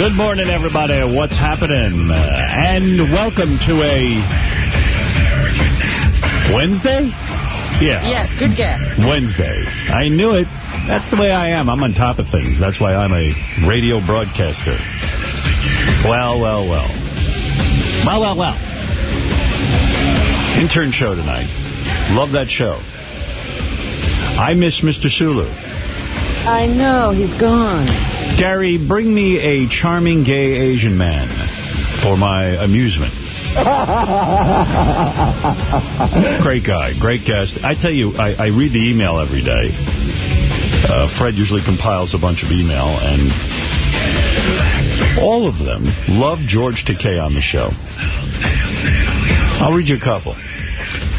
Good morning, everybody. What's happening? Uh, and welcome to a Wednesday? Yeah. Yeah, good guess. Wednesday. I knew it. That's the way I am. I'm on top of things. That's why I'm a radio broadcaster. Well, well, well. Well, well, well. Intern show tonight. Love that show. I miss Mr. Sulu. I know, he's gone. Gary, bring me a charming gay Asian man for my amusement. great guy, great guest. I tell you, I, I read the email every day. Uh, Fred usually compiles a bunch of email, and all of them love George Takei on the show. I'll read you a couple.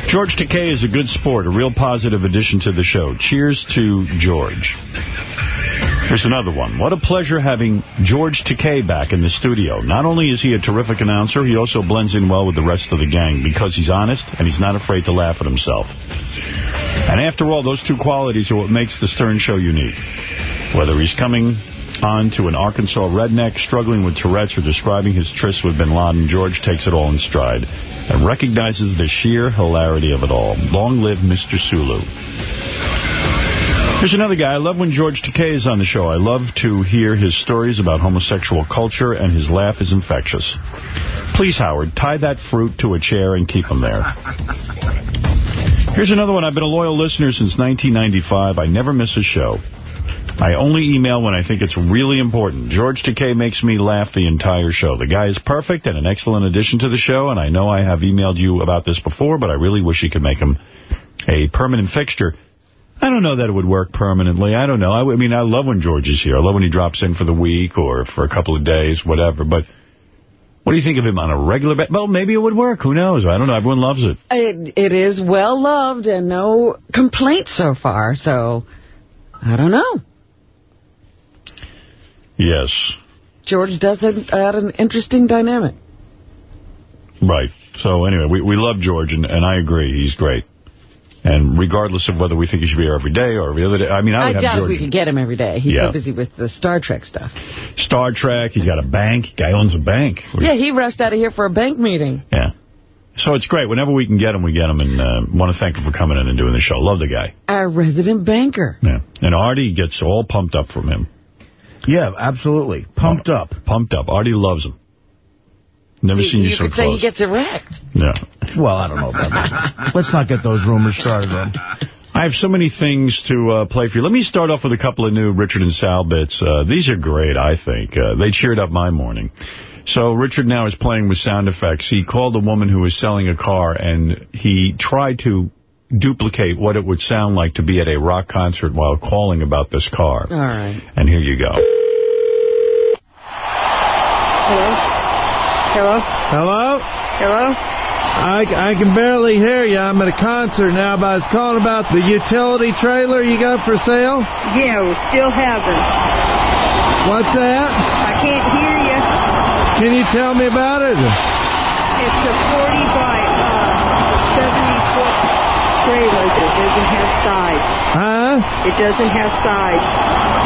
George Takei is a good sport, a real positive addition to the show. Cheers to George. Here's another one. What a pleasure having George Takei back in the studio. Not only is he a terrific announcer, he also blends in well with the rest of the gang because he's honest and he's not afraid to laugh at himself. And after all, those two qualities are what makes the Stern Show unique. Whether he's coming on to an Arkansas redneck struggling with Tourette's or describing his tryst with bin Laden, George takes it all in stride and recognizes the sheer hilarity of it all. Long live Mr. Sulu. Here's another guy. I love when George Takei is on the show. I love to hear his stories about homosexual culture, and his laugh is infectious. Please, Howard, tie that fruit to a chair and keep him there. Here's another one. I've been a loyal listener since 1995. I never miss a show. I only email when I think it's really important. George Takei makes me laugh the entire show. The guy is perfect and an excellent addition to the show, and I know I have emailed you about this before, but I really wish he could make him a permanent fixture. I don't know that it would work permanently. I don't know. I, I mean, I love when George is here. I love when he drops in for the week or for a couple of days, whatever. But what do you think of him on a regular basis? Well, maybe it would work. Who knows? I don't know. Everyone loves it. It, it is well loved and no complaints so far, so I don't know. Yes. George does add an interesting dynamic. Right. So anyway, we, we love George, and, and I agree. He's great. And regardless of whether we think he should be here every day or every other day, I mean, I, I would doubt have if George. we could get him every day. He's Yeah. so busy with the Star Trek stuff. Star Trek, he's got a bank. Guy owns a bank. Yeah, he rushed out of here for a bank meeting. Yeah. So it's great. Whenever we can get him, we get him. And uh, want to thank him for coming in and doing the show. Love the guy. Our resident banker. Yeah. And Artie gets all pumped up from him. Yeah, absolutely. Pumped up. Pumped up. Artie loves him. Never seen you, you so could say he gets erect. yeah. Well, I don't know about that. Let's not get those rumors started then. I have so many things to uh, play for you. Let me start off with a couple of new Richard and Sal bits. Uh, these are great, I think. Uh, they cheered up my morning. So Richard now is playing with sound effects. He called a woman who was selling a car, and he tried to duplicate what it would sound like to be at a rock concert while calling about this car. All right. And here you go. Hello? Hello? Hello? Hello? I, I can barely hear you. I'm at a concert now, but I was calling about the utility trailer you got for sale. Yeah, we still have it. What's that? I can't hear you. Can you tell me about it? It's a 40 by uh, 70 foot trailer that doesn't have sides. Huh? It doesn't have sides.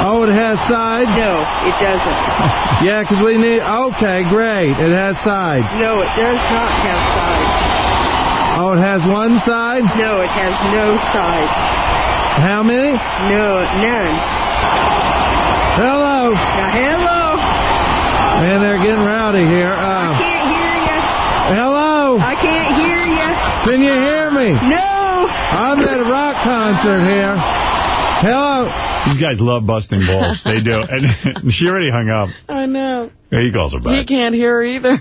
Oh, it has sides? No, it doesn't. Yeah, 'cause we need... Okay, great. It has sides. No, it does not have sides. Oh, it has one side? No, it has no sides. How many? No, none. Hello? Now, hello? Man, they're getting rowdy here. Uh, Can't hear you. hello? I can't hear you. Can you hear me? No. I'm at a rock concert here. Hello? These guys love busting balls. They do. And she already hung up. I know. He calls her back. He can't hear either.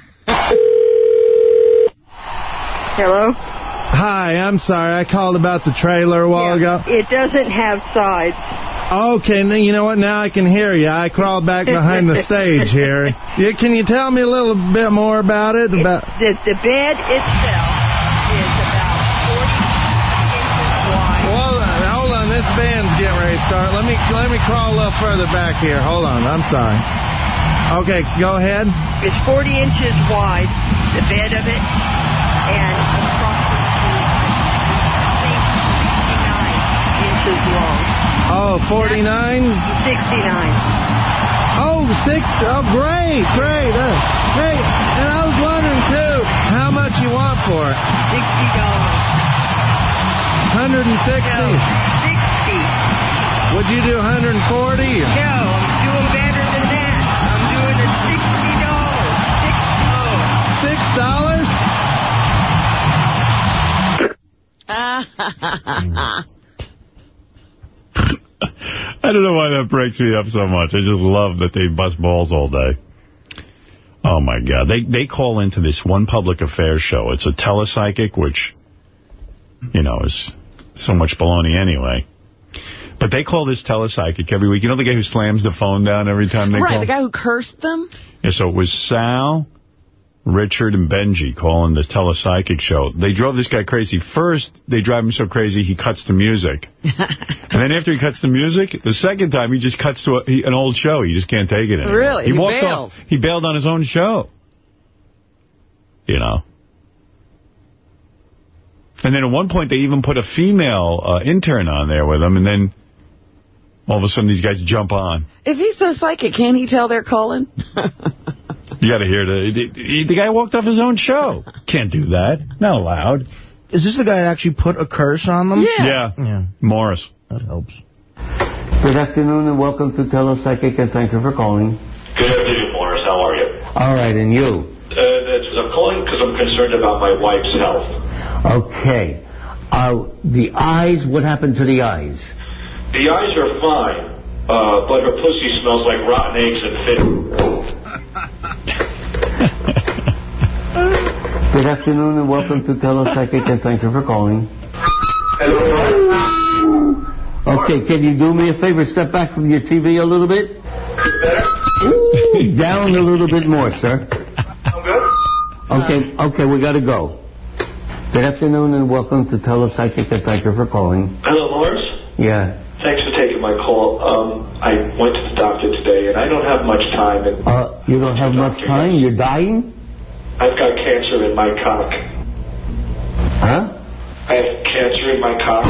Hello? Hi, I'm sorry. I called about the trailer a while ago. It doesn't have sides. Okay, n- you know what? Now I can hear you. I crawled back behind the stage here. Yeah, can you tell me a little bit more about it? About The, the bed itself band's getting ready to start. Let me let me crawl a little further back here. Hold on. I'm sorry. Okay, go ahead. It's 40 inches wide, the bed of it, and approximately 69 inches long. Oh, 49? 69. Oh, six. Oh, great, great. Uh, hey, and I was wondering, too, how much you want for it? Sixty dollars. 160 No. Would you do 140 No, I'm doing better than that. I'm doing sixty dollars. Six dollars. $6? I don't know why that breaks me up so much. I just love that they bust balls all day. Oh, my God. They they call into this one public affairs show. It's a telepsychic, which, you know, is so much baloney anyway. But they call this telepsychic every week. You know the guy who slams the phone down every time they right, call? the guy who cursed them? Yeah, so it was Sal, Richard, and Benji calling the telepsychic show. They drove this guy crazy. First, they drive him so crazy, he cuts the music. and then after he cuts the music, the second time, he just cuts to a, he, an old show. He just can't take it anymore. Really? He, He walked bailed. off. He bailed on his own show. You know. And then at one point, they even put a female uh, intern on there with him, and then all of a sudden, these guys jump on. If he's so psychic, can't he tell they're calling? You got to hear the, the the guy walked off his own show. Can't do that. Not allowed. Is this the guy that actually put a curse on them? Yeah. Yeah. Yeah, Morris. that helps. Good afternoon and welcome to Telepsychic and thank you for calling. Good afternoon, Morris. How are you? All right, and you? Uh, I'm calling because I'm concerned about my wife's health. Okay. Uh, the eyes, what happened to the eyes? The eyes are fine, uh, but her pussy smells like rotten eggs and fish. Good afternoon and welcome to Telepsychic and thank you for calling. Hello. Okay, can you do me a favor? Step back from your TV a little bit. Ooh, down a little bit more, sir. Okay, okay, we gotta go. Good afternoon and welcome to Telepsychic and thank you for calling. Hello, Morris. Yeah. Thanks for taking my call. Um, I went to the doctor today, and I don't have much time. And Uh, you don't have much time? You're dying? I've got cancer in my cock. Huh? I have cancer in my cock.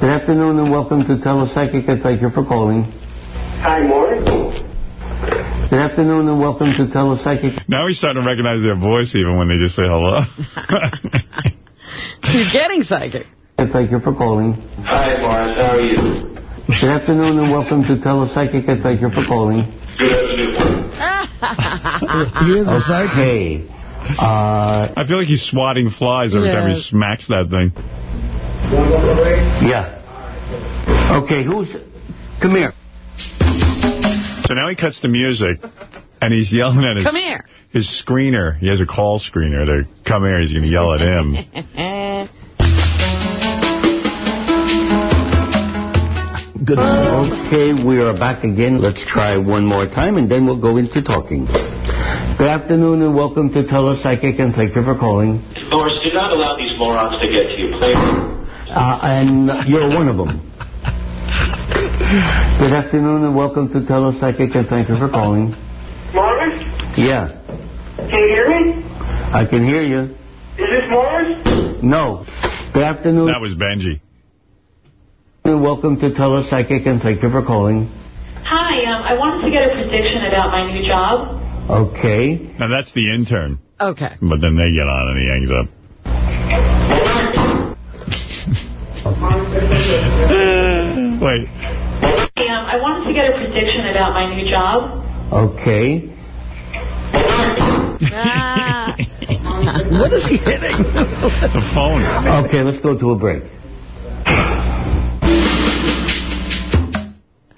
Good afternoon and welcome to Telepsychic and thank you for calling. Hi, Morris. Good afternoon and welcome to Telepsychic. Now he's starting to recognize their voice even when they just say hello. You're getting psychic. And thank you for calling. Hi, Morris. How are you? Good afternoon and welcome to Telepsychic and thank you for calling. Good afternoon. He is a psychic. Okay. Uh, I feel like he's swatting flies every time he smacks that thing. yeah. Okay, who's... Come here. So now he cuts the music, and he's yelling at his, Come here. his screener. He has a call screener to come here. He's going to yell at him. Good. Okay, we are back again. Let's try one more time and then we'll go into talking. Good afternoon and welcome to Telepsychic and thank you for calling. Morris, do not allow these morons to get to you, please. Uh, and you're one of them. Good afternoon and welcome to Telepsychic and thank you for calling. Morris, Yeah, can you hear me? I can hear you. Is this Morris? No. Good afternoon That was Benji. And welcome to Telepsychic and thank you for calling. Hi, um, I wanted to get a prediction about my new job. Okay. Now, that's the intern. Okay. But then they get on and he hangs up. Wait. Hey, um, I wanted to get a prediction about my new job. Okay. Ah. What is he hitting? The phone. Okay, let's go to a break.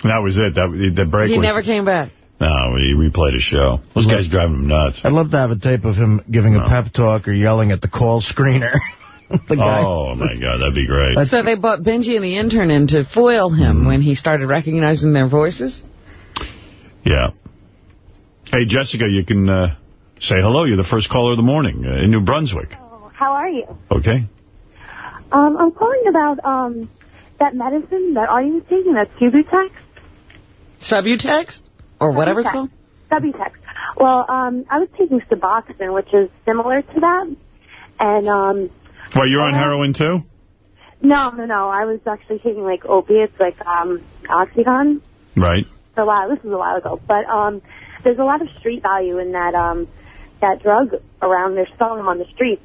That was it. That The break he was... never came back. No, he replayed a show. Those guys driving him nuts. I'd love to have a tape of him giving No. a pep talk or yelling at the call screener. the guy. Oh, my God. That'd be great. That's- So they brought Benji and the intern in to foil him when he started recognizing their voices? Yeah. Hey, Jessica, you can uh, say hello. You're the first caller of the morning uh, in New Brunswick. Oh, How are you? Okay? Um, I'm calling about um that medicine that Artie was taking, that Subutex. Subutex? Or whatever it's called? Subutex. Well, um, I was taking Suboxone, which is similar to that. And, um, Well, you're on heroin, too? no, no, no. I was actually taking, like, opiates, like, um, Oxycontin. Right. for a while. This was a while ago, but um, there's a lot of street value in that um, that drug around. They're selling them on the streets,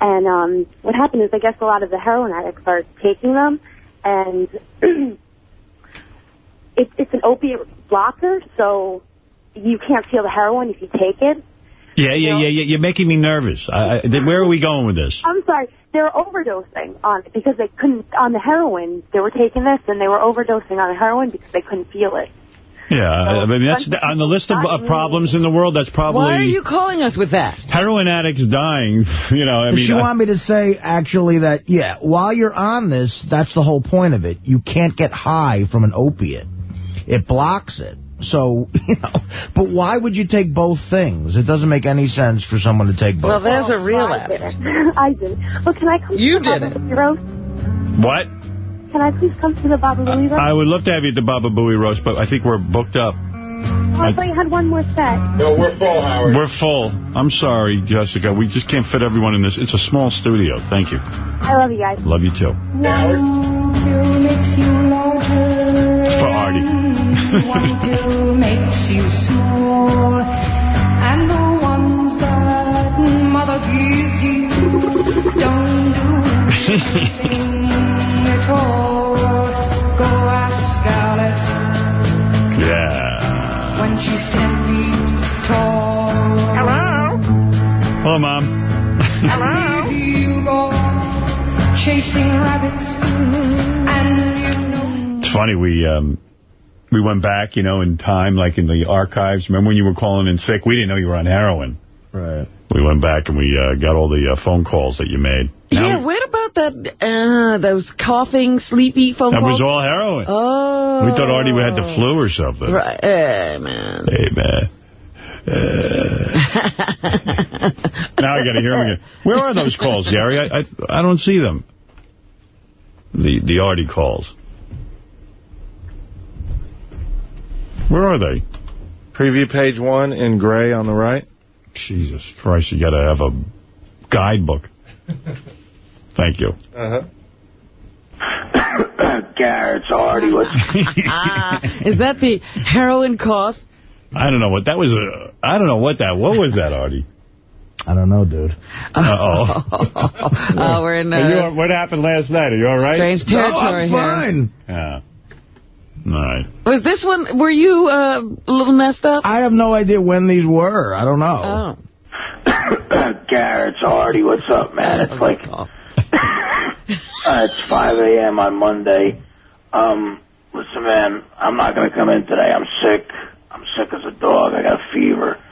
and um, what happened is I guess a lot of the heroin addicts are taking them, and it, it's an opiate blocker, so you can't feel the heroin if you take it. Yeah, yeah, yeah, yeah. You're making me nervous. I, I, where are we going with this? I'm sorry, they were overdosing on it because they couldn't on the heroin. They were taking this and they were overdosing on the heroin because they couldn't feel it. Yeah, I mean, that's on the list of uh, problems in the world, that's probably... Why are you calling us with that? Heroin addicts dying, you know, I Does mean... she I- want me to say, actually, that, yeah, while you're on this, that's the whole point of it. You can't get high from an opiate. It blocks it. So, you know, but why would you take both things? It doesn't make any sense for someone to take both. Well, there's a real I did it. I did. Well, can I come You to the did Baba Booey roast? What? Can I please come to the Baba Booey roast? I would love to have you at the Baba Booey roast, but I think we're booked up. Oh, I thought you had one more set. No, we're full, Howard. We're full. I'm sorry, Jessica. We just can't fit everyone in this. It's a small studio. Thank you. I love you guys. Love you, too. For Artie. One pill makes you small, and the ones that mother gives you don't do anything at all. Go ask Alice Yeah. when she's ten feet tall. Hello? Hello, Mom. Hello? You go chasing rabbits, and you know. It's funny, we um, we went back, you know, in time, like in the archives. Remember when you were calling in sick? We didn't know you were on heroin. Right. We went back and we uh, got all the uh, phone calls that you made. Yeah, what about that, uh, those coughing, sleepy phone That calls? That was all heroin. Oh. We thought Artie had the flu or something. Right. Hey, man. Hey, man. Uh, now I got to hear them again. Where are those calls, Gary? I, I I don't see them. The the Artie calls. Where are they? Preview page one in gray on the right. Jesus Christ, you got to have a guidebook. Thank you. Uh-huh. Gar, it's Artie. What's Ah, is that the heroin cough? I don't know what that was. Uh, I don't know what that. What was that, Artie? I don't know, dude. Uh-oh. Oh, we're in Are you uh, what happened last night? Are you all right? strange territory no, I'm here. fine. Yeah. All right. Was this one, were you uh, a little messed up? I have no idea when these were. I don't know. Oh. Gar, it's Artie. What's up, man? It's like uh, it's 5 a.m. on Monday. Um, listen, man, I'm not gonna come in today. I'm sick. I'm sick as a dog. I got a fever.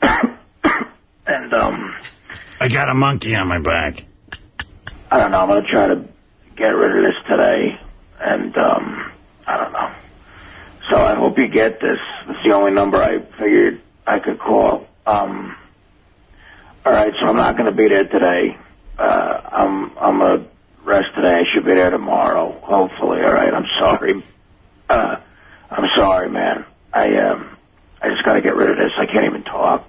and um, I got a monkey on my back. I don't know. I'm gonna try to get rid of this today. And um, I don't know. So I hope you get this. It's the only number I figured I could call. Um, all right, so I'm not going to be there today. Uh, I'm I'm gonna rest today. I should be there tomorrow, hopefully. All right. I'm sorry. Uh, I'm sorry, man. I um I just got to get rid of this. I can't even talk.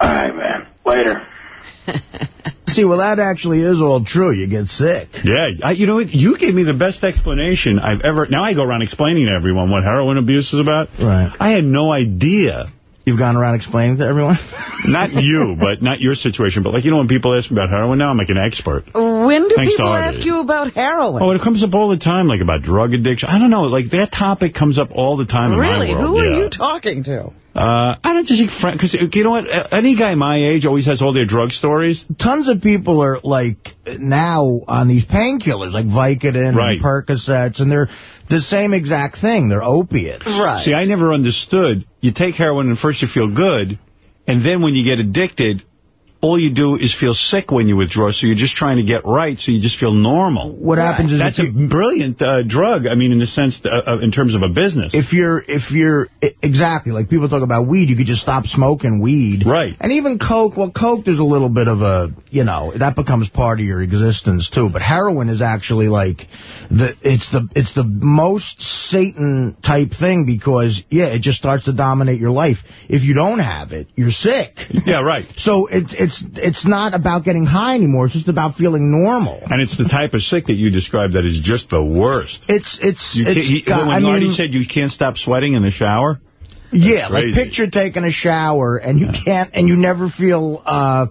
All right, man. Later. See, well, that actually is all true. You get sick. Yeah, I, you know what? You gave me the best explanation I've ever... Now I go around explaining to everyone what heroin abuse is about. Right. I had no idea. You've gone around explaining to everyone? Not you, but not your situation. But, like, you know, when people ask me about heroin now, I'm like an expert. When do Thanks people ask you about heroin? Oh, it comes up all the time, like about drug addiction. I don't know. Like, that topic comes up all the time in really? my world. Really? Who are you talking to? Uh, I don't just think friends, because you know what? Any guy my age always has all their drug stories. Tons of people are, like, now on these painkillers, like Vicodin Right. and Percocets, and they're the same exact thing. They're opiates. Right. See, I never understood. You take heroin and first you feel good, and then when you get addicted, all you do is feel sick when you withdraw, so you're just trying to get right, so you just feel normal. What happens is That's if a you- brilliant uh, drug, I mean, in the sense, uh, uh, in terms of a business. If you're, if you're, exactly, like people talk about weed, you could just stop smoking weed. Right. And even Coke, well, Coke, there's a little bit of a, you know, that becomes part of your existence too. But heroin is actually like, the it's the it's the most Satan type thing because, yeah, it just starts to dominate your life. If you don't have it, you're sick. yeah, right. So it's it's it's it's not about getting high anymore. It's just about feeling normal. And it's the type of sick that you described that is just the worst. It's it's You it's. he- got- when I mean, said you can't stop sweating in the shower, yeah, like picture taking a shower and you can't and you never feel. uh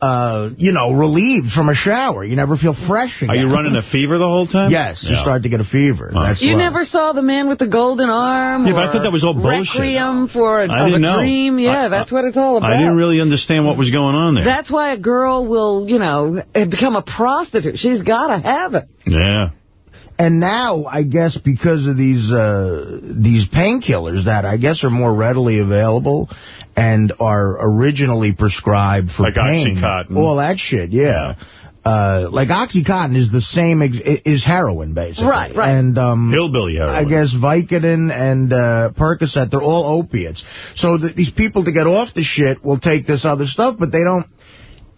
uh, you know, relieved from a shower. You never feel fresh again. are you running a fever the whole time? Yes, you start to get a fever. Oh. That's You why. never saw the man with the golden arm? Yeah, but I thought that was all bullshit. Requiem for a, I didn't a know. dream? Yeah, I- that's what it's all about. I didn't really understand what was going on there. That's why a girl will, you know, become a prostitute. She's got to have it. yeah. And now, I guess, because of these uh, these painkillers that I guess are more readily available and are originally prescribed for Like pain, Oxycontin. all that shit, yeah. Uh, like Oxycontin is the same ex is heroin basically, Right, right. And um, Hillbilly heroin. I guess Vicodin and uh, Percocet, they're all opiates. So th these people to get off the shit will take this other stuff, but they don't.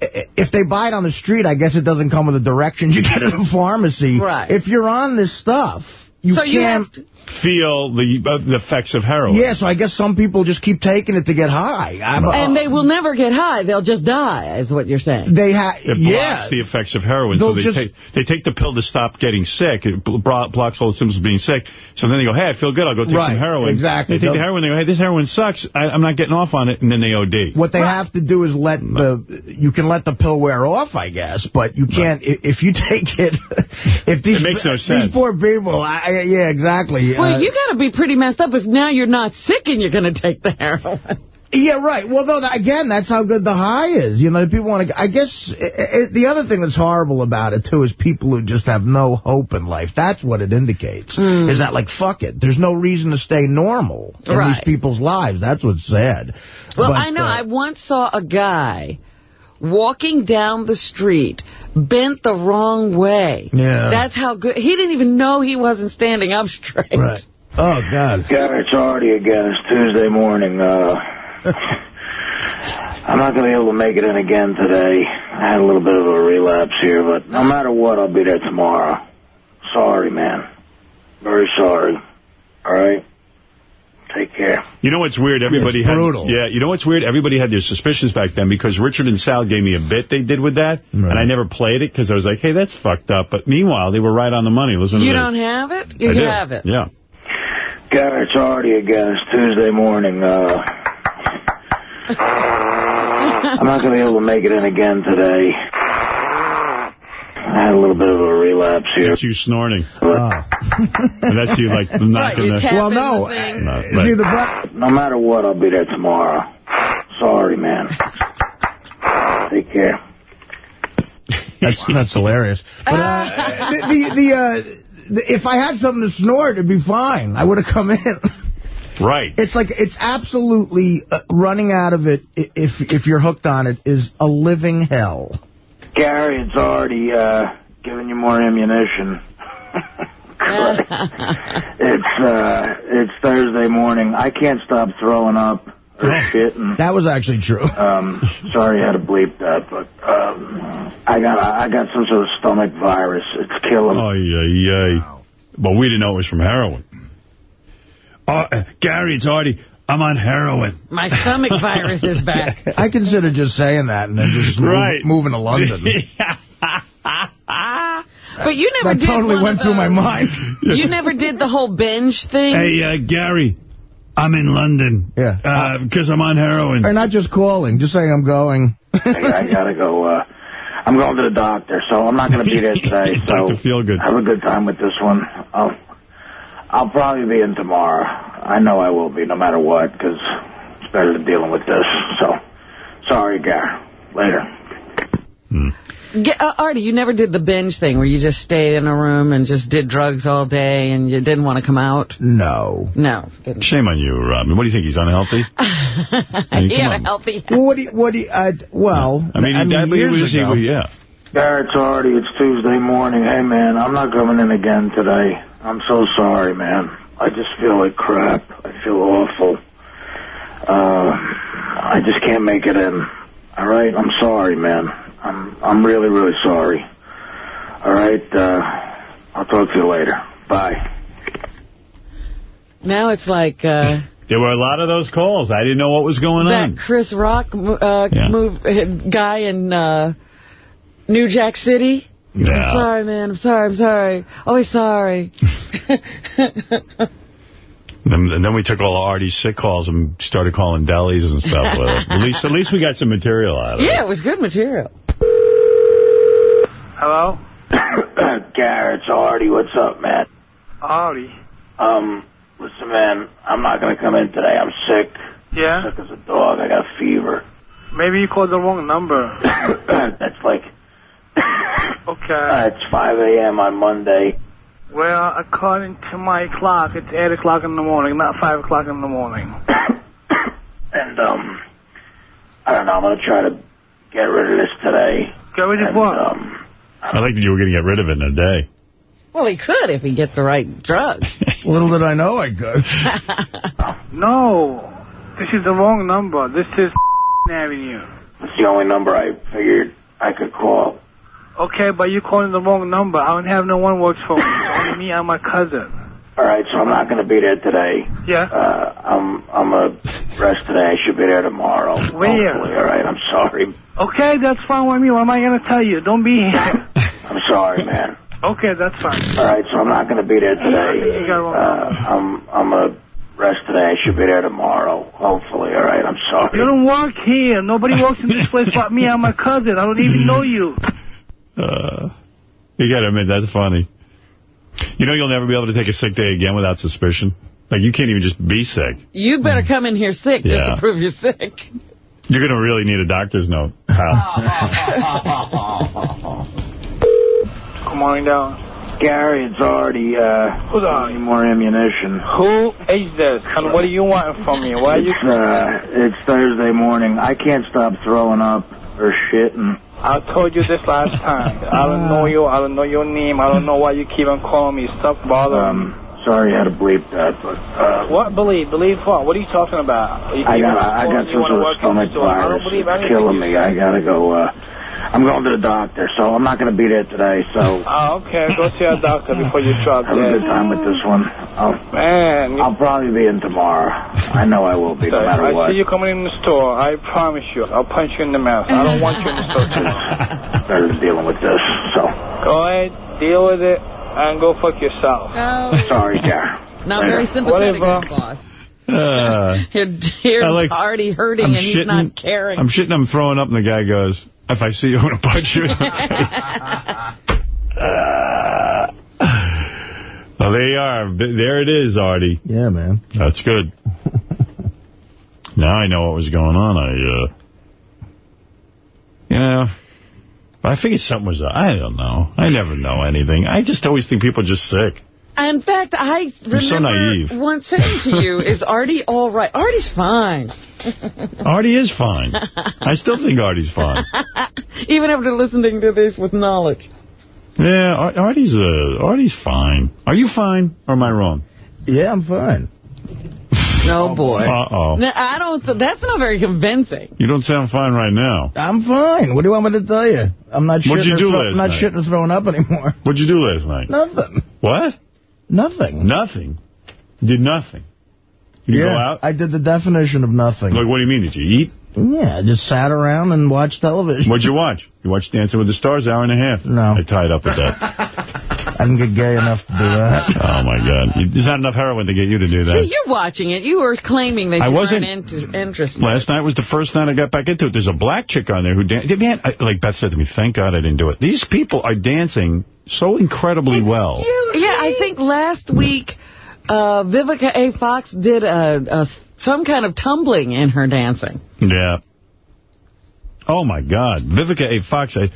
If they buy it on the street, I guess it doesn't come with the directions you get at a pharmacy. Right. If you're on this stuff, you so can't. you have to, Feel the uh, the effects of heroin. yeah, so I guess some people just keep taking it to get high. I'm, and they will never get high. They'll just die, is what you're saying. they have It blocks yeah. the effects of heroin. They'll So they just- take they take the pill to stop getting sick. It bl- blocks all the symptoms of being sick. So then they go, hey, I feel good. I'll go take Right, some heroin. exactly. They take the heroin. They go, hey, this heroin sucks. I, I'm not getting off on it. And then they OD. What they have to do is let the you can let the pill wear off, I guess, but you can't i- if you take it. If these It makes no these poor people, I, I- yeah, exactly. Well, Uh, you got to be pretty messed up if now you're not sick and you're going to take the heroin. Yeah, right. Well, though, again, that's how good the high is. You know, people want to. I guess i i the other thing that's horrible about it too is people who just have no hope in life. That's what it indicates. Is that like fuck it? There's no reason to stay normal in Right. these people's lives. That's what's sad. Well, But, I know. uh, I once saw a guy walking down the street bent the wrong way. Yeah. That's how good. He didn't even know he wasn't standing up straight. Right. Oh God. God, it's Artie again. It's Tuesday morning. Uh, I'm not going to be able to make it in again today. I had a little bit of a relapse here, but no matter what, I'll be there tomorrow. Sorry, man. Very sorry. All right? Take care. You know what's weird? Everybody It's had brutal. yeah. You know what's weird? Everybody had their suspicions back then because Richard and Sal gave me a bit they did with that, and I never played it because I was like, hey, that's fucked up. But meanwhile, they were right on the money. Listen You to don't this. have it? You I did. have it. Yeah. God, it's Artie again. It's Tuesday morning. Uh, I'm not going to be able to make it in again today. I had a little bit of a relapse here. That's you snorting. Oh. And that's you like Right, knocking you the. Well, no. the thing. No, See right. the bra- No matter what, I'll be there tomorrow. Sorry, man. Take care. That's that's hilarious. But uh, the the, the, uh, the if I had something to snort, it'd be fine. I would have come in. Right. It's like it's absolutely uh, running out of it. If if you're hooked on it, is a living hell. Gary, it's Artie uh, giving you more ammunition. it's uh, it's Thursday morning. I can't stop throwing up or shitting. That was actually true. Um, sorry I had to bleep that, but um, I got I got some sort of stomach virus. It's killing. Me. Oh, yeah, yeah. But we didn't know it was from heroin. Oh, uh, Gary, it's Artie. I'm on heroin. My stomach virus is back. I consider just saying that and then just move- moving to London. But you never that did totally went through my mind. You never did the whole binge thing? hey, uh, Gary, I'm in London. Yeah. Because I'm on heroin. Or not just calling, just saying I'm going. I, I gotta go. Uh, I'm going to the doctor, so I'm not going to be there today. So Dr. Feelgood. have a good time with this one. I'll I'll probably be in tomorrow. I know I will be, no matter what, because it's better than dealing with this. So sorry, Gar. Later. Ge- uh, Artie, you never did the binge thing where you just stayed in a room and just did drugs all day and you didn't want to come out? No. No. Didn't. Shame on you, Robin. What do you think? He's unhealthy? mean, he had on. a healthy... Well, what do you, what do you, uh, well, I mean, he, that, he years was, he, ago- yeah. Gar, it's Artie it's Tuesday morning. Hey, man, I'm not coming in again today. I'm so sorry, man. I just feel like crap. I feel awful. Uh, I just can't make it in. All right, I'm sorry, man. I'm I'm really really sorry. All right, uh, I'll talk to you later. Bye. Now it's like uh, There were a lot of those calls. I didn't know what was going on. That Chris Rock uh, Yeah. move uh, guy in uh, New Jack City. Yeah. I'm sorry, man. I'm sorry. I'm sorry. Always sorry. And and then we took all of Artie's sick calls and started calling delis and stuff. with it. At least, at least we got some material out of it. yeah, it was good material. Hello? Garrett, it's Artie. What's up, man? Artie. Um, listen, man, I'm not going to come in today. I'm sick. Yeah? Sick as a dog. I got a fever. Maybe you called the wrong number. That's like, Okay. uh, it's 5 a.m. on Monday. Well, according to my clock, it's 8 o'clock in the morning, not 5 o'clock in the morning. And, um, I don't know. I'm going to try to get rid of this today. Get rid of what? Um, I like that you were going to get rid of it in a day. Well, he could if he gets the right drugs. Little did I know I could. No. This is the wrong number. This is Avenue. it's the only number I figured I could call. Okay, but you're calling the wrong number. I don't have no one works for me. It's only me and my cousin. All right, so I'm not going to be there today. Yeah? Uh, I'm I'm a rest today. I should be there tomorrow. Where? Hopefully. All right, I'm sorry. Okay, that's fine with me. What am I going to tell you? Don't be here. I'm sorry, man. Okay, that's fine. All right, so I'm not going to be there today. You got wrong. Uh, I'm I'm a rest today. I should be there tomorrow. Hopefully. All right, I'm sorry. You don't work here. Nobody works in this place but me and my cousin. I don't even know you. Uh, you got to admit, that's funny. You know you'll never be able to take a sick day again without suspicion? Like, you can't even just be sick. You better come in here sick just to prove you're sick. You're going to really need a doctor's note. How? Come on down. Gary, it's Artie uh, Who's on? need more ammunition. Who is this? And what do you want from me? Why are you... It's, uh, it's Thursday morning. I can't stop throwing up or shitting. I told you this last time. I don't know you. I don't know your name. I don't know why you keep on calling me. Stop bothering. Um, sorry I had to bleep that, but uh, What believe? Believe what? What are you talking about? You I got I got me, some sort of stomach the. I don't virus. It's killing me. I gotta go. Uh, I'm going to the doctor, so I'm not gonna be there today. So Oh, okay. Go see a doctor before you drop have a good dead. time with this one. I'll, Man, I'll probably be in tomorrow. I know I will be, no matter I what. see you coming in the store. I promise you. I'll punch you in the mouth. I don't want you in the store too long. Better than dealing with this. So Go ahead, deal with it, and go fuck yourself. No, sorry, Gary. not very sympathetic, Whatever. boss. Uh, Here, here's I like- already hurting I'm and he's shitting, not caring. I'm shitting, I'm throwing up, and the guy goes, if I see you, I'm going to punch you in the face. Well, there you are. There it is, Artie. Yeah, man. That's good. now I know what was going on. I, uh, you know, I figured something was up. I don't know. I never know anything. I just always think people are just sick. In fact, I You're so remember naive. once saying to you, is Artie all right? Artie's fine. Artie is fine. I still think Artie's fine. Even after listening to this with knowledge. Yeah, Ar- Artie's uh, Artie's fine. Are you fine, or am I wrong? Yeah, I'm fine. No, boy. Uh-oh. No, I don't. That's not very convincing. You don't sound fine right now. I'm fine. What do you want me to tell you? I'm not What'd shitting you do throw- last I'm not night? shitting or throwing up anymore. What'd you do last night? Nothing. What? Nothing. Nothing. You did nothing. You yeah, go out? I did the definition of nothing. Like, what do you mean? Did you eat? Yeah, I just sat around and watched television. What'd you watch? You watched Dancing with the Stars, hour and a half. No. I tied up with that. I didn't get gay enough to do that. oh, my God. You- There's not enough heroin to get you to do that. See, that. you're watching it. You were claiming that I you wasn't- weren't into, interested. Last night was the first night I got back into it. There's a black chick on there who danced. Man, I, like Beth said to me, thank God I didn't do it. These people are dancing so incredibly well. Yeah, I think last week uh, Vivica A. Fox did a, a some kind of tumbling in her dancing. Yeah. Oh, my God. Vivica A. Fox, I,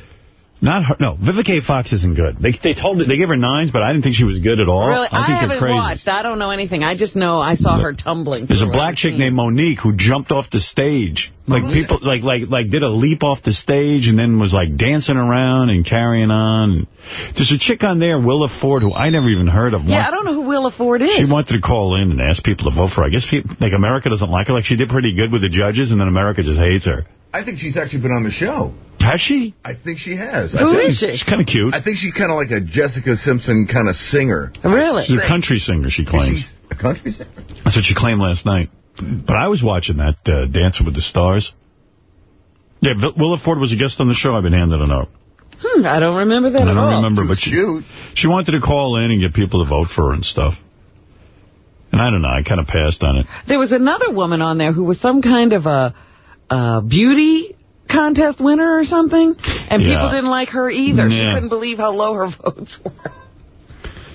not her, no, Vivica Fox isn't good. They they told her, they gave her nines, but I didn't think she was good at all. really, I I, think they're haven't crazy. watched. I don't know anything. I just know I saw her tumbling. There's a black chick named Monique who jumped off the stage. Like people, like like like did a leap off the stage and then was like dancing around and carrying on. There's a chick on there, Willa Ford, who I never even heard of. Yeah, I don't know who Willa Ford is. She wanted to call in and ask people to vote for her. I guess people, like America doesn't like her. Like she did pretty good with the judges, and then America just hates her. I think she's actually been on the show. Has she? I think she has. Who I think, is she? She's kind of cute. I think she's kind of like a Jessica Simpson kind of singer. Really? She's a country singer, she claims. A country singer? That's what she claimed last night. But I was watching that uh, Dancing with the Stars. Yeah, Vil- Willa Ford was a guest on the show. I've been handed a note. Hmm, I don't remember that I at don't all. remember, but she, she wanted to call in and get people to vote for her and stuff. And I don't know, I kind of passed on it. There was another woman on there who was some kind of a, a beauty contest winner or something, and Yeah. people didn't like her either. She couldn't believe how low her votes were.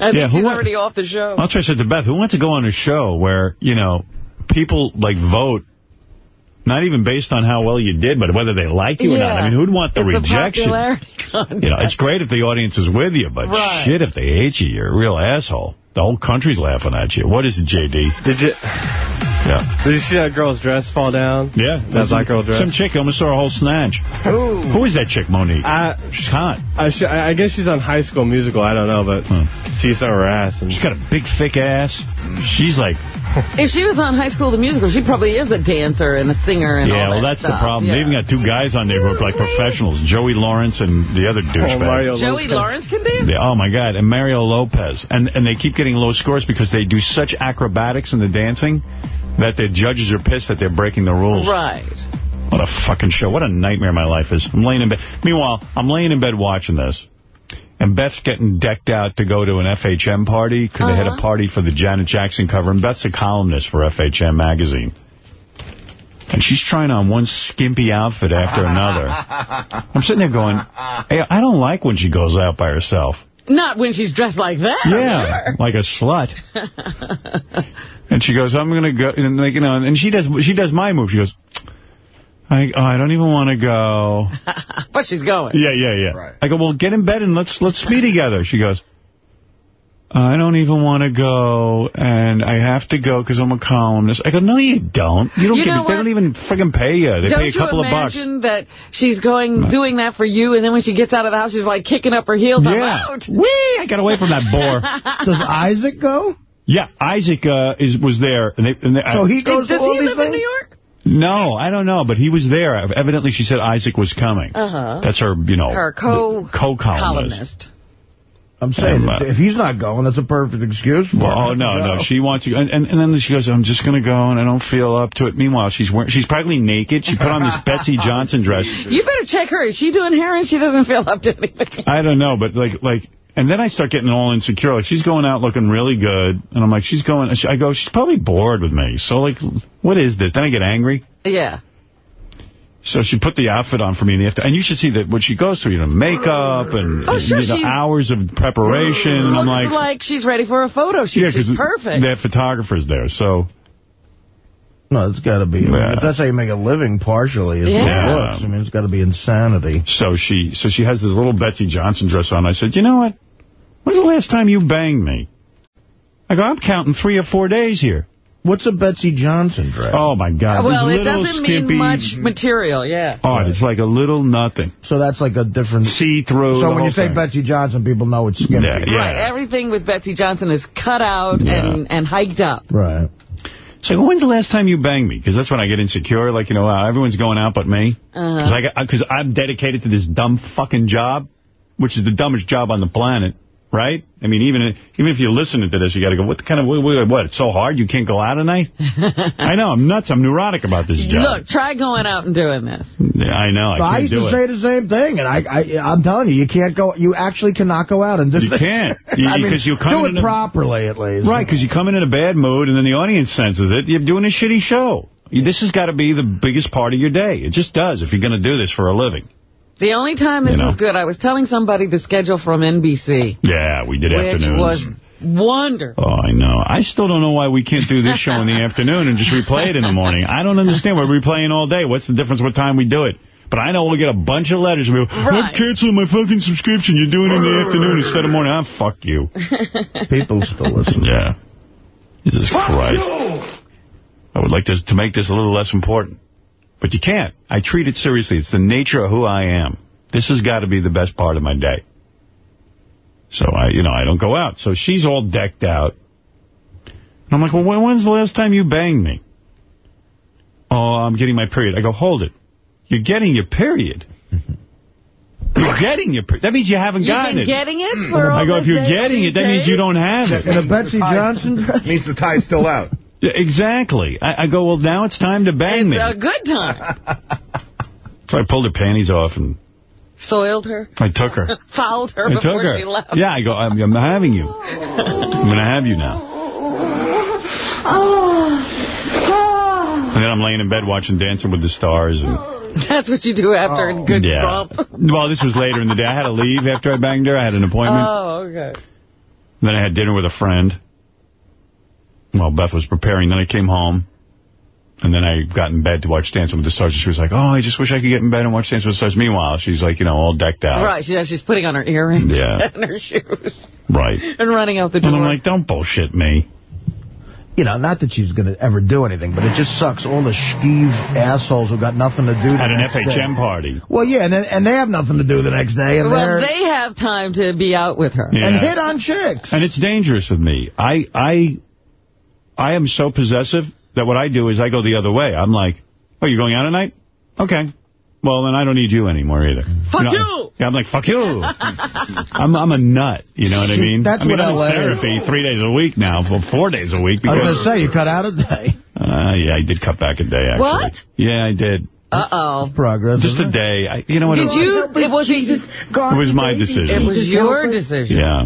I think Yeah, she's wa- already off the show. That's what I said to Beth. Who wants to go on a show where, you know, people, like, vote, not even based on how well you did, but whether they like you or not? I mean, who'd want the it's rejection? A popularity. You know, it's great if the audience is with you, but Right. shit, if they hate you, you're a real asshole. The whole country's laughing at you. What is it, J.D.? Did you? Yeah. Did you see that girl's dress fall down? Yeah. That black girl dress. Some chick almost saw a whole snatch. Who is that chick, Monique? she's hot. I, sh I guess she's on High School Musical. I don't know, but see some of her ass. And she's got a big, thick ass. She's like... If she was on High School the Musical, she probably is a dancer and a singer and yeah, all well, that that's the problem. Yeah. They even got two guys on there who are like professionals, Joey Lawrence and the other oh, douchebag. Joey Lawrence can dance? Yeah, oh, my God. And Mario Lopez. And and they keep getting low scores because they do such acrobatics in the dancing that the judges are pissed that they're breaking the rules. Right. What a fucking show. What a nightmare my life is. I'm laying in bed. Meanwhile, I'm laying in bed watching this. And Beth's getting decked out to go to an FHM party because they had a uh-huh. party for the Janet Jackson cover. And Beth's a columnist for FHM magazine. And she's trying on one skimpy outfit after another. I'm sitting there going, hey, I don't like when she goes out by herself. Not when she's dressed like that. Yeah, like a slut. And she goes, I'm going to go, and like, you know, and she does she does my move. She goes, I, oh, I don't even want to go. but she's going. Yeah, yeah, yeah. I go, well, get in bed and let's let's be together. She goes, I don't even want to go, and I have to go because I'm a columnist. I go, no, you don't. You don't You give know it. They don't even friggin' pay you. They Don't pay a couple of bucks. Don't you imagine that she's going, doing that for you, and then when she gets out of the house, she's like kicking up her heels. I'm Yeah. out. Whee! I got away from that bore. Does Isaac go? Yeah, Isaac uh, is was there. And they, and they, So he goes Does to all he live things? in New York? No, I don't know, but he was there. Evidently, she said Isaac was coming. Uh-huh. That's her, you know, Her co- co-columnist. columnist. I'm saying, Um, if he's not going, that's a perfect excuse for Well, oh, no, no, she wants to, and, and, and then she goes, I'm just going to go, and I don't feel up to it. Meanwhile, she's wearing, she's practically naked. She put on this Betsey Johnson dress. You better check her. Is she doing hair and she doesn't feel up to anything? I don't know, but like, like, and then I start getting all insecure. Like, she's going out looking really good, and I'm like, she's going, I go, she's probably bored with me. So, like, what is this? Then I get angry. Yeah. So she put the outfit on for me in the after, and you should see that what she goes through, you know, makeup and Oh, sure, you know, hours of preparation. And I'm Looks like, like, she's ready for a photo shoot. yeah, she's perfect. they have photographers there. So No, it's got to be. Yeah. If that's how you make a living partially, is Yeah. yeah. looks. I mean, it's got to be insanity. So she so she has this little Betsey Johnson dress on. I said, you know what? When's the last time you banged me? I go, I'm counting three or four days here. What's a Betsey Johnson dress? Oh, my God. well, This it little doesn't skimpy, mean much material, yeah. Oh, it's like a little nothing. So that's like a different... See-through. So when you say thing. Betsey Johnson, people know it's skimpy. Yeah, yeah. Right, everything with Betsey Johnson is cut out Yeah. and, and hiked up. Right. So I when's the last time you banged me? Because that's when I get insecure. Like, you know, wow, everyone's going out but me. Uh-huh. Because I'm dedicated to this dumb fucking job, which is the dumbest job on the planet, right? I mean, even even if you're listening to this, you got to go, what the kind of, what, what, what, it's so hard you can't go out tonight? I know, I'm nuts. I'm neurotic about this job. Look, try going out and doing this. Yeah, I know, I But I, can't used do to it. say the same thing, and I, I, I'm telling you, you can't go. You actually cannot go out and do. You this. can't. You- I mean, you come do it a- properly at least. Right, because you come in in a bad mood, and then the audience senses it. You're doing a shitty show. This has got to be the biggest part of your day. It just does if you're going to do this for a living. The only time this You know. was good, I was telling somebody the schedule from NBC, Yeah, we did which afternoons. was wonderful. Oh, I know. I still don't know why we can't do this show in the afternoon and just replay it in the morning. I don't understand. We're replaying all day. What's the difference what time we do it? But I know we'll get a bunch of letters. And we'll, Right. I'm canceling my fucking subscription. You're doing it in the afternoon instead of morning. Ah, fuck you. People still listen. Yeah. Jesus Christ. I would like to, to make this a little less important. But you can't. I treat it seriously. It's the nature of who I am. This has got to be the best part of my day. So, I, you know, I don't go out. So she's all decked out. And I'm like, well, when's the last time you banged me? Oh, I'm getting my period. I go, hold it. You're getting your period. You're getting your period. That means you haven't You've gotten been it. getting it mm. for all I go, if you're getting it, that means you don't have it. In a Betsey Johnson dress? Means the tie's still out. Yeah, exactly. I, I go, well, now it's time to bang It's me. a good time. So I pulled her panties off and Soiled her. I took her. Fouled her I before took her. she left. Yeah, I go, I'm, I'm having you. I'm going to have you now. And then I'm laying in bed watching Dancing with the Stars. and That's what you do after a oh. good Yeah. bump. Well, this was later in the day. I had to leave after I banged her. I had an appointment. Oh, okay. Then I had dinner with a friend while Beth was preparing. Then I came home. And then I got in bed to watch Dancing with the Stars. And she was like, oh, I just wish I could get in bed and watch Dancing with the Stars. Meanwhile, she's like, you know, all decked out. Right, she's, she's putting on her earrings Yeah. and her shoes Right. and running out the door. And. I'm like, don't bullshit me. You know, not that she's going to ever do anything, but it just sucks all the skeeve assholes who got nothing to do the At an next FHM day. party. Well, yeah, and, and they have nothing to do the next day. And well, they're they have time to be out with her. Yeah. and hit on chicks. And it's dangerous with me. I I I am so possessive that what I do is I go the other way. I'm like, oh, you're going out tonight? Okay. Well, then I don't need you anymore either. Fuck know, you! I'm like, fuck you. I'm I'm a nut. You know what I mean? That's I mean, what I'm LA in therapy three days a week now, well, four days a week. Because, I was going to say, you cut out a day. uh, yeah, I did cut back a day, actually. What? Yeah, I did. Uh-oh. Progress. Just a day. I, you know what? Did it, you? It was, it was my decision. it was your decision. Yeah.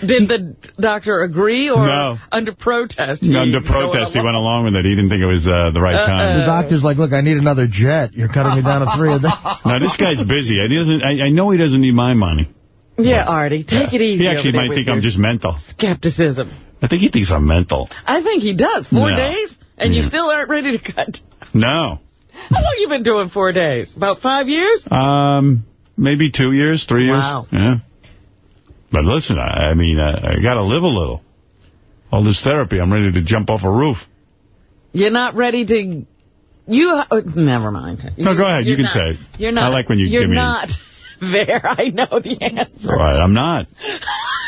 Did the doctor agree or No. under protest? No, he under protest, he went along with it. He didn't think it was uh, the right Uh-uh. time. The doctor's like, look, I need another jet. You're cutting me down to three a day. No, this guy's busy. He doesn't. I, I know he doesn't need my money. Yeah, Artie, take it easy. He actually might think I'm just mental. skepticism. I think he thinks I'm mental. I think he does. Four No. days, and you still aren't ready to cut. No. How long you been doing four days? About five years? Um, maybe two years, three years. Wow. Yeah. But listen, I, I mean, uh, I got to live a little. All this therapy, I'm ready to jump off a roof. You're not ready to... You... Uh, never mind. No, go ahead. You You're can not- say it. You're not... I like when you give me... You're give me- not there. I know the answer. All right, I'm not.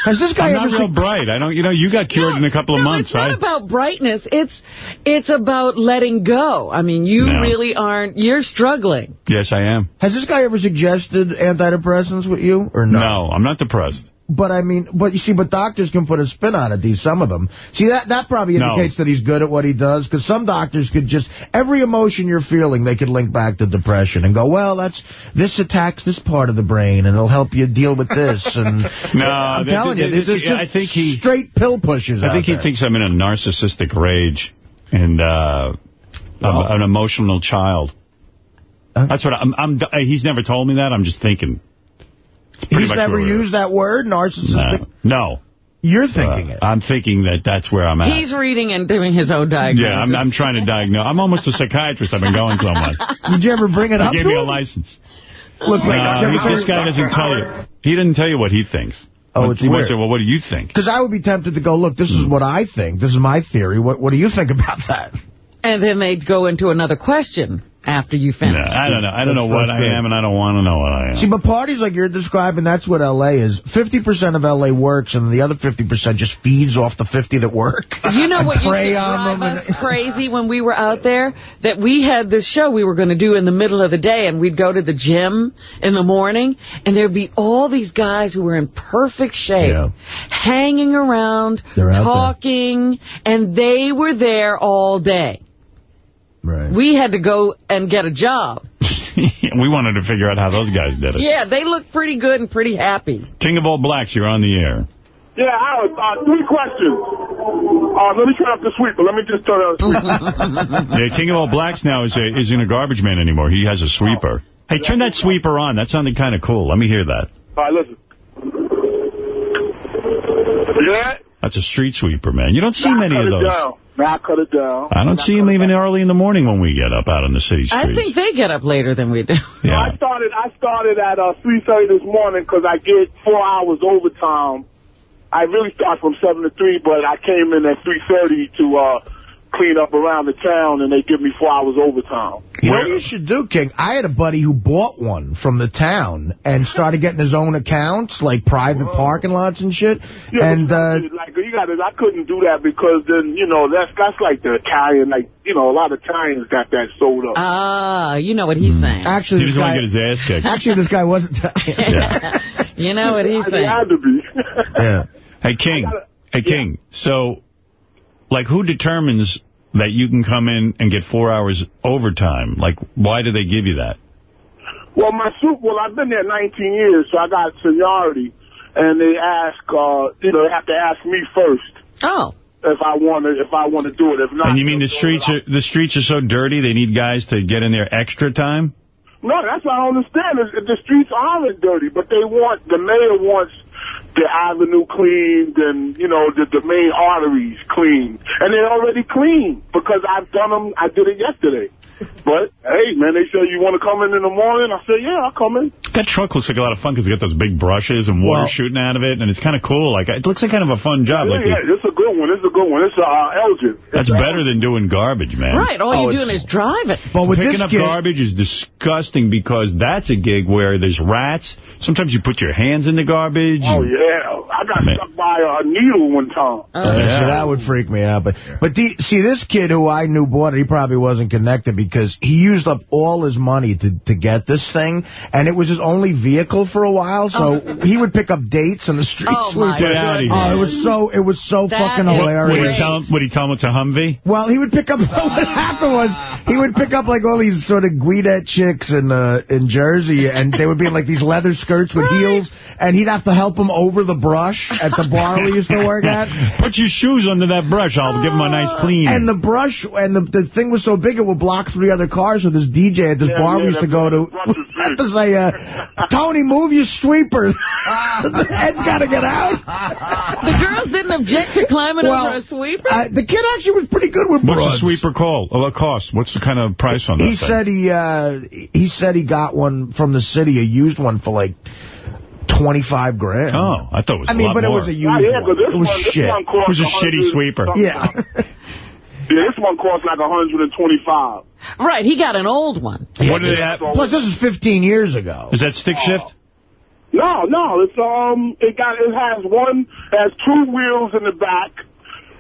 Has this guy I'm ever not real bright. I don't. You know, you got cured in a couple of no, months. it's not I, about brightness. It's it's about letting go. I mean, you No. really aren't... You're struggling. yes, I am. Has this guy ever suggested antidepressants with you, or no? No, I'm not depressed. But I mean, but you see, but doctors can put a spin on it. These some of them. See that that probably No. indicates that he's good at what he does. Because some doctors could just every emotion you're feeling, they could link back to depression and go, well, that's this attacks this part of the brain and it'll help you deal with this. And No, I'm this- telling you, this- there's just I think he- straight pill pushers. I think he there. thinks I'm in a narcissistic rage and uh, Well. an emotional child. Huh? That's what I'm, I'm. He's never told me that. I'm just thinking. Pretty he's much never used that word, narcissistic. No, no. You're thinking Uh, it. I'm thinking that that's where I'm at. He's reading and doing his own diagnosis. yeah, I'm, I'm trying to diagnose. I'm almost a psychiatrist. I've been going so much. Did you ever bring it up He gave to me a license. Look, wait, No, he, this guy doesn't tell you. He doesn't tell you what he thinks. Oh, But it's he might weird. say, well, what do you think? Because I would be tempted to go, look, this is what I think. This is my theory. What What do you think about that? And then they'd go into another question after you No, finish. I don't know. I don't That's know what first I am, and I don't want to know what I am. See, but parties like you're describing, that's what L.A. is. 50% of L.A. works, and the other 50% just feeds off the 50 that work. You know what used to Prey on drive them us and- crazy when we were out there? That we had this show we were going to do in the middle of the day, and we'd go to the gym in the morning, and there'd be all these guys who were in perfect shape, Yeah. hanging around, They're there. talking, and they were there all day. Right. We had to go and get a job. we wanted to figure out how those guys did it. Yeah, they looked pretty good and pretty happy. King of all blacks, you're on the air. Yeah, Howard, uh, three questions. Uh, let me turn off the sweeper. Let me just turn on the sweeper. Yeah, King of all blacks now is a, isn't a garbage man anymore. He has a sweeper. Hey, turn that sweeper on. That sounded kind of cool. Let me hear that. All right, listen. Yeah? That's a street sweeper, man. You don't see Now many of it those. Down. Now cut it down. I don't see him even early in the morning when we get up out on the city streets. I think they get up later than we do. yeah. I started. I started at uh, 3:30 this morning because I get four hours overtime. I really start from seven to three, but I came in at 3:30 to uh, clean up around the town, and they give me four hours overtime. You know what you should do, King? I had a buddy who bought one from the town and started getting his own accounts, like private parking lots and shit. Yeah, and uh, like you got I couldn't do that because then you know that's that's like the Italian, like you know a lot of Italians got that sold up. Ah, you know what he's saying. actually, He this just want guy, to get his ass kicked. actually, this guy wasn't. yeah. You know what he's I saying. had to be. yeah. Hey, King. Gotta- Hey, King. So, like, who determines that you can come in and get four hours overtime? Like, why do they give you that? Well, my suit, well, I've been there 19 years, so I got seniority. And they ask, uh, you know, they have to ask me first. Oh. If I want to, if I want to do it. If not, And you mean the streets are the streets are so dirty they need guys to get in there extra time? No, that's what I don't understand. Is the streets aren't dirty, but they want the mayor wants the avenue cleaned and you know the the main arteries cleaned, and they're already clean because I've done them. I did it yesterday. But hey, man, they said, you want to come in in the morning. I said, yeah, I'll come in. That truck looks like a lot of fun because they got those big brushes and water Well- shooting out of it, and it's kind of cool. Like It looks like kind of a fun job. yeah, like yeah, it's a good one. It's a good one. It's uh, Elgin. That's better than doing garbage, man. Right, all Oh, you're doing is driving. But Picking up garbage is disgusting because that's a gig where there's rats. Sometimes you put your hands in the garbage. Oh yeah, I got Man. stuck by a needle one time. Uh, So that would freak me out. But but the, see, this kid who I knew bought it, he probably wasn't connected because he used up all his money to, to get this thing, and it was his only vehicle for a while. So he would pick up dates on the street Oh, my sweeper. Get out of here. Oh, it was so it was so That fucking hilarious. Would he tell him? Would he tell him it's a Humvee? Well, he would pick up. What happened was he would pick up like all these sort of Guidette chicks in uh, in Jersey, and they would be in like these leather skirts with heels, and he'd have to help them over the brush at the bar we used to work at. Put your shoes under that brush. I'll give him a nice clean. And the brush and the the thing was so big it would block three other cars. with this DJ at this Yeah, bar we used to go to had to say, uh, "Tony, move your sweeper. the head's got to get out." The girls didn't object to climbing Well, over a sweeper? Uh, the kid actually was pretty good with What's broads. the sweeper call? Oh, what cost? What's the kind of price on that He thing? said he uh, he said he got one from the city, a used one for like twenty five grand. Oh, I thought it was I a mean, lot but more. it was a used Ah, yeah, one. 'cause this It was one- this shit. one It was a shitty sweeper. Yeah. Yeah, this one cost like 125. Right, he got an old one. What did they have? Plus, this is 15 years ago. Is that stick shift? No, no, it's um, it got it has one, it has two wheels in the back,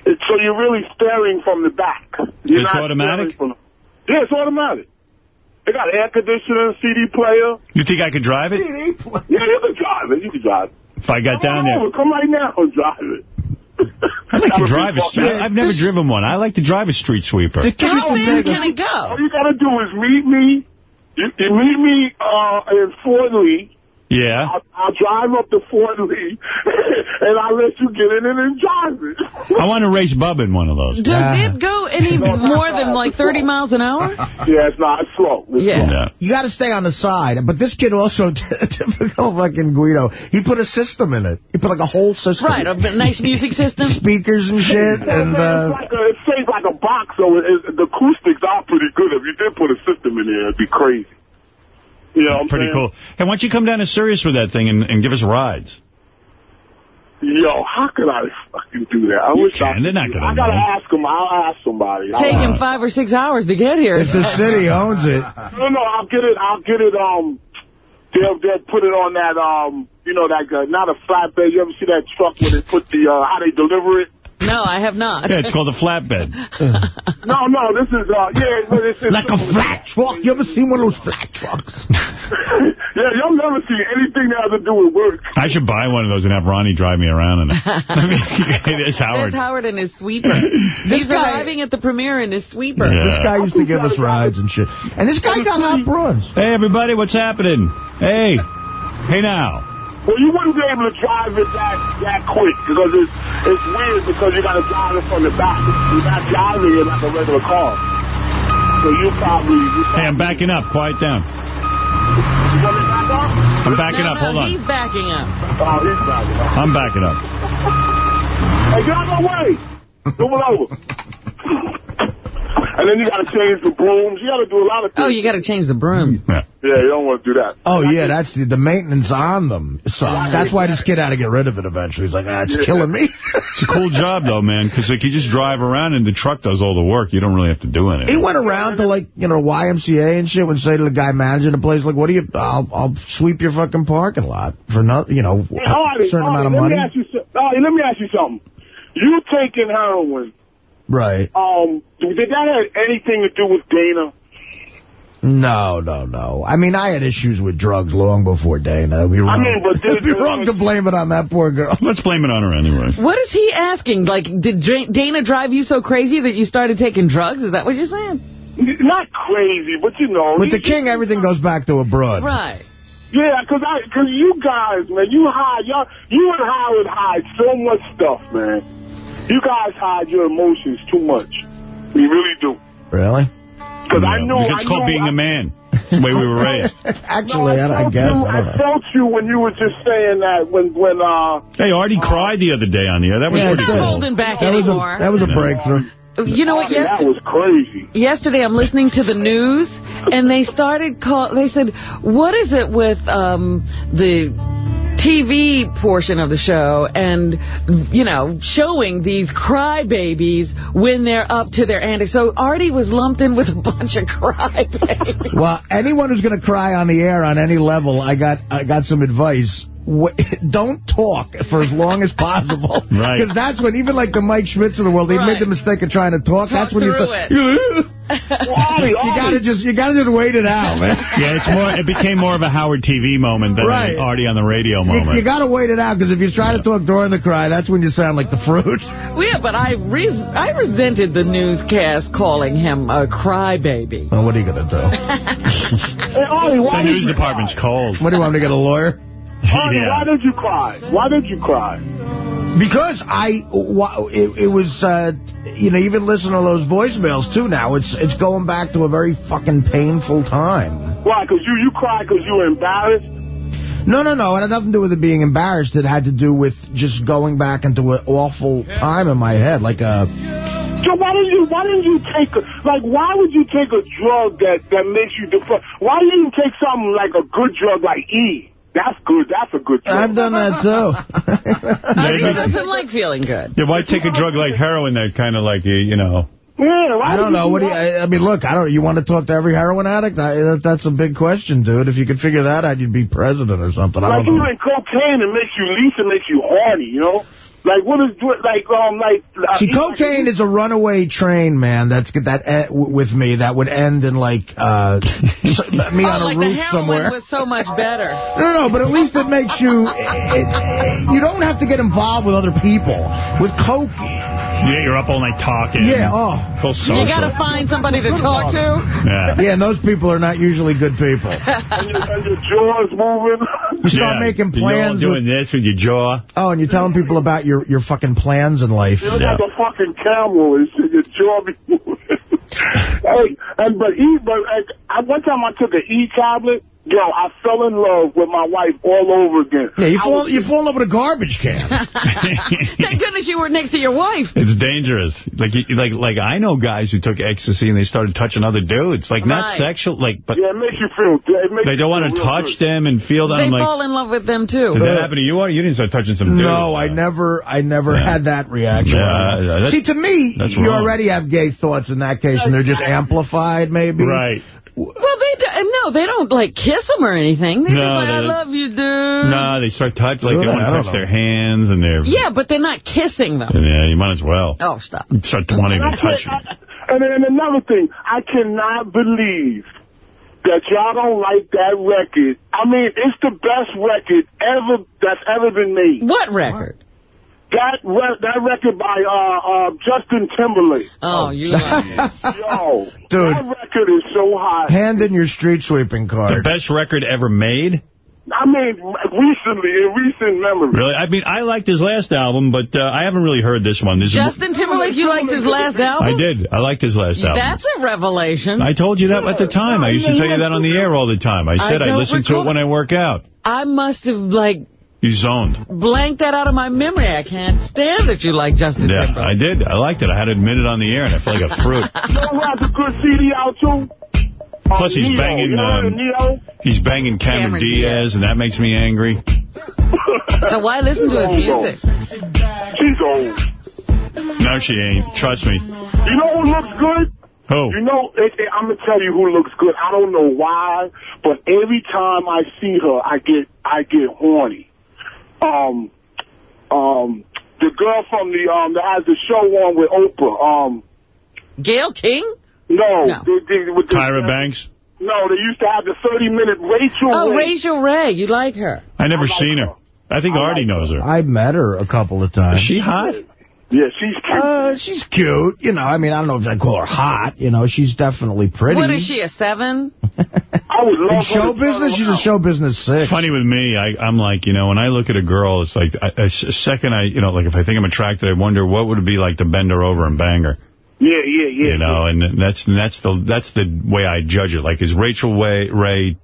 it, so you're really staring from the back. You're It's not automatic? From, yeah, it's automatic. It got air conditioner, CD player. You think I could drive it? CD player. Yeah, you can drive it. You can drive it. If I got Come down on there. come right now and drive it. I'd like to drive be a street. fucking- I've never driven one. I like to drive a street sweeper. How fast can it All you gotta do is meet me. You, you meet me uh, in Fort Lee. Yeah. I'll, I'll drive up to Fort Lee, and I'll let you get in it and drive it. I want to race Bubba in one of those. Does it go any more than like 30 miles an hour? Yeah, it's not. It's slow. It's Yeah. slow. Yeah. You got to stay on the side. But this kid also, typical fucking Guido, he put a system in it. He put like a whole system. Right, a nice music system. Speakers and shit. Yeah, and man, uh, it's like a, it shaped like a box, so it, it, the acoustics are pretty good. If you did put a system in there, it'd be crazy. You know what I'm Pretty saying? cool. Hey, why don't you come down to Sirius with that thing and, and give us rides? Yo, how could I fucking do that? I You wish I can. They're not gonna that. I gotta know. ask them. I'll ask somebody. I'll Take him ask. five or six hours to get here. if the city owns it. No, no, I'll get it. I'll get it. Um, they'll they'll put it on that. Um, you know that uh, not a flatbed. You ever see that truck where they put the uh, how they deliver it? No, I have not. Yeah, it's called a flatbed. No, no, this is uh, yeah, but it's, it's Like a flat truck. You ever seen one of those flat trucks? yeah, y'all never see anything that has to do with work. I should buy one of those and have Ronnie drive me around in it. I mean, there's Howard. There's Howard and his sweeper. He's guy- arriving at the premiere in his sweeper. Yeah. This guy used to give us rides and shit. And this guy got hot bronze. Hey, everybody, what's happening? Hey. Hey, now. Well, you wouldn't be able to drive it that that quick because it's it's weird because you got to drive it from the back. You're not driving it like a regular car. So you probably you Hey, I'm backing up. Quiet down. You want me back up? I'm backing no, up. no, Hold on. he's backing up. Oh, he's backing up. I'm backing up. Hey, get out of the way. Move it over. And then you got to change the brooms. You got to do a lot of things. Oh, you got to change the brooms. Yeah. Yeah, you don't want to do that. Oh, yeah, that's the, the maintenance on them sucks. That's why this kid had to get rid of it eventually. He's like, ah, it's Yeah. killing me. It's a cool job, though, man, because like, you just drive around and the truck does all the work. You don't really have to do anything. He anything. went around to, like, you know, YMCA and shit and say to the guy managing the place, like, what do you, I'll, I'll sweep your fucking parking lot for not, you know, Hey, Artie, a certain Artie, amount of let money. Me ask you, so- Artie, let me ask you something. You taking heroin, Right. um, did that have anything to do with Dana? No, no, no. I mean, I had issues with drugs long before Dana. It'd be wrong, mean, but It'd be wrong to blame it on that poor girl. Let's blame it on her anyway. What is he asking? Like, did Dana drive you so crazy that you started taking drugs? Is that what you're saying? Not crazy, but you know. With the king, everything goes back to a broad. Right. Yeah, because I, cause you guys, man, you hide, y'all, you and Howard hide so much stuff, man. You guys hide your emotions too much. You really do. Really? Because I know, Because I it's called know, being I, a man. It's the way we were raised. Actually, no, I, I felt guess. You, I I, felt you when you were just saying that when, when, uh, Hey, Artie cried the other day on the air. That was Yeah, pretty it did. cool. holding back that was anymore. a that was a Yeah. breakthrough. You know what? that Yesterday, was crazy. yesterday I'm listening to the news, and they started call. They said, "What is it with um, the TV portion of the show and you know showing these crybabies when they're up to their antics?" So Artie was lumped in with a bunch of crybabies. Well, anyone who's going to cry on the air on any level, I got I got some advice. Wh- Don't talk for as long as possible. Right. Because that's when, even like the Mike Schmidts of the world, they Right. made the mistake of trying to talk. Talk that's when you through it. Artie, you gotta just you gotta just wait it out, man. Yeah, it's more. It became more of a Howard TV moment than Right. an Artie on the radio moment. you gotta wait it out because if you try to talk during the cry, that's when you sound like the fruit. Well, yeah, but I res I resented the newscast calling him a crybaby. Well, what are you gonna do? Hey, Artie, why the news you department's cold. What do you want me to get a lawyer? Artie, why did you cry? Why did you cry? Because I, it, it was, uh, you know, even listening to those voicemails too. Now it's it's going back to a very fucking painful time. Why? Because you, you cried because you were embarrassed? No, no, no. It had nothing to do with it being embarrassed. It had to do with just going back into an awful time in my head, like a. So why didn't you, why didn't you take, a, like, why would you take a drug that, that makes you depressed? Why didn't you take something like a good drug like E? That's good. That's a good drug. I've done that too. Artie doesn't like feeling good. Yeah, why take a drug like heroin that kind of like, you you know... Yeah, I don't would know. you What do you, I, I mean, look, I don't. You want to talk to every heroin addict? I, that, that's a big question, dude. If you could figure that out, you'd be president or something. I Like don't know. cocaine, it makes you least, it makes you horny, you know? Like what is like um like uh, See, cocaine is a runaway train, man. That's that eh, with me. That would end in like uh, s- me oh, on a like roof the heroin somewhere. was so much better. No, no, no, but at least it makes you. It, it, you don't have to get involved with other people. With coke, Yeah, you're up all night talking. yeah, oh, Full social. You got to find somebody to talk to. Yeah. yeah, and those people are not usually good people. and your, and your jaw's moving. You start Yeah. making You're doing with- this with your jaw. oh, and you're telling people about your your fucking plans in life. You look Yeah. like a fucking camel. It's, your jaw be moving. hey, and but E, but one time I took an E tablet. Yo, I fell in love with my wife all over again. Yeah, you I fall was- you fall in love with a garbage can. Thank goodness you were next to your wife. It's dangerous. Like, you- like, like I know guys who took ecstasy and they started touching other dudes. Like, not sexual, like, but Yeah, it makes you feel. It makes they you don't want to touch good. them and feel them. They I'm like, fall in love with them, too. did that happen to you? Or You didn't start touching some dude. No, I never, I never Yeah. had that reaction. Yeah, yeah, See, to me, you wrong. already have gay thoughts in that case, and they're just amplified, maybe. Right. Well, they do, no, they don't like kiss them or anything. They're No, just like, I they- love you, dude. No, they start touch like they want to touch know. their hands and their. Yeah, but they're not kissing them. Yeah, you might as well. Oh, stop. Start wanting to And touch can't- And then another thing, I cannot believe that y'all don't like that record. I mean, it's the best record ever that's ever been made. What record? That re- that record by uh, uh, Justin Timberlake. Oh, you like it. Yo, Dude. that record is so hot. Hand in your street sweeping card. The best record ever made? I mean, recently, in recent memory. Really? I mean, I liked his last album, but uh, I haven't really heard this one. This Justin Timberlake, you liked his last album? I did. I liked his last album. That's a revelation. I told you that at the time. I used to tell you that on the air all the time. I I said I, don't listen to it when I work out. I must have, like, You zoned. blanked that out of my memory. I can't stand that you like Justin Yeah, Timberlake. I did. I liked it. I had to admit it on the air, and I felt like a fruit. You know who has a good CD out, too? Plus, he's Neo. banging, You know um, He's banging Cameron, Cameron Diaz, Diaz. and that makes me angry. So why listen to his music? She's old. No, she ain't. Trust me. You know who looks good? Who? You know, it, it, I'm gonna tell you who looks good. I don't know why, but every time I see her, I get I get horny. Um, um, the girl from the um that has the show on with Oprah. Um, Gayle King? no, No. The, the, with the, Tyra Banks? No, they used to have the 30-minute Rachael Oh, Ray. Rachael Ray. You like her. I never seen her. I think Artie knows her. I met her a couple of times. Is she hot? Yeah, she's cute. Uh, she's cute. You know, I mean, I don't know if I call her hot. You know, she's definitely pretty. What is she, a seven? I would love her show business, she's a show business six. It's funny with me. I, I'm like, you know, when I look at a girl, it's like a, a second I, you know, like if I think I'm attracted, I wonder what would it be like to bend her over and bang her. Yeah, yeah, yeah. You know, and that's that's the that's the way I judge it. Like, is Rachael Way, Ray,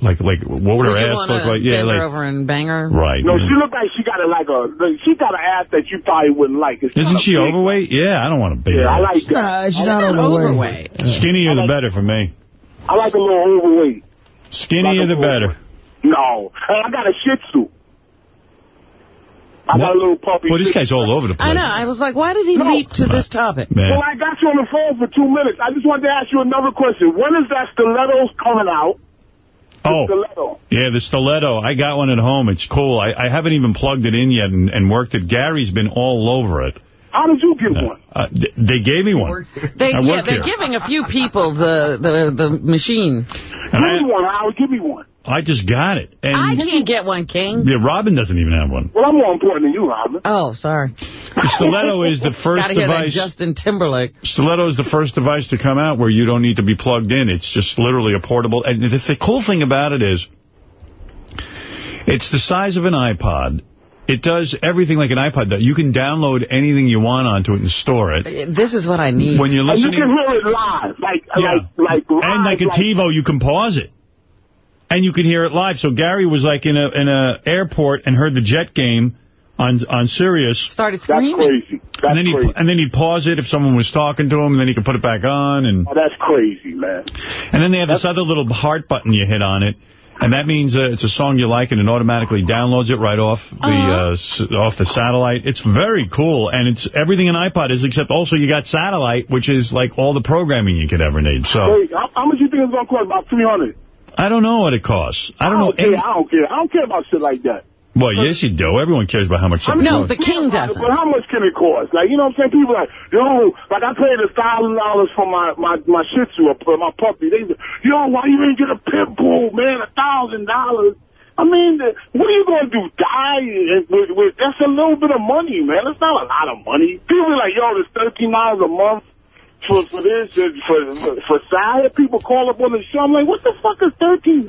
like like what would her Would you ass look like? Yeah, bend her like over and bang her? right. No, yeah. she looked like she got a, like a, she got an ass that you probably wouldn't like. It's Isn't she big. overweight? Yeah, I don't want to be. Yeah, I like that. Nah, she's I not like- overweight. Skinnier the better for me. I like a little overweight. Skinnier the better. No. Hey, I got a Shih Tzu. I got a little puppy. Well, this guy's all over the place. I know. I was like, why did he No. leap to this uh, topic? Man. Well, I got you on the phone for two minutes. I just wanted to ask you another question. When is that stilettos coming out? Oh, Stiletto. yeah, the stiletto. I got one at home. It's cool. I, I haven't even plugged it in yet and, and worked it. Gary's been all over it. How did you get one? Uh, th- they gave me one. They, yeah, they're here. giving a few people the, the, the machine. And Give me I, one, Howard. Give me one. I just got it. And I can't get one, King. yeah, Robin doesn't even have one. Well, I'm more important than you, Robin. Oh, sorry. The stiletto is the first Gotta hear that device. Justin Timberlake. Stiletto is the first device to come out where you don't need to be plugged in. It's just literally a portable. And the, the cool thing about it is, it's the size of an iPod. It does everything like an iPod does. You can download anything you want onto it and store it. Uh, this is what I need. When you're And you can hear it live. Like, Yeah. like, like live. and like a TiVo, you can pause it. And you can hear it live. So Gary was like in a in a airport and heard the Jet game on on Sirius. Started screaming. That's screaming. crazy. That's and then he crazy. and then he'd pause it if someone was talking to him, and then he could put it back on. And Oh, that's crazy, man. and then they have this other little heart button you hit on it, and that means uh, it's a song you like, and it automatically downloads it right off the uh s off the satellite. It's very cool, and it's everything an iPod is, except also you got satellite, which is like all the programming you could ever need. So Hey, how, how much you think it's going to cost? About 300 I don't know what it costs. I don't know. care. any- I don't care. I don't care about shit like that. well, yes, you do. Everyone cares about how much something No, costs. the king But doesn't. how much can it cost? Like, you know what I'm saying? People are like, yo, like I paid a thousand dollars for my, my, my shih tzu, for my puppy. They said, yo, why you didn't get a pit bull, man? A thousand dollars. I mean, what are you going to do? Die? With, with, that's a little bit of money, man. It's not a lot of money. People are like, yo, there's $13 a month for, for this, for, for, for side. People call up on the show. I'm like, what the fuck is $13?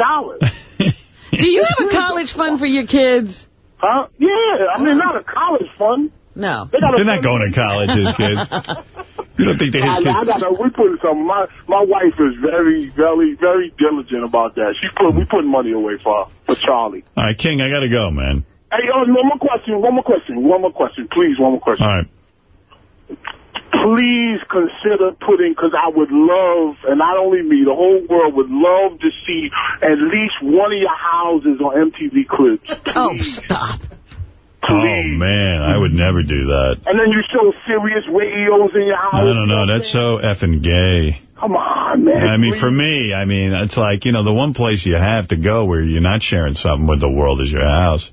Do you have a college fund for your kids? Huh? Yeah, I mean, not a college fund. No. they they're not going to college, his kids. You don't think they his I, kids? I got to, we put some, my, my wife is very, very, very diligent about that. She put, we put money away for, for Charlie. All right, King, I got to go, man. Hey, yo, one more question, one more question, one more question, please, one more question. All right. Please consider putting, because I would love, and not only me, the whole world would love to see at least one of your houses on MTV Cribs. Oh, stop. Oh, man, I would never do that. And then you show Sirius radios in your house. No, no, no. That's so effing gay. Come on, man. I mean, please. for me, I mean, it's like, you know, the one place you have to go where you're not sharing something with the world is your house.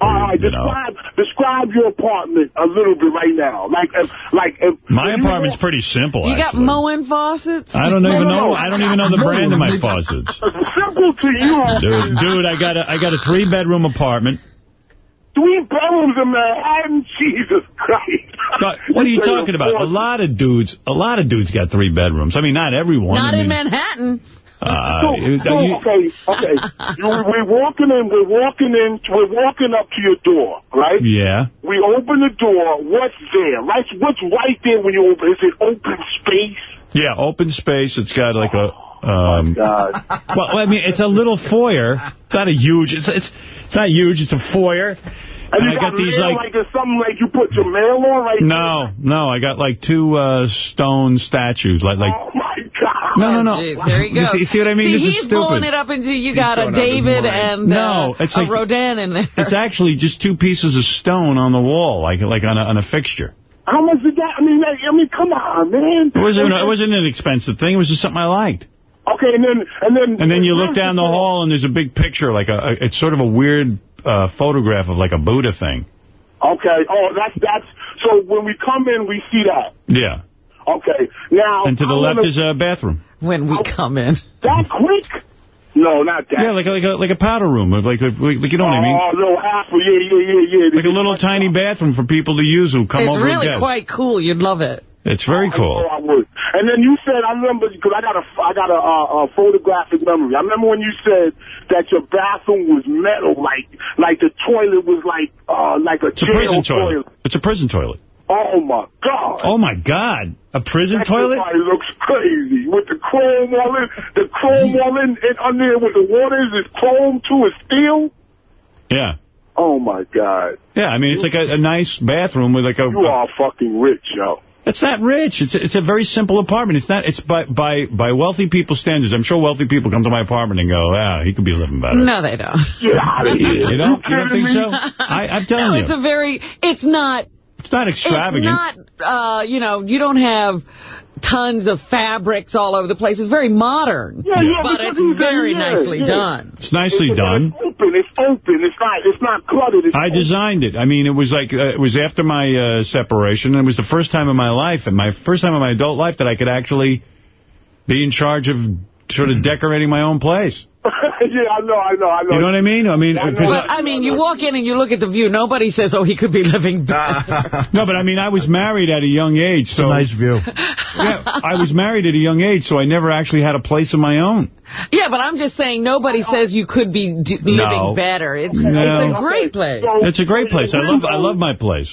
All right, you know. describe describe your apartment a little bit right now. Like, if, like if, My if you apartment's pretty simple, You got actually. Moen faucets? I don't even No, no, know. no. I don't even know the brand of my faucets. Simple to you. Dude, dude, I got a I got a three bedroom apartment. Three bedrooms in Manhattan? Jesus Christ. But what are you talking about? A lot of dudes, a lot of dudes got three bedrooms. I mean, not everyone. Not I in Manhattan. Uh, So, so, okay, okay. You, we're walking in, we're walking in, we're walking up to your door, right? yeah. We open the door. What's there? Right? What's right there when you open? Is it open space? Yeah, open space. It's got like a. Um, God. well, I mean, it's a little foyer. It's not a huge. It's it's it's not huge. It's a foyer. And And you I got these mail, like. like it's something like you put your mail on right No, no, I got like two uh, stone statues, like like. Oh my God. No, no, no. Jeez, there you You go. see- you see what I mean? See, This is he's blowing stupid. it up into you got a going out of his David and No, uh, it's a like- Rodin in there. It's actually just two pieces of stone on the wall, like like on a, on a fixture. How much is that? I mean, like, I mean, come on, man. It wasn't it wasn't an expensive thing. It was just something I liked. Okay, and then and then And then you look down the hall and there's a big picture, like a, a it's sort of a weird uh, photograph of like a Buddha thing. Okay. Oh, that's that's. So when we come in, we see that. Yeah. Okay. Now. And to the I left wanna- is a bathroom. When we come in. That quick? No, not that. Yeah, like a, like a, like a powder room. Like, like, like you know what I mean? Oh, little half. Yeah, yeah, yeah, yeah. Like a little tiny bathroom for people to use who come it's over really and quite cool. You'd love it. It's very cool. know I would. And then you said, I remember, because I got a, I got a, uh, a photographic memory. I remember when you said that your bathroom was metal, like, like the toilet was like, uh, like a It's a jail prison toilet. It's a prison toilet. Oh my God. Oh, my God. A prison That toilet? Everybody looks crazy with the chrome all in, the chrome all in, and under there with the waters is chrome too, is steel. Yeah. Oh my God. Yeah, I mean, it's like a, a nice bathroom with like a... You are fucking rich, yo. It's not rich. It's a, it's a very simple apartment. It's not. It's by by by wealthy people standards. I'm sure wealthy people come to my apartment and go, ah, he could be living better. No, they don't. You don't, you don't think so? I, I'm telling no, you. it's a very, it's not, It's not extravagant. it's not, uh, you know, you don't have tons of fabrics all over the place. It's very modern. Yeah, yeah, but it's very yeah, nicely yeah. done. It's nicely It's- done. It's open. It's open. It's not. It's not cluttered. It's I open. designed it. I mean, it was like, uh, it was after my uh, separation, and it was the first time in my life, and my first time in my adult life, that I could actually be in charge of sort of decorating my own place. yeah, I know. I know. I know. You know what I mean? I mean, I know. 'cause But, I mean, you walk in and you look at the view. Nobody says, oh, he could be living better. no, but I mean, I was married at a young age, so nice view. yeah, I was married at a young age, so I never actually had a place of my own. yeah, but I'm just saying nobody says you could be d living better. It's, No. it's a great place. So- It's a great place. I love I love my place.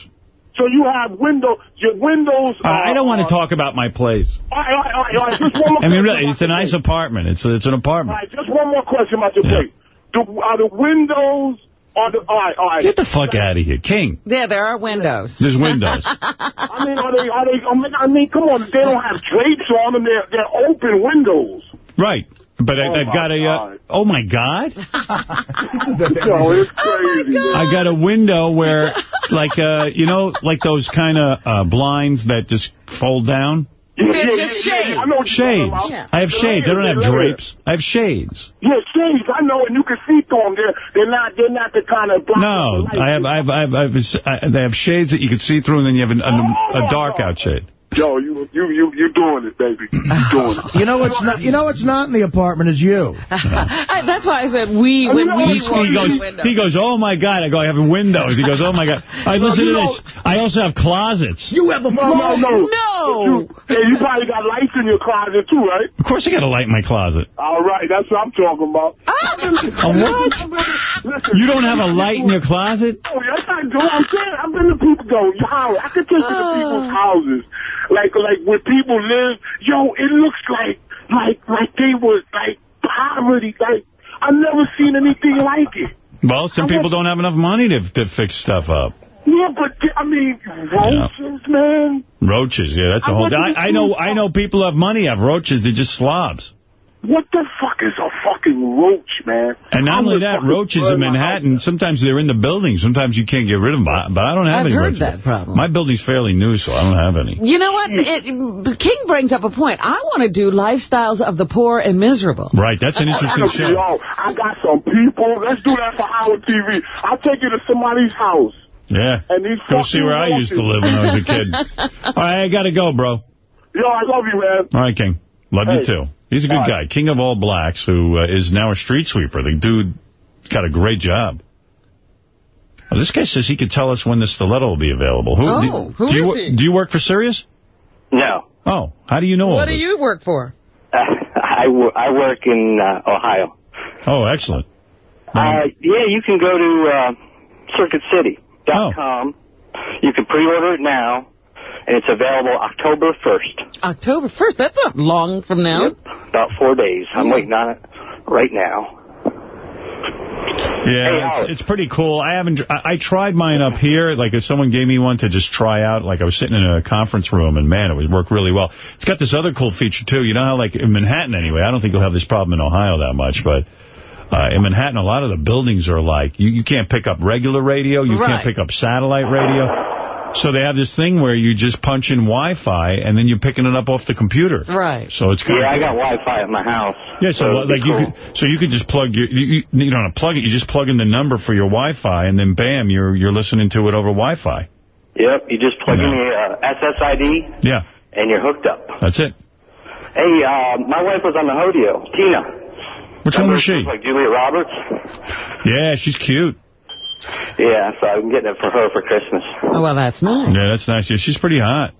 So you have window. Your windows. Uh, I don't want are- to talk about my place. All right, all right, all right, all right. Just one more I mean, really, it's a nice place. apartment. It's it's an apartment. right, just one more question about your Yeah. place. Do, are the windows? Are the all right, all right. Get the fuck out of here, King. Yeah, there are windows. There's windows. I mean, are they? Are they? I mean, I mean, come on. They don't have drapes on them. They're they're open windows. right. But I, Oh, I've my got a. Uh, oh my God! Yo, it's crazy. man. I got a window where, like, uh, you know, like those kind of uh, blinds that just fold down. Yeah, yeah, just yeah, yeah, shades. I know what Shades. Yeah. I have shades. I don't have drapes. I have shades. Yeah, shades. I know, and you can see through them. They're they're not they're not the kind of block No. I have, I have, I have, I have, I, they have shades that you can see through, and then you have an, a, a dark out shade. Yo, you you you you doing it, baby. You doing it. You know what's not? You know what's not in the apartment is you. I, that's why I said we when we He, walk he in goes, he goes, oh my God. I go, I have windows. He goes, oh my God. I listen to this. I also have closets. You have a No, no, no. No. You, hey, you probably got lights in your closet too, right? Of course I got a light in my closet. All right, that's what I'm talking about. Ah! A what? Listen, You don't have a light in your closet? Oh, yes, I do. I'm saying, I've been to people go, yo, I could take you to oh. people's houses. Like, like where people live, yo, it looks like, like, like they was, like, poverty. Like, I've never seen anything like it. Well, some people don't have enough money to, to fix stuff up. Yeah, but, I mean, roaches, man. Roaches, yeah, that's a I whole... I, I know I know people have money have roaches. They're just slobs. What the fuck is a fucking roach, man? And not I'm only that, roaches in Manhattan, sometimes they're in the building. Sometimes you can't get rid of them, but, but I don't have I've any heard roaches. that problem. My building's fairly new, so I don't have any. You know what? It, King brings up a point. I want to do lifestyles of the poor and miserable. Right, that's an interesting Yo, show. I got some people. Let's do that for Howard TV. I'll take you to somebody's house. Yeah. And these Go see where I used to live when I was a kid. All right, I got to go, bro. Yo, I love you, man. All right, King. Love you, too. He's a good All guy. King of all blacks, who uh, is now a street sweeper. The dude's got a great job. Well, this guy says he could tell us when the stiletto will be available. Who, Oh, do, who do you, he? Do you work for Sirius? No. Oh, how do you know all What do this? you work for? I, wo- I work in uh, Ohio. Oh, excellent. Uh, yeah, you can go to uh, CircuitCity.com. You can pre-order it now, and it's available October 1st. October 1st. That's not long from now. About four days. I'm waiting on it right now. Yeah, it's, it's pretty cool. I haven't. I, I tried mine up here. Like if someone gave me one to just try out, like I was sitting in a conference room, and man, it was worked really well. It's got this other cool feature too. You know how like in Manhattan anyway. I don't think you'll have this problem in Ohio that much, but. Uh, in Manhattan, a lot of the buildings are like, you, you can't pick up regular radio, you Right. can't pick up satellite radio. So they have this thing where you just punch in Wi-Fi, and then you're picking it up off the computer. Right. So it's kind Yeah, of I got Wi-Fi at my house. yeah, so, it'd like you cool. could, so you could just plug your, you, you, you don't have to plug it, you just plug in the number for your Wi-Fi, and then bam, you're you're listening to it over Wi-Fi. Yep, you just plug in Yeah. your uh, SSID, Yeah. and you're hooked up. That's it. Hey, uh, my wife was on the Hodeo, Tina. Which one was she? Like Julia Roberts. Yeah, she's cute. Yeah, so I'm getting it for her for Christmas. Oh, well, that's nice. Yeah, that's nice. Yeah, she's pretty hot.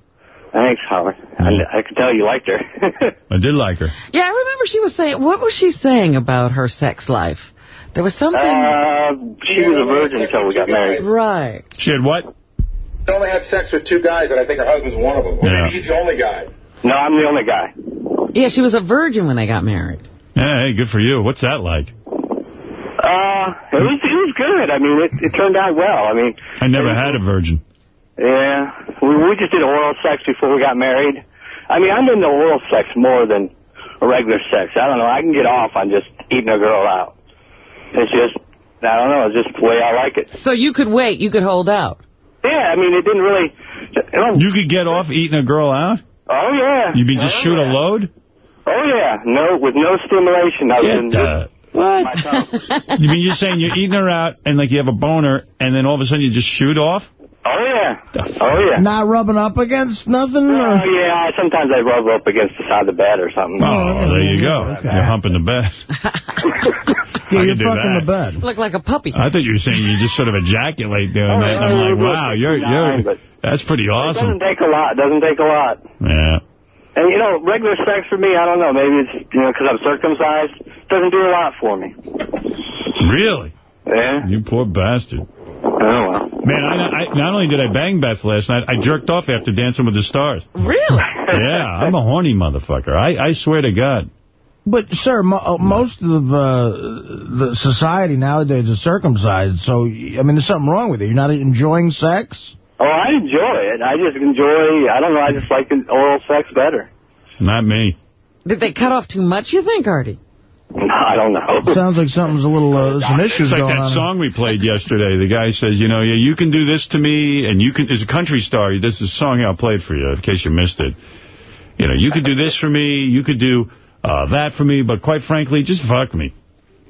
Thanks, Howard. I, I could tell you liked her. I did like her. Yeah, I remember she was saying, what was she saying about her sex life? There was something... Uh, she was a virgin until we got married. Right. She had what? She only had sex with two guys, and I think her husband's one of them. Or Yeah. maybe he's the only guy. No, I'm the only guy. Yeah, she was a virgin when they got married. Yeah, hey, good for you. What's that like? Uh, it was it was good. I mean, it, it turned out well. I mean, I never had a virgin. yeah, we we just did oral sex before we got married. I mean, I'm into oral sex more than regular sex. I don't know. I can get off on just eating a girl out. It's just, I don't know. It's just the way I like it. So you could wait, you could hold out. Yeah, I mean, it didn't really. You know, You could get off eating a girl out? oh yeah. You mean just Oh, shoot a load? Oh yeah, no, with no stimulation. I was in Get the... What? you mean you're saying you're eating her out and like you have a boner and then all of a sudden you just shoot off? Oh yeah. Oh yeah. Not rubbing up against nothing? Oh or- yeah. Sometimes I rub up against the side of the bed or something. Oh, oh there you go. You're humping the bed. Yeah, I you're fucking the bed. Look like a puppy. I thought you were saying you just sort of ejaculate doing Oh, that. And I'm yeah, like, wow, you're, Nine, you're, that's pretty It awesome. doesn't take a lot. It Doesn't take a lot. Yeah. And, you know, regular sex for me, I don't know. Maybe it's, you know, because I'm circumcised. Doesn't do a lot for me. Really? Yeah. You poor bastard. Oh, well. Man, I, I, not only did I bang Beth last night, I jerked off after Dancing with the Stars. Really? Yeah, I'm a horny motherfucker. I, I swear to God. But, sir, mo uh, most of uh, the society nowadays is circumcised, so, I mean, there's something wrong with it. You're not enjoying sex? Oh, I enjoy it. I just enjoy, I don't know, I just like oral sex better. Not me. Did they cut off too much, you think, Artie? I don't know. Sounds like something's a little, uh, some issues It's like going that on. song we played yesterday. The guy says, you know, yeah, you can do this to me, and you can, as a country star, this is a song I played for you, in case you missed it. You know, you could do this for me, you could do uh, that for me, but quite frankly, just fuck me.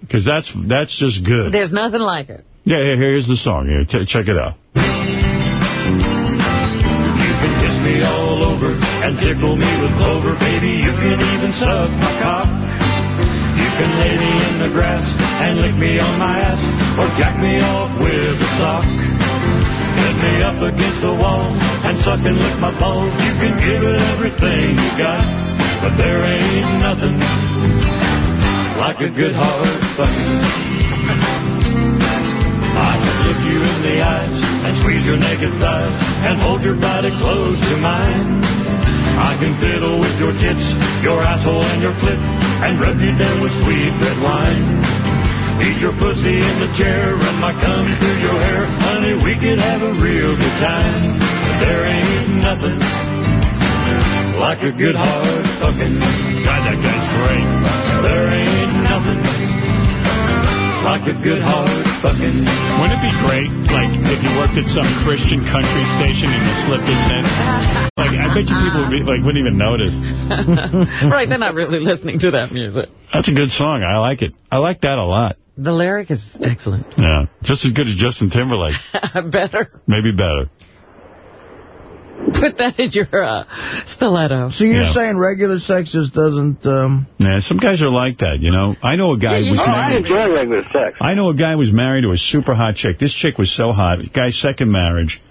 Because that's that's just good. There's nothing like it. Yeah, here, here's the song. Here, ch check it out. You can kiss me all over and tickle me with clover, baby. You can even suck my cock. Can lay me in the grass and lick me on my ass or jack me off with a sock. Let me up against the wall and suck and lick my balls. You can give it everything you got, but there ain't nothing like a good hard fucking. I can look you in the eyes and squeeze your naked thighs and hold your body close to mine. I can fiddle with your tits, your asshole and your clit and rub you down with sweet red wine. Eat your pussy in the chair, run my cum through your hair. Honey, we could have a real good time. But there ain't nothing like a good hard fucking. God, like a good hard fucking. Wouldn't it be great, like, if you worked at some Christian country station and you slipped this in? Like, I bet you people would be, like, wouldn't even notice. right, they're not really listening to that music. That's a good song. I like it. I like that a lot. The lyric is excellent. Yeah. Just as good as Justin Timberlake. Better. Maybe better. Put that in your uh, stiletto. So you're Yeah. saying regular sex just doesn't... Um... Yeah, some guys are like that, you know. I know a guy was Oh, I married. enjoy regular sex. I know a guy was married to a super hot chick. This chick was so hot. Guy's second marriage.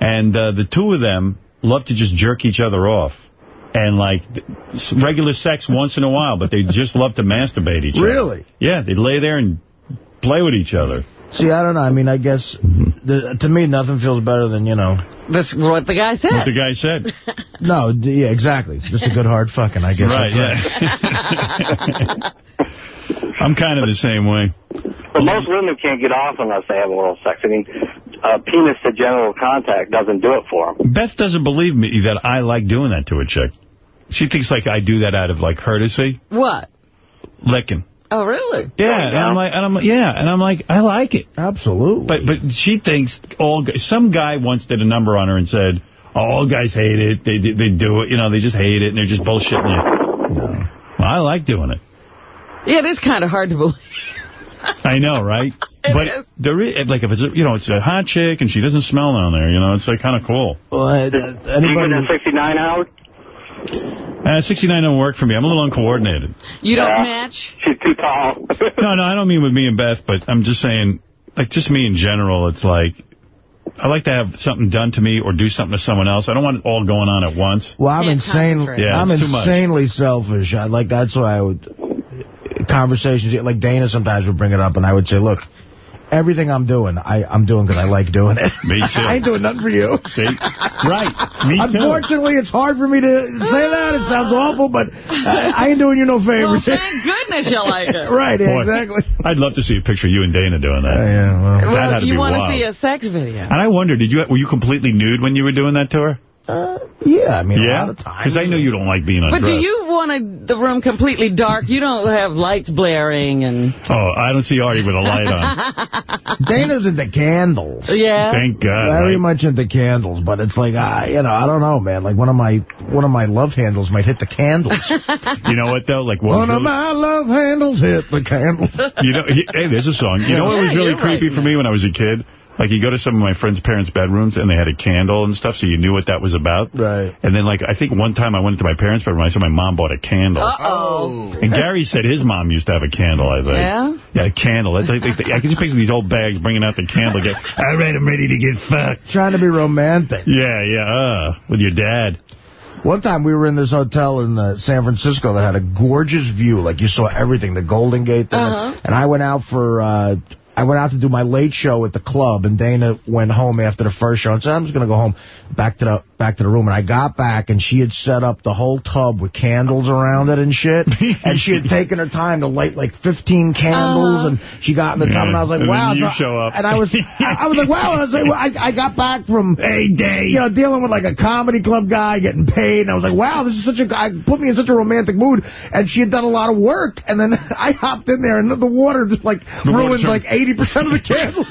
And uh, the two of them love to just jerk each other off. And, like, regular sex once in a while, but they just love to masturbate each other. Really? Yeah, they'd lay there and play with each other. See, I don't know. I mean, I guess, the, to me, nothing feels better than, you know... That's what the guy said. What the guy said. No, yeah, exactly. Just a good hard fucking, I guess. Right, that's yeah. I'm kind of the same way. But most women can't get off unless they have oral sex. I mean, uh, penis to genital contact doesn't do it for them. Beth doesn't believe me that I like doing that to a chick. She thinks like I do that out of like courtesy, What? licking. Oh, really? Yeah, and I'm like, and I'm like, yeah, and I'm like, I like it. Absolutely. But but she thinks all gu- some guy once did a number on her and said, oh, all guys hate it. They they do it, you know, they just hate it and they're just bullshitting you. Well, I like doing it. Yeah, it is kind of hard to believe. I know, right? but there is like if it's a, you know it's a hot chick and she doesn't smell down there, you know, it's like kind of cool. Well, uh, You good anybody... at 69, Howard? Uh, 69 don't work for me. I'm a little uncoordinated. You don't match? She's too tall. no, no, I don't mean with me and Beth, but I'm just saying, like, just me in general, it's like, I like to have something done to me or do something to someone else. I don't want it all going on at once. Well, I'm Can't insane. Yeah, I'm too much. insanely selfish. I like that's why I would conversations like Dana sometimes would bring it up, and I would say, look. Everything I'm doing, I, I'm doing because I like doing it. Me too. I ain't doing nothing for you. See? Right. Me too. Unfortunately, it's hard for me to say that. It sounds awful, but I, I ain't doing you no favors. Well, favors. thank goodness you like it. right, yeah, Boy, exactly. I'd love to see a picture of you and Dana doing that. yeah, well. That had Well, to you be want to see a sex video. And I wonder, did you were you completely nude when you were doing that to her? Uh, yeah, I mean, a yeah? lot of times. Because I know you don't like being But do you want a, the room completely dark? You don't have lights blaring and... Oh, I don't see Artie with a light on. Dana's into candles. Yeah? Thank God. Very right? much into candles, but it's like, uh, you know, I don't know, man. Like one of my one of my love handles might hit the candles. You know what, though? Like, what one was of my love handles hit the candles. You know, hey, there's a song. You know what Yeah, was really you're right, creepy for me when I was a kid? Like, you go to some of my friends' parents' bedrooms, and they had a candle and stuff, so you knew what that was about. Right. And then, like, I think one time I went into my parents' bedroom, I saw my mom bought a candle. Uh-oh. And Gary said his mom used to have a candle, I think. Yeah? Yeah, a candle. I, I, I can just picture these old bags bringing out the candle. Get, all right, I'm ready to get fucked. Trying to be romantic. Yeah, yeah, uh, with your dad. One time we were in this hotel in uh, San Francisco that had a gorgeous view. Like you saw everything, the Golden Gate thing. Uh-huh. And I went out for, uh, I went out to do my late show at the club, and Dana went home after the first show and said, I'm just going to go home back to the back to the room. And I got back, and she had set up the whole tub with candles around it and shit. and she had taken her time to light like 15 candles, Uh-huh. and she got in the tub, and I was like, And then wow. you So- show up. And I was, I, I was like, wow. And I was like, well, I, I got back from, Hey, day. you know, dealing with like a comedy club guy getting paid. And I was like, wow, this is such a guy, put me in such a romantic mood. And she had done a lot of work. And then I hopped in there and the water just like The ruined like, like 80% of the candles.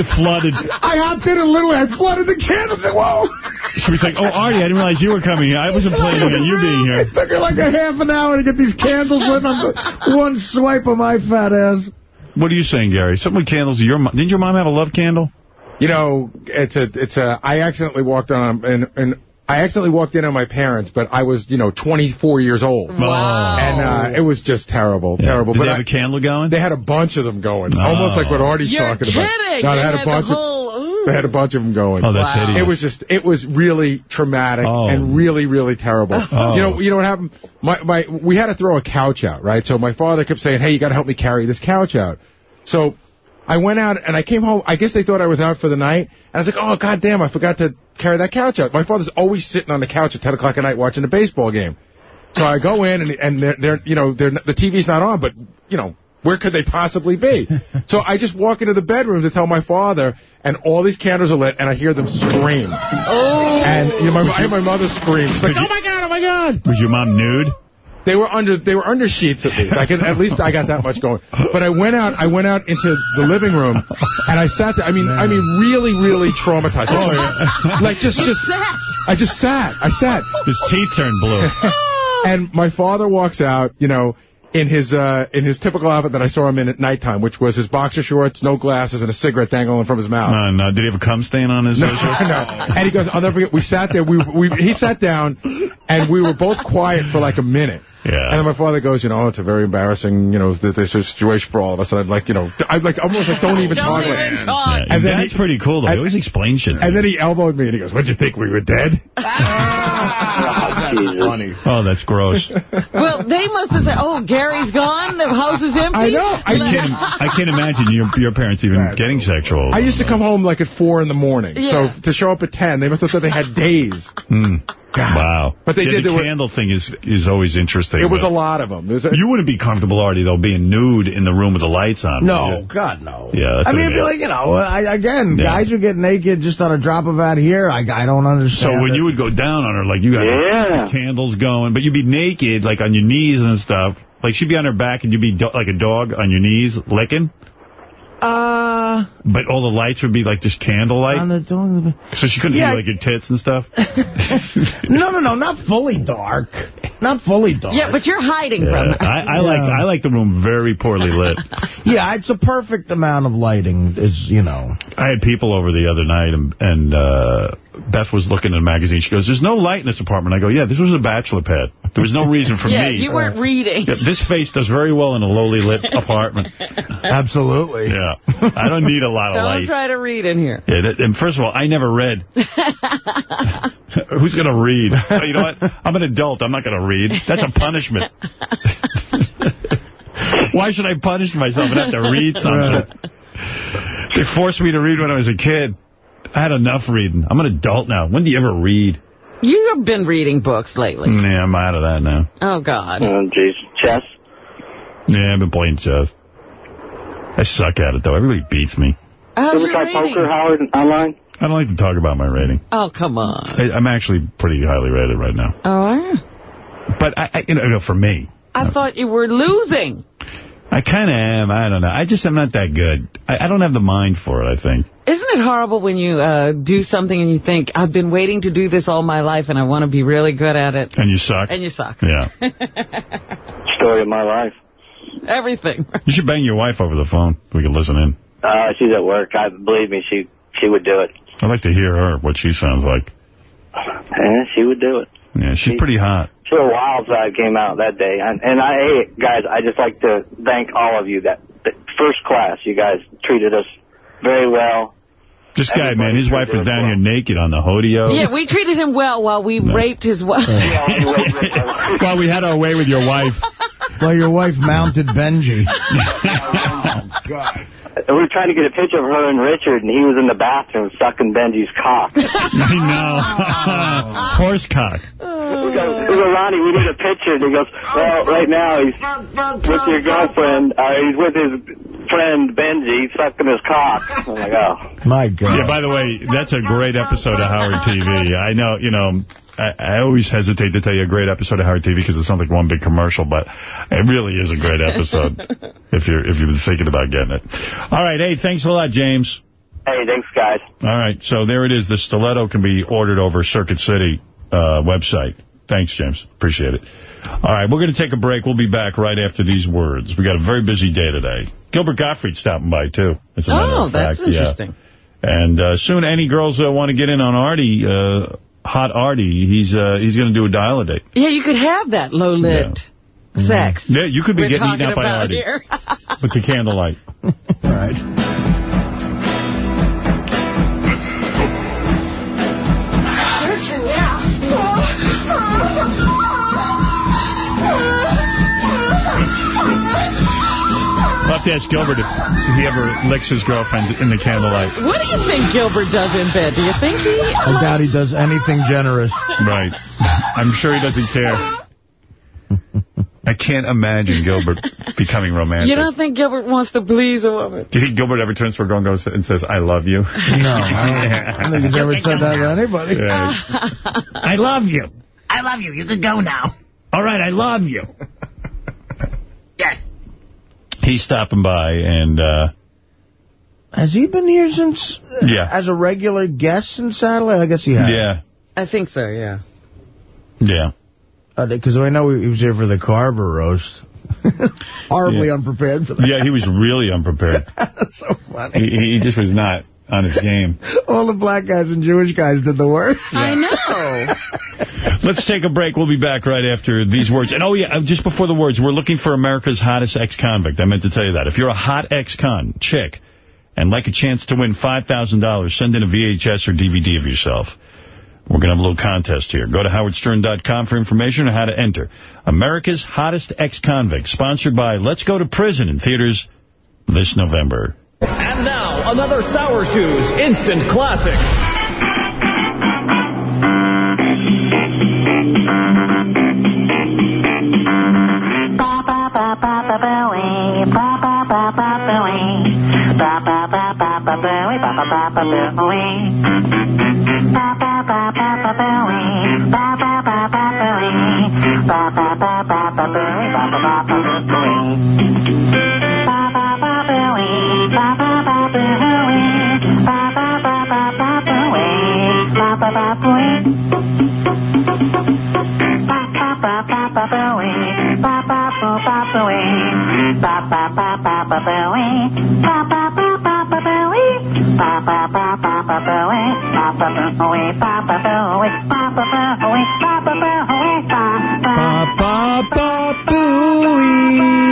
It flooded. I hopped in and literally I flooded the candles. And whoa. She was like, oh, Artie, I didn't realize you were coming. here. I wasn't planning on you being here. It took her like a half an hour to get these candles lit on one swipe of my fat ass. What are you saying, Gary? Something with candles. Your mo- Didn't your mom have a love candle? You know, it's a, it's a, I accidentally walked on, and, and I accidentally walked in on my parents, but I was, you know, 24 years old. Wow. And uh, it was just terrible, terrible. Did but they have I- a candle going? They had a bunch of them going, Oh. almost like what Artie's You're talking kidding. about. No, they, They had, had a bunch the of. whole- ooh. They had a bunch of them going. Oh, that's Wow. hideous. It was just, it was really traumatic Oh. and really, really terrible. Oh. You know, you know what happened? My, my, we had to throw a couch out, right? So my father kept saying, "Hey, you got to help me carry this couch out." So I went out and I came home. I guess they thought I was out for the night, and I was like, "Oh, goddamn, I forgot to carry that couch out." My father's always sitting on the couch at 10 o'clock at night watching a baseball game. So I go in and and they're, they're you know they're, the TV's not on, but you know where could they possibly be? so I just walk into the bedroom to tell my father, and all these candles are lit, and I hear them scream. Oh. And you know, my, I hear my mother scream. She's like, "Oh my oh, god! Oh my god!" Was your mom nude? They were under they were under sheets at least. I could, at least I got that much going. But I went out I went out into the living room and I sat there. I mean I mean really really traumatized. Oh yeah. Like just just I just sat. I sat. His teeth turned blue. and my father walks out, you know, in his uh, in his typical outfit that I saw him in at nighttime, which was his boxer shorts, no glasses, and a cigarette dangling from his mouth. No, no. Did he have a cum stain on his No, shirt? no. And he goes, I'll never forget, we sat there, we, we, he sat down, and we were both quiet for like a minute. Yeah. And then my father goes, you know, it's a very embarrassing, you know, th- this a situation for all of us. And I'd like, you know, I'd like, almost like, don't even Don't talk. even like- talk. Yeah, And then that's he- pretty cool, though. He and- always explains shit. And then he elbowed me, and he goes, what'd you think, we were dead? Ah. Funny. Oh, that's gross. Well, they must have said, oh, Gary's gone, the house is empty. I know. I I can't, I can't imagine your your parents even getting sexual. I used to come home like at 4 in the morning. Yeah. So to show up at 10, they must have thought they had days. Hmm. Hmm. Wow. But they yeah, did The do it- candle thing is is always interesting. It was a lot of them. A- You wouldn't be comfortable, Artie, though, being nude in the room with the lights on. No. God, no. Yeah, that's I mean, it'd be like, you know, I, again, Yeah. guys who get naked just on a drop of out here, I, I don't understand. So when it. you would go down on her, like you got Yeah. candles going, but you'd be naked, like on your knees and stuff. Like she'd be on her back and you'd be do like a dog on your knees licking. Uh, But all the lights would be like just candlelight. on the dog. so she couldn't Yeah. see like your tits and stuff. No, no, no, not fully dark. Not fully dark. Yeah, but you're hiding Yeah, from her. I, I like I like the room very poorly lit. Yeah, it's a perfect amount of lighting. Is you know. I had people over the other night, and, and uh, Beth was looking at a magazine. She goes, there's no light in this apartment. I go, yeah, this was a bachelor pad. There was no reason for yeah, me. you weren't uh, reading. Yeah, this face does very well in a lowly lit apartment. Absolutely. Yeah. I don't need a lot of light. Don't light. try to read in here. Yeah, that- and first of all, I never read. Who's going to read? Oh, you know what? I'm an adult. I'm not going to read. That's a punishment. Why should I punish myself and have to read something? They forced me to read when I was a kid. I had enough reading. I'm an adult now. When do you ever read? You've been reading books lately. Yeah, I'm out of that now. Oh, God. Oh, jeez. Chess? Yeah, I've been playing chess. I suck at it, though. Everybody beats me. How's Ever your try rating? poker, Howard, online? I don't like to talk about my rating. Oh, come on. I, I'm actually pretty highly rated right now. Oh, are you? But, I, I, you know, for me, I thought you were losing. I kind of am. I don't know. I just am not that good. I, I don't have the mind for it, I think. Isn't it horrible when you uh, do something and you think, I've been waiting to do this all my life and I want to be really good at it, And you suck. and you suck. Yeah. Story of my life. Everything. You should bang your wife over the phone. We can listen in. Uh, she's at work. I Believe me, she she would do it. I'd like to hear her, what she sounds like. Yeah, she would do it. Yeah, she's pretty hot. She a wild side came out that day. And, and I, hey, guys, I just like to thank all of you. That, that first class, you guys treated us very well. This guy, man, his wife was down here naked on the hodeo. Yeah, we treated him well while we raped his wife. while we had our way with your wife. Well, your wife mounted Benji. God. We were trying to get a picture of her and Richard, and he was in the bathroom sucking Benji's cock. I know. Horse cock. We go, we go, Ronnie, we need a picture. And he goes, well, right now he's with your girlfriend. Uh, he's with his friend Benji sucking his cock. I'm like, oh. My God. Yeah, by the way, that's a great episode of Howard TV. I know, you know, I, I always hesitate to tell you a great episode of Howard TV because it sounds like one big commercial, but it really is a great episode if you're if you've been thinking about getting it. All right, hey, thanks a lot, James. Hey, thanks, guys. All right, so there it is. The stiletto can be ordered over Circuit City uh, website. Thanks, James. Appreciate it. All right, we're going to take a break. We'll be back right after these words. We got a very busy day today. Gilbert Gottfried stopping by, too. As a Oh, of that's fact. Yeah. interesting. And uh, soon, any girls that want to get in on Artie, uh, hot Artie, he's uh, he's going to do a dial-a-date. Yeah, you could have that low-lit sex. Yeah, you could be We're getting talking eaten up by about Artie here. with the candlelight. All right. Have to ask Gilbert if, if he ever licks his girlfriend in the candlelight. What do you think Gilbert does in bed? Do you think he... I doubt he does anything generous. Right. I'm sure he doesn't care. I can't imagine Gilbert becoming romantic. You don't think Gilbert wants to please a woman? Do you think Gilbert ever turns to a girl and goes and says, I love you? No, I don't think he's ever said that to anybody. Yeah. I love you. I love you. You can go now. All right, I love you. Yes. He's stopping by, and, uh, Has he been here since... uh, Yeah. As a regular guest in Satellite? I guess he has. yeah, I think so, yeah. yeah. Because I know he was here for the Carver roast. Horribly Yeah. unprepared for that. Yeah, he was really unprepared. So funny. He, he just was not on his game. All the black guys and Jewish guys did the worst. I know. Let's take a break. We'll be back right after these words. And, oh, yeah, uh, just before the words, we're looking for America's hottest ex-convict. I meant to tell you that. If you're a hot ex-con, chick, and like a chance to win $5,000, send in a VHS or DVD of yourself. We're going to have a little contest here. Go to howardstern.com for information on how to enter. America's Hottest Ex-Convict, sponsored by Let's Go to Prison in theaters this November. And now, another Sour Shoes Instant Classic. Ba ba ba boo-ee, ba ba ba ba ba boo-ee, ba ba ba boo-ee, ba ba ba ba ba boo-ee, ba ba boo ba boo-ee, ba ba ba ba boo-ee, ba ba ba ba ba boo-ee, ba ba ba ba boo-ee, ba ba ba ba ba boo-ee, ba ba boo-ee, ba ba boo-ee, ba ba ba ba boo-ee, ba ba ba ba boo-ee, ba ba ba ba Papa Booey.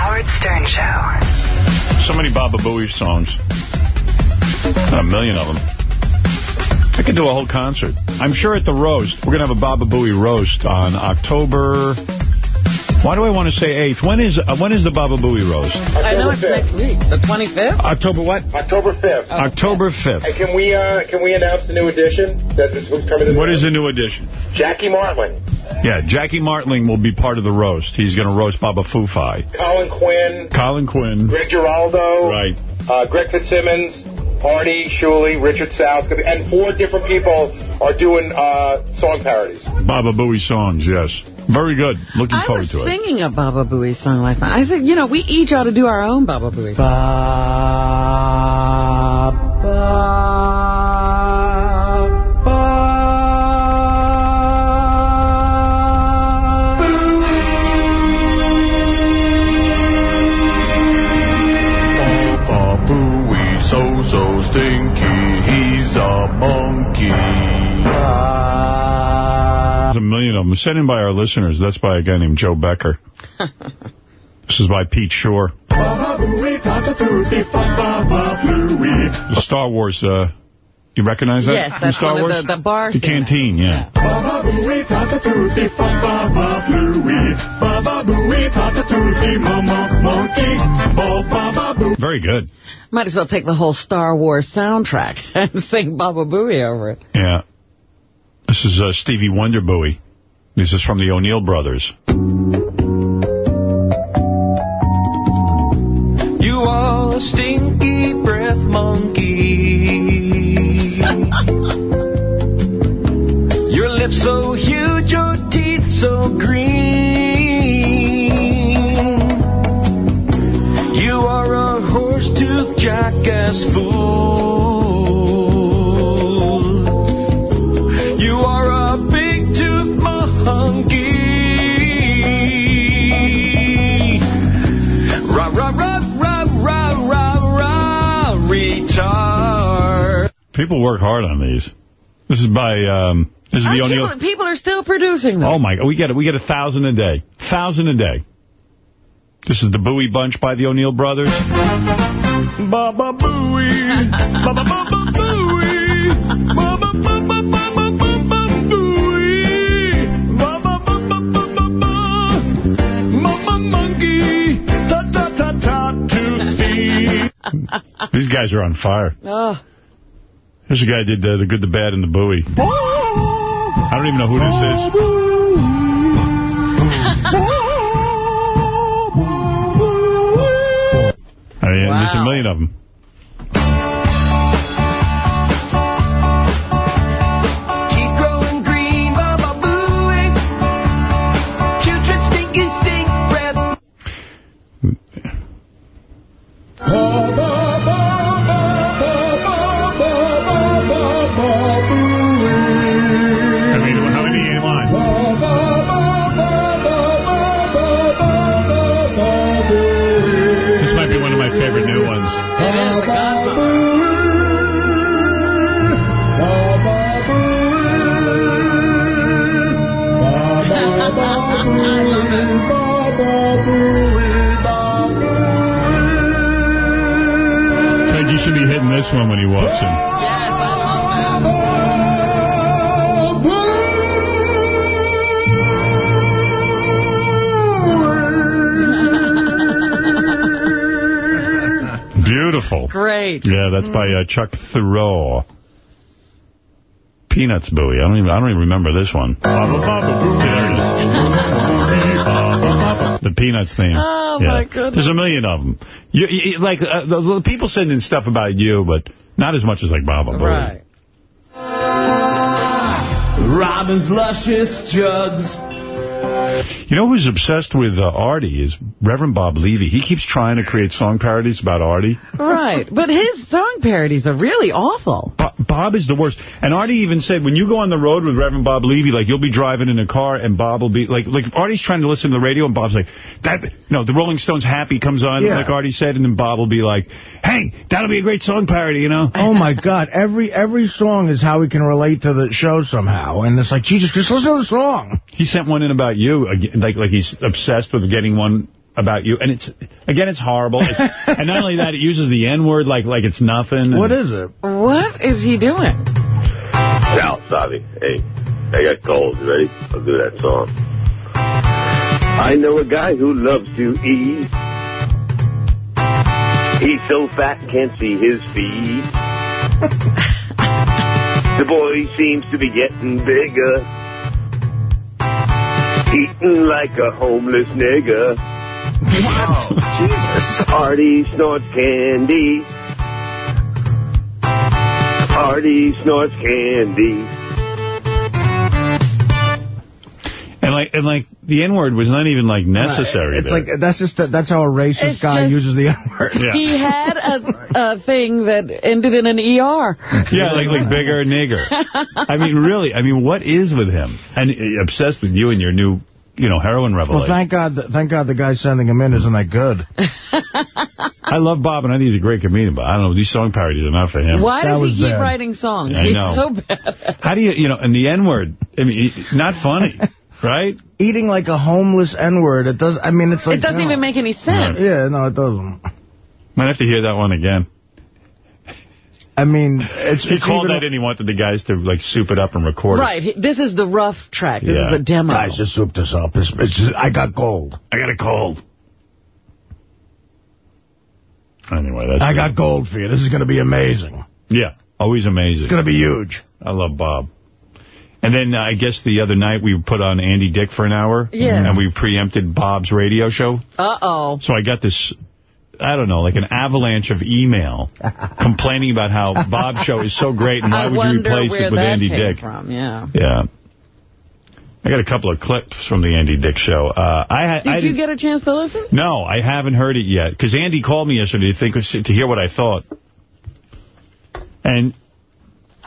Howard Stern Show. So many Baba Booey songs. A million of them. I could do a whole concert. I'm sure at the roast, we're going to have a Baba Booey roast on October... Why do I want to say 8th? When is uh, when is the Baba Booey roast? I know it's next week. The 25th? October what? October 5th. October 5th. Hey, can we uh, can we announce the new edition? That is who's coming to What is the new edition? Jackie Martling, Yeah, Jackie Martling will be part of the roast. He's going to roast Baba Fufai. Colin Quinn, Colin Quinn. Greg Giraldo, Right. uh, Greg Fitzsimmons, Artie, Shuli, Richard South, and four different people are doing uh, song parodies. Baba Booey songs, yes. Very good. Looking I forward to it. I was singing a Baba Booey song last night. I think, you know, we each ought to do our own Baba Booey. Baba a million of. Sent in by our listeners. That's by a guy named Joe Becker. this is by Pete Shore. The Star Wars, uh, you recognize that? Yes, that's Star Wars? the, the bar The scene. canteen, yeah. Very good. Might as well take the whole Star Wars soundtrack and sing Baba Booey over it. Yeah. This is uh, Stevie Wonder Bowie. This is from the O'Neill brothers. You are a stinky breath monkey. your lips so huge, your teeth so green. You are a horse-toothed jackass fool. People work hard on these. This is by, um, this is the Aren't O'Neill... People, are still producing them. Oh, my God. We get it. We get a thousand a day. Thousand a day. This is the Bowie Bunch by the O'Neill brothers. Baba Booey, Baba Baba Booey, Baba Baba Baba Baba Booey, Baba Baba Baba Mama Monkey, ta ta ta ta to see. These guys are on fire. Oh. Here's a guy who did uh, the good, the bad, and the Bowie. I don't even know who this is. I mean, There's a million of them. Teeth growing green, Baba Booey, putrid stinky stink this one when he walks in. Beautiful. Great. Yeah, that's by uh, Chuck Thoreau. Peanuts Bowie. I don't even I don't even remember this one. There it is. The Peanuts theme. Oh, yeah. my goodness. There's a million of them. You, you, like uh, the, the people sending stuff about you, but not as much as like Baba Booey. Right. Robin's luscious jugs You know who's obsessed with uh, Artie is Reverend Bob Levy. He keeps trying to create song parodies about Artie. Right. But his song parodies are really awful. Bo Bob is the worst. And Artie even said, when you go on the road with Reverend Bob Levy, like, you'll be driving in a car and Bob will be, like, like Artie's trying to listen to the radio and Bob's like, that, you know, the Rolling Stones Happy comes on, Yeah. like Artie said, and then Bob will be like, hey, that'll be a great song parody, you know? Oh, my God. Every every song is how we can relate to the show somehow. And it's like, Jesus, just listen to the song. He sent one in about you, ag- like like he's obsessed with getting one about you. And it's, again, it's horrible. It's, and not only that, it uses the N-word like like it's nothing. What is it? What is he doing? Sal, Savi, hey, I got gold. You ready? I'll do that song. I know a guy who loves to eat. He's so fat can't see his feet. the boy seems to be getting bigger. Eating like a homeless nigger. Wow. Jesus. Artie snorts candy. Artie snorts candy. Like and like the N-word was not even like necessary. It's there. like, that's just, that's how a racist It's guy just- uses the N-word. Yeah. He had a, a thing that ended in an ER. Yeah, like like bigger nigger. I mean, really. I mean, what is with him? And uh, obsessed with you and your new, you know, heroin revelation. Well, thank God, thank God the guy sending him in isn't that good. I love Bob, and I think he's a great comedian, but I don't know, these song parodies are not for him. Why That does he keep bad. writing songs? I He's know. so bad. How do you, you know, and the N-word, I mean, it- not funny, right? Eating like a homeless N-word, it does, I mean, it's like... it doesn't no. even make any sense. Yeah, no, it doesn't. Might have to hear that one again. I mean, it's... He it's called even, that in, he wanted the guys to, like, soup it up and record it. Right. This is the rough track. This Yeah. is a demo. Guys, just soup this up. It's, it's, I got gold. I got a cold. Anyway, that's... I got gold for you. This is going to be amazing. Yeah, always amazing. It's going to be huge. I love Bob. And then uh, I guess the other night we put on Andy Dick for an hour. Yeah. And we preempted Bob's radio show. Uh-oh. So I got this, I don't know, like an avalanche of email complaining about how Bob's show is so great and why I would you replace it with Andy Dick. from, yeah. Yeah. I got a couple of clips from the Andy Dick show. Uh, I. Did I you get a chance to listen? No, I haven't heard it yet. Because Andy called me yesterday to think to hear what I thought. And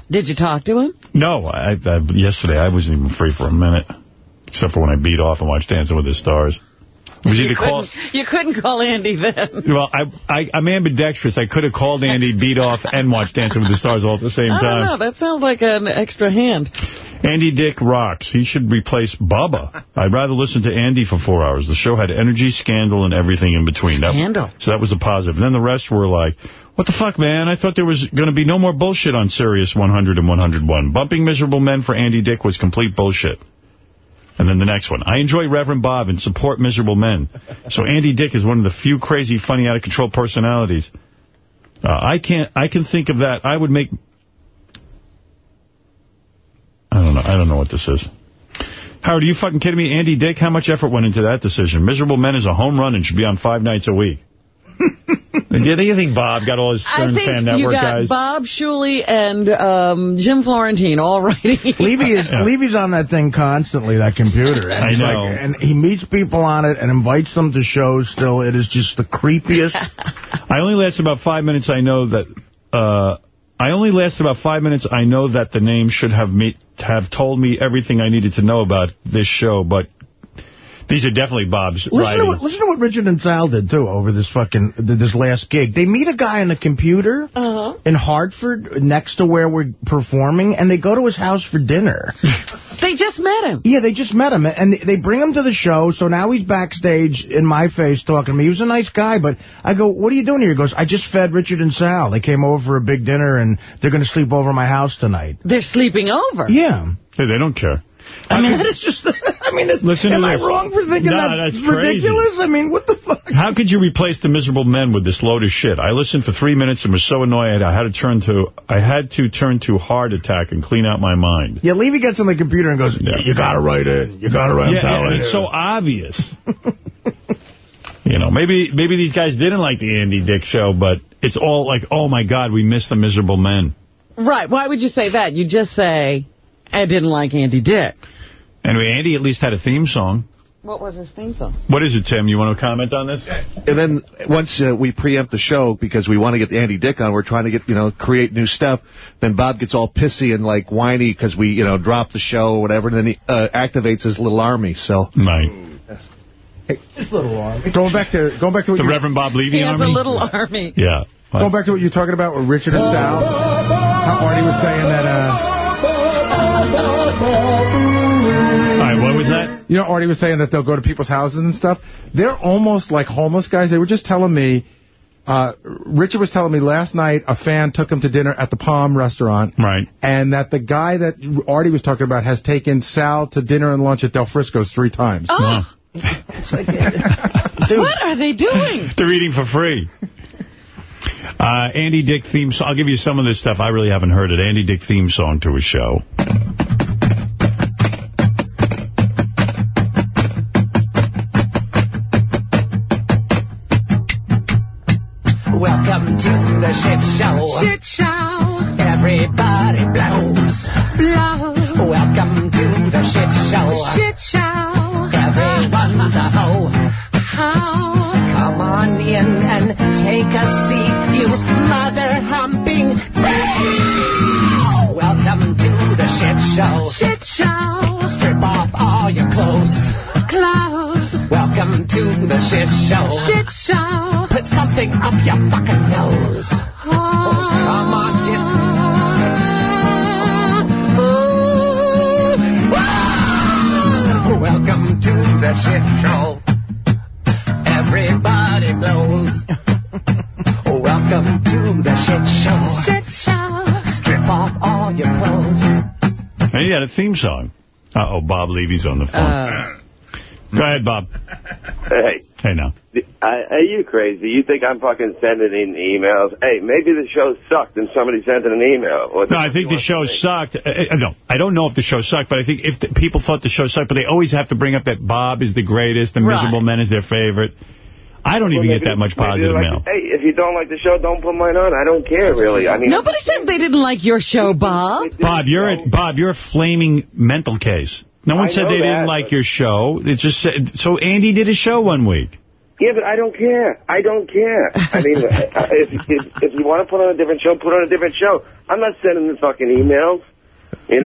Did you talk to him? no, I, I, yesterday I wasn't even free for a minute, except for when I beat off and watched Dancing with the Stars. You couldn't, you couldn't call Andy then. Well, I, I, I'm ambidextrous. I could have called Andy, beat off, and watched Dancing with the Stars all at the same I don't time. know. That sounds like an extra hand. Andy Dick rocks. He should replace Bubba. I'd rather listen to Andy for four hours. The show had energy, scandal, and everything in between. That, Scandal. So that was a positive. And then the rest were like, what the fuck, man? I thought there was going to be no more bullshit on Sirius 100 and 101. Bumping miserable men for Andy Dick was complete bullshit. And then the next one. I enjoy Reverend Bob and support miserable men. So Andy Dick is one of the few crazy, funny, out-of-control personalities. Uh, I can't. I can think of that. I would make... I don't know. I don't know what this is. Howard, are you fucking kidding me? Andy Dick, how much effort went into that decision? Miserable Men is a home run and should be on five nights a week. do you think Bob got all his I Stern think Fan you Network got guys? Bob Shuli and um, Jim Florentine all writing. Levy is Yeah. Levy's on that thing constantly, that computer. And I know. Like, and he meets people on it and invites them to shows still. It is just the creepiest. I only last about five minutes. I know that... Uh, I only lasted about five minutes. I know that the name should have me have told me everything I needed to know about this show, but these are definitely Bob's Listen to, writing. what, listen to what Richard and Sal did, too, over this fucking, this last gig. They meet a guy on the computer Uh-huh. in Hartford next to where we're performing, and they go to his house for dinner. They just met him. Yeah, they just met him, and they bring him to the show, so now he's backstage in my face talking to me. He was a nice guy, but I go, what are you doing here? He goes, I just fed Richard and Sal. They came over for a big dinner, and they're going to sleep over my house tonight. They're sleeping over. Yeah. Hey, they don't care. I mean, that is just, I mean, it's, Listen to am I this. wrong for thinking No, that's, that's ridiculous? I mean, what the fuck? How could you replace the miserable men with this load of shit? I listened for three minutes and was so annoyed I had to turn to I had to turn to Hard Attack and clean out my mind. Yeah, Levy gets on the computer and goes, Yeah. you got to write it. You got to write Yeah, down. it's so obvious. you know, maybe maybe these guys didn't like the Andy Dick show, but it's all like, oh my God, we miss the miserable men. Right. Why would you say that? You just say, I didn't like Andy Dick. Anyway, Andy at least had a theme song. What was his theme song? What is it, Tim? You want to comment on this? And then once uh, we preempt the show because we want to get Andy Dick on, we're trying to get, you know, create new stuff. Then Bob gets all pissy and like whiny because we, you know, drop the show or whatever. And then he uh, activates his little army. So. Right. little army. Going back to going back to what The Reverend Bob Levy He has Army? a little army. Yeah. Going back to what you're talking about with Richard and Sal, how Artie was saying that. Uh, All right, what was that? You know, Artie was saying that they'll go to people's houses and stuff. They're almost like homeless guys. They were just telling me. Uh, Richard was telling me last night a fan took him to dinner at the Palm restaurant. Right. And that the guy that Artie was talking about has taken Sal to dinner and lunch at Del Frisco's three times. Oh. what are they doing? They're eating for free. Uh, Andy Dick theme song. I'll give you some of this stuff. I really haven't heard it. Andy Dick theme song to a show. Welcome to the shit show. Shit show. Everybody blows. Blow. Welcome to the shit show. Shit show. Everyone's a hoe. How? Come on in and take a show. Shit show. Strip off all your clothes. Clothes. Welcome to the shit show. Shit show. Put something up your fucking nose. Oh, come on, get. Welcome to the shit show. Everybody blows. Welcome to the shit show. Shit show. Strip off all your clothes. And he had a theme song. Uh-oh, Bob Levy's on the phone. Go ahead, Bob. Hey. Hey, now. I, are you crazy? You think I'm fucking sending in emails? Hey, maybe the show sucked and somebody sent in an email. No, I think the show sucked. Uh, uh, no, I don't know if the show sucked, but I think if the, people thought the show sucked, but they always have to bring up that Bob is the greatest and Right. Miserable Men is their favorite. I don't even Well, get maybe- that much positive like- mail. Hey, if you don't like the show, don't put mine on. I don't care, really. I mean, Nobody said they didn't like your show, Bob. Bob, you're a, Bob, you're a flaming mental case. No one I said know they didn't like your show. It just said so. Andy did a show one week. Yeah, but I don't care. I don't care. I mean, uh, if, if if you want to put on a different show, put on a different show. I'm not sending the fucking emails.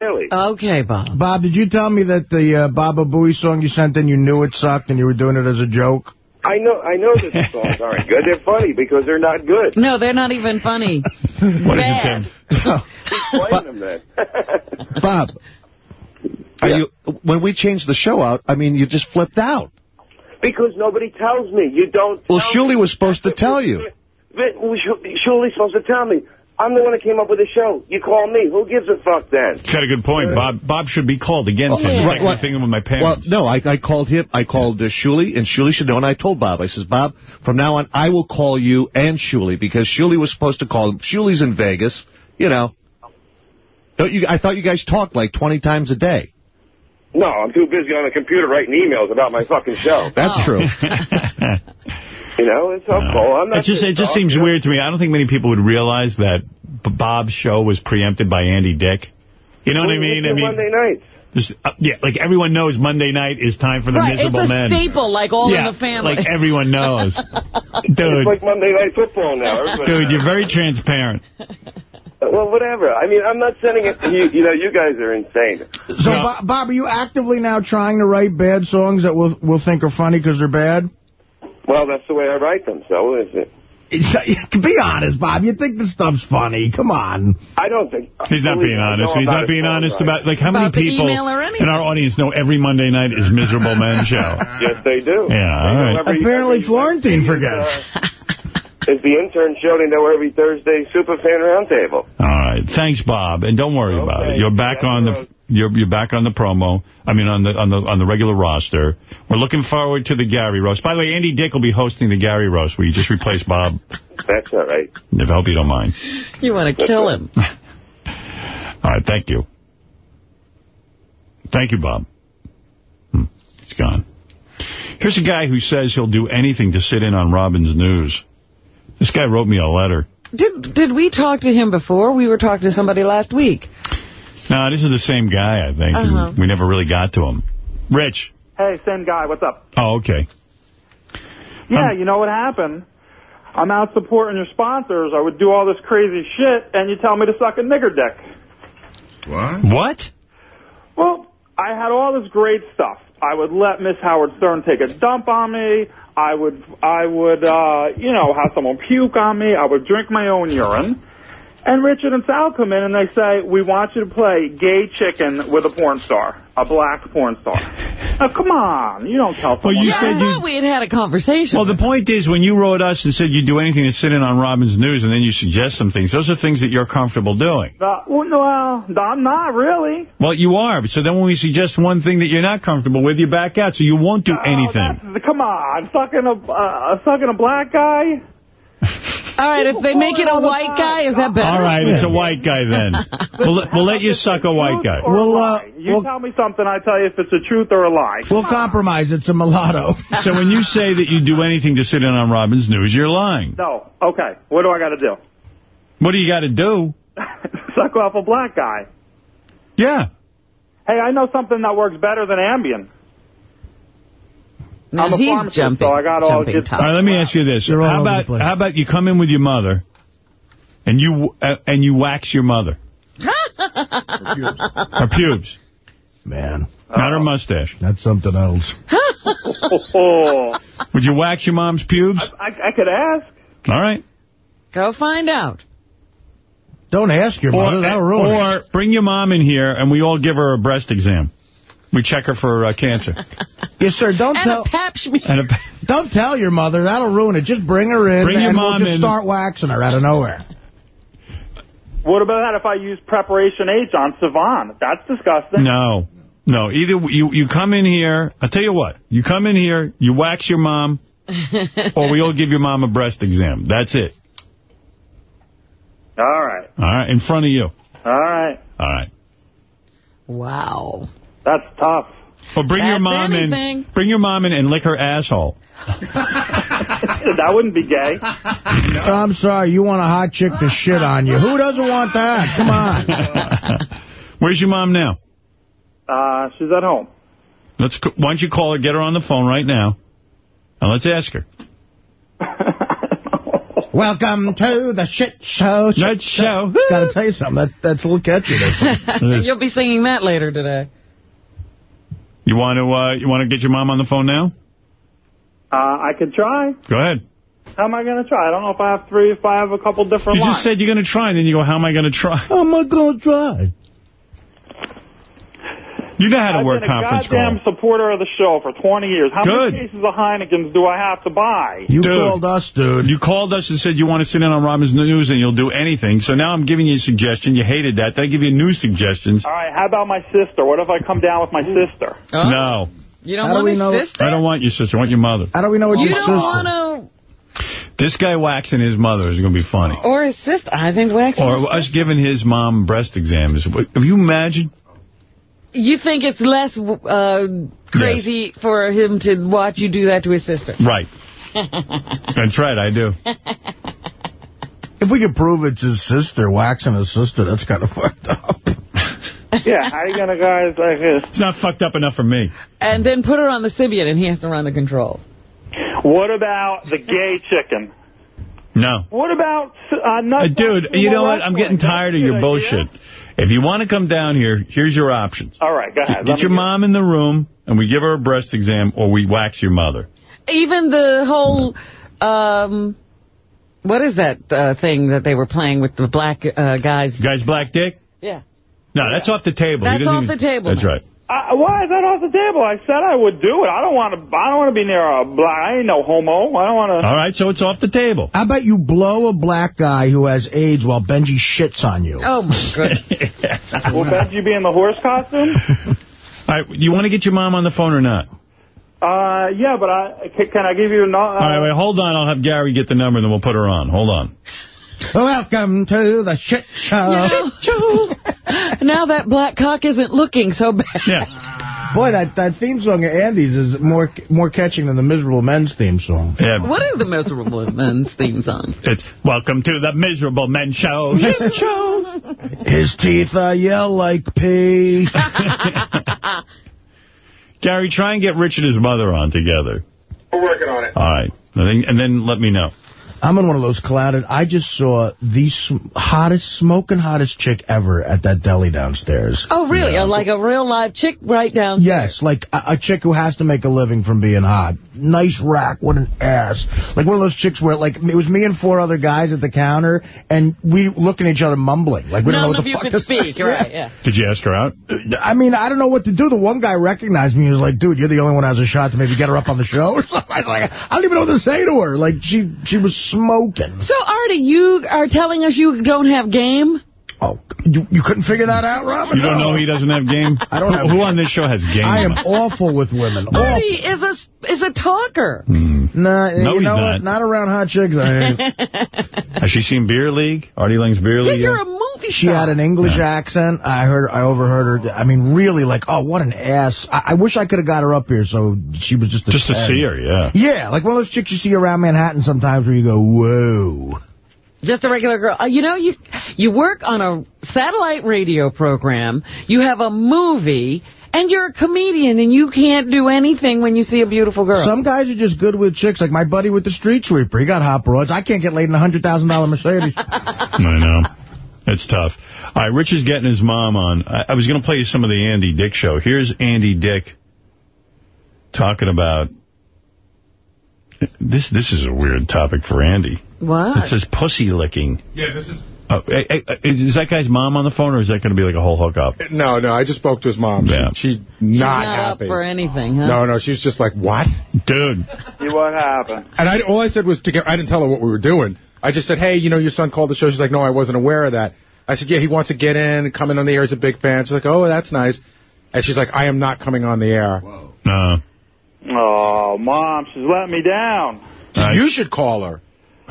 Really. Okay, Bob. Bob, did you tell me that the uh, Baba Booey song you sent in, you knew it sucked and you were doing it as a joke? I know, I know that the songs aren't good. They're funny because they're not good. No, they're not even funny. What What is it, Bad. Keep playing them then. Bob, are you, when we changed the show out, I mean, you just flipped out. because nobody tells me. You don't. Well, tell Shuli was supposed to tell you. But Shuli's supposed to tell me. I'm the one that came up with the show. You call me. Who gives a fuck then? Got a good point. Bob Bob should be called again. Oh, Tim. It's yeah. like Right, the thing with my Well, no, I, I called him. I called uh, Shuli, and Shuli should know. And I told Bob, I says, Bob, from now on, I will call you and Shuli because Shuli was supposed to call him. Shuli's in Vegas, you know. Don't you? I thought you guys talked like 20 times a day. No, I'm too busy on the computer writing emails about my fucking show. That's true. You know, it's so cool. I'm not It just it just seems you weird to me. I don't think many people would realize that Bob's show was preempted by Andy Dick. You know what I mean? I mean, Monday nights. there's- uh, yeah, like everyone knows Monday night is time for the Right, it's miserable a men. staple, like all yeah, in the family. like everyone knows. It's Dude, like Monday Night Football now. Everybody dude, you're very transparent. Well, whatever. I mean, I'm not sending it. You, you know, you guys are insane. So, Bo- Bob, are you actively now trying to write bad songs that we'll, we'll think are funny because they're bad? Well, that's the way I write them. So is it? Uh, be honest, Bob. You think this stuff's funny. Come on. I don't think. He's not being honest. He's not being honest right. about, like, how many About the people email or anything. in our audience know every Monday night is Miserable Men Show? Yes, they do. Yeah, all right. Every- Apparently, every- Florentine forgets. Is the intern show they know every Thursday Superfan Roundtable. All right. Thanks, Bob. And don't worry about it. You're back on the you're you're back on the promo. I mean on the on the on the regular roster. We're looking forward to the Gary roast. By the way, Andy Dick will be hosting the Gary roast where you just replace Bob. That's all right. If I hope you don't mind. You want to kill him. All right, thank you. Thank you, Bob. Hmm, he's gone. Here's a guy who says he'll do anything to sit in on Robin's news. This guy wrote me a letter. Did did we talk to him before? We were talking to somebody last week. No, this is the same guy, I think. Uh-huh. We never really got to him. Rich. Hey, Hey, same guy. What's up? Oh, okay. Yeah, Um, you know what happened? I'm out supporting your sponsors. I would do all this crazy shit, and you tell me to suck a nigger dick. What? What? Well, I had all this great stuff. I would let Miss Howard Stern take a dump on me. I would, I would, uh, you know, have someone puke on me. I would drink my own urine. And Richard and Sal come in and they say, we want you to play gay chicken with a porn star, a black porn star. now, come on. You don't tell someone you that. said I thought we had had a conversation. Well, the point is, when you wrote us and said you'd do anything to sit in on Robin's News, and then you suggest some things, those are things that you're comfortable doing. Uh, well, no, I'm not really. Well, you are. So then when we suggest one thing that you're not comfortable with, you back out, so you won't do anything. Come on, sucking a, uh, sucking a black guy? All right, if they make it a white guy, is that better? All right, it's a white guy then. we'll, let- we'll let you suck a white guy. Or a lie? You tell me something, I tell you if it's a truth or a lie. We'll compromise. It's a mulatto. So when you say that you do anything to sit in on Robin's News, you're lying. No. Okay. What do I got to do? What do you got to do? Suck off a black guy. Yeah. Hey, I know something that works better than Ambien. Now I'm a he's jumping, so I got all jumping top. All right, let me ask you this. How about how about you come in with your mother, and you uh, and you wax your mother, her pubes, Man, not her mustache. that's something else. Would you wax your mom's pubes? I, I could ask. All right. Go find out. Don't ask your mother. That'll ruin it. or bring your mom in here, and we all give her a breast exam. We check her for uh, cancer. Yes, sir. Don't And tell. a pap. And a, Don't tell your mother. That'll ruin it. Just bring her in, Bring your and mom we'll just in. start waxing her out of nowhere. What about that if I use Preparation H on Savon? That's disgusting. no, no. Either you you come in here. I'll tell you what. You come in here, you wax your mom, or we all give your mom a breast exam. That's it. All right. All right, in front of you. All right. All right. Wow. That's tough. Well, bring your mom anything. in. Bring your mom in and lick her asshole. that wouldn't be gay. I'm sorry. You want a hot chick to shit on you. Who doesn't want that? Come on. Where's your mom now? Uh, she's at home. Let's. Why don't you call her? Get her on the phone right now, and let's ask her. Welcome to the shit show. Shit show. Got to tell you something. That, that's a little catchy. You'll be singing that later today. You want to? Uh, you want to get your mom on the phone now? Uh, I could try. Go ahead. How am I going to try? I don't know if I have three, if I have a couple different You lines. just said you're going to try, and then you go, how am I going to try? How am I going to try? You know how to I've work been a goddamn call. supporter of the show for 20 years. How Good. many cases of Heinekens do I have to buy? You Dude. called us, dude. You called us and said you want to sit in on Robin's News and you'll do anything. So now I'm giving you a suggestion. You hated that. Then I give you new suggestions. All right, how about my sister? What if I come down with my sister? Oh. No. You don't How do want we his know- sister? I don't want your sister. I want your mother. How do we know what You your don't sister? want This guy waxing his mother is going to be funny. Or his sister. I think waxing Or us giving his mom breast exams. Have you imagined? You think it's less uh, crazy for him to watch you do that to his sister? Right. That's right, I do. If we could prove it's his sister, waxing his sister, that's kind of fucked up. yeah, how are you going to guys like this? It's not fucked up enough for me. And then put her on the Sybian, and he has to run the controls. What about the gay chicken? No. What about uh, Uh, nut dude, you know what? I'm getting tired of your bullshit. If you want to come down here, here's your options. All right, go ahead. Get me your get- mom in the room, and we give her a breast exam, or we wax your mother. Even the whole... Um, what is that uh, thing that they were playing with the black uh, guys? Guy's black dick? Yeah. No, that's off the table. That's off even- the table That's now. right. Uh, why is that off the table? I said I would do it. I don't want to. I don't want to be near a black. I ain't no homo. I don't want to. All right, so it's off the table. How about you blow a black guy who has AIDS while Benji shits on you? Oh, my goodness. Will Benji be in the horse costume? All right, Do you want to get your mom on the phone or not? Uh, yeah, but I can, can I give you a no? Uh, All right, wait, hold on. I'll have Gary get the number, and then we'll put her on. Hold on. Welcome to the shit show. now that black cock isn't looking so bad. Yeah. Boy, that, that theme song of Andy's is more more catching than the Miserable Men's theme song. Yeah. What is the Miserable Men's theme song? It's Welcome to the Miserable Men Show. His teeth are yell like pee. Gary, try and get Rich and his mother on together. We're working on it. All right. And then, and then let me know. I'm in one of those clouded. I just saw the sm hottest, smoking hottest chick ever at that deli downstairs. Oh, really? Like a real live chick right down. Yes, like a, a chick who has to make a living from being hot. Nice rack, what an ass. Like one of those chicks where, like, it was me and four other guys at the counter, and we looking at each other mumbling. Like, we don't know what the fuck to speak, say. right, yeah. Did you ask her out? I mean, I don't know what to do. The one guy recognized me. He was like, dude, you're the only one who has a shot to maybe get her up on the show or something. I was like, I don't even know what to say to her. Like, she she was smoking. So, Artie, you are telling us you don't have game? Oh, you, you couldn't figure that out, Robin? You don't know he doesn't have game? I don't have Who on this show has game? I am awful with women. Awful. Artie is a, is a talker. Hmm. Nah, No, you he's know not. what? Not around hot chicks. I ain't. Has she seen Beer League? Artie Lange's Beer Yeah, League? you're a movie She star. had an English accent. I heard. I overheard her. I mean, really, like, oh, what an ass. I, I wish I could have got her up here so she was just a Just to see her, yeah. Yeah, like one of those chicks you see around Manhattan sometimes where you go, whoa. Just a regular girl. Uh, you know, you you work on a satellite radio program, you have a movie, and you're a comedian, and you can't do anything when you see a beautiful girl. Some guys are just good with chicks, like my buddy with the street sweeper. He got hot broads. I can't get laid in a $100,000 Mercedes. I know. It's tough. All right, Rich is getting his mom on. I, I was going to play you some of the Andy Dick show. Here's Andy Dick talking about... This this is a weird topic for Andy. What? It says pussy licking. Yeah, this is... Oh, hey, hey, is, is that guy's mom on the phone, or is that going to be like a whole hookup? No, no, I just spoke to his mom. Yeah. She, she She's not, not happy. up for anything, huh? No, no, she was just like, what? Dude. What happened. And I, all I said was to get, I didn't tell her what we were doing. I just said, hey, you know, your son called the show. She's like, no, I wasn't aware of that. I said, yeah, he wants to get in, come in on the air. He's a big fan. She's like, oh, that's nice. And she's like, I am not coming on the air. Uh, Oh, Mom, she's letting me down. So you should call her.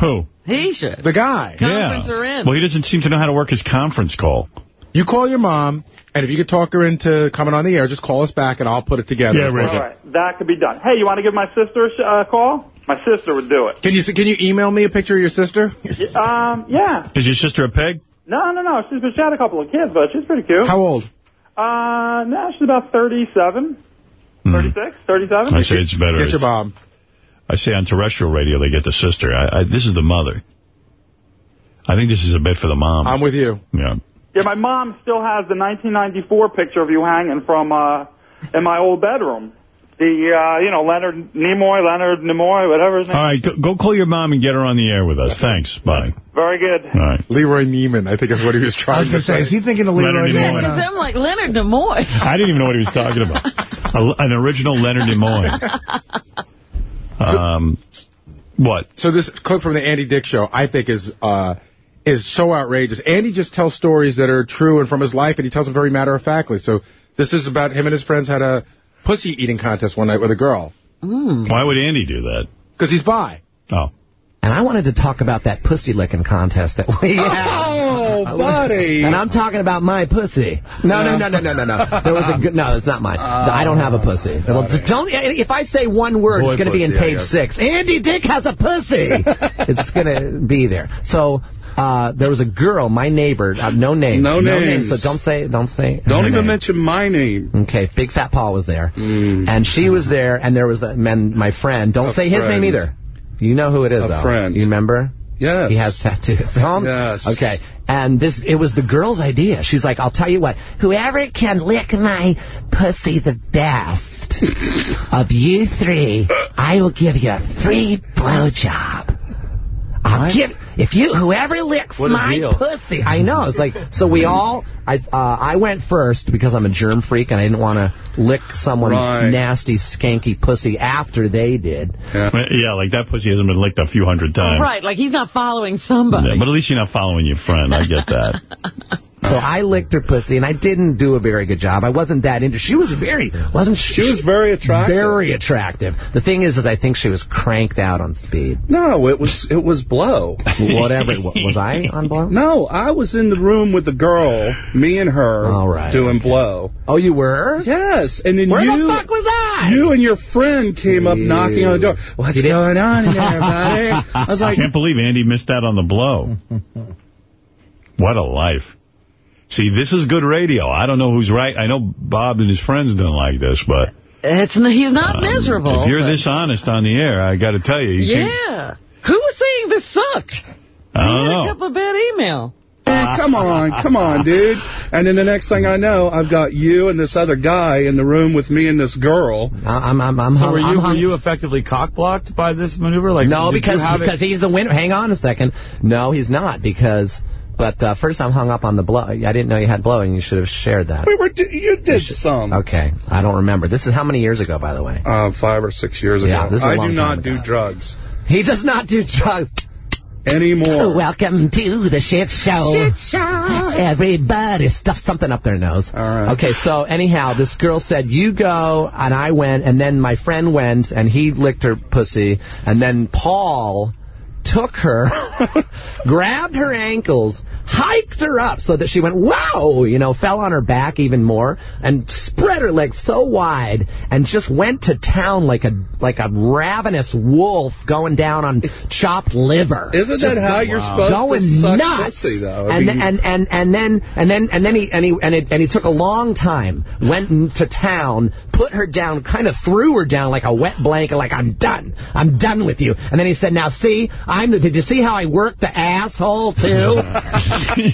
Who? He should. The guy. Conference yeah. her in. Well, he doesn't seem to know how to work his conference call. You call your mom, and if you could talk her into coming on the air, just call us back, and I'll put it together. Yeah, All Rich. right, that could be done. Hey, you want to give my sister a sh- uh, call? My sister would do it. Can you can you email me a picture of your sister? Um, yeah. Is your sister a peg? No, no, no. She's she had a couple of kids, but she's pretty cute. How old? Uh, no, she's about 37, 36, 37. Hmm. I say it's better. Get your mom. I say on terrestrial radio they get the sister. I, I, this is the mother. I think this is a bit for the mom. I'm with you. yeah. Yeah, my mom still has the 1994 picture of you hanging from uh in my old bedroom. The uh, you know Leonard Nimoy, Leonard Nimoy, whatever his name. All right, go, go call your mom and get her on the air with us. Thanks. Bye. Very good. All right. Leroy Neiman, I think is what he was trying was to going to say, is he thinking of Leroy Leonard Yeah, Nimoy. Nimoy? you like Leonard Nimoy. I didn't even know what he was talking about. A, an original Leonard Nimoy. Um, what? So this clip from the Andy Dick show, I think, is uh, is so outrageous. Andy just tells stories that are true and from his life, and he tells them very matter-of-factly. So this is about him and his friends had a pussy eating contest one night with a girl. Why would Andy do that? Because he's bi. Oh. And I wanted to talk about that pussy licking contest that we had. Oh, buddy. And I'm talking about my pussy. No, no, no, no, no, no, no. There was a good. No, it's not mine. I don't have a pussy. Well, don't. If I say one word, Boy it's going to be in page six. Andy Dick has a pussy. it's going to be there. So. Uh, there was a girl, my neighbor, uh, no names. No names. So don't say, don't say. Don't even name. mention my name. Okay, Big Fat Paul was there. Mm. And she was there, and there was the man, my friend. Don't A say his name either. You know who it is, A though. friend. You remember? Yes. He has tattoos. Tom? Yes. Okay. And this, it was the girl's idea. She's like, I'll tell you what, whoever can lick my pussy the best of you three, I will give you a free blowjob. I'll give, if you, whoever licks What my deal. pussy. I know. It's like, so we all, I, uh, I went first because I'm a germ freak and I didn't want to lick someone's Right. nasty, skanky pussy after they did. Yeah, like that pussy hasn't been licked a few hundred times. Right, like he's not following somebody. Yeah, but at least you're not following your friend. I get that. So I licked her pussy, and I didn't do a very good job. I wasn't that into. She was very, wasn't she? She was very attractive. Very attractive. The thing is, that I think she was cranked out on speed. No, it was it was blow. Whatever. was I on blow? No, I was in the room with the girl, me and her, All right, doing blow. Oh, you were? Yes, and then Where you, the fuck was I? you and your friend came up knocking on the door. What's You didn't- going on in there, buddy? I was like, I can't believe Andy missed out on the blow. What a life. See, this is good radio. I don't know who's right. I know Bob and his friends don't like this, but It's he's not miserable. Um, If you're but- this honest on the air, I got to tell you. you can't- yeah. Who was saying this sucked? I don't know. a couple of bad email. Man, come on, come on, dude. And then the next thing I know, I've got you and this other guy in the room with me and this girl. I'm, I'm, I'm So were you I'm were you effectively cock blocked by this maneuver? Like no, did because it- because he's the winner. Hang on a second. No, he's not because. But uh, first, I'm hung up on the blow. I didn't know you had blow, and you should have shared that. We were, you did you some. Okay, I don't remember. This is how many years ago, by the way? Uh, five or six years ago. Yeah, this is a I long do time not do drugs. He does not do drugs anymore. Welcome to the shit show. Shit show. Everybody stuff something up their nose. All right. Okay, so anyhow, this girl said, you go, and I went, and then my friend went, and he licked her pussy, and then Paul took her, grabbed her ankles, hiked her up so that she went, wow, you know, fell on her back even more, and spread her legs so wide, and just went to town like a like a ravenous wolf going down on chopped liver. Isn't that how you're supposed going to suck nuts. pussy, though? I and, mean- and and and then and then and then he and he and, it, and he took a long time. Went to town, put her down, kind of threw her down like a wet blanket, like I'm done, I'm done with you. And then he said, "Now see, I'm the. Did you see how I worked the asshole too?" he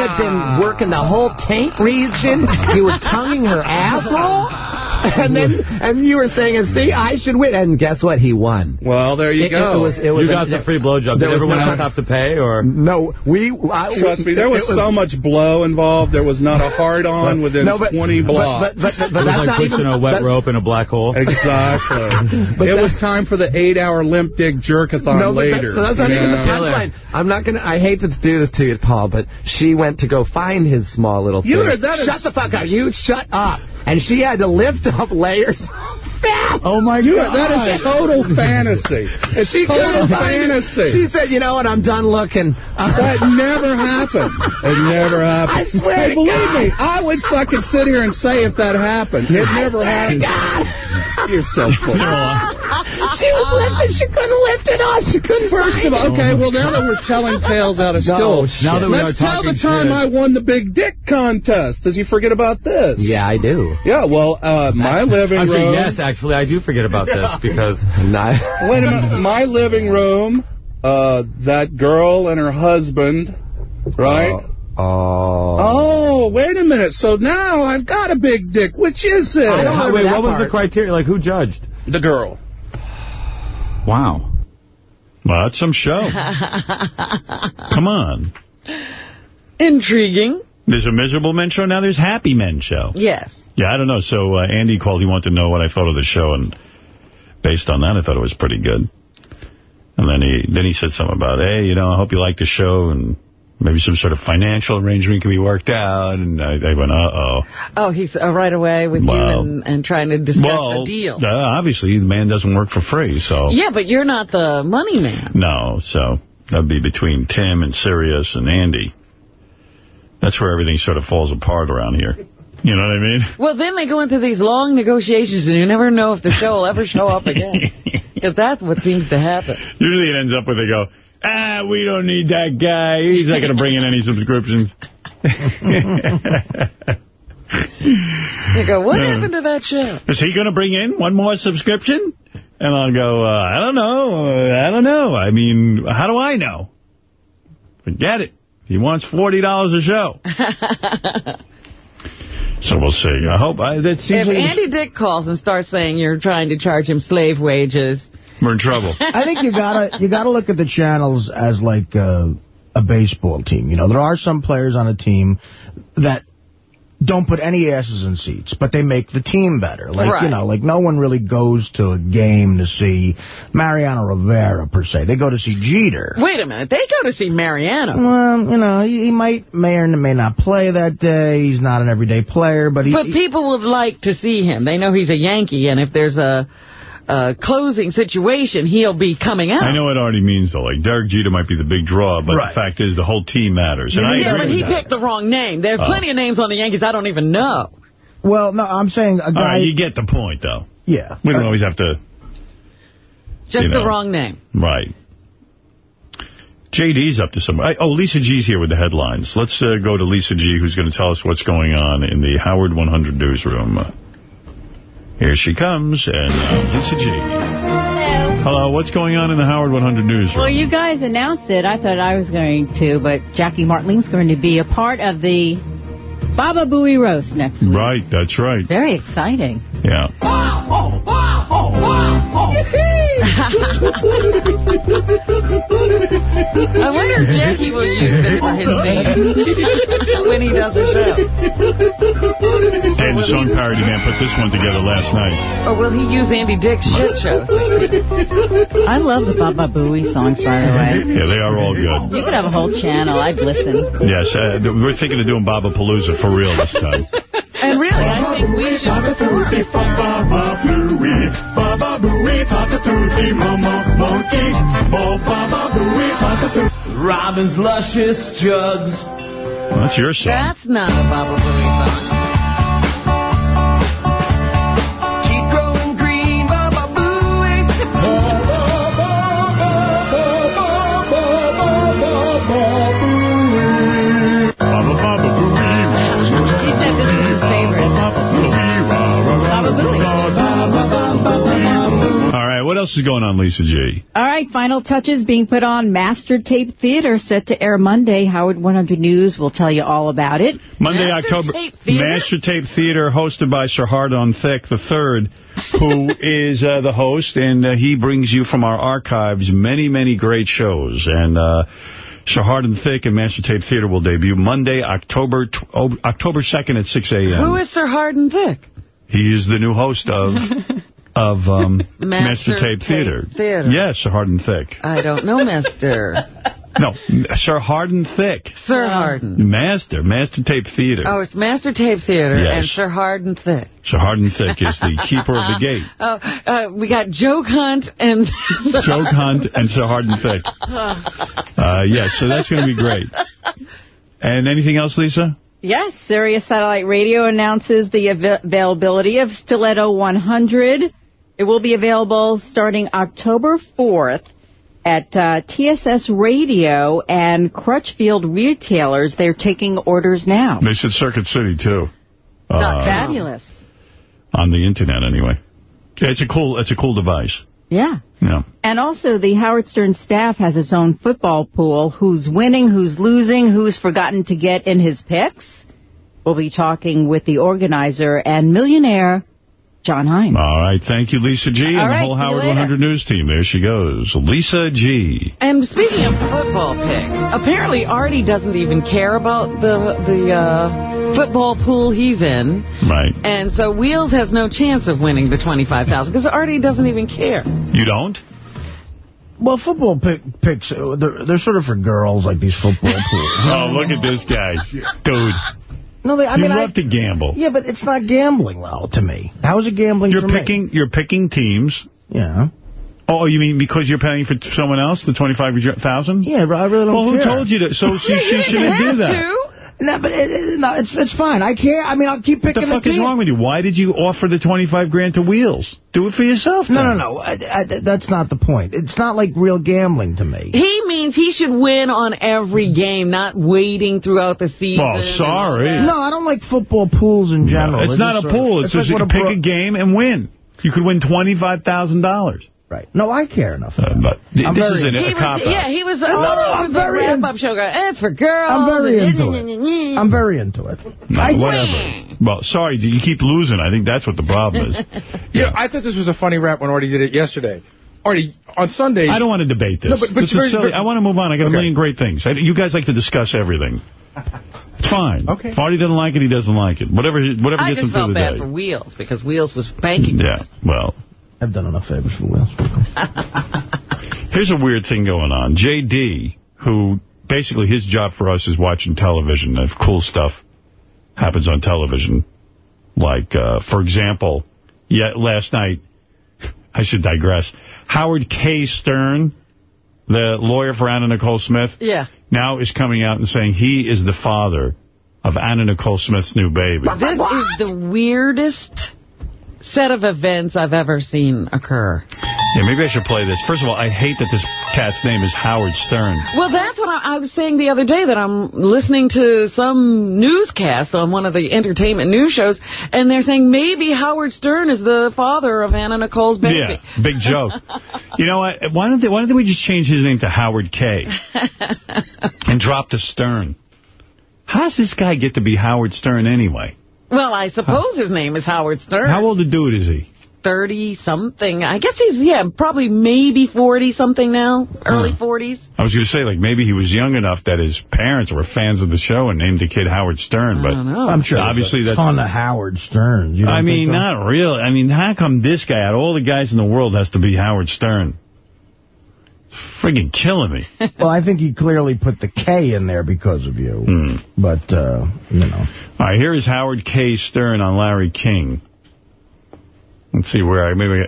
had been working the whole taint region. You were tonguing her asshole, and then and you were saying, "And see, I should win." And guess what? He won. Well, there you It- go. It, was. It was you got a- the free blowjob. there Did everyone no- else have to pay, or No, we. I, Trust me, there was, was so much blow involved. There was not a hard on within No, but- 20 but- blocks. but- but- but it was that's like not pushing even- a wet that- rope in a black hole? Exactly. But it that- was time for the eight-hour limp dick jerkathon No, but that- later. that's not you even the know? punchline. I'm not gonna. I hate to do this to you, Paul, but she went to go find his small little You thing. are- that is- shut the fuck up. You shut up. And she had to lift up layers. of fat. Oh my You god! that is total fantasy. It's She total couldn't find it. fantasy. She said, "You know what? I'm done looking." That never happened. It never happened. I swear Hey, to believe God. me, I would fucking sit here and say if that happened. It I never swear to happened. God. You're so full. she was lifting. She couldn't lift it up. She couldn't. First find of all, okay, well, now that we're telling tales out of school, Now that we let's are tell the time shit. I won the big dick contest. Does you forget about this? Yeah, I do. Yeah, well, uh, my living Actually, room. yes, actually, I do forget about this because Wait a minute. My living room, uh, that girl and her husband, right? Oh. Oh, wait a minute. So now I've got a big dick. Which is it? I don't How- remember wait, that what was the criteria? Like, who judged? The girl. Wow. Well, that's some show. Come on. Intriguing. There's a miserable men show, now there's happy men show. Yes. Yeah, I don't know. So uh, Andy called. He wanted to know what I thought of the show, and based on that, I thought it was pretty good. And then he then he said something about, hey, you know, I hope you like the show, and maybe some sort of financial arrangement can be worked out. And I, I went, uh-oh. Oh, he's uh, right away with you and, and trying to discuss Well, a deal. uh, obviously, the man doesn't work for free, so... Yeah, but you're not the money man. No, so that'd be between Tim and Sirius and Andy. That's where everything sort of falls apart around here. You know what I mean? Well, then they go into these long negotiations, and you never know if the show will ever show up again. Because that's what seems to happen. Usually it ends up where they go, ah, we don't need that guy. He's not going to bring in any subscriptions. You go, what happened to that show? Is he going to bring in one more subscription? And I'll go, uh, I don't know. Uh, I don't know. I mean, how do I know? Forget it. He wants $40 a show. So we'll see. I hope I, that seems If like Andy Dick calls and starts saying you're trying to charge him slave wages, we're in trouble. I think you gotta you gotta look at the channels as like uh, a baseball team. You know, there are some players on a team that don't put any asses in seats, but they make the team better. Like you know, like no one really goes to a game to see Mariano Rivera per se. They go to see Jeter. wait a minute, they go to see Mariano. Well, you know, he, he might may or may not play that day. He's not an everyday player, but he. But people would like to see him. They know he's a Yankee, and if there's a, a closing situation, he'll be coming out. I know what Artie means, though. Like, Derek Jeter might be the big draw, but Right. the fact is the whole team matters. And I yeah, agree but he that. picked the wrong name. There's Oh. plenty of names on the Yankees I don't even know. well, no, I'm saying a guy. right, you get the point, though. yeah, We don't Uh, always have to... Just You the wrong name. Right. JD's up to something. Oh, Lisa G's here with the headlines. Let's uh, go to Lisa G, who's going to tell us what's going on in the Howard 100 newsroom. Here she comes, and uh, Lisa G. Hello, Hello, what's going on in the Howard 100 newsroom? Well, you guys announced it. I thought I was going to, but Jackie Martling's going to be a part of the Baba Booey roast next week. Right, that's right. Very exciting. Yeah. I wonder if Jackie will use this for his name when he does a show. And the song parody man put this one together last night. Or will he use Andy Dick's shit show? I love the Baba Booey songs, by the way. Yeah, they are all good. You could have a whole channel. I'd listen. Yes, uh, we're thinking of doing Baba Palooza for real this time. And really, I think we should Robin's luscious jugs. That's your song. That's not a Baba Booey else is going on, Lisa G? All right, final touches being put on Master Tape Theater, set to air Monday. Howard 100 News will tell you all about it. Monday, Master October. Tape Theater? Master Tape Theater, hosted by Sir Hardon Thick III, who is uh, the host, and uh, he brings you from our archives many, many great shows. And uh, Sir Hardon Thick and Master Tape Theater will debut Monday, October oh, October 2nd at 6 a.m. Who is Sir Hardin Thick? He is the new host of of um, Master Tape, Tape Theater. Theater. Yes, Sir Hardon Thick. I don't know, Mister. No, Sir Hardon Thick. Sir Hardin. Master, Master Tape Theater. Oh, it's Master Tape Theater Yes. and Sir Hardin Thick. Sir Hardon Thick is the keeper of the gate. Oh, uh, we got Joke Hunt and... Joke Hunt and Sir Hardon Thick. Uh, yes, so that's going to be great. And anything else, Lisa? Yes, Sirius Satellite Radio announces the av- availability of Stiletto 100. It will be available starting October 4th at uh, TSS Radio and Crutchfield retailers. They're taking orders now. They said Circuit City, too. Uh, Fabulous. on the Internet, anyway. It's a cool, it's a cool device. Yeah. Yeah. And also, the Howard Stern staff has its own football pool. Who's winning, who's losing, who's forgotten to get in his picks. We'll be talking with the organizer and millionaire, Jon Hein. All right, thank you, Lisa G. and All the whole Howard 100 News team. There she goes. Lisa G. And speaking of football picks, apparently Artie doesn't even care about the the uh, football pool he's in. Right. And so Wheels has no chance of winning the 25000 because Artie doesn't even care. You don't? Well, football pick, picks, uh, they're, they're sort of for girls, like these football pools. Oh, look at this guy. Dude. No, I you mean, love I, to gamble. yeah, but it's not gambling, though, to me. How is it gambling You're for me? picking, you're picking teams. Yeah. Oh, you mean because you're paying for someone else, the 25000 Yeah, I really don't Well, who care. told you that? So she, she shouldn't do that. No, but it, it, no, it's it's fine. I can't. I mean, I'll keep What picking the fuck the fuck is wrong with you? Why did you offer the 25 grand to Wheels? Do it for yourself. No, then. no, no. I, I, that's not the point. It's not like real gambling to me. He means he should win on every game, not waiting throughout the season. Oh, sorry. No, I don't like football pools in general. It's They're not a just of- pool. It's, like just you what a pick a game and win. You could win $25,000. Right. No, I care enough. Uh, but th- I'm this very- is an, He a was, cop yeah, he was No, all no, over I'm the very in- wrap-up show. going, It's for girls. I'm very and- into it. I'm very into it. I- whatever. Well, sorry, you keep losing. I think that's what the problem is. Yeah, I thought this was a funny rap when Artie did it yesterday. Artie, on Sunday... I don't want to debate this. No, but- but this is silly. I want to move on. I got Okay. a million great things. I, you guys like to discuss everything. It's fine. Okay. If Artie doesn't like it, he doesn't like it. Whatever, whatever I gets him through the day. I just through felt the bad for Wheels because Wheels was banking. Yeah, well, I've done enough favors for Wheels. here's a weird thing going on. J.D., who basically his job for us is watching television. If cool stuff happens on television, like, uh, for example, yeah, last night, I should digress, Howard K. Stern, the lawyer for Anna Nicole Smith, Yeah. now is coming out and saying he is the father of Anna Nicole Smith's new baby. This is the weirdest set of events I've ever seen occur. Yeah, maybe I should play this. First of all, I hate that this cat's name is Howard Stern. Well, that's what I, I was saying the other day, that I'm listening to some newscast on one of the entertainment news shows, and they're saying maybe Howard Stern is the father of Anna Nicole's baby. Yeah, big joke. you know what? Why don't, they, why don't we just change his name to Howard K. and drop the Stern? How does this guy get to be Howard Stern anyway? Well, I suppose his name is Howard Stern. How old a dude is he? 30-something. I guess he's, yeah, probably maybe 40-something now, early 40s. I was going to say, like, maybe he was young enough that his parents were fans of the show and named the kid Howard Stern. But I'm sure obviously there's a that's ton of Howard Stern. You I mean, so? not real. I mean, how come this guy, out of all the guys in the world, has to be Howard Stern? It's friggin' killing me. well, I think he clearly put the K in there because of you. Hmm. But, uh, you know. All right, here is Howard K. Stern on Larry King. Let's see where I maybe.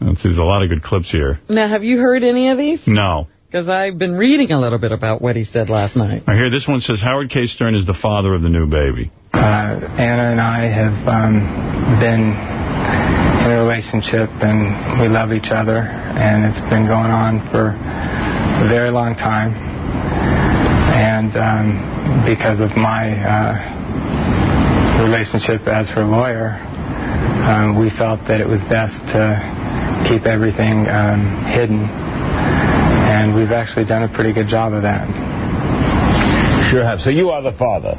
Let's see, there's a lot of good clips here. Now, have you heard any of these? No. Because I've been reading a little bit about what he said last night. I hear this one says Howard K. Stern is the father of the new baby. Uh, Anna and I have um, been in a relationship and we love each other and it's been going on for a very long time. And um, because of my uh, relationship as her lawyer, um, we felt that it was best to keep everything um, hidden. And we've actually done a pretty good job of that. Sure have. So you are the father?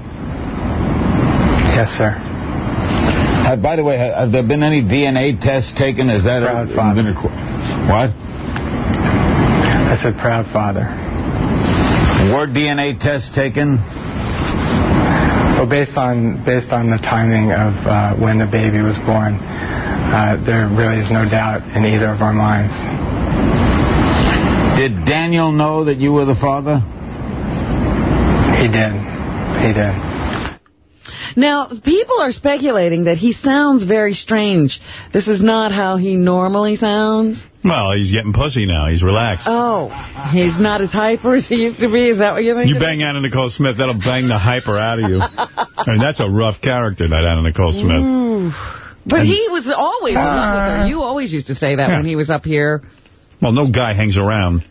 Yes, sir. Uh, by the way, have, have there been any DNA tests taken? Is that Proud a, father. a, what? I said proud father. Were DNA tests taken? Well, based on based on the timing of uh, when the baby was born, uh, there really is no doubt in either of our minds. Did Daniel know that you were the father? He did. He did. Now, people are speculating that he sounds very strange. This is not how he normally sounds. Well, he's getting pussy now. He's relaxed. Oh, he's not as hyper as he used to be? Is that what you're thinking? You bang Anna Nicole Smith, that'll bang the hyper out of you. I mean, that's a rough character, that Anna Nicole Smith. Ooh. But And- he was always in love ah. with her. You always used to say that Yeah. when he was up here. Well, no guy hangs around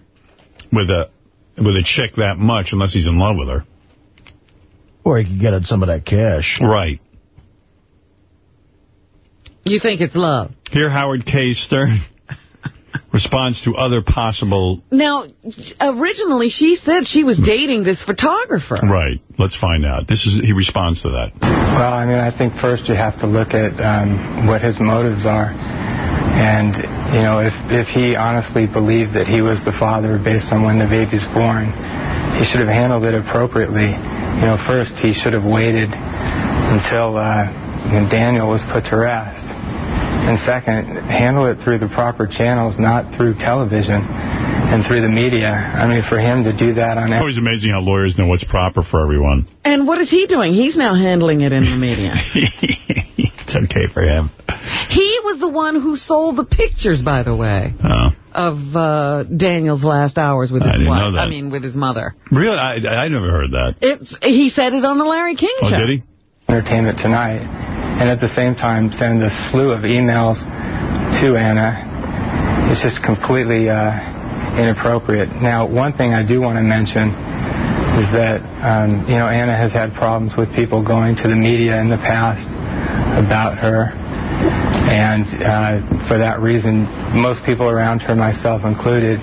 with a with a chick that much unless he's in love with her. Or he could get at some of that cash. Right. You think it's love. Here, Howard K. Stern responds to other possible... Now, originally she said she was dating this photographer. Right. Let's find out. This is He responds to that. Well, I mean, I think first you have to look at um, what his motives are. And, you know, if, if he honestly believed that he was the father based on when the baby's born, he should have handled it appropriately. You know, first he should have waited until uh, Daniel was put to rest. And second, handle it through the proper channels, not through television and through the media. I mean, for him to do that on... It's always amazing how lawyers know what's proper for everyone. And what is he doing? He's now handling it in the media. it's okay for him. He was the one who sold the pictures, by the way, Oh. of uh, Daniel's last hours with I his didn't wife. know that. I mean, with his mother. Really? I, I never heard that. It's He said it on the Larry King Oh, show. did he? entertainment tonight, and at the same time send a slew of emails to Anna. It's just completely uh, inappropriate. Now, one thing I do want to mention is that um, you know Anna has had problems with people going to the media in the past about her, and uh, for that reason, most people around her, myself included,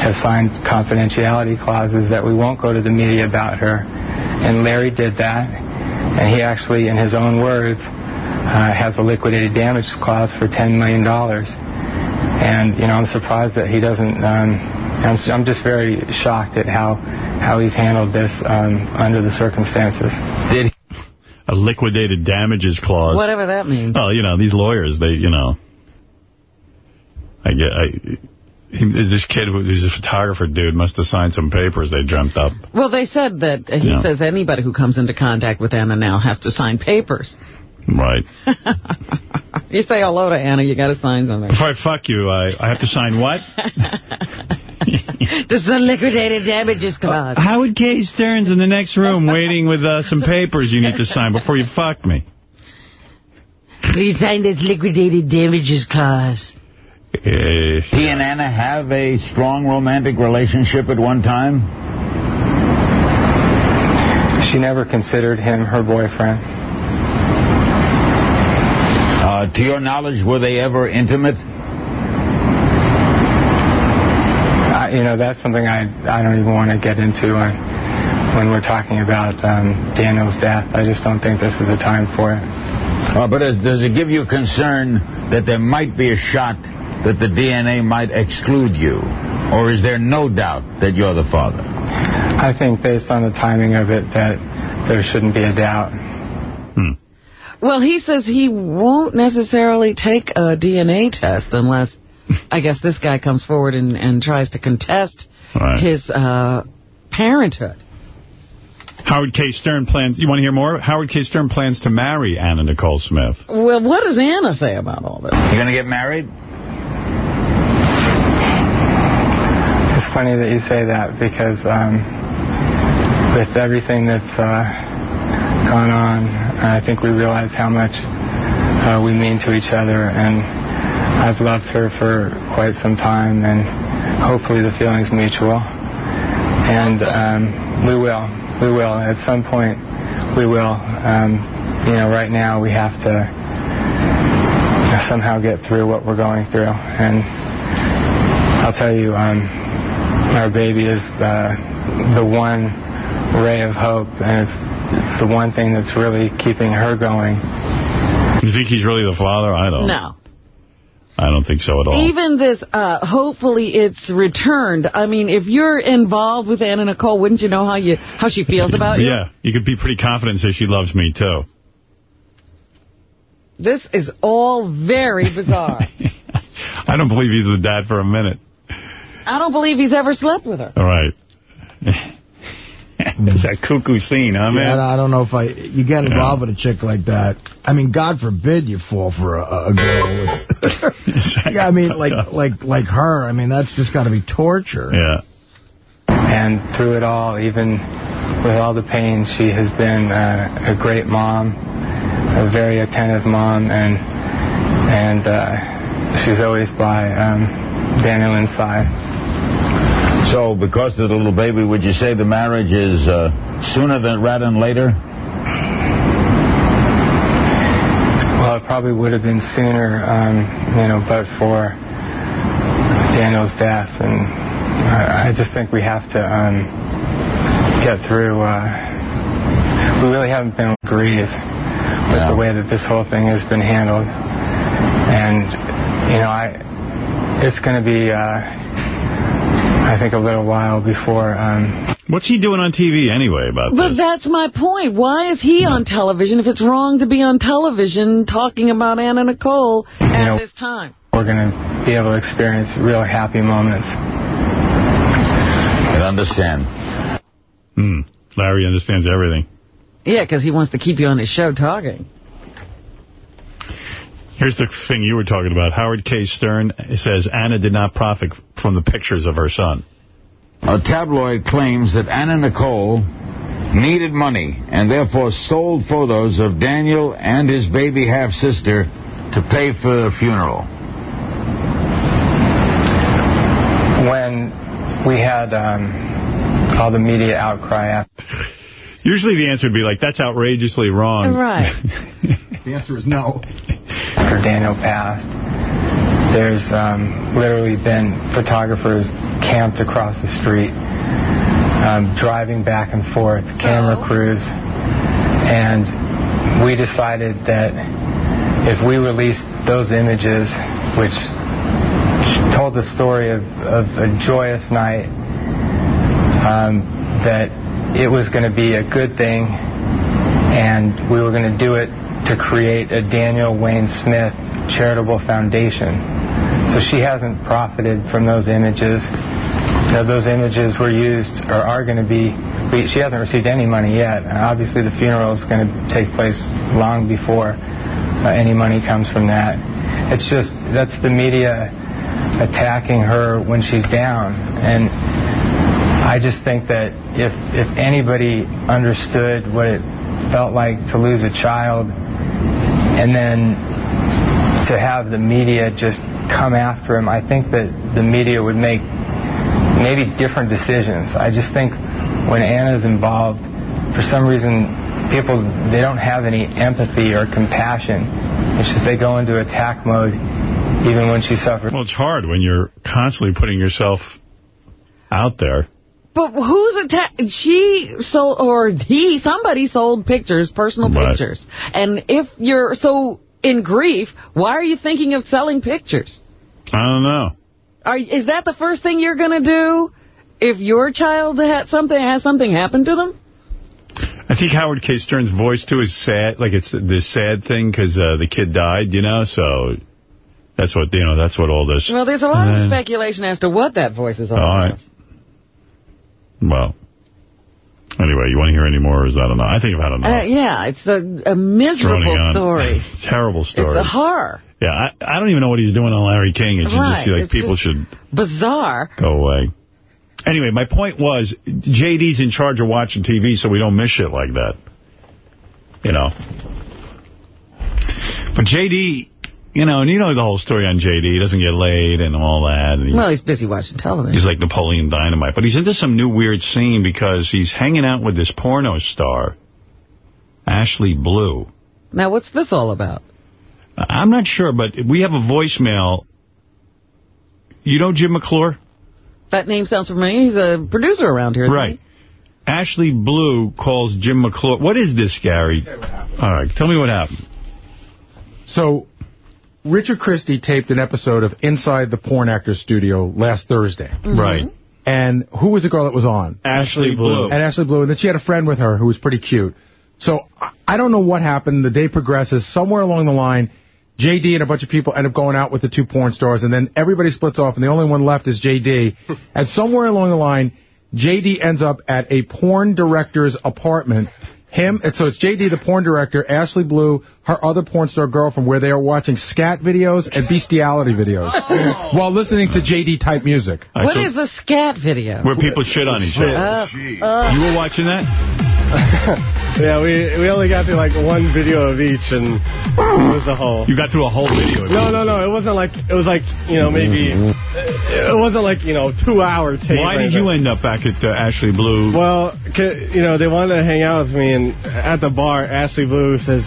have signed confidentiality clauses that we won't go to the media about her. And Larry did that, and he actually, in his own words, uh, has a liquidated damage clause for $10 million. And, you know, I'm surprised that he doesn't, um, I'm, I'm just very shocked at how, how he's handled this um, under the circumstances. Did A liquidated damages clause. Whatever that means. Oh, you know, these lawyers, they, you know. I get, I, he, this kid, who- who's a photographer dude, must have signed some papers they dreamt up. Well, they said that he Yeah. says anybody who comes into contact with Anna now has to sign papers. Right. You say hello to Anna, you got to sign something. Before I fuck you, I, I have to sign what? this is a liquidated damages clause. Howard K. Stern's in the next room waiting with uh, some papers you need to sign before you fuck me. Please sign this liquidated damages clause. he and Anna have a strong romantic relationship at one time? She never considered him her boyfriend. Uh, to your knowledge, were they ever intimate? I, you know, that's something I I don't even want to get into when, when we're talking about um, Daniel's death. I just don't think this is the time for it. Uh, but is, does it give you concern that there might be a shot that the DNA might exclude you? Or is there no doubt that you're the father? I think based on the timing of it that there shouldn't be a doubt. Hmm. Well, he says he won't necessarily take a DNA test unless, I guess, this guy comes forward and, and tries to contest his uh, parenthood. Howard K. Stern plans, you want to hear more? Howard K. Stern plans to marry Anna Nicole Smith. Well, what does Anna say about all this? You're going to get married? It's funny that you say that because um, with everything that's uh, gone on, I think we realize how much uh, we mean to each other, and I've loved her for quite some time, and hopefully the feeling's mutual. And um, we will, we will. At some point, we will. Um, you know, right now we have to somehow get through what we're going through, and I'll tell you, um, our baby is uh, the one ray of hope, and it's, it's the one thing that's really keeping her going. You think he's really the father? I don't. No. I don't think so at all. Even this, uh, hopefully it's returned. I mean, if you're involved with Anna Nicole, wouldn't you know how you how she feels about you? Yeah, you could be pretty confident and say she loves me, too. This is all very bizarre. I don't believe he's the dad for a minute. I don't believe he's ever slept with her. All right. it's that cuckoo scene, huh, man? Yeah, I don't know if I... You get involved with a chick like that. I mean, God forbid you fall for a, a girl. With, yeah, I mean, like like like her. I mean, that's just got to be torture. Yeah. And through it all, even with all the pain, she has been uh, a great mom, a very attentive mom, and and uh, she's always by um, Daniel inside. So, because of the little baby, would you say the marriage is uh, sooner than rather than later? Well, it probably would have been sooner, um, you know, but for Daniel's death, and I, I just think we have to um, get through. Uh, we really haven't been able to grieve with the way that this whole thing has been handled, and you know, I it's going to be, uh, I think, a little while before. Um, What's he doing on TV anyway about But this? that's my point. Why is he on television if it's wrong to be on television talking about Anna Nicole at know- this time? we're going to be able to experience real happy moments. I understand. Hmm. Larry understands everything. Yeah, because he wants to keep you on his show talking. Here's the thing you were talking about. Howard K. Stern says Anna did not profit from the pictures of her son. A tabloid claims that Anna Nicole needed money and therefore sold photos of Daniel and his baby half-sister to pay for the funeral. When we had um, all the media outcry after Usually the answer would be like, that's outrageously wrong. Right. The answer is no. after Daniel passed, there's um, literally been photographers camped across the street, um, driving back and forth, camera crews, and we decided that if we released those images, which told the story of, of a joyous night, um, that it was going to be a good thing, and we were going to do it to create a Daniel Wayne Smith charitable foundation. So she hasn't profited from those images. Know, those images were used or are going to be. She hasn't received any money yet. Obviously, the funeral is going to take place long before uh, any money comes from that. It's just that's the media attacking her when she's down, and I just think that if if anybody understood what it felt like to lose a child, and then to have the media just come after him, I think that the media would make maybe different decisions. I just think when Anna's involved, for some reason, people they don't have any empathy or compassion. It's just they go into attack mode even when she suffers. Well, it's hard when you're constantly putting yourself out there. But who's attack? She sold, or he, somebody sold pictures, personal Right. pictures. And if you're so in grief, why are you thinking of selling pictures? I don't know. Are, is that the first thing you're going to do if your child had something, has something happen to them? I think Howard K. Stern's voice, too, is sad. Like, it's this sad thing because uh, the kid died, you know? So that's what, you know, that's what all this... Well, there's a lot of speculation as to what that voice is all All about. right. Well, anyway, you want to hear any more, or is that enough? I think I've had enough. Uh, yeah, it's a, a miserable story. Terrible story. It's a horror. Yeah, I, I don't even know what he's doing on Larry King. It should Right, just like it's people should Bizarre. go away. Anyway, my point was, JD's in charge of watching TV so we don't miss shit like that. You know. But JD, you know, and you know the whole story on JD. He doesn't get laid and all that. And he's, Well, he's busy watching television. he's like Napoleon Dynamite. But he's into some new weird scene because he's hanging out with this porno star, Ashley Blue. Now, what's this all about? I'm not sure, but we have a voicemail. You know Jim McClure? That name sounds familiar. He's a producer around here, isn't Right. Ashley Blue calls Jim McClure. What is this, Gary? All right, tell me what happened. So, Richard Christie taped an episode of Inside the Porn Actors Studio last Thursday. Mm-hmm. Right. And who was the girl that was on? Ashley Blue. And Ashley Blue. And then she had a friend with her who was pretty cute. So, I- I don't know what happened. The day progresses. Somewhere along the line, JD and a bunch of people end up going out with the two porn stars, and then everybody splits off, and the only one left is JD. and somewhere along the line, JD ends up at a porn director's apartment. Him, and so it's JD, the porn director, Ashley Blue, her other porn star girlfriend, where they are watching scat videos and bestiality videos while listening to JD type music. What is a scat video? Where people shit on each other. Uh, uh, you were watching that? yeah, we we only got through like one video of each, and it was a whole. You got through a whole video. No, no, no. It wasn't like it was like you know maybe it wasn't like you know two hour tape. Why did you end up back at uh, Ashley Blue? Well, you know they wanted to hang out with me, and at the bar, Ashley Blue says.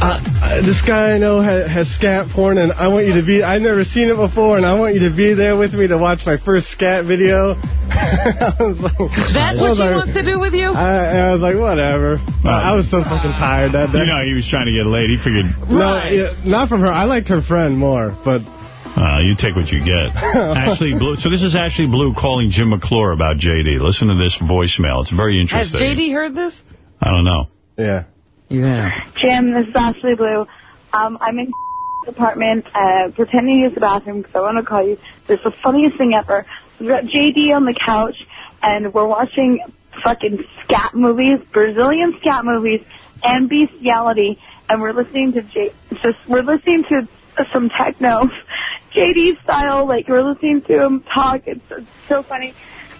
Uh, uh, this guy I know has, has scat porn, and I want you to be. I've never seen it before, and I want you to be there with me to watch my first scat video. Like, That's what she like- wants to do with you? I, I was like, whatever. I was so fucking tired that day. You know, he was trying to get laid. He figured, No, yeah, not from her. I liked her friend more, but uh, you take what you get. Ashley Blue. So this is Ashley Blue calling Jim McClure about JD. Listen to this voicemail. It's very interesting. Has. J.D. heard this? I don't know. Yeah. Yeah. Jim, this is Ashley Blue. Um, I'm in the apartment, uh, pretending to use the bathroom because I want to call you. This is the funniest thing ever. We've got JD on the couch, and we're watching fucking scat movies, Brazilian scat movies, and bestiality, and we're listening to J. Just we're listening to some techno, JD style. Like we're listening to him talk. It's, it's so funny,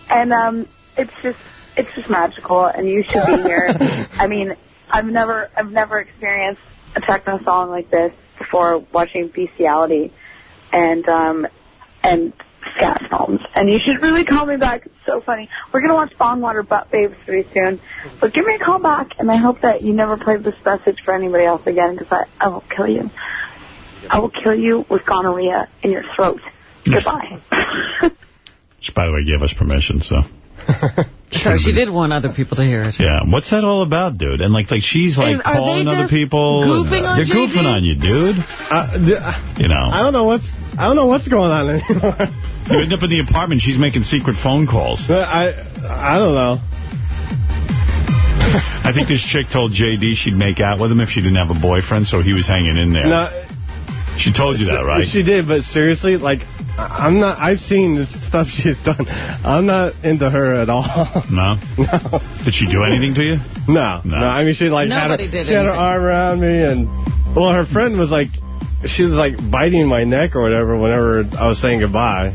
and um, it's just it's just magical, and you should be here. I mean, I've never I've never experienced a techno song like this before watching bestiality and um and scat films. And you should really call me back. It's so funny. We're gonna watch Bongwater Butt Babes pretty soon. But give me a call back and I hope that you never play this message for anybody else again because I, I will kill you. I will kill you with gonorrhea in your throat. Goodbye. She, by the way, gave us permission, so. So she did want other people to hear it. Yeah, what's that all about, dude? And like, like she's like Is- are they calling other people. goofing uh, on They're JD? goofing on you, dude. Uh, You know. I don't know what's I don't know what's going on anymore. You end up in the apartment. She's making secret phone calls. But I I don't know. I think this chick told JD she'd make out with him if she didn't have a boyfriend, so he was hanging in there. No, she told you that, right? She did, but seriously, like I- I'm not. I've seen the stuff she's done. I'm not into her at all. No? No. Did she do anything to you? No, no. I mean, she like Nobody had her, did she had her arm around me, and well, her friend was like, she was like biting my neck or whatever whenever I was saying goodbye.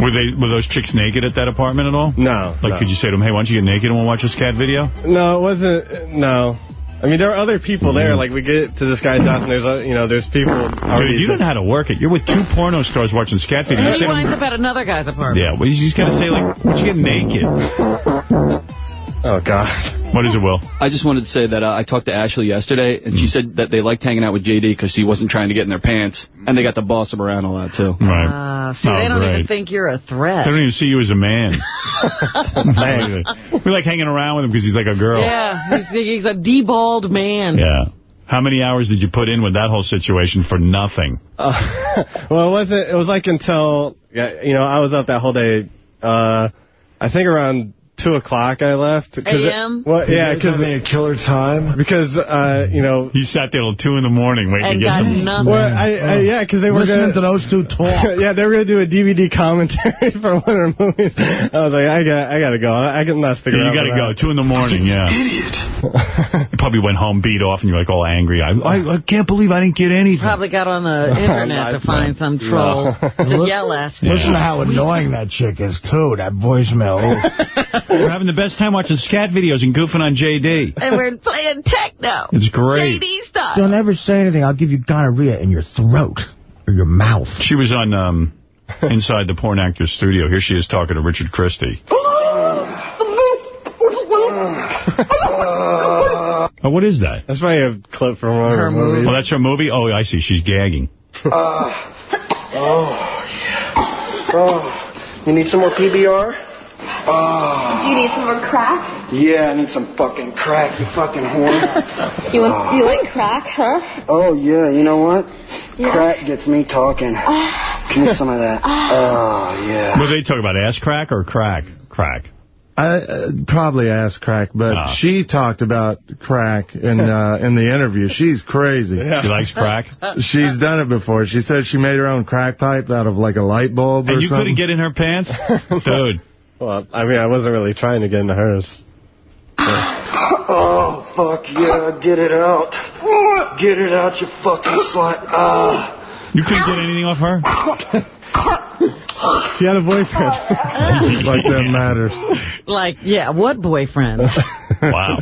Were they were those chicks naked at that apartment at all? No. Like, no. could you say to them, hey, why don't you get naked and we'll watch this cat video? No, it wasn't. No. I I mean, there are other people there. Like, we get to this guy's house, and there's, uh, you know, there's people. Dude, you don't know how to work it. You're with two porno stars watching scat And videos. You he say to winds up at another guy's apartment. yeah, well, you just got to say, like, would you get naked? Oh, God. What is it, Will? I just wanted to say that uh, I talked to Ashley yesterday, and she said that they liked hanging out with JD because he wasn't trying to get in their pants, and they got to boss him around a lot, too. Right. Uh, see, Oh, they don't great. even think you're a threat. They don't even see you as a man. we like hanging around with him because he's like a girl. Yeah, he's, he's a deballed man. Yeah. How many hours did you put in with that whole situation for nothing? Uh, well, it wasn't. It was like until yeah, you know I was up that whole day. Uh, I think around two o'clock I left. 'Cause it- AM? Well, yeah, You guys because having a killer time. Because uh, you know. you sat there till two in the morning waiting And to get got them. nothing. Well, I, I, yeah, because they were Listening gonna, to those two talk. yeah, they were gonna do a DVD commentary for one of their movies. I was like, I got, I gotta go. I, I can not stick Yeah, around. you got to go. that. Two in the morning, yeah. you probably went home beat off and you're like all angry. I, I, I can't believe I didn't get anything. Probably got on the internet to find some troll to yell at. Listen to how annoying that chick is, too, that voicemail. We're having the best time watching scat videos and goofing on JD. And we're playing techno. It's great. JD style. Don't ever say anything. I'll give you gonorrhea in your throat or your mouth. She was on um, Inside the Porn Actors Studio. Here she is talking to Richard Christie. Oh, what is that? That's probably a clip from one of her movies. Oh, that's her movie? Oh, I see. She's gagging. Uh, oh, yeah. Oh, you need some more PBR? Oh, Do you need some more crack? yeah, I need some fucking crack, you fucking whore. You want, you like crack, huh? Oh, yeah, you know what? Yeah. Crack gets me talking. Give me some of that. Oh, yeah. Were they talking about ass crack or crack? Crack. I uh, probably asked crack, but Ah. she talked about crack in uh, in the interview. She's crazy. She likes crack? She's done it before. She said she made her own crack pipe out of like a light bulb or And you something. couldn't get in her pants? Dude. Well, I mean, I wasn't really trying to get into hers. Oh, fuck yeah, get it out. Get it out, you fucking slut. Ah. You couldn't get anything off her? She had a boyfriend. like that matters. Like, yeah, what boyfriend? Wow.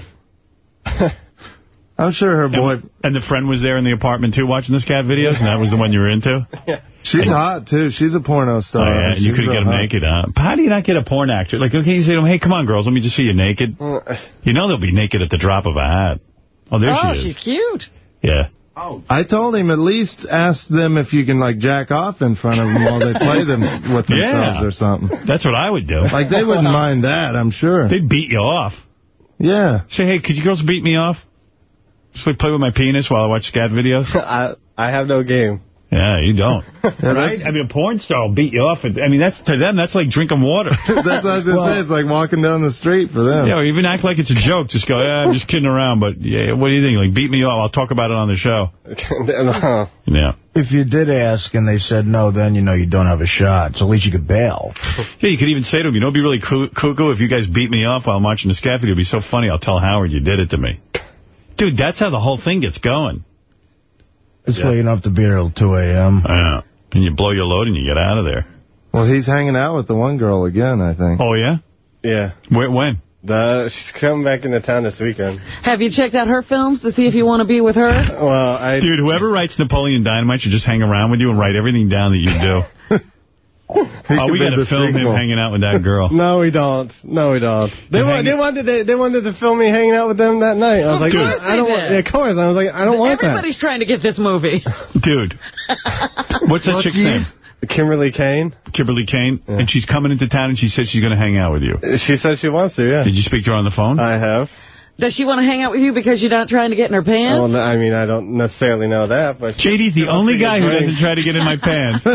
I'm sure her boy... And the friend was there in the apartment, too, watching the cat videos, and that was the one you were into? yeah. She's hot, too. She's a porno star. Oh, star. yeah, you couldn't get real him hot. naked, huh? How do you not get a porn actor? Like, okay, you say to him, hey, come on, girls, let me just see you naked. You know they'll be naked at the drop of a hat. Oh, there oh, she is. she's cute. Yeah. Oh. I told him at least ask them if you can like jack off in front of them while they play them with themselves Yeah. or something. That's what I would do. Like they wouldn't mind that, I'm sure. They'd beat you off. Yeah. Say, hey, could you girls beat me off? Just like play with my penis while I watch scat videos? I I have no game. Yeah, you don't. Right? I mean, a porn star will beat you off. I mean, that's to them, that's like drinking water. That's what I was going to say. It's like walking down the street for them. Yeah, or even act like it's a joke. Just go, yeah, I'm just kidding around, but yeah, what do you think? Like, beat me off. I'll talk about it on the show. Yeah. If you did ask and they said no, then you know you don't have a shot. So at least you could bail. Yeah, you could even say to them, you know, it'd be really coo- cuckoo if you guys beat me off while I'm watching the scat video. It'd be so funny. I'll tell Howard you did it to me. Dude, that's how the whole thing gets going. This way you don't have to be there till 2 a.m. Yeah. And you blow your load and you get out of there. Well, he's hanging out with the one girl again, I think. Oh, yeah? Yeah. Where, when? The, she's coming back into town this weekend. Have you checked out her films to see if you want to be with her? Well, I... Dude, whoever writes Napoleon Dynamite should just hang around with you and write everything down that you do. oh, we be got to the film him hanging out with that girl. No, we don't. No, we don't. They, wa- they wanted they, they wanted to film me hanging out with them that night. I was Of like, course I don't want. did. Yeah, of course. I was like, I don't want that. Everybody's trying to get this movie. Dude. What's that chick's name? Kimberly Kane. Kimberly Kane. And she's coming into town and she said she's going to hang out with you. She said she wants to. Yeah. Did you speak to her on the phone? I have. Does she want to hang out with you because you're not trying to get in her pants? Well, I mean, I don't necessarily know that, but JD's the only guy who doesn't try to get in my pants.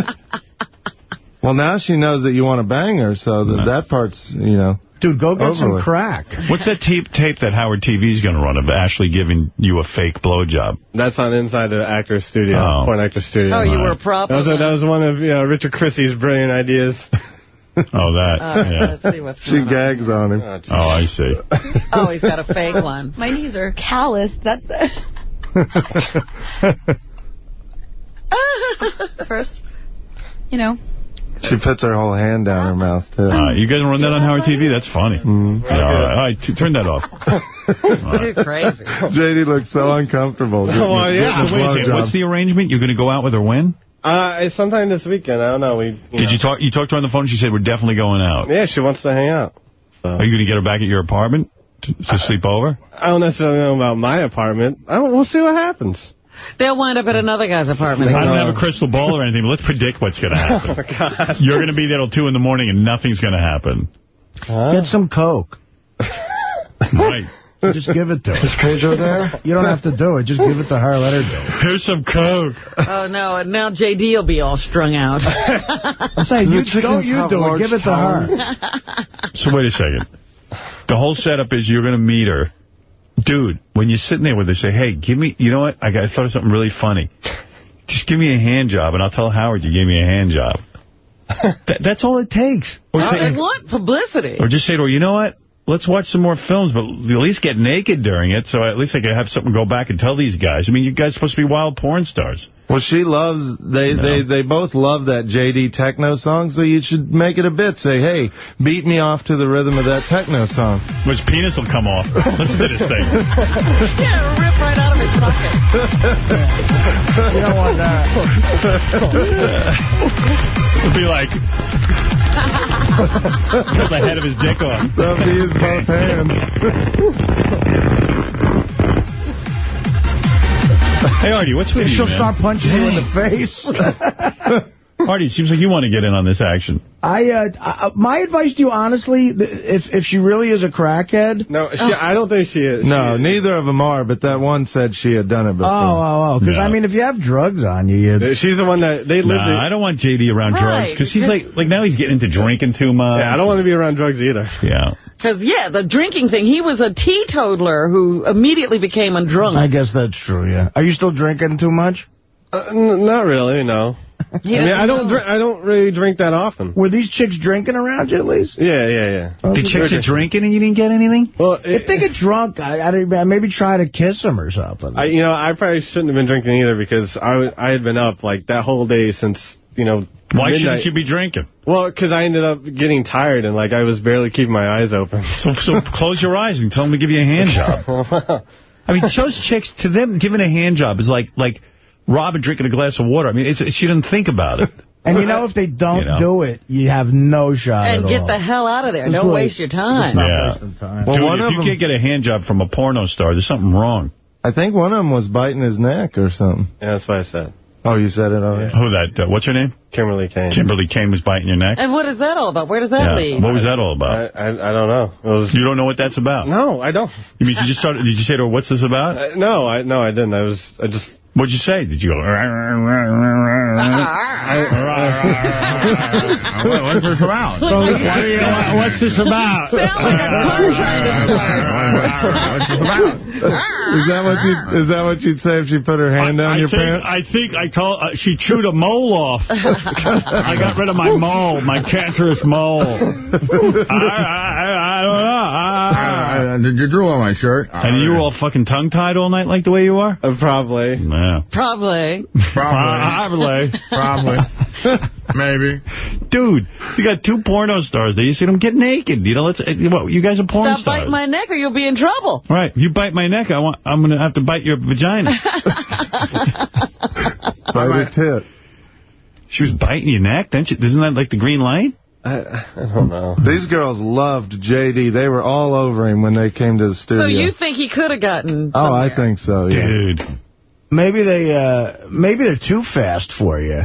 Well, now she knows that you want to bang her, so that, that part's, you know. Dude, go get over some with. crack. What's that tape tape that Howard TV's going to run of Ashley giving you a fake blowjob? That's on Inside the Actor's Studio, Oh. Porn Actor's Studio. Oh, you were a prop. That was, a, that was one of you know, Richard Christie's brilliant ideas. Oh, that. Uh, yeah. Let's see what's She going on. gags on him. Oh, I see. Oh, he's got a fake one. My knees are calloused. That's First, you know, She puts her whole hand down her mouth, too. Uh, you guys run that on Howard TV? That's funny. Mm. Yeah, all right, all right turn that off. You're crazy. JD looks so uncomfortable. Well, Oh, yeah. So wait a second, what's the arrangement? You're going to go out with her when? Uh, sometime this weekend. I don't know. We. You Did know. you talk? You talked to her on the phone. She said we're definitely going out. Yeah, she wants to hang out. Are you going to get her back at your apartment to, to sleep over? I don't necessarily know about my apartment. I don't, we'll see what happens. They'll wind up at another guy's apartment. I don't have a crystal ball or anything, but let's predict what's going to oh, happen. Oh, God. You're going to be there till 2 in the morning and nothing's going to happen. Get some Coke. Right. Just give it to her. Is Pedro there? You don't have to do it. Just give it to her. Let her do it. Here's some Coke. Oh, no, and now JD will be all strung out. I'm saying, you, don't you do it. Give it to her. So wait a second. The whole setup is you're going to meet her. Dude, when you're sitting there with her, say, hey, give me, you know what? I, got, I thought of something really funny. Just give me a hand job, and I'll tell Howard you gave me a hand job. That, that's all it takes. Or, Well, say, they want publicity. or just say to her, you know what? Let's watch some more films, but at least get naked during it, so at least I can have something to go back and tell these guys. I mean, you guys are supposed to be wild porn stars. Well, she loves, they, No. they, they both love that JD techno song, so you should make it a bit. Say, hey, beat me off to the rhythm of that techno song. Which penis will come off. Listen to this thing. Yeah, rip right out of his pocket. You don't want that. It'll be like... Pull the head of his dick off. That'll be his both hands. Hey, Artie, what's with you, She'll man? start punching you in the face. Artie, it seems like you want to get in on this action. I, uh, uh, my advice to you, honestly, if if she really is a crackhead. No, she, I don't think she is. No, neither of them are, but that one said she had done it Oh, before. oh, oh. Oh. Because, Yeah. I mean, if you have drugs on you, you She's the one that they lived. Nah, I don't want JD around drugs because he's like, like now he's getting into drinking too much. yeah, I don't want to be around drugs either. Yeah. Because, yeah, the drinking thing, he was a teetotaler who immediately became a drunk. I guess that's true, yeah. Are you still drinking too much? Uh, n- not really, no. He I mean, I don't. Drink, I don't really drink that often. Were these chicks drinking around you at least? Yeah, yeah, yeah. Oh, the chicks are drinking and you didn't get anything? Well, If they get drunk, I, I, maybe try to kiss them or something. I, you know, I probably shouldn't have been drinking either because I, I had been up like that whole day since you know. Why midnight. shouldn't you be drinking? Well, because I ended up getting tired and like I was barely keeping my eyes open. So, so close your eyes and tell them to give you a hand job. I mean, those chicks, to them, giving a hand job is like like Robin drinking a glass of water. I mean, it's, she didn't think about it. and you know, if they don't You know. do it, you have no shot And at get all. the hell out of there. That's Don't right. waste your time. Not Yeah. wasting time. Well, Dude, one if of you them- can't get a hand job from a porno star, there's something wrong. I think one of them was biting his neck or something. Yeah, that's what I said. Oh, you said it already? Who that? Uh, what's her name? Kimberly Kane. Kimberly Kane was biting your neck? And what is that all about? Where does that Yeah. lead? What was that all about? I, I I don't know. It was You don't know what that's about? no, I don't. You mean you just started? Did you say to her, "What's this about"? Uh, no, I no, I didn't. I was I just. What'd you say? Did you go? What's this about? What's this about? Sound like a car trying to start. What's this about? Is that what you? Is that what you'd say if she put her hand down I your think, pants? I think I told uh, she chewed a mole off. I got rid of my mole, my cancerous mole. I, I, I, I don't know. I- did you drool on my shirt? and you were all fucking tongue-tied all night like the way you are? Uh, probably. Yeah. Probably. Probably. Probably. Probably. Maybe. Dude, you got two porno stars there. You see them get naked. You know, let's, uh, what, you guys are porn Stop stars. biting my neck or you'll be in trouble. Right. If you bite my neck, I want, I'm going to have to bite your vagina. Bite her tit. she was biting your neck, didn't you? Isn't that like the green light? I, I don't know. These girls loved JD. They were all over him when they came to the studio. So you think he could have gotten oh, I think so, yeah. Dude. Maybe they, uh, maybe they're too fast for you.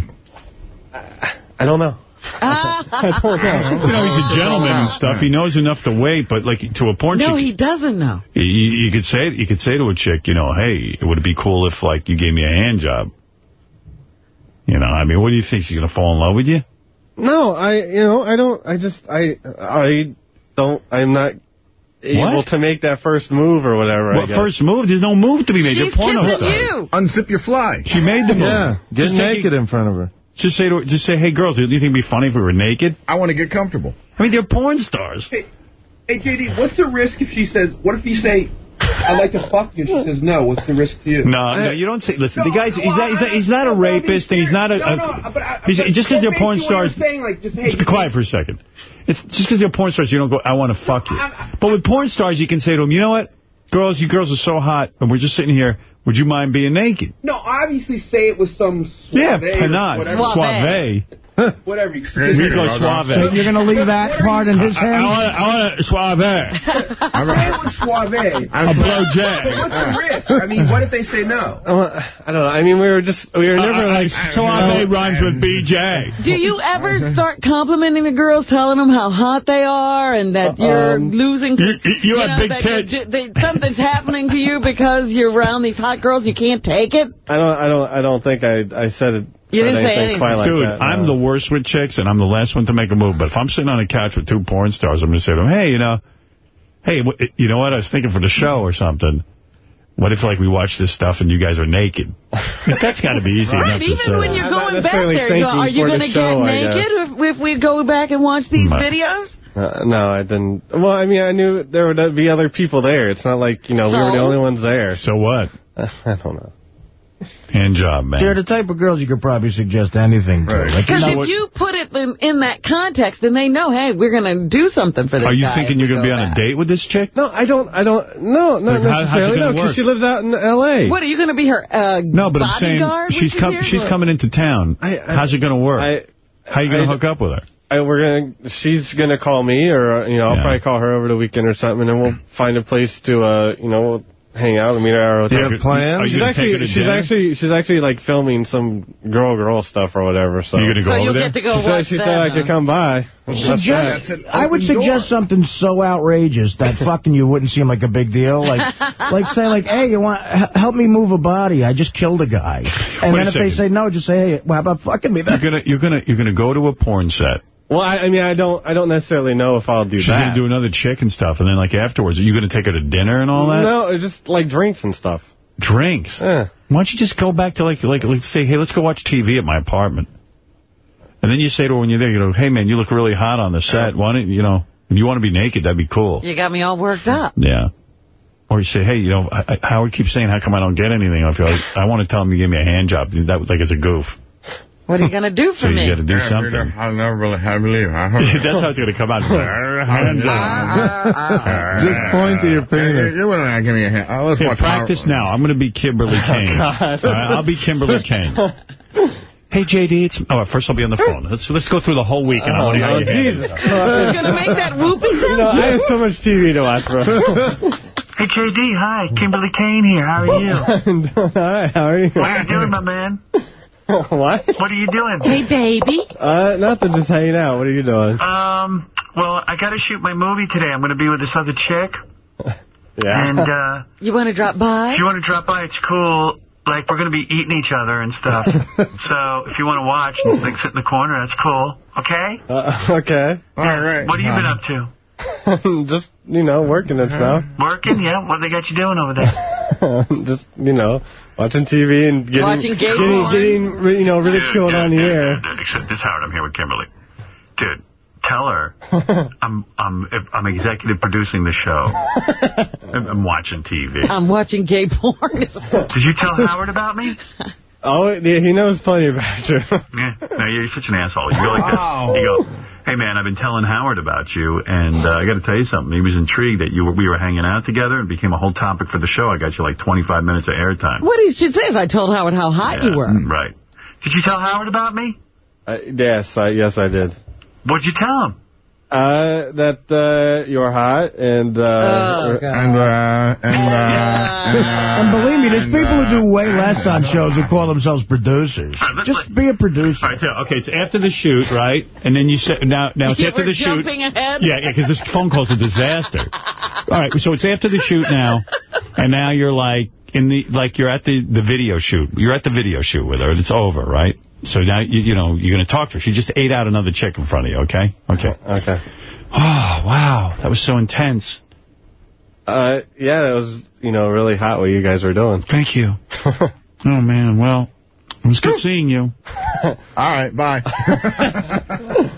I don't know. I don't know. You know, he's a gentleman and stuff. He knows enough to wait, but like to a porn No, chick, he doesn't know. you, you could say you could say to a chick, you know, hey, it would it be cool if like you gave me a hand job? You know, I mean, what do you think? She's gonna fall in love with you? No, I you know I don't. I just I I don't. I'm not able What? to make that first move or whatever. What first move? There's no move to be made. She's You're porno kissing you. Unzip your fly. She made the move. Yeah, get Just say- naked in front of her. Just say to her, just say, hey girls, do you think it'd be funny if we were naked? I want to get comfortable. I mean, they're porn stars. Hey, hey, JD, what's the risk if she says, what if you say, I'd like to fuck you. She says, no, what's the risk to you? No, no, you don't say. Listen, the guy's he's not he's not, he's not a rapist and he's not a. No, no, a- but I- he's, just because they're porn makes you what you're stars. saying, like, just, hey, Just be quiet for a second. It's just because they're porn stars, you don't go. I want to fuck you. But with porn stars, you can say to them, you know what, girls, you girls are so hot, and we're just sitting here. Would you mind being naked? No, obviously say it with some Yeah, suave or panache, whatever. suave. Whatever. You We go suave. So you're going to leave that part in his I hands? I want a suave. Say it with suave. A blow jack. But what's the risk? I mean, what if they say no? Uh, I don't know. I mean, we were just, we were never like... Suave rhymes with BJ. Do you ever start complimenting the girls, telling them how hot they are and that you're Um, losing... You- you- you have know, big tits. something's happening to you because you're around these hot girls, you can't take it? I don't, I don't, I don't think I, I said it. You didn't said say anything anything. quite like Dude, that, I'm the worst with chicks, and I'm the last one to make a move. But if I'm sitting on a couch with two porn stars, I'm going to say to them, hey, you know, hey, you know what? I was thinking for the show or something. What if, like, we watch this stuff and you guys are naked? That's got to be easy Right, enough to even say. when you're going back there, you go, are you going to get I naked if, if we go back and watch these Right. videos? Uh, no, I didn't. Well, I mean, I knew there would be other people there. It's not like, you know, we were the only ones there. So what? I don't know. Hand job, man. They're the type of girls you could probably suggest anything to. Like, Because you know if what- you put it in, in that context, then they know, hey, we're going to do something for this Are you guy thinking you're going to be go on a date with this chick? No, I don't, I don't, no, not Like, how- how's it necessarily, gonna no, because she lives out in L.A. What, are you going to be her uh, No, but I'm saying she's she's com here? she's coming into town. I- I- How's it going to work? I, How you going to hook up with her? I, we're gonna, she's gonna call me, or, you know, I'll Yeah. probably call her over the weekend or something, and then we'll find a place to, uh, you know, hang out and meet at our hotel. Do you have plans? Are you She's gonna take her actually, to she's dinner? actually, she's actually like filming some girl-girl stuff or whatever. So You gonna go So over you'll there? get to go she said, she them, said I could come by. Suggest. I would suggest something so outrageous that fucking you wouldn't seem like a big deal. Like, like say like, hey, you want help me move a body? I just killed a guy. And Wait a then if they say no, just say, hey, well, how about fucking me? You're gonna you're gonna you're gonna go to a porn set. Well, I, I mean, I don't, I don't necessarily know if I'll do She's that. She's gonna do another chick and stuff, and then like afterwards, are you gonna take her to dinner and all that? No, just like drinks and stuff. Drinks. Yeah. Why don't you just go back to like like like say, hey, let's go watch TV at my apartment, and then you say to her when you're there, you go, hey man, you look really hot on the set. Why don't you know? If you want to be naked, that'd be cool. You got me all worked up. Yeah. Or you say, hey, you know, I, I, Howard keeps saying, how come I don't get anything off you? I, I want to tell him you gave me a hand job. That was like as a goof. What are you going to do So for me? you got to do something. I'll never really I believe. That's how it's going to come out. Ah, ah, ah. Just point to your penis. You wouldn't give me a hand. Oh, let's Here, watch practice now. I'm going to be Kimberly Kane. Oh, God. All right, I'll be Kimberly Kane. Hey, JD, it's... Oh, first I'll be on the phone. Let's let's go through the whole week, and I want to hear Oh, how you handle Jesus it. Who's going to make that whoopee sound? You know, I have so much TV to watch, bro. Hey, JD, hi. Kimberly Kane here. How are you? Hi, how are you? What are you doing, my man? what? What are you doing? Hey, baby. Uh, nothing, just hanging out. What are you doing? Um, well, I got to shoot my movie today. I'm going to be with this other chick. Yeah. And, uh, You want to drop by? if you want to drop by, it's cool. Like, we're going to be eating each other and stuff. so, if you want to watch and like, sit in the corner, that's cool. Okay? Uh, okay. All right. What have you been up to? just, you know, working and stuff. Working? Yeah? What they got you doing over there? just, you know, watching TV and getting, Watching getting, getting, you know, ridiculed on the air. Except this, Howard, I'm here with Kimberly. Dude, tell her I'm I'm I'm executive producing the show. I'm, I'm watching TV. I'm watching gay porn. Did you tell Howard about me? Oh, yeah, he knows plenty about you. Yeah. No, you're such an asshole. You go like this. You go, hey, man, I've been telling Howard about you, and uh, I got to tell you something. He was intrigued that you were, we were hanging out together and became a whole topic for the show. I got you like 25 minutes of airtime. What he should say is I told Howard how hot you were. Right. Did you tell Howard about me? Uh, yes, I, yes, I did. What'd you tell him? Uh, that, uh, you're hot and, uh, Oh, And, uh, and, uh, and, uh, And believe me, there's and, people uh, who do way less on shows who call themselves producers. Just be a producer. All right, so, okay, it's after the shoot, right? And then you say, now, now it's You after were the shoot. jumping ahead? Yeah, yeah, because this phone call's a disaster. All right, so it's after the shoot now, and now you're like, in the like you're at the, the video shoot. You're at the video shoot with her, and it's over, right? So now, you, you know, you're going to talk to her. She just ate out another chick in front of you, okay? Okay. Okay. Oh, wow, that was so intense. Uh, yeah, it was, you know, really hot what you guys were doing. Thank you. oh, man, well, it was good seeing you. All right, bye.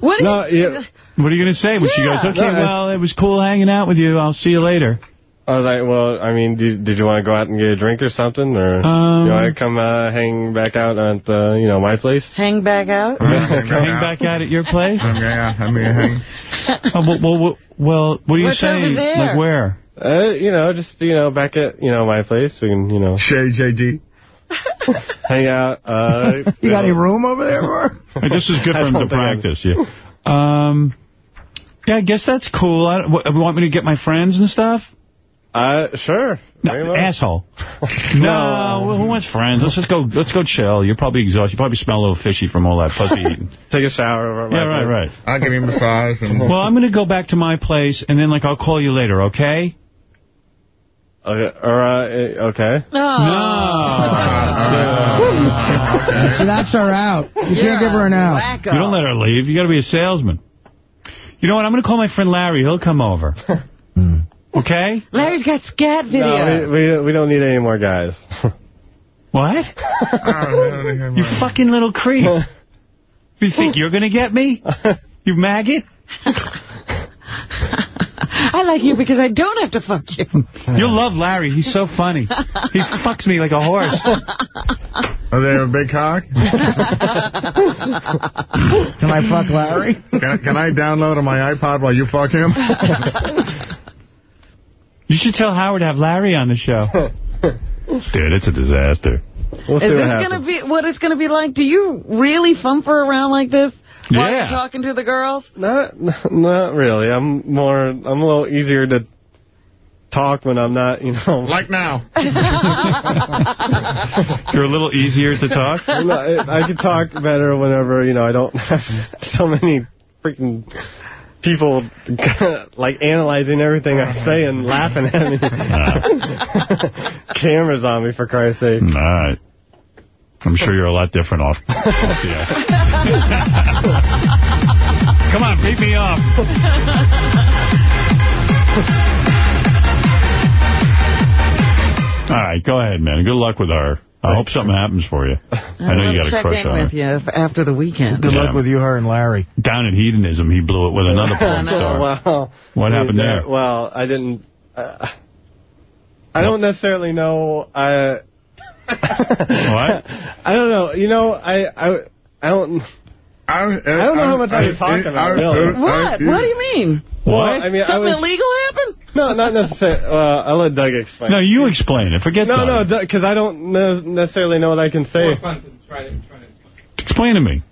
What No, yeah. What are you going to say when she goes, okay, No, well, it was cool hanging out with you. I'll see you later. I was like, well, I mean, did, did you want to go out and get a drink or something? Or Um, you want to come uh, hang back out at, uh, you know, my place? Hang back out? hang back out at your place? yeah, I mean, hang. Oh, well, well, well, what do you What's say? over there? Like where? Uh, you know, just, you know, back at, you know, my place. We can, you know. Shay, JD. hang out. Uh, You got any room over there, Mark? Hey, this is good for him to don't I'm- practice, yeah. Um, yeah, I guess that's cool. I, what, want me to get my friends and stuff? Uh, sure. No, asshole. no, well, who wants friends? Let's just go. Let's go chill. You're probably exhausted. You probably smell a little fishy from all that pussy eating. Take a shower over at my yeah, right, place. right. I'll give you a massage. And Well, I'm going to go back to my place, and then like I'll call you later, okay? Okay. Or, uh, okay. So that's her out. You You're can't give her an out. wacko. You don't let her leave. You got to be a salesman. You know what? I'm going to call my friend Larry. He'll come over. Okay? Larry's got scat No, videos. we, we, we don't need any more guys. What? you fucking little creep. You think you're going to get me? You maggot? I like you because I don't have to fuck you. You'll love Larry. He's so funny. He fucks me like a horse. Are they a big cock? Can I fuck Larry? Can, can I download on my iPod while you fuck him? You should tell Howard to have Larry on the show. Dude, it's a disaster. We'll Is see this going to be what it's going to be like? Do you really fumper around like this while Yeah. you're talking to the girls? Not, not really. I'm more, I'm a little easier to talk when I'm not, you know. like now. You're a little easier to talk? I I can talk better whenever, you know, I don't have so many freaking people like analyzing everything I say and laughing at me. Cameras on me, for Christ's sake. All right. I'm sure you're a lot different off. off the air. Come on, beat me up. All right, go ahead, man. Good luck with her. I hope something happens for you. I know you got a check crush in on with you after the weekend. Good Yeah. luck with you, her, and Larry. Down in Hedonism, he blew it with another porn star. well, What happened there? Well, I didn't. Uh, I don't necessarily know. I. what? I don't know. You know, I I I don't. I, I don't know how much I can talk about. really. What? What do you mean? Well, I mean, I Something was, illegal happened? No, not necessarily. Well, uh, I'll let Doug explain. No, you explain it. Forget No, Doug. no, because I don't ne- necessarily know what I can say. Try to, try to Explain explain to me.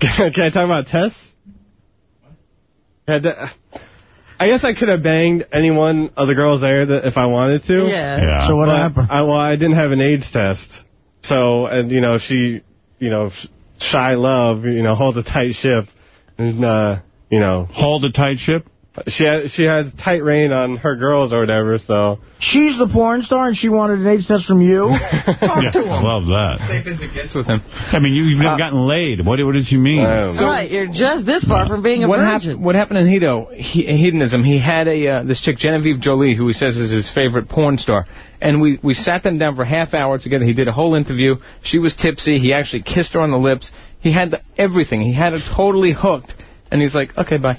Can I talk about tests? Had to- I guess I could have banged any one of the girls there that if I wanted to. Yeah. Yeah. So what But happened? I, well, I didn't have an AIDS test. So, and, you know, she, you know, sh- Shy Love, you know, hold a tight ship. And, uh, you know. Hold a tight ship? She has, she has tight rein on her girls or whatever, so. She's the porn star, and she wanted an AIDS test from you? Talk Yeah, to him. I love that. Safe as it gets with him. I mean, you, you've never gotten laid. What, what does he mean? right, you're just this far from being a what, virgin. hap- what happened in Hedo, he, hedonism, he had a uh, this chick, Genevieve Jolie, who he says is his favorite porn star. And we, we sat them down for a half hour together. He did a whole interview. She was tipsy. He actually kissed her on the lips. He had the, everything. He had her totally hooked. And he's like, okay, bye.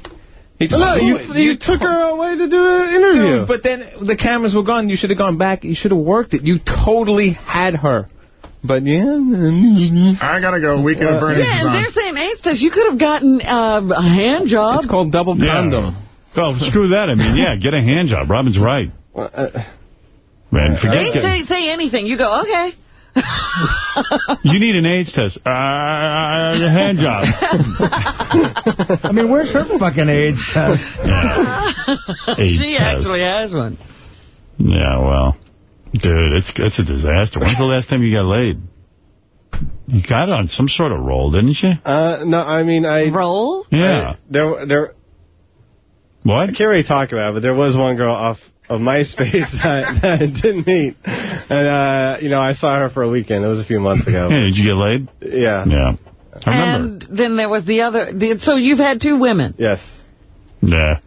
He just, No, you, you took her away to do an interview. Dude, but then the cameras were gone. You should have gone back. You should have worked it. You totally had her. But yeah. I gotta go. Weekend of Bernie's yeah, is and they're saying AIDS test. You could have gotten uh, a hand job. It's called double Yeah. condom. Oh, screw that. I mean, yeah, get a hand job. Robin's right. Man, forget They forget say, it. say anything. You go, okay. You need an AIDS test. Uh, a hand job. I mean, where's her fucking AIDS test? AIDS she test. actually has one. Yeah, well, dude, it's it's a disaster. When's the last time you got laid? You got on some sort of roll, didn't you? Uh, no, I mean, I... Roll? Yeah. I, there, there... What? I can't really talk about it, but there was one girl off of MySpace that, that I didn't meet. And, uh, you know, I saw her for a weekend. It was a few months ago. Yeah, did you get laid? Yeah. Yeah. I remember. And then there was the other. The, so you've had two women. Yes. Yeah.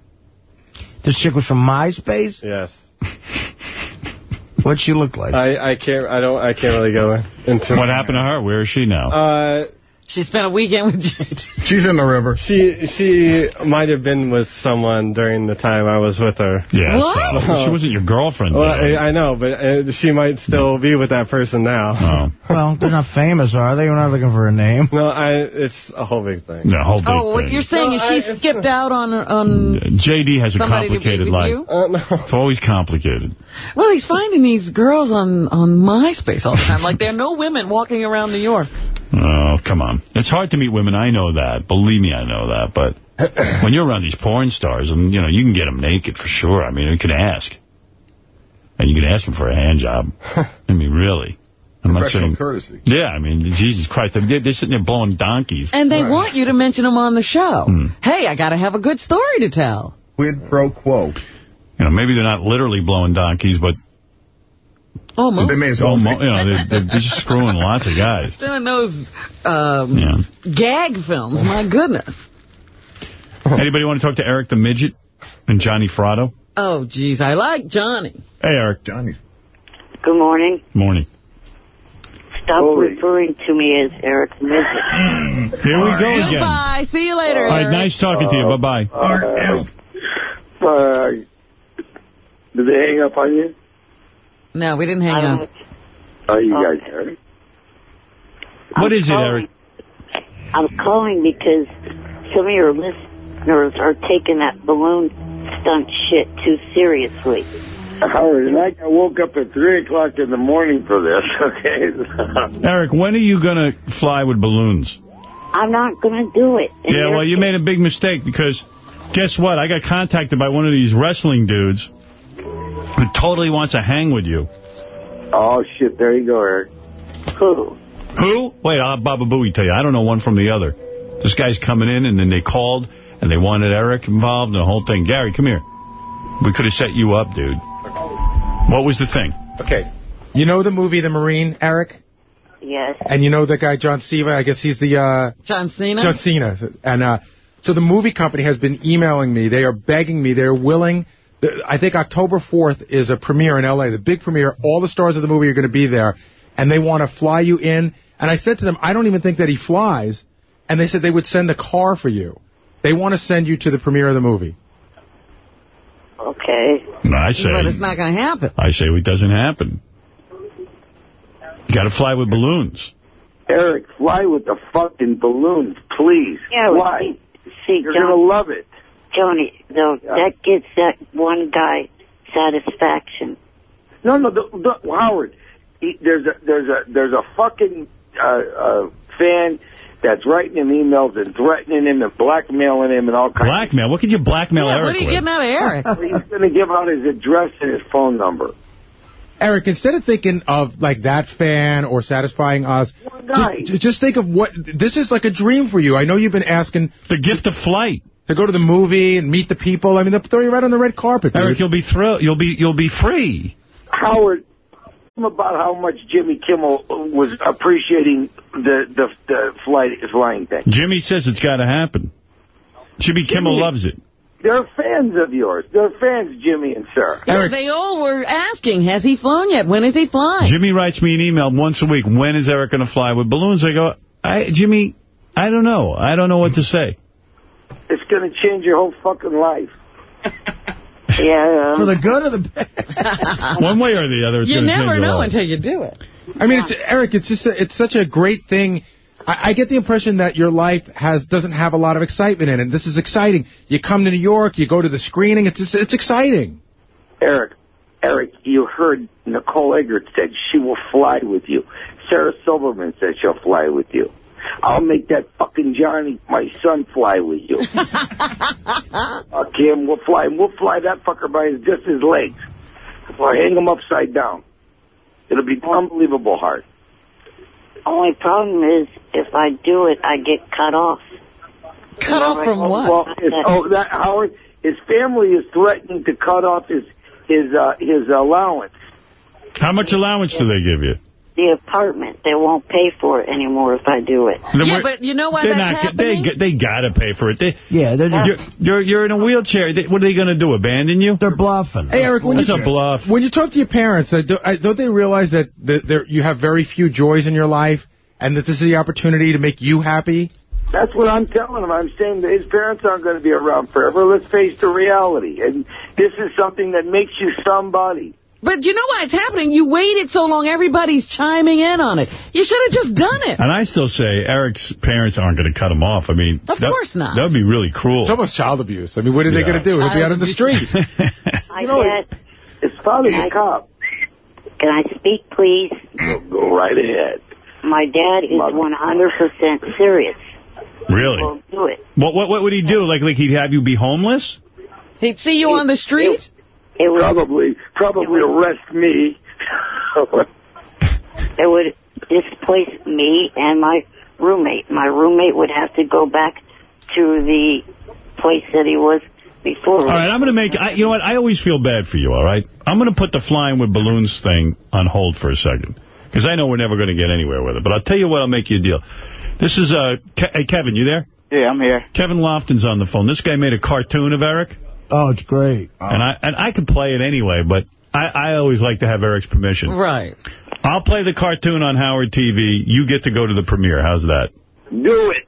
This chick was from MySpace? Yes. What'd she look like? I, I can't, I don't, I can't really go into What happened to her? Where is she now? Uh, She spent a weekend with J.D. She's in the river. She she might have been with someone during the time I was with her. Yeah, What? so she wasn't your girlfriend, Well. I, I know, but uh, she might still be with that person now. Oh. Well, they're not famous, are they? We're not looking for a name. No, I. It's a whole big thing. The whole big Oh, what thing. you're saying is she skipped out on on. JD has a Somebody to be complicated with life. you? It's always complicated. Well, he's finding these girls on on MySpace all the time. Like there are no women walking around New York. Oh, come on. It's hard to meet women. I know that. Believe me, I know that. But when you're around these porn stars, and you know, you can get them naked for sure. I mean, you can ask. And you can ask them for a hand job. I mean, really. I'm not Professional saying... courtesy. Yeah, I mean, Jesus Christ. They're, they're sitting there blowing donkeys. And they want you to mention them on the show. Hmm. Hey, I got to have a good story to tell. Quid pro quo. You know, maybe they're not literally blowing donkeys, but... Almost. They may as well Almo- you know, they're, they're just screwing lots of guys. Doing those um, gag films. My goodness. Anybody want to talk to Eric the Midget and Johnny Fratto? Oh, geez, I like Johnny. Hey, Eric. Johnny. Good morning. Morning. Stop referring to me as Eric the Midget. Here we go again. Goodbye. See you later. All right, Eric. nice talking to you. Bye-bye. Uh, did they hang up on you? No, we didn't hang up. Oh, you guys heard it. What is it, Eric? I'm calling because some of your listeners are taking that balloon stunt shit too seriously. Howard, and I woke up at 3 o'clock in the morning for this, okay? Eric, when are you going to fly with balloons? I'm not going to do it. And Yeah, well, you made a big mistake because guess what? I got contacted by one of these wrestling dudes who totally wants to hang with you. oh, shit, there you go, Eric. Who? Who? Wait, I'll have Baba Booey tell you. I don't know one from the other. This guy's coming in, and then they called, and they wanted Eric involved and the whole thing. Gary, come here. We could have set you up, dude. What was the thing? Okay. You know the movie The Marine, Eric? Yes. And you know the guy, John Cena? I guess he's the... Uh, John Cena? John Cena. And uh, so the movie company has been emailing me. They are begging me. They're willing. The- I think October 4th is a premiere in L.A., the big premiere. All the stars of the movie are going to be there. And they want to fly you in. And I said to them, I don't even think that he flies. And they said they would send a car for you. They want to send you to the premiere of the movie. Okay. No, I say, But it's not going to happen. I say it doesn't happen. You got to fly with balloons. Eric, fly with the fucking balloons, please. Yeah, well, Fly. see, see, You're going to love it. Johnny, though, that gives that one guy satisfaction. No, no, the, the, Howard. He, there's a there's a there's a fucking uh, uh, fan that's writing him emails and threatening him and blackmailing him and all kinds. Blackmail? What could you blackmail Yeah, Eric what are you with? getting out of Eric? He's going to give out his address and his phone number. Eric, instead of thinking of like that fan or satisfying us, just, just think of what this is like a dream for you. I know you've been asking the gift of flight to go to the movie and meet the people. I mean, they'll throw you right on the red carpet. dude. Eric, you'll be thrilled. You'll be you'll be free. Howard, tell him about how much Jimmy Kimmel was appreciating the the, the flight flying thing. Jimmy says it's got to happen. Jimmy Kimmel loves it. They're fans of yours. They're fans, Jimmy and Sarah. Yeah, they all were asking, has he flown yet? When is he flying? Jimmy writes me an email once a week. When is Eric going to fly with balloons? I go, I, Jimmy, I don't know. I don't know what to say. It's going to change your whole fucking life. Yeah. For the good or the bad? One way or the other, it's You going to change never your know life. until you do it. I mean, it's, Eric, it's just a, it's such a great thing. I, I get the impression that your life has doesn't have a lot of excitement in it. This is exciting. You come to New York, you go to the screening. It's just, it's exciting. Eric, Eric, you heard Nicole Eggert said she will fly with you. Sarah Silverman said she'll fly with you. I'll make that fucking Johnny, my son, fly with you. okay, and we'll fly. We'll fly that fucker by his, just his legs. Or hang him upside down. It'll be unbelievable hard. Only problem is, if I do it, I get cut off. Cut off from what? Well, it's, oh, that Howard, his family is threatening to cut off his his uh, his allowance. How much allowance do they give you? The apartment, they won't pay for it anymore if I do it. Then Yeah, we're- but you know why they're that's not, happening? They, they got to pay for it. They, Yeah, they're you're, you're, you're in a wheelchair. They, what are they going to do, abandon you? They're bluffing. Hey, Eric, when That's you, a bluff. when you talk to your parents, uh, do, uh, don't they realize that, that you have very few joys in your life? and that this is the opportunity to make you happy? That's what I'm telling him. I'm saying that his parents aren't going to be around forever. Let's face the reality. And this is something that makes you somebody. But you know why it's happening? You waited so long, everybody's chiming in on it. You should have just done it. And I still say Eric's parents aren't going to cut him off. I mean, Of that, course not. That would be really cruel. It's almost child abuse. I mean, what are they going to do? He'll be out on the street. I know get. His father's a cop. Can I speak, please? Go, go right ahead. My dad is 100% serious. Really? We'll do it. What, what what would he do? Like like he'd have you be homeless? He'd see you on the street? It would, Probably, probably arrest me. it would displace me and my roommate. My roommate would have to go back to the place that he was before. All right, I'm going to make, I, you know what, I always feel bad for you, all right? I'm going to put the flying with balloons thing on hold for a second, because I know we're never going to get anywhere with it. But I'll tell you what, I'll make you a deal. This is, uh, Ke hey, Kevin, you there? Yeah, I'm here. Kevin Lofton's on the phone. This guy made a cartoon of Eric. Oh, it's great. And I and I could play it anyway, but I, I always like to have Eric's permission. Right. I'll play the cartoon on Howard TV. You get to go to the premiere. How's that? Do it.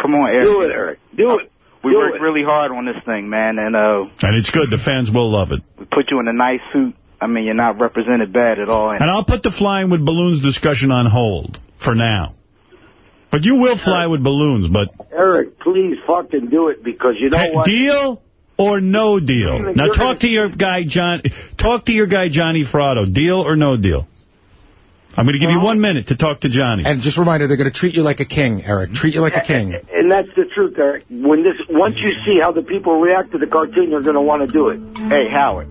Come on, Eric. Do it, Eric. Do it. We Do worked it. really hard on this thing, man, and uh, And it's good. The fans will love it. we put you in a nice suit. I mean, you're not represented bad at all. And And I'll put the flying with balloons discussion on hold for now. But you will fly with balloons, but Eric, please fucking do it because you know Hey, what? deal or no deal? You're Now gonna- talk to your guy John. Talk to your guy Johnny Fratto. Deal or no deal? I'm going to give you one minute to talk to Johnny. And just a reminder, they're going to treat you like a king, Eric. Treat you like a king. And that's the truth, Eric. When this, once you see how the people react to the cartoon, you're going to want to do it. Hey, Howard.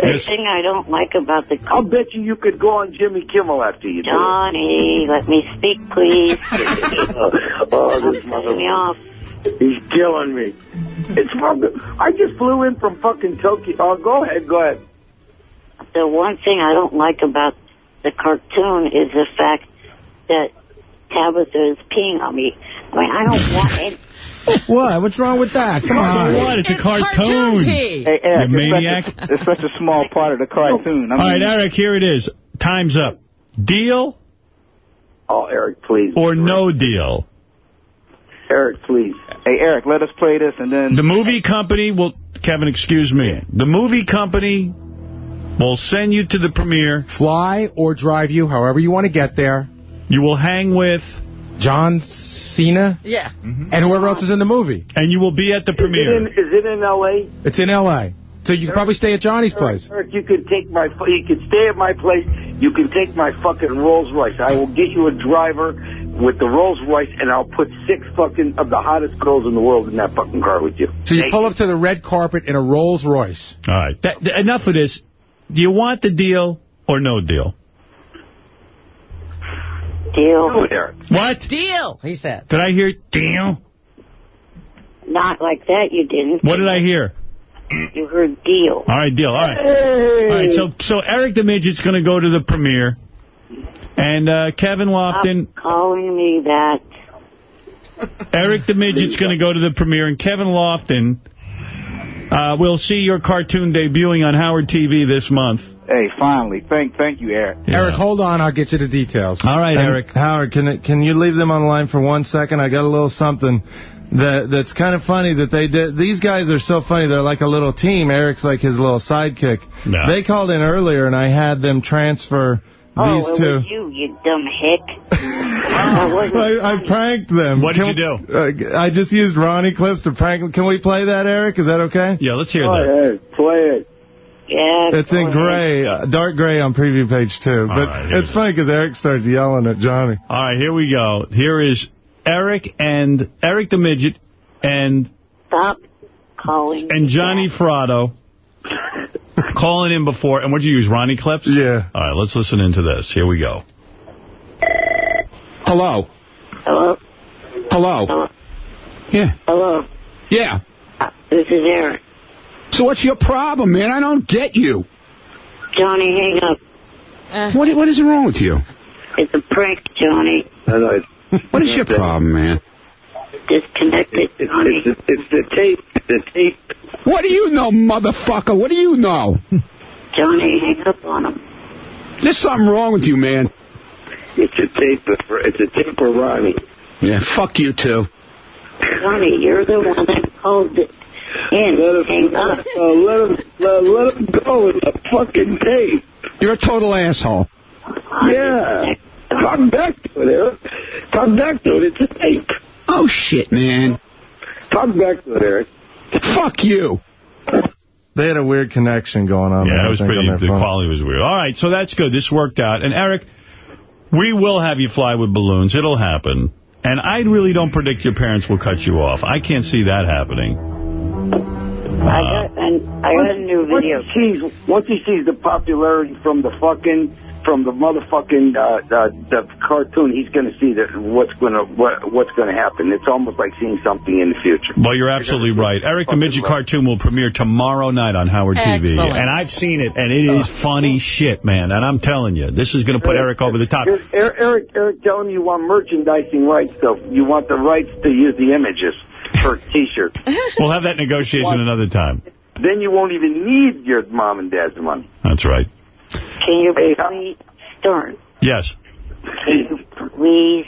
The thing I don't like about the I'll bet you you could go on Jimmy Kimmel after you do Johnny, let me speak, please. oh, this mother... me off. He's killing me. It's fucking... I just flew in from fucking Tokyo. Oh, go ahead, go ahead. The one thing I don't like about the cartoon is the fact that Tabitha is peeing on me. I mean, I don't want it. What? What's wrong with that? Come So on. what? It's a cartoon. Hey, You Eric, maniac. It's such, a, it's such a small part of the cartoon. I All right, Eric, here it is. Time's up. Deal Oh, Eric, please. or no deal? Eric, please. Hey, Eric, let us play this and then... The movie company will... Kevin, excuse me. The movie company will send you to the premiere. Fly or drive you, however you want to get there. You will hang with... John Cena Yeah. Mm-hmm. and whoever else is in the movie. And you will be at the Is it, in, premiere. is it in L.A.? It's in L.A. So you can probably stay at Johnny's place. Eric, you can take my... You can stay at my place. You can take my fucking Rolls Royce. I will get you a driver with the Rolls Royce, and I'll put six fucking of the hottest girls in the world in that fucking car with you. So you Hey, pull up to the red carpet in a Rolls Royce. All right. That, enough of this. Do you want the deal or no deal? Deal. Do it, Eric. What? Deal, he said. Did I hear deal? Not like that, you didn't. What did I hear? You heard deal. All right, deal. All right. All right, so so Eric the Midget's going to go to the premiere. And uh, Kevin Lofton, Stop calling me that. Eric the Midget's going to go to the premiere, and Kevin Lofton uh, will see your cartoon debuting on Howard TV this month. Hey, finally. Thank thank you, Eric. Eric, hold on. I'll get you the details. All right, And Eric. Howard, can it, can you leave them on the line for one second? I got a little something that that's kind of funny that they did. These guys are so funny. They're like a little team. Eric's like his little sidekick. No. They called in earlier, and I had them transfer Oh, these it two. was you, you dumb hick. I, I pranked them. What did Can- you do? Uh, I just used Ronnie clips to prank them. Can we play that, Eric? Is that okay? Yeah, let's hear Go that. ahead. Play it. Yeah. It's in gray, uh, dark gray on preview page two. But right, it's funny because Eric starts yelling at Johnny. All right, here we go. Here is Eric and Eric the Midget and Stop calling and me Johnny Fratto calling in before. And what'd you use, Ronnie clips? Yeah. All right, let's listen into this. Here we go. Hello. Hello? Hello. Hello? Yeah. Hello? Yeah. Uh, This is Eric. So what's your problem, man? I don't get you. Johnny, hang up. Uh, What what is wrong with you? It's a prank, Johnny. I know. It's, What is your problem, man? Disconnect it, it's, it's, it's the tape. The tape. What do you know, motherfucker? What do you know? Johnny, hang up on him. There's something wrong with you, man. It's a tape. For, it's a tape for Ronnie. Yeah, fuck you too. Ronnie, you're the one that called it in. Let him, Hang on. uh, let him, let, let him go with the fucking tape. You're a total asshole. Yeah. Come back to it, Eric. Come back to it. It's a tape. Oh, shit, man. Come back to it, Eric. Fuck you. They had a weird connection going on. Yeah, there, it was pretty, on the phone. quality was weird. All right, so that's good. This worked out. And Eric, we will have you fly with balloons. It'll happen. And I really don't predict your parents will cut you off. I can't see that happening. I got, and I got a new video. Once he sees, once he sees the popularity from the fucking, from the motherfucking, uh, uh, the cartoon, he's going to see that what's going to, what, what's going to happen. It's almost like seeing something in the future. Well, you're absolutely right. Eric the Midget cartoon will premiere tomorrow night on Howard TV. And I've seen it, and it is funny shit, man. And I'm telling you, this is going to put Eric over the top. Eric, Eric, Eric telling me you want merchandising rights, though. You want the rights to use the images for T-shirts. We'll have that negotiation another time. then you won't even need your mom and dad's money. That's right. Can you please, Stern, Yes. can you please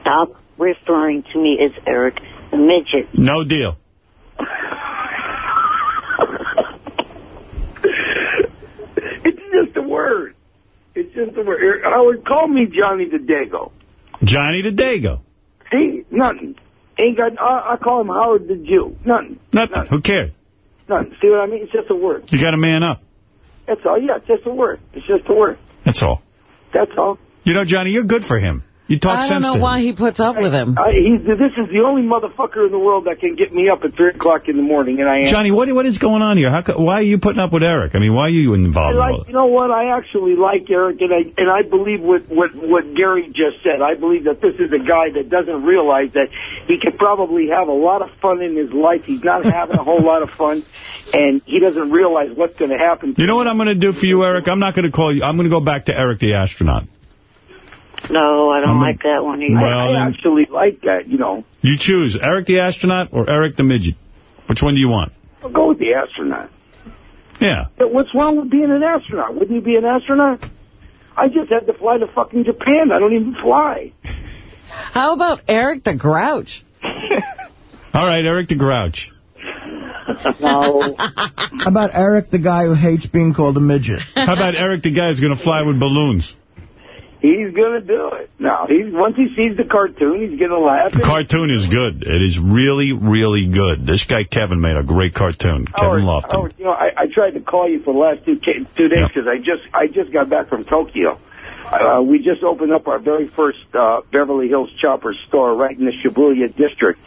stop referring to me as Eric the Midget? No deal. It's just a word. It's just a word. I would call me Johnny the Dago. Johnny the Dago. See, nothing. Ain't got. I, I call him Howard the Jew. Nothing. Nothing. Who cares? Nothing. See what I mean? It's just a word. You got to man up. That's all. Yeah, it's just a word. It's just a word. That's all. That's all. You know, Johnny, you're good for him. You talk I don't know why he puts up with him. I, he's, this is the only motherfucker in the world that can get me up at 3 o'clock in the morning, and I am. Johnny, what what is going on here? How why are you putting up with Eric? I mean, why are you I involved in like, you know what? I actually like Eric, and I and I believe what, what what Gary just said. I believe that this is a guy that doesn't realize that he could probably have a lot of fun in his life. He's not having a whole lot of fun, and he doesn't realize what's going to happen. You know what I'm going to do for you, Eric? I'm not going to call you. I'm going to go back to Eric the astronaut. No, I don't I'm a- like that one either. Well, I then- actually like that. You know, You choose Eric the astronaut or Eric the midget. Which one do you want? I'll go with the astronaut. Yeah. But what's wrong with being an astronaut? Wouldn't you be an astronaut? I just had to fly to fucking Japan. I don't even fly. How about Eric the Grouch? All right, Eric the Grouch. No. How about Eric, the guy who hates being called a midget? How about Eric the guy who's going to fly with balloons? He's gonna do it. No, he's once he sees the cartoon, he's gonna laugh. The cartoon is good. It is really, really good. This guy Kevin made a great cartoon. Kevin Lofton. Howard, you know, I, I tried to call you for the last two two days because I just I just got back from Tokyo. Uh, we just opened up our very first uh, Beverly Hills Chopper store right in the Shibuya district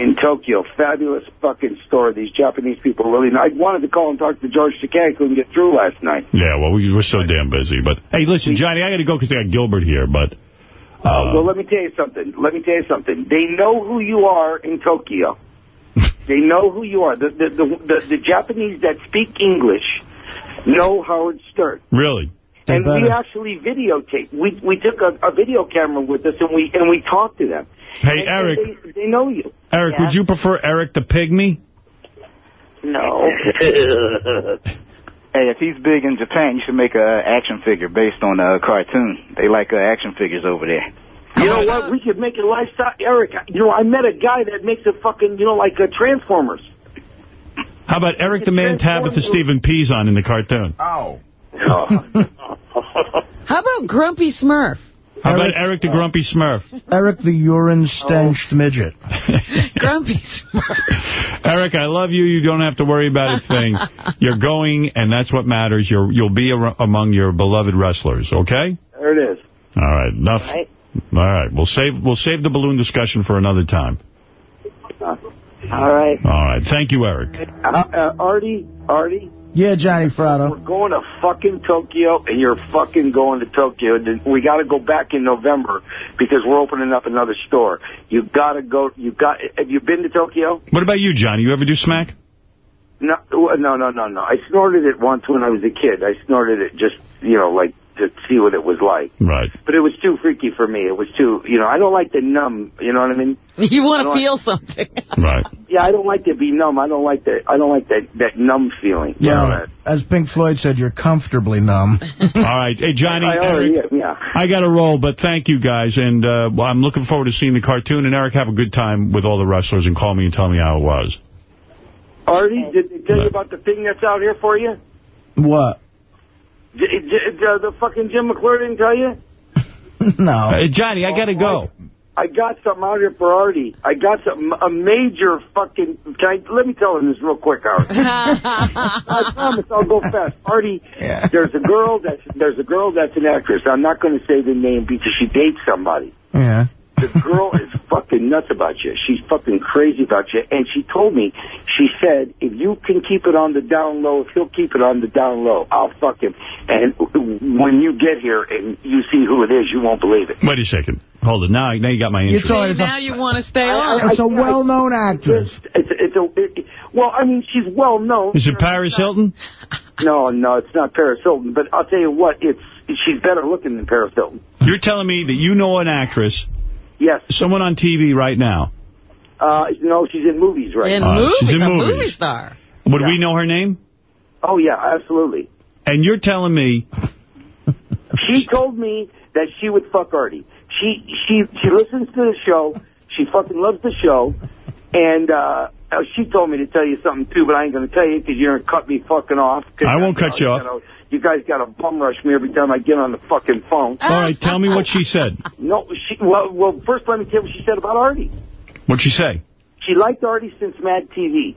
in Tokyo. Fabulous fucking store. These Japanese people really. I wanted to call and talk to George Takei. Couldn't get through last night. Yeah, well, we were so damn busy. But, hey, listen, Johnny, I got to go because they got Gilbert here, but... Uh, well, let me tell you something. Let me tell you something. They know who you are in Tokyo. they know who you are. The the, the the the Japanese that speak English know Howard Stern. Really? And we actually videotaped. We we took a, a video camera with us and we and we talked to them. Hey, And- and Eric. they, they know you. Eric, Yeah. would you prefer Eric the Pygmy? No. Hey, if he's big in Japan, you should make a action figure based on a cartoon. They like uh, action figures over there. You know what? We could make a lifestyle. Eric, you know, I met a guy that makes a fucking, you know, like uh, Transformers. How about Eric the man Tabitha Stevens pees on in the cartoon? Oh. How about Grumpy Smurf? How about Eric the Grumpy Smurf? Eric, the urine-stenched midget. Grumpy Smurf. Eric, I love you. You don't have to worry about a thing. You're going, and that's what matters. You're, you'll be among your beloved wrestlers, okay? There it is. All right, enough. All right, we'll save we'll save the balloon discussion for another time. All right. All right, thank you, Eric. Uh, uh, Artie, Artie, Yeah, Johnny Fratto. we're going to fucking Tokyo, and you're fucking going to Tokyo. And We got to go back in November because we're opening up another store. You got to go. You got. Have you been to Tokyo? What about you, Johnny? You ever do smack? No, no, no, no, no. I snorted it once when I was a kid. I snorted it just, you know, like to see what it was like. Right. But it was too freaky for me. It was too, you know, I don't like the numb, you know what I mean? You want to feel something. Right. Yeah, I don't like to be numb. I don't like that. I don't like that that numb feeling. You know, Yeah, as Pink Floyd said, you're comfortably numb. All right. Hey, Johnny, I Eric, am, yeah. I got to roll, but thank you guys. And uh, well, I'm looking forward to seeing the cartoon. And Eric, have a good time with all the wrestlers and call me and tell me how it was. Artie, did they tell you about the thing that's out here for you? What? J- j- j- the fucking Jim McClure didn't tell you? no. Hey, Johnny, I oh, got to go. I got something out here for Artie. I got something, a major fucking. Can I, let me tell him this real quick, Artie. I promise I'll go fast. Artie, there's a girl that's there's a girl that's an actress. I'm not going to say the name because she dates somebody. Yeah. The girl is fucking nuts about you. She's fucking crazy about you. And she told me, she said, if you can keep it on the down low, if he'll keep it on the down low, I'll fuck him. And when you get here and you see who it is, you won't believe it. Wait a second. Hold it. Now, now you got my interest. See, now you want to stay on. It's a well-known actress. It's, it's a, it, well, I mean, she's well known. Is it Paris Hilton? No, no, it's not Paris Hilton. But I'll tell you what, it's she's better looking than Paris Hilton. You're telling me that you know an actress, Yes. someone on TV right now. Uh, no, she's in movies right In now. Movies, she's in a movies. movie star. Would we know her name? Oh yeah, absolutely. And you're telling me She told me that she would fuck Artie. She she she listens to the show. She fucking loves the show, and uh, uh, she told me to tell you something too, but I ain't gonna tell you because you're gonna cut me fucking off. 'Cause, I won't uh, cut you off. know, you guys got to bum rush me every time I get on the fucking phone. All right, tell me what she said. No, she well well first let me tell you what she said about Artie. What'd she say? She liked Artie since Mad TV.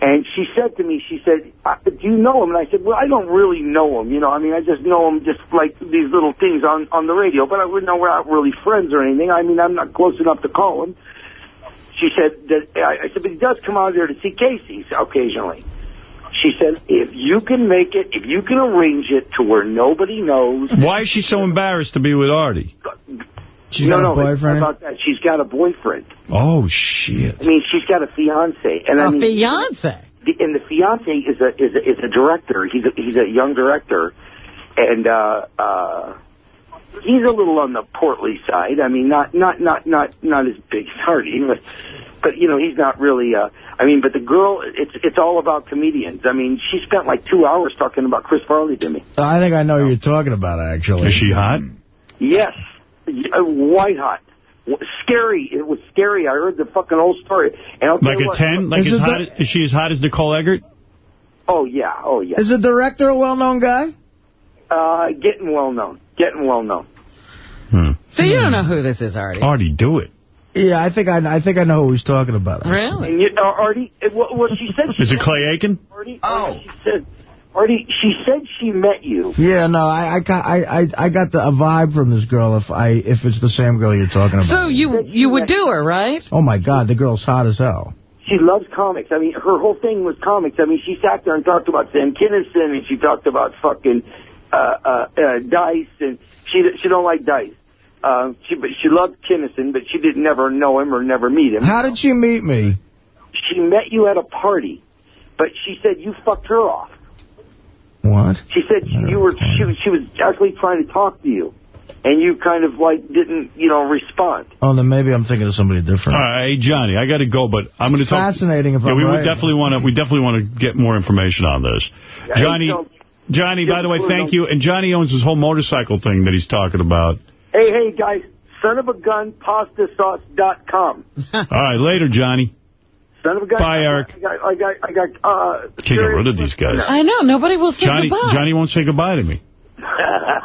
And she said to me, she said, "Uh, do you know him? And I said, well, I don't really know him. You know, I mean, I just know him just like these little things on, on the radio. But I wouldn't know we're not really friends or anything. I mean, I'm not close enough to call him. She said that, I I said, but he does come out there to see Casey occasionally. She said, if you can make it, if you can arrange it to where nobody knows. Why is she so embarrassed to be with Artie? She's no, got a no, it's boyfriend? about that. She's got a boyfriend. Oh, shit. I mean, she's got a fiance, and I A mean, fiance. and the fiance is a is a, is a director. He's a, he's a young director, and uh, uh, he's a little on the portly side. I mean, not not not not not as big as Artie, but but you know, he's not really. Uh, I mean, but the girl, it's it's all about comedians. I mean, she spent like two hours talking about Chris Farley to me. I think I know who you're talking about, actually. Is she hot? Yes, uh, white hot. Scary. It was scary. I heard the fucking whole story. And I'll Like you a what- 10? Like Is as hot, the- is she as hot as Nicole Eggert? Oh yeah. Oh yeah. Is the director a well-known guy? Uh, getting well known. Getting well known. So you don't know who this is, Artie. Artie, do it. Yeah, I think I I think I know who he's talking about. Really? And you, uh, Artie, uh, what, what she said. She Is it Clay Aiken? Artie, oh. She said, Artie, she said she met you. Yeah, no, I I got I I, I got the, a vibe from this girl. If I if it's the same girl you're talking about. So you you would do her, right? oh my God, the girl's hot as hell. She loves comics. I mean, her whole thing was comics. I mean, she sat there and talked about Sam Kinison, and she talked about fucking Uh, uh, uh, Dice, and she she don't like Dice. Uh, she but she loved Kinison, but she didn't never know him or never meet him. How did she meet me? She met you at a party, but she said you fucked her off. What? She said you were she was she was actually trying to talk to you, and you kind of like didn't you know respond. Oh, then maybe I'm thinking of somebody different. All right, hey, Johnny, I got to go, but I'm going to talk. Fascinating if yeah, I'm we right. would definitely want to. We definitely want to get more information on this. Yeah, Johnny, so- Johnny. By the way, thank you. And Johnny owns this whole motorcycle thing that he's talking about. Hey hey guys, son of a gun pastasauce.com. All right, later, Johnny. Son of a gun. Bye, Eric. I got I got I got uh. Can't get rid of these guys. I know. Nobody will say Johnny, goodbye. Johnny won't say goodbye to me. All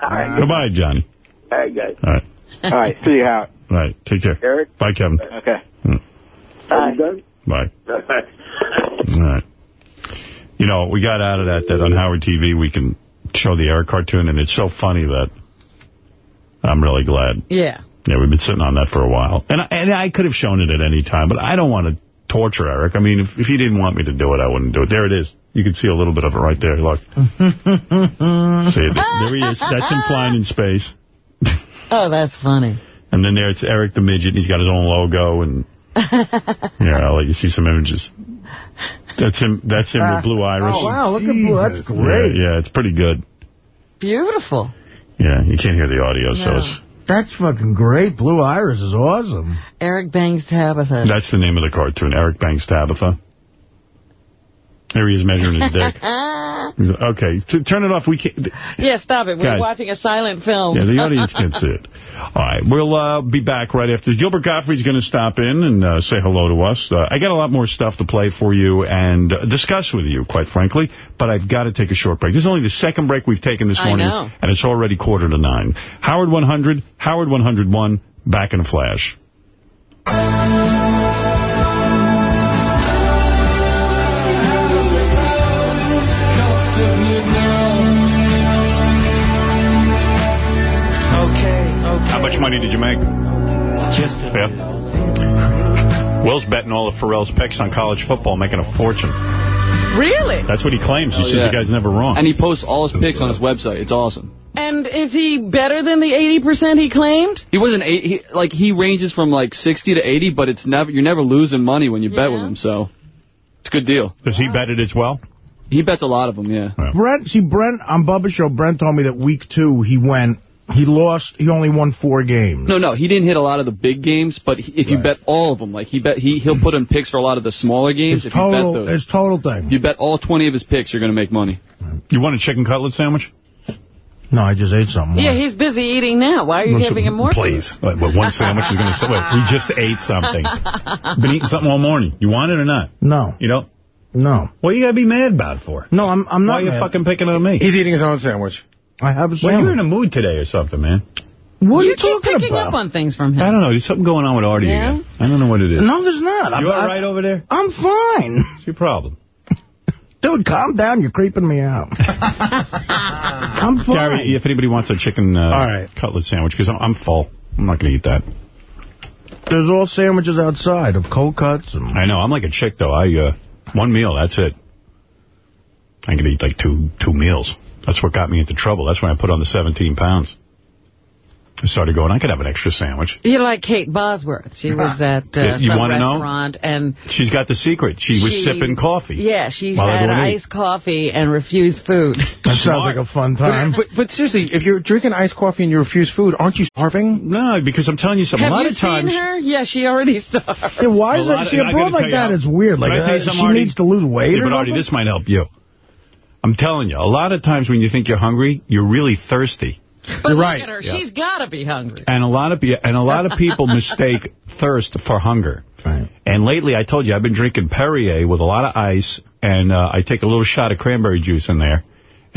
right, Goodbye, Johnny. all right, guys. All right. All right, see you out. All right. Take care. Eric. Bye, Kevin. Okay. Are you done? Bye. All right. You know, we got out of that, that on Howard TV we can show the Eric cartoon, and it's so funny that I'm really glad. Yeah. Yeah, we've been sitting on that for a while. And I, and I could have shown it at any time, but I don't want to torture Eric. I mean, if, if he didn't want me to do it, I wouldn't do it. There it is. You can see a little bit of it right there. Look. see? There he is. That's him flying in space. Oh, that's funny. And then there it's Eric the Midget. He's got his own logo. And yeah, I'll let you see some images. That's him That's him with ah. Blue Iris. Oh, wow, look at Blue. That's great. Yeah, yeah, it's pretty good. Beautiful. Yeah, you can't hear the audio, so it's, That's fucking great. Blue Iris is awesome. Eric Banks Tabitha. that's the name of the cartoon, Eric Banks Tabitha. There he is measuring his dick. Okay, t- turn it off. We can't. yeah, stop it. We're Guys. watching a silent film. Yeah, the audience can't see it. All right, we'll uh, be back right after. Gilbert Gottfried's going to stop in and uh, say hello to us. Uh, I got a lot more stuff to play for you and uh, discuss with you, quite frankly, but I've got to take a short break. This is only the second break we've taken this morning, and it's already quarter to nine. Howard 100, Howard 101, back in a flash. How much money did you make? Just a Yeah. Will's betting all of Pharrell's picks on college football, making a fortune. Really? That's what he claims. He Oh, says yeah. the guy's never wrong. And he posts all his picks on his website. It's awesome. And is he better than the 80% he claimed? He wasn't eight. He, like he ranges from like 60 to 80, but it's never you're never losing money when you bet with him. So it's a good deal. Does he bet it as well? He bets a lot of them. Yeah. Brent, see, Brent, on Bubba's show, Brent told me that week two, he went, he lost, he only won four games. No, no, he didn't hit a lot of the big games, but he, if you bet all of them, like he bet he he'll put in picks for a lot of the smaller games. It's if you bet total, those, it's total thing. if you bet all 20 of his picks, you're going to make money. You want a chicken cutlet sandwich? No, I just ate something. Yeah, he's busy eating now. Why are you giving him more? Please. What, what, one sandwich is going to say, wait, we just ate something. Been eating something all morning. You want it or not? No. You don't? No. What are you got to be mad about it for? No, I'm, I'm not Why are you mad. fucking picking on me? He's eating his own sandwich. I have a Well, you're in a mood today or something, man. What are you you keep talking picking about? up on things from him. I don't know. There's something going on with Artie Yeah? again. I don't know what it is. No, there's not. You I'm, all right over there? I'm fine. What's your problem? Dude, calm down. You're creeping me out. I'm fine. Gary, if anybody wants a chicken uh, All right. cutlet sandwich, because I'm, I'm full. I'm not going to eat that. There's all sandwiches outside of cold cuts. And I know. I'm like a chick, though. I uh, One meal, that's it. I can eat like two two meals. That's what got me into trouble. That's when I put on the 17 pounds. I started going, I could have an extra sandwich. You're like Kate Bosworth. She was at uh, Yeah, you some wanna know? restaurant and She's got the secret. She was sipping coffee. yeah, she had iced coffee and refused food. That sounds like a fun time. But, but, but seriously, if you're drinking iced coffee and you refuse food, aren't you starving? No, because I'm telling you something. Have a lot you of times, seen her? Yeah, she already starved. Yeah, why is lot it? of- See, a I broad like tell that, you, it's weird. Like, Can I tell you uh, she Artie? needs to lose weight Yeah, or but Artie, something? this might help you. I'm telling you, a lot of times when you think you're hungry, you're really thirsty. But look right. at her. Yeah. She's got to be hungry. And a lot of and a lot of people mistake thirst for hunger. Right. And lately, I told you, I've been drinking Perrier with a lot of ice, and uh, I take a little shot of cranberry juice in there,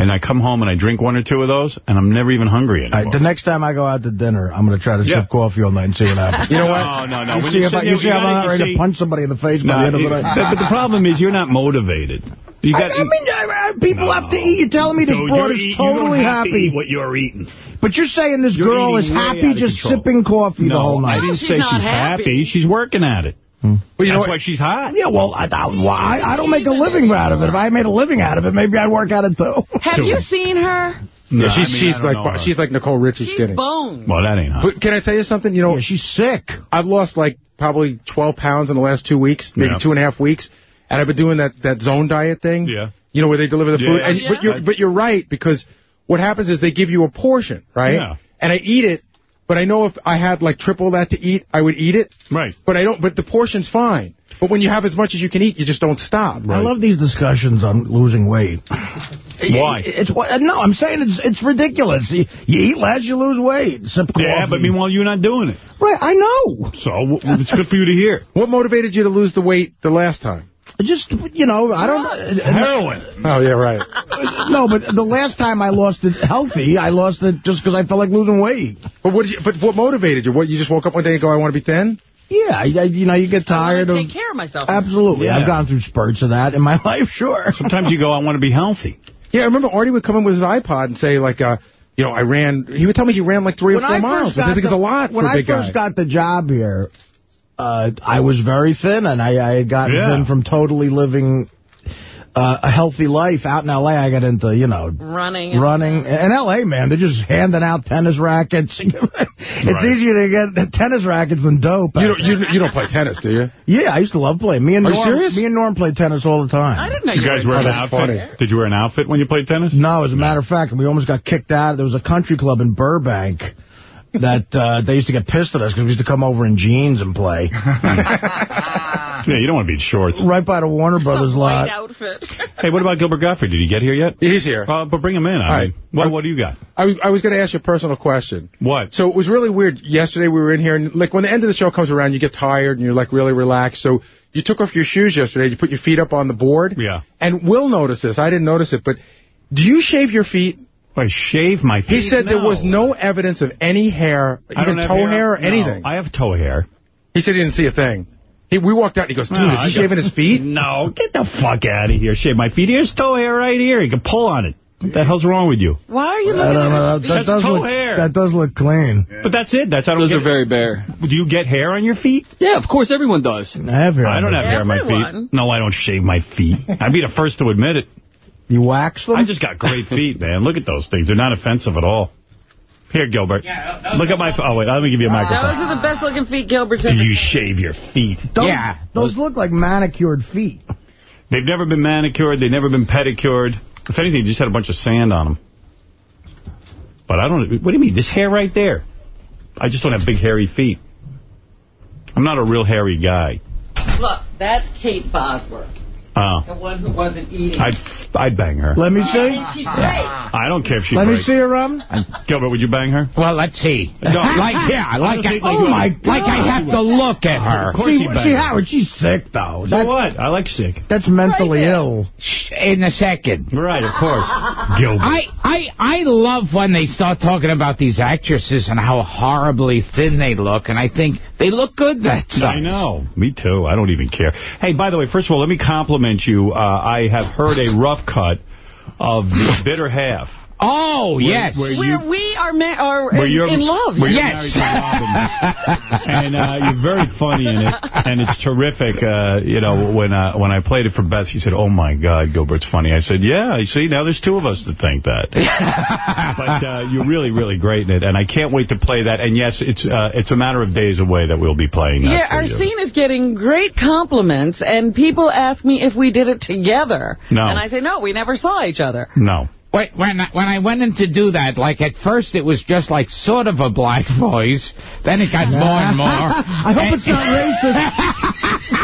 and I come home and I drink one or two of those, and I'm never even hungry anymore. right, the next time I go out to dinner, I'm going to try to Yeah. sip coffee all night and see what happens. You know what? No, no, no. You When see, you're if I, you see I'm gotta- not ready to punch somebody in the face No, by the end of the night. but, but the problem is you're not motivated. You I, got. I mean, I- I- people have to eat. You're telling me this Dude, broad is eat- you don't totally have to happy. eat what you're eating. But you're saying this You're girl is happy just control. sipping coffee the whole night. I didn't say not she's happy. happy. She's working at it. Hmm. Well, you That's know why she's hot. Yeah, well, I, I, why? I don't make a living out of it. If I made a living out of it, maybe I'd work at it too. Have you seen her? No, yeah, she's I mean, she's I don't know like her. she's like Nicole Richie She's skinny. bones. Well, that ain't hot. But can I tell you something? You know, Yeah, she's sick. I've lost like probably 12 pounds in the last two weeks, maybe Yeah. two and a half weeks, and I've been doing that that zone diet thing. Yeah. You know where they deliver the Yeah, food, and yeah. but you're but you're right because what happens is they give you a portion, right? Yeah. And I eat it, but I know if I had like triple that to eat, I would eat it. Right. But I don't. But the portion's fine. But when you have as much as you can eat, you just don't stop. Right? I love these discussions on losing weight. Why? It's wha- no, I'm saying it's it's ridiculous. You, you eat less, you lose weight. Sip. Yeah, but meanwhile, you're not doing it. right, I know. So it's good for you to hear. What motivated you to lose the weight the last time? Just you know, I don't. Heroin. Oh yeah, right. No, but the last time I lost it healthy, I lost it just because I felt like losing weight. But what? Did you, but what motivated you? What? You just woke up one day and go, "I want to be thin." Yeah, I, I- you know, you get I tired want of. to take care of myself. Absolutely, Yeah. I've gone through spurts of that in my life. Sure. Sometimes you go, I want to be healthy. Yeah, I remember Artie would come in with his iPod and say like, uh, you know, I ran. He would tell me he ran like three or four miles, which I think is a lot when for a I big first guy. got the job here, uh, I was very thin, and I, I had gotten Yeah. thin from totally living uh, a healthy life. Out in L.A., I got into, you know, Running. running. In L.A., man, they're just handing out tennis rackets. it's easier to get tennis rackets than dope. You don't, you, you don't play tennis, do you? Yeah, I used to love playing. Me and Are you Norm, serious? Me and Norm played tennis all the time. I didn't know Did you guys wear an outfit? funny. Did you wear an outfit when you played tennis? No, as a matter of fact, we almost got kicked out. There was a country club in Burbank that uh, they used to get pissed at us because we used to come over in jeans and play. Yeah, you don't want to be in shorts. right by the Warner Brothers White lot. outfit. Hey, what about Gilbert Gottfried? Did he get here yet? He's here. Uh, but bring him in. I All mean, right. what, what do you got? I, I was going to ask you a personal question. What? So it was really weird. Yesterday we were in here, and like when the end of the show comes around, you get tired and you're like really relaxed. So you took off your shoes yesterday. You put your feet up on the board. Yeah. And Will noticed this. I didn't notice it, but do you shave your feet? I shave my feet. He said there was no evidence of any hair, even toe hair, or No, anything. I have toe hair. He said he didn't see a thing. He, we walked out and he goes, dude, No, is he shaving his feet? No, get the fuck out of here. Shave my feet. Here's toe hair right here. You can pull on it. What the hell's wrong with you? Why are you I looking don't at know. his That, that does toe look, hair. That does look clean. But that's it. That's how don't Those are very bare. Do you get hair on your feet? Yeah, of course, everyone does. I have hair. I don't have feet. hair on my feet. No, I don't shave my feet. I'd be the first to admit it. You wax them? I just got great feet, man. Look at those things. They're not offensive at all. Here, Gilbert. Look at my... Oh, wait. Let me give you a microphone. Those are the best looking feet Gilbert's Do ever you shave your feet? Those, Yeah. Those look like manicured feet. They've never been manicured. They've never been pedicured. If anything, just had a bunch of sand on them. But I don't... What do you mean? This hair right there. I just don't have big, hairy feet. I'm not a real hairy guy. Look, that's Kate Bosworth, Uh, the one who wasn't eating. I'd, I'd bang her. Let me see. And she's great. I don't care if she Let me see her, Robin. Gilbert, would you bang her? Well, let's see. No. Like, yeah, like, I, like oh my, would. like I have to look at her. Of course See, he bang see. Howard, she's sick, though. So That, what? I like sick. that's mentally Right ill. In a second. Right, of course. Gilbert. I, I, I love when they start talking about these actresses and how horribly thin they look, and I think they look good that I know. Me too. I don't even care. Hey, by the way, first of all, let me compliment you. Uh, I have heard a rough cut of the bitter half. Oh, yes. where you- Where we are, ma- are Where in, you're, in love. where Yes. married to Robin. and uh, you're very funny in it, and it's terrific. Uh, you know, when uh, when I played it for Beth, she said, "Oh my God, Gilbert's funny." I said, "Yeah, I see. Now there's two of us that think that." but uh, you're really, really great in it, and I can't wait to play that. And yes, it's uh, it's a matter of days away that we'll be playing that. Yeah, our you. scene is getting great compliments, and people ask me if we did it together. No. And I say, no, we never saw each other. No. Wait, when I, when I went in to do that, like at first it was just like sort of a black voice, then it got more and more. I hope it's not racist.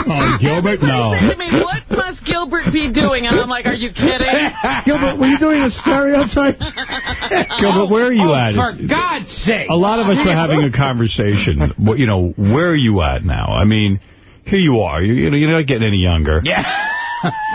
oh, Gilbert, no. I mean, what must Gilbert be doing? And I'm like, are you kidding? Gilbert, were you doing a stereotype? Gilbert, where are you oh, at? for God's sake! A lot of us were having a conversation. You know, where are you at now? I mean, here you are. You, you know, you're not getting any younger. Yeah.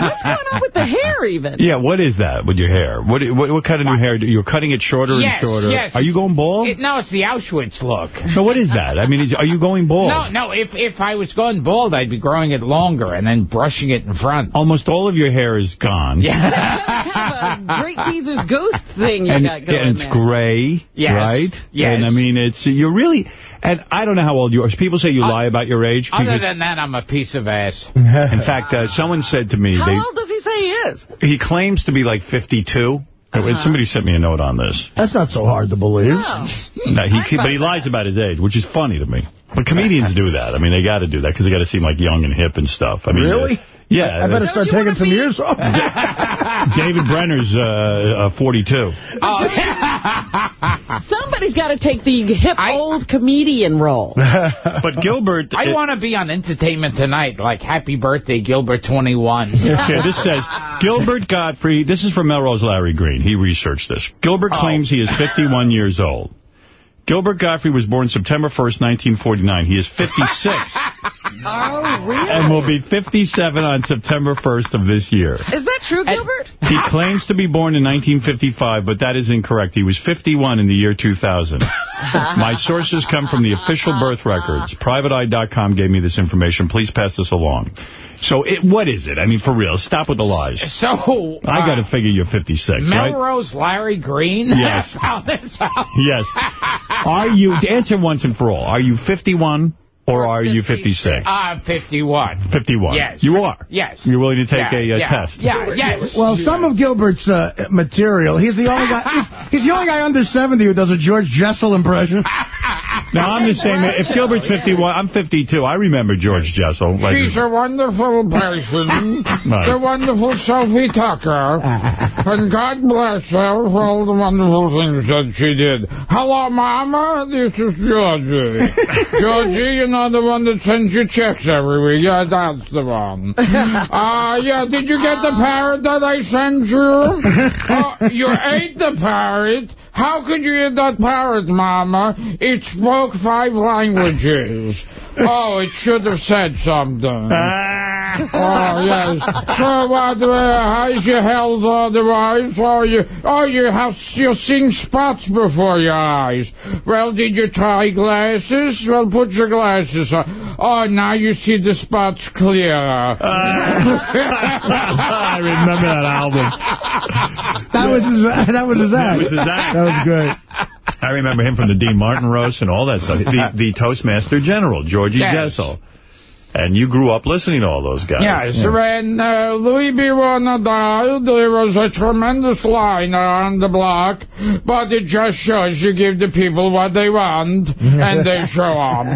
What's going on with the hair, even? Yeah, what is that with your hair? What what, what kind of new hair? You're cutting it shorter Yes, and shorter. yes. Are you going bald? It, no, it's the Auschwitz look. so what is that? I mean, is, are you going bald? No, no. If if I was going bald, I'd be growing it longer and then brushing it in front. Almost all of your hair is gone. Yeah. kind of a Great Caesar's ghost thing you and, got going and it's there. gray, Yes, right? yes. And I mean, it's you're really. And I don't know how old you are. People say you lie about your age. Other than that, I'm a piece of ass. in fact, uh, someone said to me, How they, old does he say he is? he claims to be like 52. And Somebody sent me a note on this. That's not so hard to believe. No. No, he, but he lies about his age, which is funny to me. But comedians do that. I mean, they got to do that because they got to seem like young and hip and stuff. I mean, Really? uh, yeah. I better uh, start taking some years off. David Brenner's uh, uh, 42. Somebody's got to take the hip old comedian role. But Gilbert... I want to be on Entertainment Tonight, like Happy Birthday, Gilbert 21. Okay, this says, Gilbert Gottfried, this is from Melrose Larry Green. He researched this. Gilbert claims he is 51 years old. Gilbert Gottfried was born September 1st, 1949. He is 56 Oh, really? and will be 57 on September 1st of this year. Is that true, Gilbert? He claims to be born in 1955, but that is incorrect. He was 51 in the year 2000. My sources come from the official birth records. PrivateEye.com gave me this information. Please pass this along. So it, what is it? I mean, for real, stop with the lies. So, I uh, got to figure you're 56, right? Melrose Larry Green? Yes. Found this out. Yes. Are you, answer once and for all, are you 51? Or are you 56? I'm 51. 51. Yes. You are? Yes. You're willing to take Yeah, a uh, yeah, test? Yeah, yes. Well, some of Gilbert's uh, material, he's the only guy. He's, he's the only guy under 70 who does a George Jessel impression. Now, I'm the same. If Gilbert's 51, I'm 52. I remember George Jessel. Like, She's a wonderful person, Right. the wonderful Sophie Tucker, and God bless her for all the wonderful things that she did. Hello, Mama, this is Georgie. Georgie, you're not the one that sends you checks every week. Yeah, that's the one. Uh, yeah, did you get the parrot that I sent you? Oh, you ate the parrot? How could you eat that parrot, Mama? It spoke five languages. Oh, it should have said something. oh, yes. So, what, uh, how's your health otherwise? Oh, you, oh, you have, you're seeing spots before your eyes. Well, did you try glasses? Well, put your glasses on. Oh, now you see the spots clearer. I remember that album. That was his, that was his act. That was his act. That was great. I remember him from the Dean Martin roast and all that stuff. The, the Toastmaster General, Georgie Yes. Jessel. And you grew up listening to all those guys. Yes, when uh, Louis B. Warner died, there was a tremendous line on the block, but it just shows you give the people what they want, and they show up.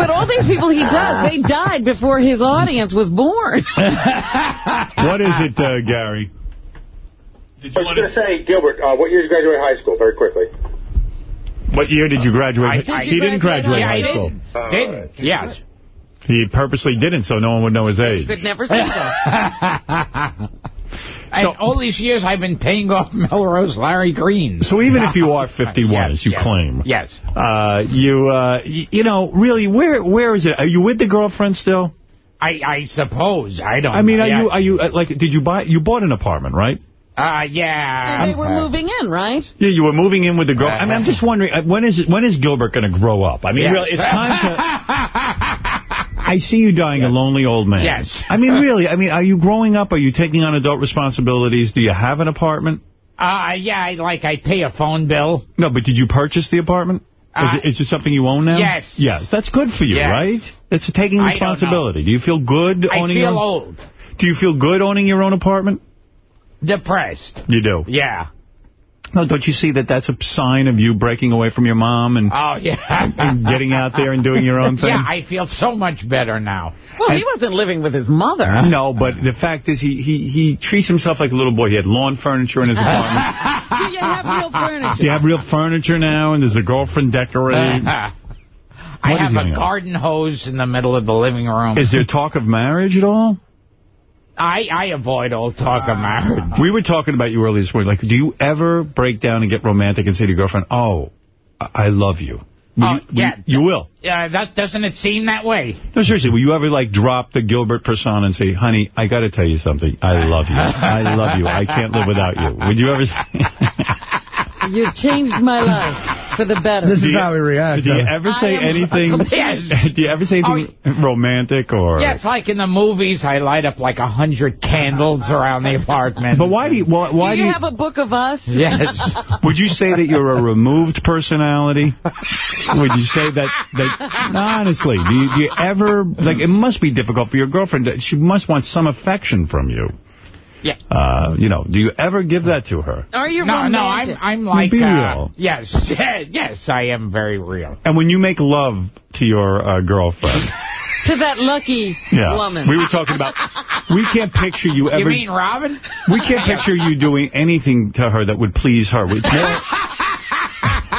But all these people he does, they died before his audience was born. What is it, uh, Gary? I was going to say, Gilbert, uh, what year did you graduate high school? Very quickly. What year did you graduate? I- he didn't graduate Yeah, high school. didn't. Didn't, yes. He purposely didn't so no one would know his age. Could never say that. And all these years I've been paying off Melrose Larry Green. So even if you are 51, Yes, as you yes, claim, Yes. uh, you uh, y- you know, really, where where is it? Are you with the girlfriend still? I I suppose. I don't I mean, know. are Yeah. you are you uh, like? Did you buy? You bought an apartment, right? Uh, yeah. And they were moving in, right? Yeah, you were moving in with the girl. I mean, I'm just wondering uh, when is it, when is Gilbert going to grow up? I mean, Yes. really, it's time to. I see you dying a lonely old man. Yes. I mean, really, I mean, are you growing up? Are you taking on adult responsibilities? Do you have an apartment? Uh, yeah, I, like I pay a phone bill. No, but did you purchase the apartment? Uh, is, it, is it something you own now? yes. Yes, that's good for you, Yes. right? It's taking I don't know. responsibility. Do you feel good I owning feel your old. Do you feel good owning your own apartment? Depressed. You do. Yeah. No, don't you see that that's a sign of you breaking away from your mom and, Oh, yeah. and getting out there and doing your own thing? Yeah, I feel so much better now. Well, he wasn't living with his mother. No, but the fact is he, he, he treats himself like a little boy. He had lawn furniture in his apartment. Do you have real furniture? Do you have real furniture now? And there's a girlfriend decorating. I What is have he a on? garden hose in the middle of the living room. Is there talk of marriage at all? I, I avoid all talk of marriage. We were talking about you earlier this morning. Like, do you ever break down and get romantic and say to your girlfriend, oh, I I love you? Will Oh, you, yeah. You, you will. Yeah, that doesn't it seem that way? No, seriously, will you ever, like, drop the Gilbert persona and say, honey, I got to tell you something. I love you. I love you. I can't live without you. Would you ever... You changed my life for the better. This is how we react. Do you ever say anything... Yes. Do you ever say anything romantic or... Yeah, it's like in the movies, I light up like a hundred candles around the apartment. But why do you... Why, why do do you you... have a book of us? Yes. Would you say that you're a removed personality? Would you say that, that honestly, do you, do you ever, like, it must be difficult for your girlfriend. to- She must want some affection from you. Yeah. Uh, you know, do you ever give that to her? Are you No, no, I'm? I'm like Be uh, real. yes, yes, I am very real. And when you make love to your uh, girlfriend, to that lucky yeah, woman. we were talking about, we can't picture you ever, You mean Robin? we can't picture you doing anything to her that would please her. It's more,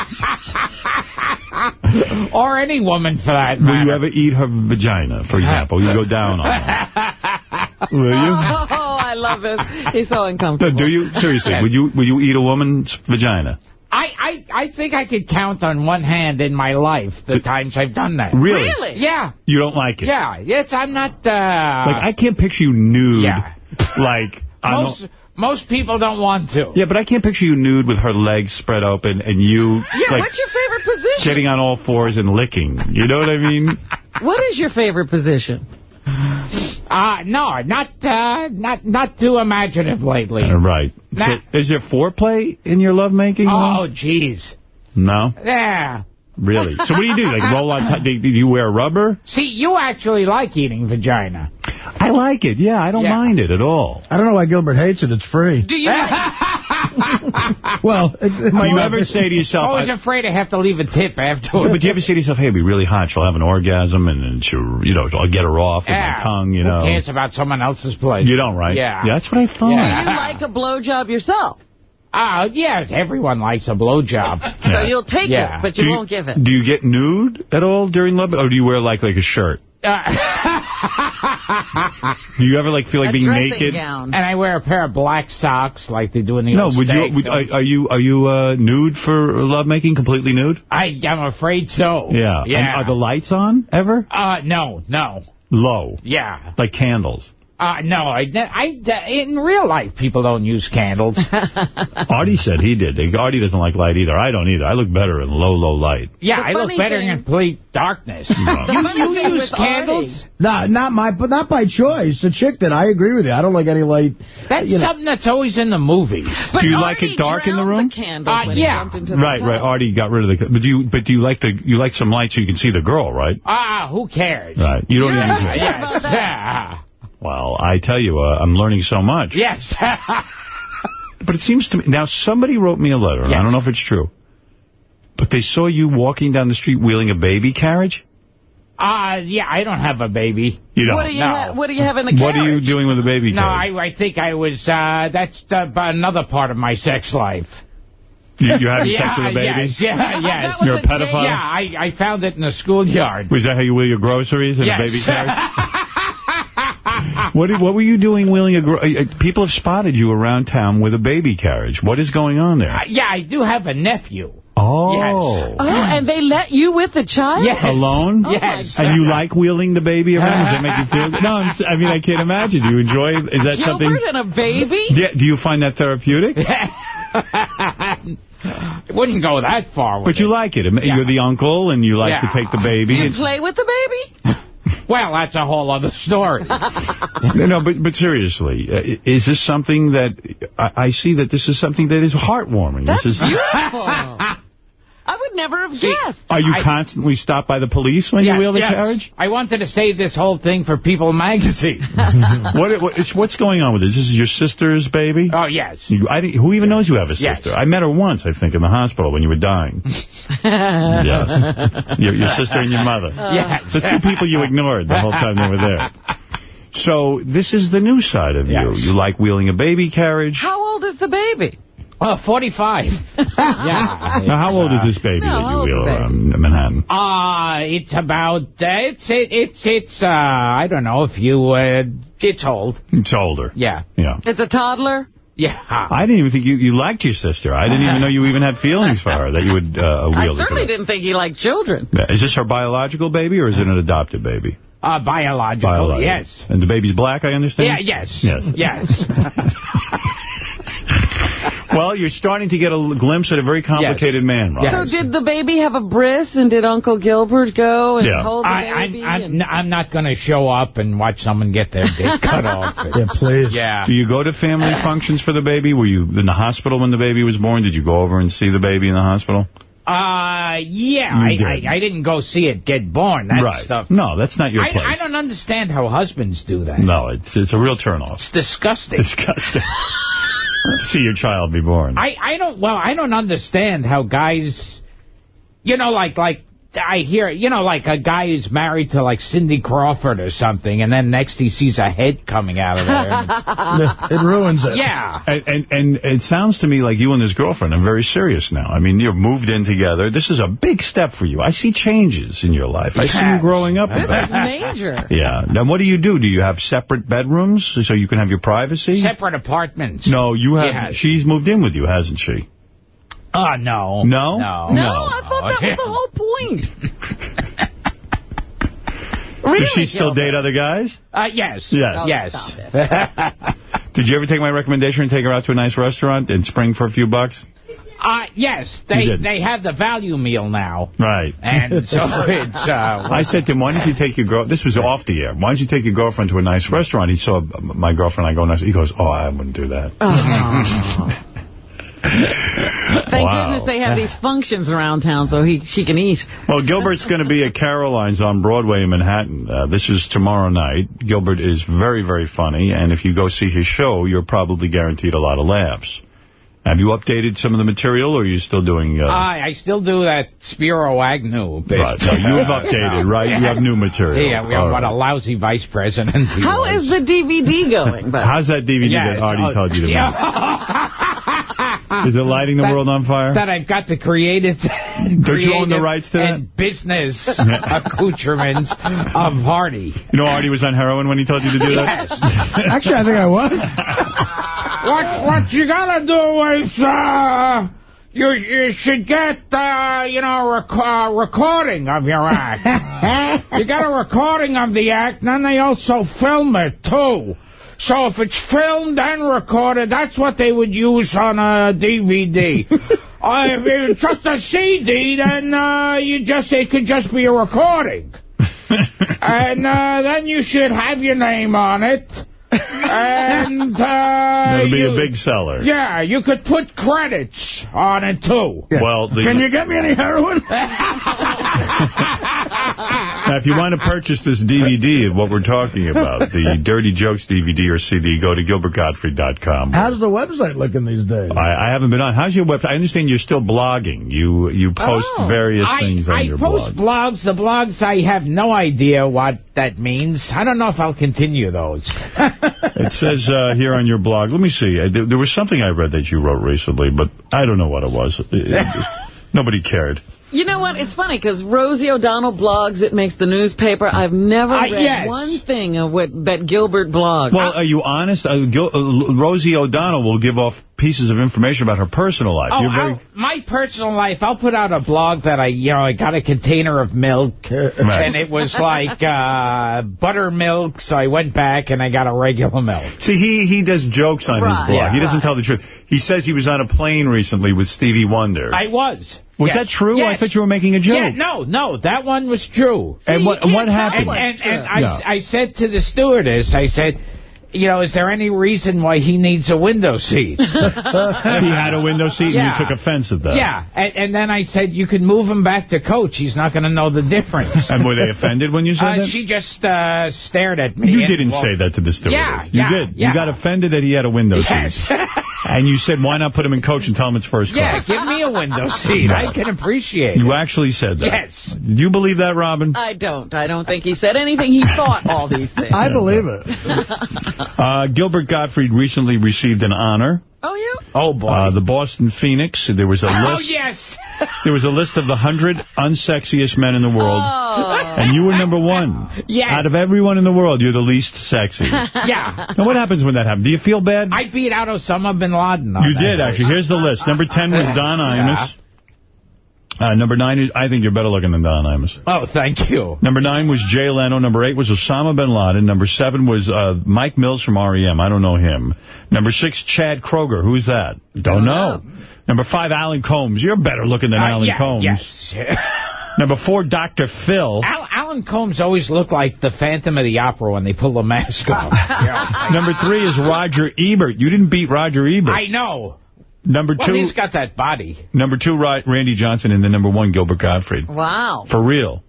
or any woman for that will you ever eat her vagina, for example? You go down on her. Will you? Oh, I love this. He's so No, uncomfortable. do you seriously? Would you would you eat a woman's vagina? I, I, I think I could count on one hand in my life the times I've done that. Really? Really? Yeah, You don't like it? yeah. It's I'm not. Uh, Like I can't picture you nude. Yeah. Like on most most people don't want to. yeah, but I can't picture you nude with her legs spread open and you Yeah, like what's your favorite position? getting on all fours and licking. You know what I mean? What is your favorite position? Uh no, not uh, not not too imaginative lately. Uh, right. Nah. So, is there foreplay in your lovemaking? Oh, jeez. No. Yeah. Really? So what do you do? Like roll on top? Do do you wear rubber? See, you actually like eating vagina. I like it. Yeah, I don't mind it at all. I don't know why Gilbert hates it. It's free. Do you well, it, it Do you ever say to yourself... Always I- afraid I have to leave a tip afterwards. but do you ever say to yourself, hey, it'd be really hot. She'll have an orgasm, and then she'll, you know, I'll get her off with Yeah. my tongue, you Who know. cares about someone else's place? You don't, right? Yeah. Yeah, that's what I thought. Do you like a blowjob yourself? Uh, yeah, everyone likes a blowjob. So you'll take Yeah. it, but you Do won't give it. Do you get nude at all during love, or do you wear like like a shirt? Do you ever like feel like A being dressing naked? And I wear a pair of black socks like they do in the No, would you? Would, are, are you are you uh, nude for lovemaking? Completely nude? I, I'm afraid so. Yeah. Yeah. And are the lights on ever? Uh, no, no. Low, Yeah. like candles. Uh, no, I, I, in real life, people don't use candles. Artie said he did. Artie doesn't like light either. I don't either. I look better in low, low light. Yeah, The I look better thing- in complete darkness. The you you use candles? Nah, not my, but not by choice. The chick did. I agree with you. I don't like any light. That's you know. something that's always in the movies. But do you Artie like it dark in the room? The candles Uh, when yeah. jumped into the Right, tub. right. Artie got rid of the. But do you? But do you like the? You like some light so you can see the girl, right? Ah, who cares? Right. You don't Yeah. even. Yeah. Yes. About Yeah. Well, I tell you, uh, I'm learning so much. Yes. But it seems to me now somebody wrote me a letter, and I don't know if it's true. But they saw you walking down the street wheeling a baby carriage. Uh, yeah, I don't have a baby. You don't. What do you No. ha- What do you have in the carriage? What are you doing with a baby No, carriage? I, I think I was, uh, that's uh, another part of my sex life. You, you're having yeah, sex with a baby? Yes, yeah, yes. You're a a pedophile? Yeah, I, I found it in the schoolyard. Was that how you wheel your groceries in yes. a baby carriage? What, what were you doing wheeling a... Gro- uh, uh, people have spotted you around town with a baby carriage. What is going on there? Uh, yeah, I do have a nephew. Oh. Yes. Oh, and they let you with the child? Yes. Alone? Oh, Yes. And you like wheeling the baby around? Does that make you feel good? No, I'm, s- I mean, I can't imagine. Do you enjoy... Is that Gilbert something... and a baby? Yeah, do you find that therapeutic? It wouldn't go that far with But you it. like it. You're the uncle, and you like Yeah. to take the baby. You and- play with the baby? Well, that's a whole other story. No, no, but but seriously, uh, is this something that I, I see that this is something that is heartwarming? That's this is. beautiful. I would never have guessed. Are you I- constantly stopped by the police when you wheel the yes. carriage? I wanted to save this whole thing for People magazine. what, what is, what's going on with this? This is your sister's baby? oh, yes. You, I, who even knows you have a Yes. sister? I met her once, I think, in the hospital when you were dying. yes. Your, your sister and your mother. Yes. The two people you ignored the whole time they were there. So this is the new side of Yes. you. You like wheeling a baby carriage. How old is the baby? Oh, 45. yeah. Now, how old is this baby No, that you wheel the around Manhattan? Uh, it's about, uh, it's, it, it's, it's, uh, I don't know if you, uh, it's old. It's older. Yeah. Yeah. It's a toddler? Yeah. I didn't even think you, you liked your sister. I didn't even know you even had feelings for her, that you would uh, I wheel her. certainly to didn't think he liked children. Is this her biological baby, or is it an adopted baby? Uh, biological, Biological. yes. And the baby's black, I understand? Yeah, yes. Yes. Yes. Well, you're starting to get a glimpse at a very complicated man, Rob. So did the baby have a bris, and did Uncle Gilbert go and Yeah. hold the I, baby? I'm, I'm, and- I'm not going to show up and watch someone get their dick cut off. Yeah, please. Yeah. Do you go to family functions for the baby? Were you in the hospital when the baby was born? Did you go over and see the baby in the hospital? Uh, yeah, I, did. I, I didn't go see it get born. That right. stuff. No, that's not your I, place. I don't understand how husbands do that. No, it's it's a real turnoff. It's disgusting. Disgusting. see your child be born. I, I don't, well, I don't understand how guys, you know, like, like, I hear, you know, like a guy who's married to like Cindy Crawford or something, and then next he sees a head coming out of there. and it's- It ruins it. yeah. And, and and it sounds to me like you and this girlfriend are very serious now. I mean, you're moved in together. This is a big step for you. I see changes in your life. I see you growing up This is major. Yeah. Now, what do you do? Do you have separate bedrooms so you can have your privacy? Separate apartments. no, you have. Yes. She's moved in with you, hasn't she? Oh, no. No? No. No, I thought that was the whole point. really, Does she still Gilbert? date other guys? Uh, yes. Yes. Oh, Yes. stop it. Did you ever take my recommendation and take her out to a nice restaurant in Spring for a few bucks? Uh, yes, they they have the value meal now. Right. And so it's, uh... I said to him, why don't you take your girl, this was off the air, why don't you take your girlfriend to a nice restaurant? He saw my girlfriend, I go, nice. he goes, oh, I wouldn't do that. Thank Wow. goodness they have these functions around town so he she can eat. Well, Gilbert's going to be at Caroline's on Broadway in Manhattan. Uh, this is tomorrow night. Gilbert is very, very funny, and if you go see his show, you're probably guaranteed a lot of laughs. Have you updated some of the material, or are you still doing... Uh, I, I still do that Spiro Agnew bit. Right, so you've updated, right? You have new material. Yeah, we have what right. a lousy vice president. he How was. is the DVD going? But How's that DVD Yes, that Artie oh, told you to yeah. make? Is it lighting the That- world on fire? That I've got the creative, Don't you own the creative rights to that? business accoutrements of Artie. You know Artie was on heroin when he told you to do that? Actually, I think I was. what what you gotta do is uh, you you should get uh, you know rec- uh, recording of your act. you get a recording of the act, and then they also film it too. So if it's filmed and recorded, that's what they would use on a DVD. uh, if it's just a CD, then uh, you just it could just be a recording. and uh, then you should have your name on it. And uh, That'll be you- a big seller. Yeah, you could put credits on it too. Well, the, Can you get me any heroin? Now, if you want to purchase this DVD of what we're talking about, the Dirty Jokes DVD or CD, go to gilbertgottfried.com. How's the website looking these days? I, I haven't been on. How's your website? I understand you're still blogging. You you post Oh. various I, things on I your post blogs. The blogs, I have no idea what that means. I don't know if I'll continue those. It says uh, here on your blog, let me see. Uh, There, there was something I read that you wrote recently, but I don't know what it was. It- it- nobody cared. You know what? It's funny because Rosie O'Donnell blogs. It makes the newspaper. I've never Uh, read yes. one thing of what that Gilbert blogs. Well, are you honest? Uh, Gil, uh, Rosie O'Donnell will give off pieces of information about her personal life. Oh, very... My personal life, I'll put out a blog that I, you know, I got a container of milk, and it was like uh, buttermilk, so I went back and I got a regular milk. See, he, he does jokes on Right. his blog. Yeah. he doesn't tell the truth. He says he was on a plane recently with Stevie Wonder. I was. was Yes. that true? I thought you were making a joke. Yeah, no, no, that one was true. And what- what happened? And, and, and I, I said to the stewardess, I said, you know, is there any reason why he needs a window seat? he had a window seat Yeah. and you took offense at that. Yeah, and, and then I said, you can move him back to coach. He's not going to know the difference. And were they offended when you said Uh, that? she just uh, stared at me. You and didn't walked- say that to the stewardess. Yeah, you yeah, did. yeah. You got offended that he had a window Yes. seat. and you said, why not put him in coach and tell him it's first class? Yeah, class? give me a window seat. I can appreciate it. You actually said that. Yes. Do you believe that, Robin? I don't. I don't think he said anything. He thought all these things. I believe it. Uh, Gilbert Gottfried recently received an honor. Oh, yeah? Oh, boy. Uh, the Boston Phoenix. There was a list. oh, list. yes. There was a list of the hundred unsexiest men in the world, Oh. and you were number one. Yes. Out of everyone in the world, you're the least sexy. yeah. Now, what happens when that happens? Do you feel bad? I beat out Osama bin Laden on You did, actually. Here's the list. Number 10 was Don Imus. Uh, number 9 is, I think you're better looking than Don Imus. Oh, thank you. Number 9 was Jay Leno. Number 8 was Osama bin Laden. Number 7 was uh, Mike Mills from REM. I don't know him. Number 6, Chad Kroeger. Who's that? Don't know. Number 5, Alan Colmes. You're better looking than Uh, Alan yeah, Colmes. Yes. Number 4, Dr. Phil. Al Alan Colmes always looked like the Phantom of the Opera when they pull the mask off. Yeah. Number 3 is Roger Ebert. You didn't beat Roger Ebert. I know. Number Well, 2, he's got that body. number two, Ra- Randy Johnson, and the number 1, Gilbert Gottfried. Wow. For real.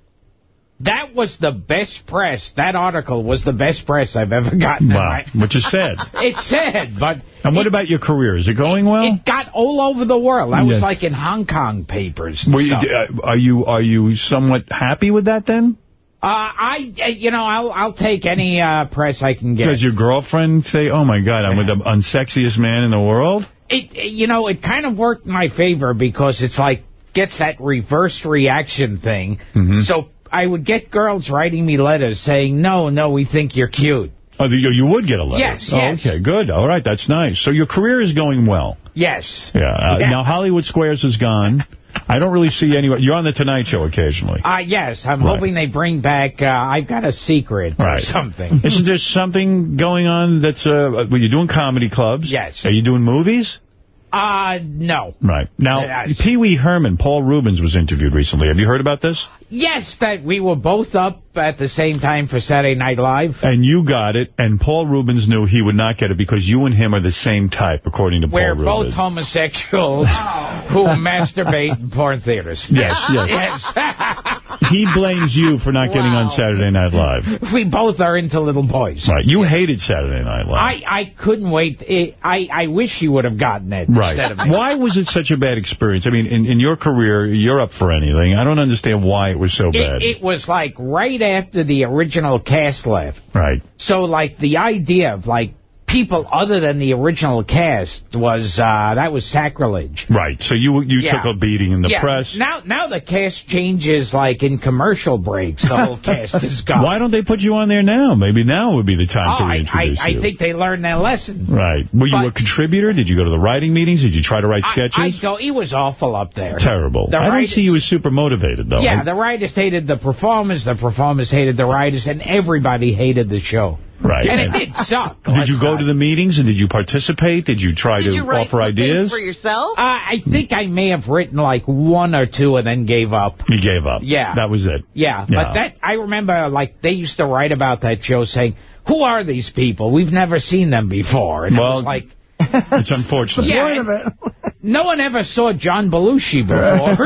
That was the best press. That article was the best press I've ever gotten. in Wow. my- Which is sad. It's sad, but And what about your career? Is it going well? it got all over the world. I was like in Hong Kong papers. and Were you, uh, are you are you somewhat happy with that then? Uh, I, uh, you know, I'll I'll take any uh, press I can get. Does your girlfriend say, "Oh my God, I'm with the unsexiest man in the world"? It, you know, it kind of worked in my favor because it's like gets that reverse reaction thing. Mm-hmm. So I would get girls writing me letters saying, "No, no, we think you're cute." Oh, you, you would get a letter. Yes, oh, yes. Okay, good. All right, that's nice. So your career is going well. Yes. Yeah. Uh, Yeah. Now Hollywood Squares is gone. I don't really see anyone. You're on the Tonight Show occasionally. Uh, yes, I'm Right. hoping they bring back. Uh, I've got a secret or Right. something. Isn't there something going on that's, uh, well, you're doing comedy clubs? Yes. Are you doing movies? Uh, no. Right. Now, Yeah, Pee Wee Herman, Paul Reubens was interviewed recently. Have you heard about this? Yes, that we were both up at the same time for Saturday Night Live. And you got it, and Paul Reubens knew he would not get it because you and him are the same type, according to We're Paul both Reubens. homosexuals oh. who masturbate in porn theaters. Yes, yes. yes. he blames you for not getting on Saturday Night Live. we both are into little boys. Right. You hated Saturday Night Live. I, I couldn't wait. I, I wish you would have gotten it Right. instead of me. Why was it such a bad experience? I mean, in, in your career, you're up for anything. I don't understand why it was so bad. It, it was like right after the original cast left. right. So, like, the idea of, like, people other than the original cast was, uh, that was sacrilege. Right. So you you Yeah. took a beating in the yeah. press. Now, now the cast changes, like, in commercial breaks. The whole cast is gone. Why don't they put you on there now? Maybe now would be the time Oh, to I, I, reintroduce I think they learned their lesson. Right. Were you a contributor? Did you go to the writing meetings? Did you try to write I sketches? I go, he was awful up there. Terrible. The I don't see you as super motivated, though. Yeah, the writers hated the performers, the performers hated the writers, and everybody hated the show. Right. And it did suck. Did you go to the meetings and did you participate? Did you try Did to you write offer some things ideas? for yourself? Uh, I think I may have written like one or two and then gave up. You gave up. Yeah. That was it. Yeah, Yeah. but that I remember like they used to write about that show saying, "Who are these people? We've never seen them before." And it Well, was like, It's unfortunate. yeah, and no one ever saw John Belushi before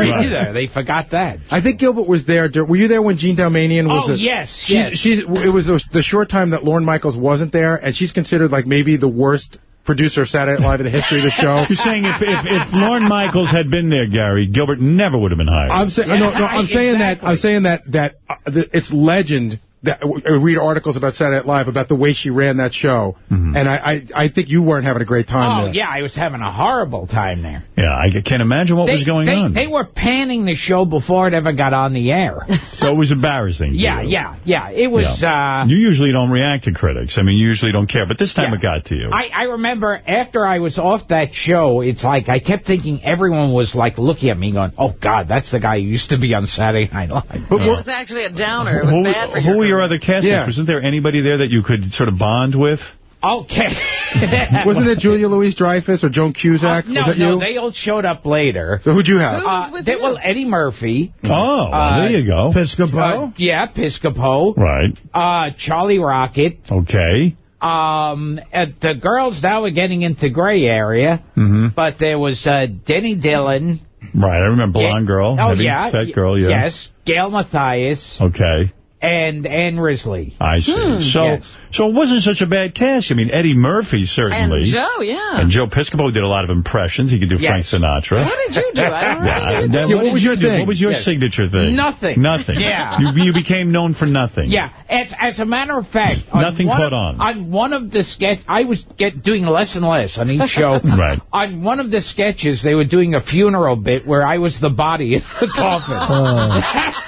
Right. either. They forgot that. I think Gilbert was there. Were you there when Jean Doumanian was? Oh, a- yes, she's, yes. She's, it was the- the short time that Lorne Michaels wasn't there, and she's considered like maybe the worst producer of Saturday Night Live in the history of the show. You're saying if, if, if Lorne Michaels had been there, Gary, Gilbert never would have been hired. I'm saying no, no. I'm saying that I'm saying that that uh, the, it's legend that I read articles about Saturday Night Live about the way she ran that show, Mm-hmm. and I, I I think you weren't having a great time Oh there. yeah, I was having a horrible time there. Yeah, I can't imagine what they, was going they, on. They were panning the show before it ever got on the air. so it was embarrassing. to yeah, you. yeah, yeah. It was. Yeah. Uh, you usually don't react to critics. I mean, you usually don't care, but this time it got to you. I, I remember after I was off that show, it's like I kept thinking everyone was like looking at me going, oh, God, that's the guy who used to be on Saturday Night Live. it was actually a downer. It was who bad for who your were your other castmates? Yeah. Wasn't there anybody there that you could sort of bond with? Okay. Wasn't it Julia Louis-Dreyfus or Joan Cusack? Uh, no, that no, you? they all showed up later. So who'd you have? Uh, they, well, Eddie Murphy. Oh, well, Uh, there you go. Uh, yeah, Piscopo. Right. Uh, Charlie Rocket. Okay. Um, uh, the girls now were getting into gray area, hmm but there was uh, Denny Dillon. Right, I remember blonde girl. Oh, heavy, yeah. Fat girl, yeah. Yes. Gail Matthius Okay. And Ann Risley. I see. Hmm. So Yes. So it wasn't such a bad cast. I mean, Eddie Murphy, certainly. And Joe, yeah. And Joe Piscopo did a lot of impressions. He could do Frank Sinatra. What did you do? I don't Yeah, know. and then Yeah, what, what was your thing? What was your Yes. signature thing? Nothing. Nothing. Yeah. You, you became known for nothing. Yeah, as, as a matter of fact, Nothing one caught of, on. On one of the sketches, I was get doing less and less on each show. Right. On one of the sketches, they were doing a funeral bit where I was the body in the coffin. Oh.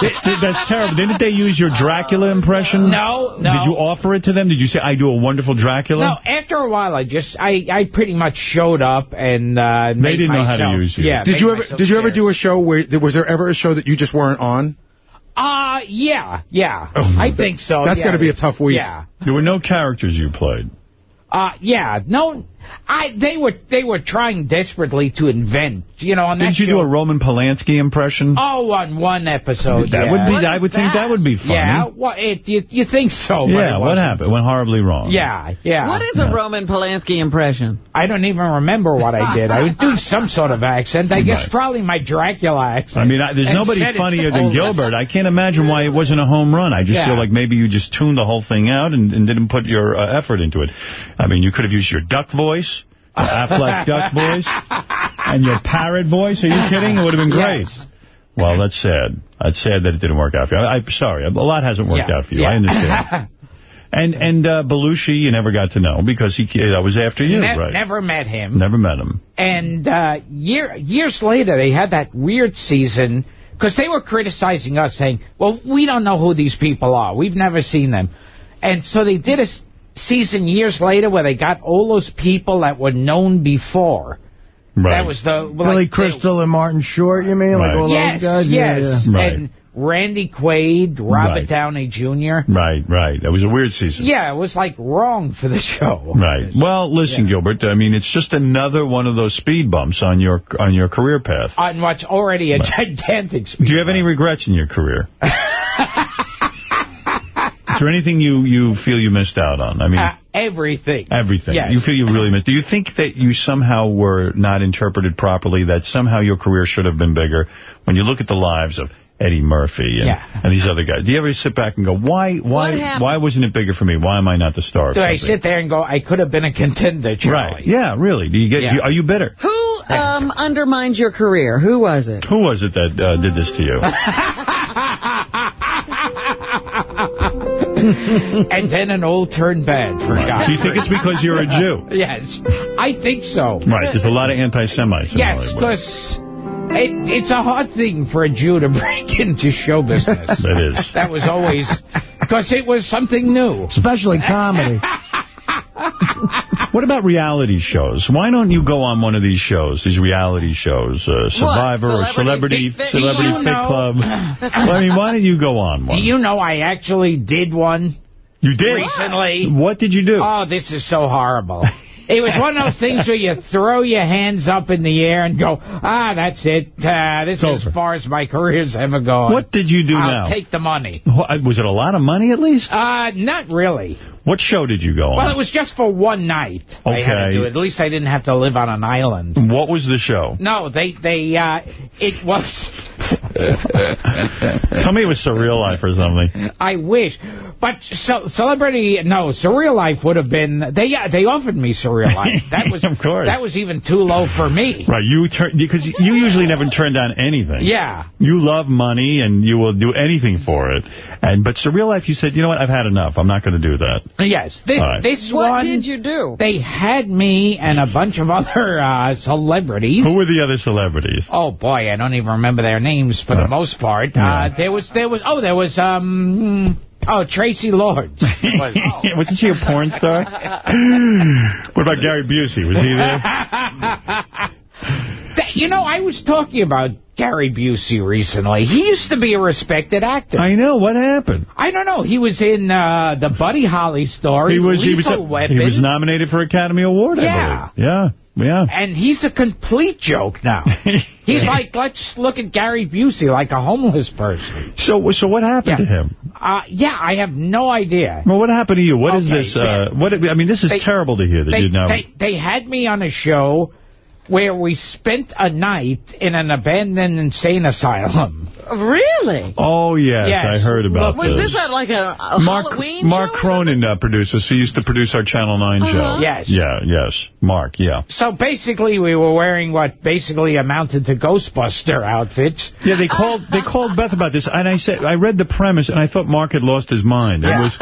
That's, that's terrible. Didn't they use your Dracula impression? No, no. Did you offer it to them? Did you say, I do a wonderful Dracula? No, after a while, I just I, I pretty much showed up and uh, They didn't know how to use you. Yeah, Did you ever myself did you ever do a show where there was there ever a show that you just weren't on? Uh, yeah, yeah. Oh, I think so. That's yeah. got to be a tough week. Yeah. There were no characters you played. Uh, yeah. No, I they were they were trying desperately to invent, you know, on Didn't you show. do a Roman Polanski impression? Oh, on one episode. that yeah. would be. I would think that would be funny. Yeah, well, it, you, you think so, Yeah, it what happened? It went horribly wrong. Yeah, yeah. What is a Roman Polanski impression? I don't even remember what I did. I was doing some sort of accent. I guess Right. probably my Dracula accent. I mean, I, there's nobody funnier than. Gilbert. I can't imagine why it wasn't a home run. I just Yeah. feel like maybe you just tuned the whole thing out and, and didn't put your uh, effort into it. I mean, you could have used your duck voice, your Aflac duck voice, and your parrot voice. Are you kidding? It would have been great. Yes. Well, that's sad. That's sad that it didn't work out for you. I, I'm sorry. A lot hasn't worked Yeah. out for you. Yeah. I understand. and and uh, Belushi, you never got to know because he that was after you, Ne- right? Never met him. Never met him. And uh, year years later, they had that weird season because they were criticizing us, saying, "Well, we don't know who these people are. We've never seen them." And so they did a season years later where they got all those people that were known before. Right. That was the Billy like, Crystal and Martin Short, you mean? Like Right. all yes, those guys? yes. Yeah, yeah. Right. And Randy Quaid, Robert Right. Downey Jr. Right, right. That was a weird season. Yeah, it was like wrong for the show. Right. Well, listen, Gilbert. I mean, it's just another one of those speed bumps on your on your career path. On what's already a gigantic Do you have any regrets in your career? Is there anything you, you feel you missed out on? I mean, Uh, everything. everything. Yes. You feel you really missed. Do you think that you somehow were not interpreted properly, that somehow your career should have been bigger? When you look at the lives of Eddie Murphy and, Yeah. and these other guys, do you ever sit back and go, why why why wasn't it bigger for me? Why am I not the star Do I sit there and go, I could have been a contender, Charlie? Right. Yeah, really. Do you get? Yeah. do you- are you bitter? Who um, undermined your career? Who was it? Who was it that uh, did this to you? and then an old turned bad for God's Do you think it's because you're a Jew? Yes, I think so. Right. There's a lot of anti-Semites in Yes, because it, it's a hard thing for a Jew to break into show business. It is. That was always, because it was something new. Especially comedy. What about reality shows? Why don't you go on one of these shows, these reality shows, uh, Survivor or Celebrity Celebrity Fit- Celebrity Fit know- Club? well, I mean, why don't you go on Do you know I actually did one? You did? Recently. What did you do? Oh, this is so horrible. It was one of those things where you throw your hands up in the air and go, ah, that's it. Uh, this is as far as my career's ever gone. What did you do I'll now? take the money. What, was it a lot of money at least? Uh, not really. What show did you go on? Well, it was just for one night. I had to Okay. do it. At least I didn't have to live on an island. What was the show? No, they, they, uh, it was, Tell me it was Surreal Life or something. I wish. But ce- celebrity, no, Surreal Life would have been, they, uh, they offered me Surreal Life. That was, Of course. that was even too low for me. Right, you turn because you usually never turn down anything. Yeah. You love money and you will do anything for it. And but Surreal Life, you said, you know what, I've had enough. I'm not going to do that. Yes, this All right. this What one. did you do? They had me and a bunch of other uh, celebrities. Who were the other celebrities? Oh boy, I don't even remember their names for the most part. Uh, there was there was oh there was um oh Traci Lords. Was- Wasn't she a porn star? what about Gary Busey? Was he there? That- you know, I was talking about Gary Busey recently. He used to be a respected actor. I know. What happened? I don't know. He was in uh, the Buddy Holly story. He was he was Lethal Weapon. he was nominated for Academy Award. Yeah. Yeah. Yeah. And he's a complete joke now. He's like, let's look at Gary Busey like a homeless person. So so what happened to him? Uh, yeah, I have no idea. Well, what happened to you? What is Okay, this? Uh, what I mean, this is They- terrible to hear that They, you know. they, they had me on a show where we spent a night in an abandoned insane asylum. Really? Oh yes, Yes. I heard about Was this. this at like a, a Mark Halloween Mark? Cronin uh, produces. He used to produce our Channel 9 Uh-huh. show. Yes. Yeah, yes. Mark, yeah. So basically, we were wearing what basically amounted to Ghostbuster outfits. Yeah, they called they called Beth about this, and I said I read the premise, and I thought Mark had lost his mind. It was,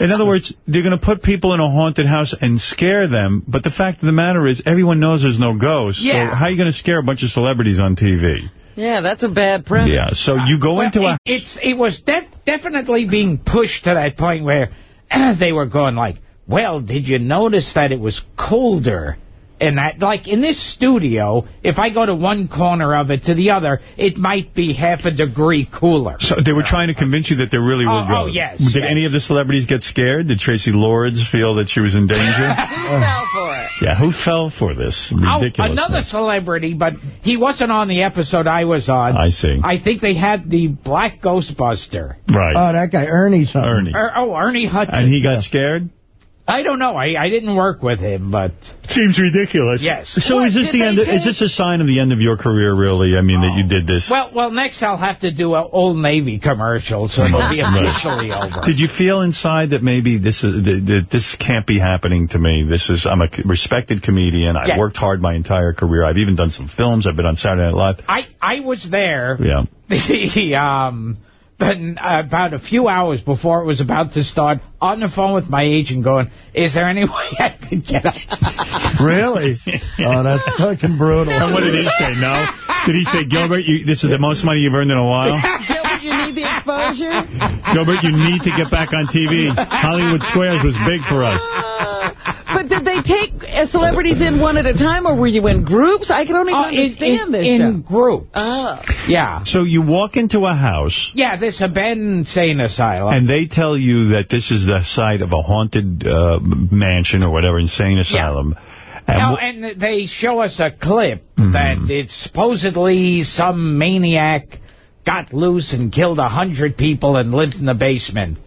in other words, they're going to put people in a haunted house and scare them, but the fact of the matter is, everyone knows there's no ghosts, Yeah. So how are you going to scare a bunch of celebrities on TV? Yeah, that's a bad premise. Yeah. So you go Well, into a it, it's it was de- definitely being pushed to that point where they were going like, well, did you notice that it was colder? And that, like in this studio, if I go to one corner of it to the other, it might be half a degree cooler. So they were trying to convince you that there really were Oh, oh, yes, Did yes. any of the celebrities get scared? Did Traci Lords feel that she was in danger? Who fell for it? Yeah, who fell for this Oh, ridiculous? another celebrity, but he wasn't on the episode I was on. I see. I think they had the Black Ghostbuster. Right. Oh, that guy, Ernie something. Ernie. Er, oh, Ernie Hudson. And he got scared? I don't know. I, I didn't work with him, but... Seems ridiculous. Yes. So What, is this the end? Of, is this a sign of the end of your career? Really? I mean, that you did this. Well, well, next I'll have to do an Old Navy commercial, so it'll be Right. officially over. Did you feel inside that maybe this is that, that this can't be happening to me? This is I'm a respected comedian. I've Yeah. worked hard my entire career. I've even done some films. I've been on Saturday Night Live. I I was there. Yeah. The um, but uh, about a few hours before it was about to start, on the phone with my agent, going, "Is there any way I could get up?" Really? Oh, that's fucking brutal. And what did he say? No. Did he say, Gilbert, you, this is the most money you've earned in a while? Gilbert, you need the exposure? Gilbert, you need to get back on TV. Hollywood Squares was big for us. But did they take uh, celebrities in one at a time, or were you in groups? I can only Oh, in- understand in- this in show. groups. Oh. Yeah. So you walk into a house, Yeah, this abandoned insane asylum. and they tell you that this is the site of a haunted uh, mansion or whatever, insane asylum. And No, and they show us a clip Mm-hmm. that it's supposedly some maniac got loose and killed a hundred people and lived in the basement.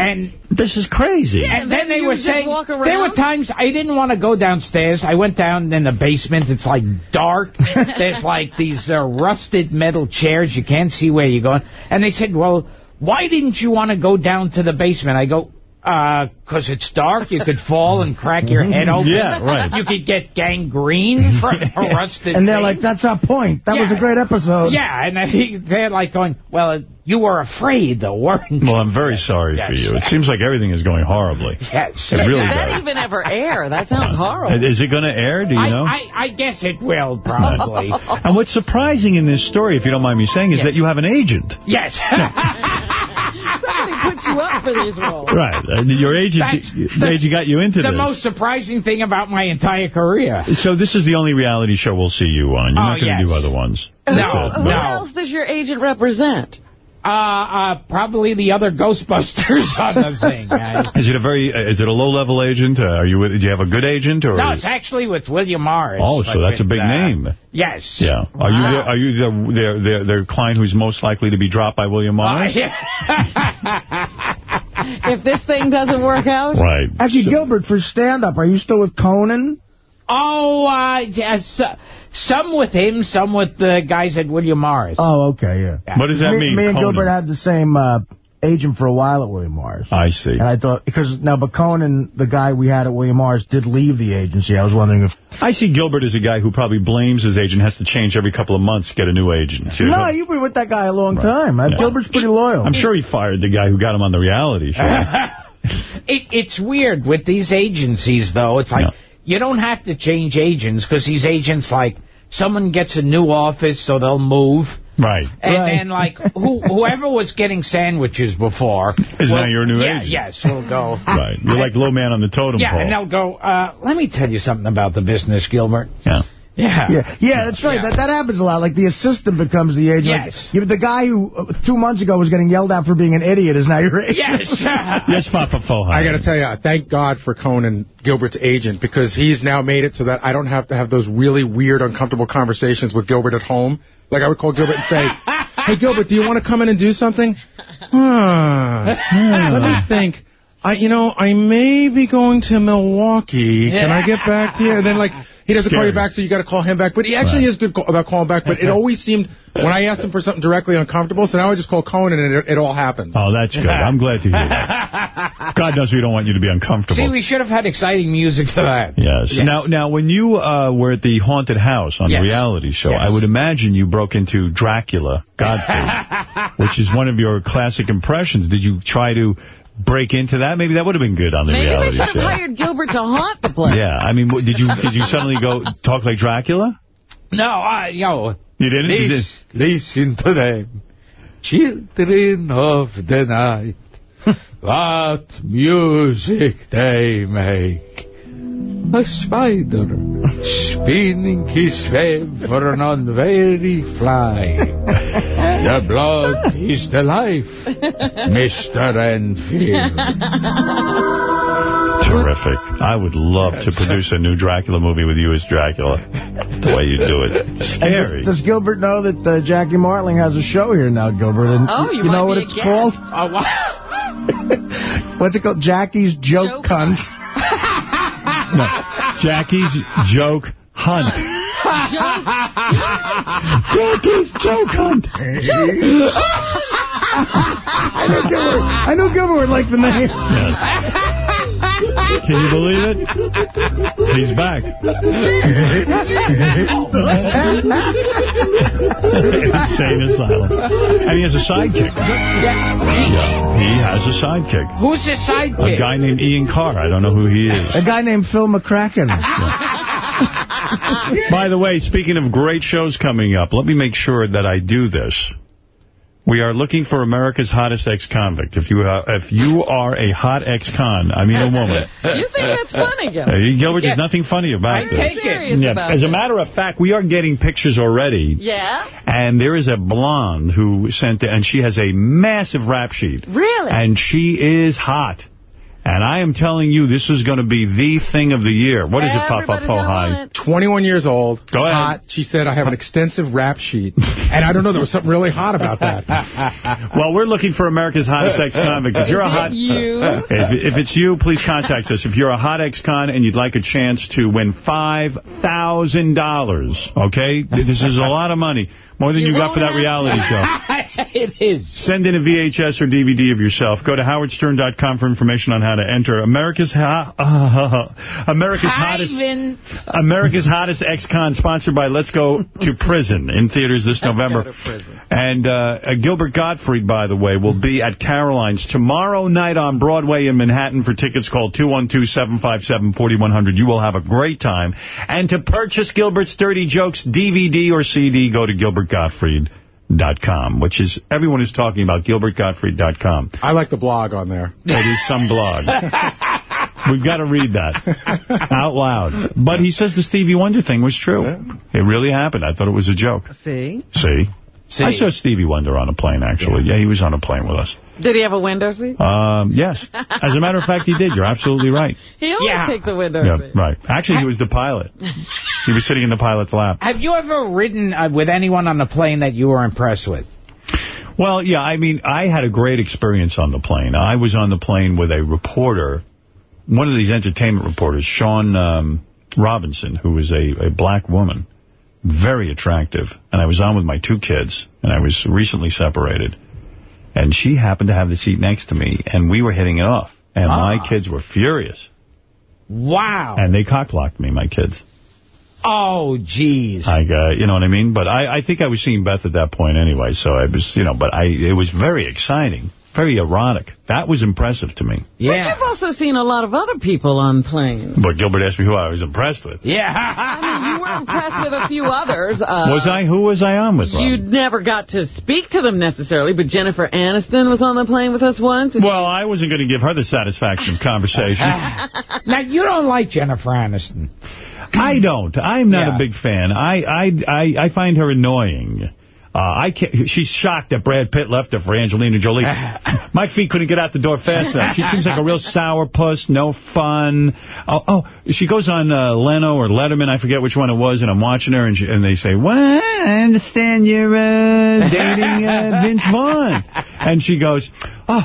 And this is crazy. and then they were saying there were times I didn't want to go downstairs. I went down in the basement. It's like dark. There's like these uh, rusted metal chairs. You can't see where you're going. And they said, "Well, why didn't you want to go down to the basement?" I go. Uh, 'cause it's dark, you could fall and crack your head open. Yeah, right. You could get gangrene from a rusted And they're thing. like, that's our point. That was a great episode. Yeah, and they, they're like going, well, you were afraid, though, weren't you? well, I'm very sorry for you. It seems like everything is going horribly. Yes. It really Did that even ever air? That sounds horrible. Is it going to air? Do you I, know? I, I guess it will, probably. and what's surprising in this story, if you don't mind me saying, is Yes. that you have an agent. yes. Somebody put you up for these roles. Right. And your agent, That's the agent got you into the this. most surprising thing about my entire career. So this is the only reality show we'll see you on. You're Oh, not going to yes. do other ones. No, That's it. Who else does your agent represent? Uh, uh, probably the other Ghostbusters on the thing. I- Is it a very? Uh, is it a low-level agent? Uh, are you? with- Do you have a good agent or? no, it's actually with William Morris. oh, so but that's a big uh, name. Yes. Yeah. Are you? The, are you the their their their client who's most likely to be dropped by William Uh, Morris? If this thing doesn't work out? Right. Actually, Gilbert, for stand-up, are you still with Conan? Oh, uh, yes, uh, some with him, some with the guys at William Morris. Oh, okay, yeah. What does that me, mean? Me and Conan? Gilbert had the same uh, agent for a while at William Morris. I see. And I thought, because now, but Conan, the guy we had at William Morris, did leave the agency. I was wondering if... I see Gilbert as a guy who probably blames his agent, has to change every couple of months to get a new agent. See, No, you've been with that guy a long time. Uh, Yeah. Gilbert's pretty loyal. I'm sure he fired the guy who got him on the reality show. It, it's weird with these agencies, though. It's like, you don't have to change agents, because these agents, like, someone gets a new office, so they'll move. Right. And Right. then, like, who, whoever was getting sandwiches before... Is will- now your new yeah, agent. Yes, will go... Right. You're like low man on the totem Yeah, pole. and they'll go, uh, let me tell you something about the business, Gilbert. Yeah. Yeah. Yeah, yeah, that's right. That that happens a lot. Like the assistant becomes the agent. Yes. you- the guy who uh, two months ago was getting yelled at for being an idiot is now your agent. Yes. Yes, Papa Fohan. I got to tell you, thank God for Conan, Gilbert's agent, because he's now made it so that I don't have to have those really weird, uncomfortable conversations with Gilbert at home. Like I would call Gilbert and say, "Hey, Gilbert, do you want to come in and do something?" Huh. Ah, hmm, let me think. I, you know, I may be going to Milwaukee. Can I get back to you? And then, like, he doesn't call you back, so you got to call him back. But he actually is good call, about calling back. But it always seemed, when I asked him for something directly uncomfortable, so now I just call Conan and it, it all happens. Oh, that's good. I'm glad to hear that. God knows we don't want you to be uncomfortable. See, we should have had exciting music for that. Yes. Yes. Now, now, when you uh, were at the haunted house on Yes. the reality show, Yes. I would imagine you broke into Dracula, Gottfried, which is one of your classic impressions. Did you try to break into that? Maybe that would have been good on the Maybe they reality should have hired Gilbert to haunt the place. Yeah. I mean, did you did you suddenly go talk like Dracula? No, I, yo, You didn't. You Lis- listen to them, children of the night. what music they make. A spider spinning his web for an unwary fly. the blood is the life, Mr. Renfield. Terrific. I would love to produce a new Dracula movie with you as Dracula. The way you do it. Scary. Does Gilbert know that uh, Jackie Martling has a show here now, Gilbert? And Oh, you know might what it's guest. called? Oh, wow. What's it called? Jackie's Joke, Joke Cunt. No. Jackie's Joke Hunt. Jackie's Joke Hunt. I know Gilbert. I know Gilbert would like the name. Yes. Can you believe it? He's back. Insane asylum. And he has a sidekick. Yeah, he has a sidekick. Who's the sidekick? A guy named Ian Carr. I don't know who he is. A guy named Phil McCracken. By the way, speaking of great shows coming up, let me make sure that I do this. We are looking for America's hottest ex-convict. If you are, if you are a hot ex-con, I mean a woman. You think that's funny, Gilbert? Uh, Gilbert, Yeah. there's nothing funny about I this. take it. Serious Yeah, about As a matter of fact, we are getting pictures already. Yeah? And there is a blonde who sent it, and she has a massive rap sheet. Really? And she is hot. And I am telling you, this is going to be the thing of the year. What is it, Puff Up Fo High? 21 years old. Go ahead. Hot. She said, I have an extensive rap sheet. and I don't know, there was something really hot about that. Well, we're looking for America's hottest ex-convict. If you're a hot, you? If, if it's you, please contact us. If you're a hot ex-con and you'd like a chance to win five thousand dollars, okay, this is a lot of money, more than you, got for that reality show. it is. Send in a VHS or DVD of yourself. Go to howardstern.com for information on how to enter America's ho America's hottest. America's hottest ex-con, sponsored by Let's Go to Prison in theaters this November. And uh, uh, Gilbert Gottfried, by the way, will be at Caroline's tomorrow night on Broadway in Manhattan. For tickets, call 212-757-4100. You will have a great time. And to purchase Gilbert's Dirty Jokes DVD or CD, go to gilbertgottfried.com, which is, everyone is talking about gilbertgottfried.com. I like the blog on there. It is some blog. We've got to read that out loud. But he says the Stevie Wonder thing was true. It really happened. I thought it was a joke. See? See? See. I saw Stevie Wonder on a plane, actually. Yeah, he was on a plane with us. Did he have a window seat? Um, yes. As a matter of fact, he did. You're absolutely right. He always Yeah. takes a window Yeah, seat. right. Actually, he was the pilot. He was sitting in the pilot's lap. Have you ever ridden uh, with anyone on the plane that you were impressed with? Well, yeah, I mean, I had a great experience on the plane. I was on the plane with a reporter, one of these entertainment reporters, Shaun um, Robinson, who was a, a black woman, very attractive. And I was on with my two kids, and I was recently separated. And she happened to have the seat next to me, and we were hitting it off. And my kids were furious. Wow. And they cock-blocked me, my kids. Oh, jeez. I, uh, you know what I mean? But I, I think I was seeing Beth at that point anyway, so I was, you know, but I, it was very exciting, very erotic. That was impressive to me. Yeah. But you've also seen a lot of other people on planes. But Gilbert asked me who I was impressed with. Yeah. I mean, you were impressed with a few others. Uh, was I? Who was I on with, Rob? You never got to speak to them necessarily, but Jennifer Aniston was on the plane with us once. Well, I wasn't going to give her the satisfaction of conversation. now, you don't like Jennifer Aniston. I don't. I'm not Yeah. a big fan. I I I, I find her annoying. Uh, I can't, she's shocked that Brad Pitt left her for Angelina Jolie. My feet couldn't get out the door fast enough. She seems like a real sourpuss, no fun. Oh, oh she goes on uh, Leno or Letterman, I forget which one it was, and I'm watching her, and, she, and they say, well, I understand you're uh, dating uh, Vince Vaughn. And she goes, oh,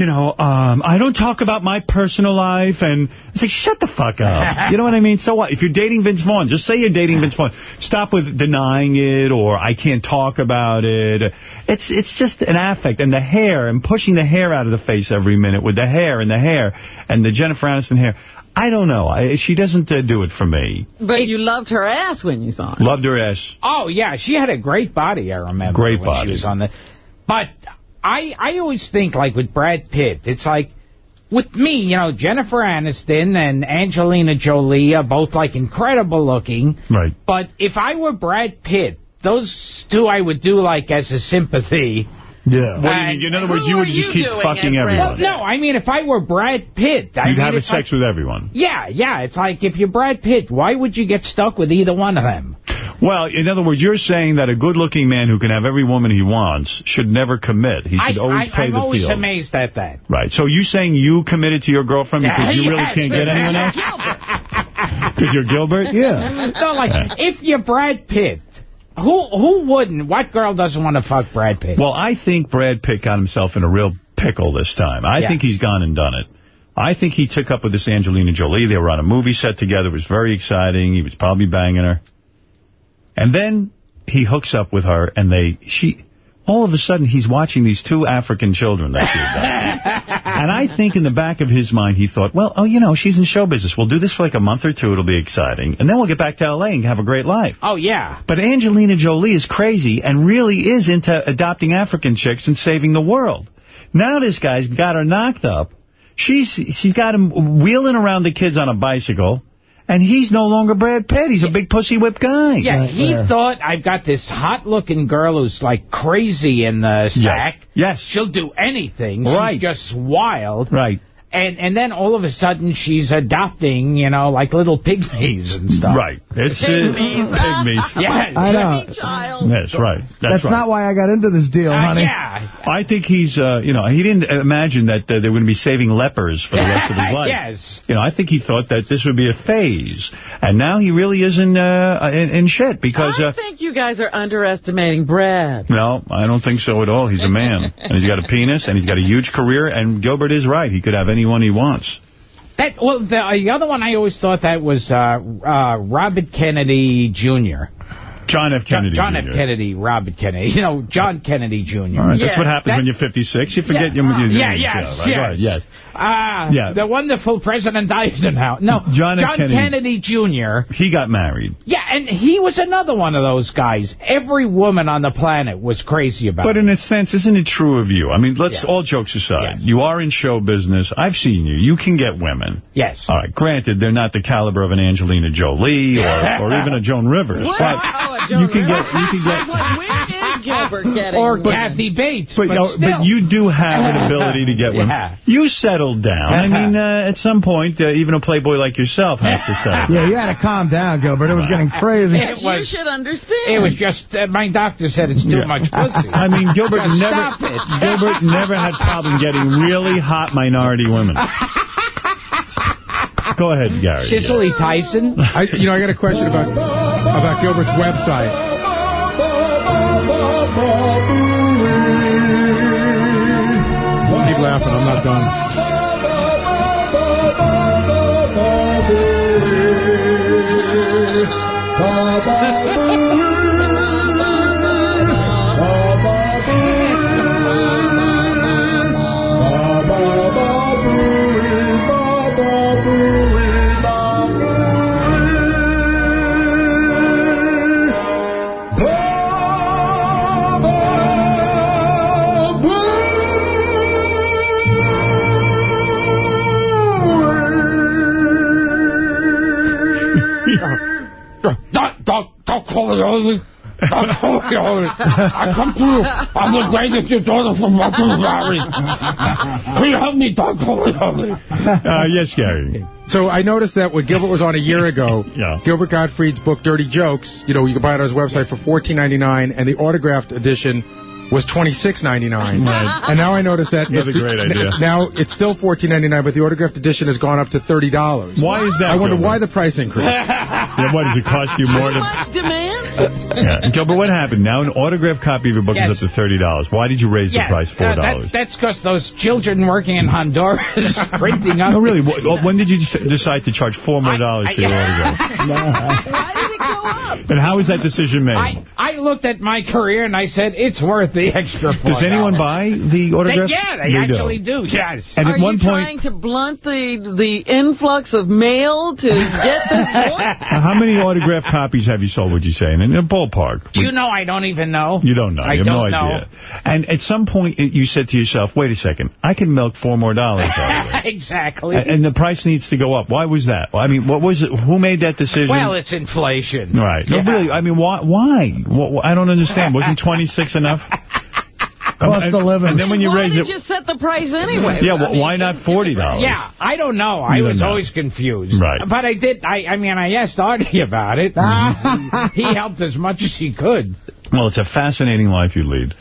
you know, um, I don't talk about my personal life, and it's like, shut the fuck up. You know what I mean? So what? If you're dating Vince Vaughn, just say you're dating Vince Vaughn. Stop with denying it, or I can't talk about it. It's it's just an affect, and the hair, and pushing the hair out of the face every minute with the hair and the hair, and the Jennifer Aniston hair. I don't know. I, she doesn't uh, do it for me. But you loved her ass when you saw her. Loved her ass. Oh, yeah, she had a great body, I remember. Great when body. She was on the, but I, I always think, like, with Brad Pitt, it's like, with me, you know, Jennifer Aniston and Angelina Jolie are both, like, incredible looking. Right. But if I were Brad Pitt, those two I would do, like, as a sympathy. Yeah. What do you mean? In other words, you would just keep fucking everyone. Well, no, I mean, if I were Brad Pitt, I You'd mean, have it's sex like, with everyone. Yeah, yeah, it's like, if you're Brad Pitt, why would you get stuck with either one of them? Well, in other words, you're saying that a good-looking man who can have every woman he wants should never commit. He should I, always I, play I'm the always field. amazed at that. Right. So you saying you committed to your girlfriend because you really Yes. can't get anyone else? Because you're Gilbert? Yeah. No, like, if you're Brad Pitt, who who wouldn't? What girl doesn't want to fuck Brad Pitt? Well, I think Brad Pitt got himself in a real pickle this time. I Yeah. think he's gone and done it. I think he took up with this Angelina Jolie. They were on a movie set together. It was very exciting. He was probably banging her. And then he hooks up with her, and they she all of a sudden he's watching these two African children that she had done. and I think in the back of his mind he thought, well, oh, you know, she's in show business. We'll do this for like a month or two. It'll be exciting. And then we'll get back to L.A. and have a great life. Oh, yeah. But Angelina Jolie is crazy and really is into adopting African chicks and saving the world. Now this guy's got her knocked up. She's she's got him wheeling around the kids on a bicycle. And he's no longer Brad Pitt. He's a big pussy whip guy. Yeah, he thought I've got this hot-looking girl who's like crazy in the sack. Yes. She'll do anything. Right. She's just wild. Right. And and then all of a sudden she's adopting, you know, like little pygmies and stuff. Right. It's uh, pygmies. Yes. I know. That's right. That's, That's, right. not why I got into this deal, honey. Yeah. I think he's, uh, you know, he didn't imagine that uh, they were going to be saving lepers for the rest of his life. Yes. You know, I think he thought that this would be a phase. And now he really is in, uh, in, in shit because... I Uh, think you guys are underestimating Brad. no, I don't think so at all. He's a man. and he's got a penis, and he's got a huge career, and Gilbert is right. He could have anyone he wants. That well, the, uh, the other one I always thought that was uh, uh, Robert Kennedy Jr. John F. Kennedy John Jr. F. Kennedy, Robert Kennedy. You know, John Kennedy Jr. All right, that's what happens when you're 56. You forget your, your Yeah, names, yes, right? yes. Right, yes. Ah, Yeah. the wonderful President Eisenhower. No, John F. Kennedy. Jr. He got married. Yeah, and he was another one of those guys. Every woman on the planet was crazy about But him. in a sense, isn't it true of you? I mean, let's all jokes aside. You are in show business. I've seen you. You can get women. Yes. All right. Granted, they're not the caliber of an Angelina Jolie or, or even a Joan Rivers. But you can get you can get. Where is Gilbert getting Or women? Kathy Bates. But, But, no, still. but you do have an ability to get women. Yeah. You settled down. I mean, uh, at some point, uh, even a playboy like yourself has to settle. Yeah, you had to calm down, Gilbert. It was getting crazy. It you should understand. It was just, uh, my doctor said it's too Yeah. much pussy. I mean, Gilbert never Gilbert never had problem getting really hot minority women. Go ahead, Gary. Cicely Tyson. I, you know, I got a question about about Gilbert's website. Keep laughing. I'm not done. Don't, don't, don't call me ugly. Don't call me ugly. I come to you. I'm the greatest your daughter from Buffalo Valley. Can you help me? Don't call me ugly. Uh, yes, Gary. So I noticed that when Gilbert was on a year ago, Yeah. Gilbert Gottfried's book Dirty Jokes, you know, you can buy it on his website for $14.99, and the autographed edition was $26.99. Right. And now I notice that Another it's- great idea. Now it's still $14.99, but the autographed edition has gone up to $30. Why is that? I wonder Gilbert? why the price increase. Yeah, what, does it cost you more to... Much demand? Yeah. Gilbert, what happened? Now an autographed copy of your book Yes. is up to $30. Why did you raise Yeah, the price uh, $4? that's because those children working in Honduras printing up. no, really, wh- when did you decide to charge four more dollars for your autograph? up? And how was that decision made? I, I looked at my career and I said, it's worth the extra $4. Does anyone buy the They, autograph? yeah, they, actually do. yes. And Are at one you point, trying to blunt the the influx of mail to get this book? how many autograph copies have you sold, would you say, in a ballpark? Do you know I don't even know? You don't know. I you have don't no know. idea. And at some point, you said to yourself, wait a second, I can milk four more dollars out of it. exactly. And and the price needs to go up. Why was that? I mean, what was it? Who made that decision? well, it's inflation. Right. No, really, I mean, why? Why? Wh- wh- I don't understand. Wasn't 26 enough? Cost and, of living. And then when you Why raise did it... you set the price anyway? Yeah, I mean, why not $40? Yeah, I don't know. I You was know. always confused. Right. But I did, I, I mean, I asked Artie about it. he helped as much as he could. Well, it's a fascinating life you lead.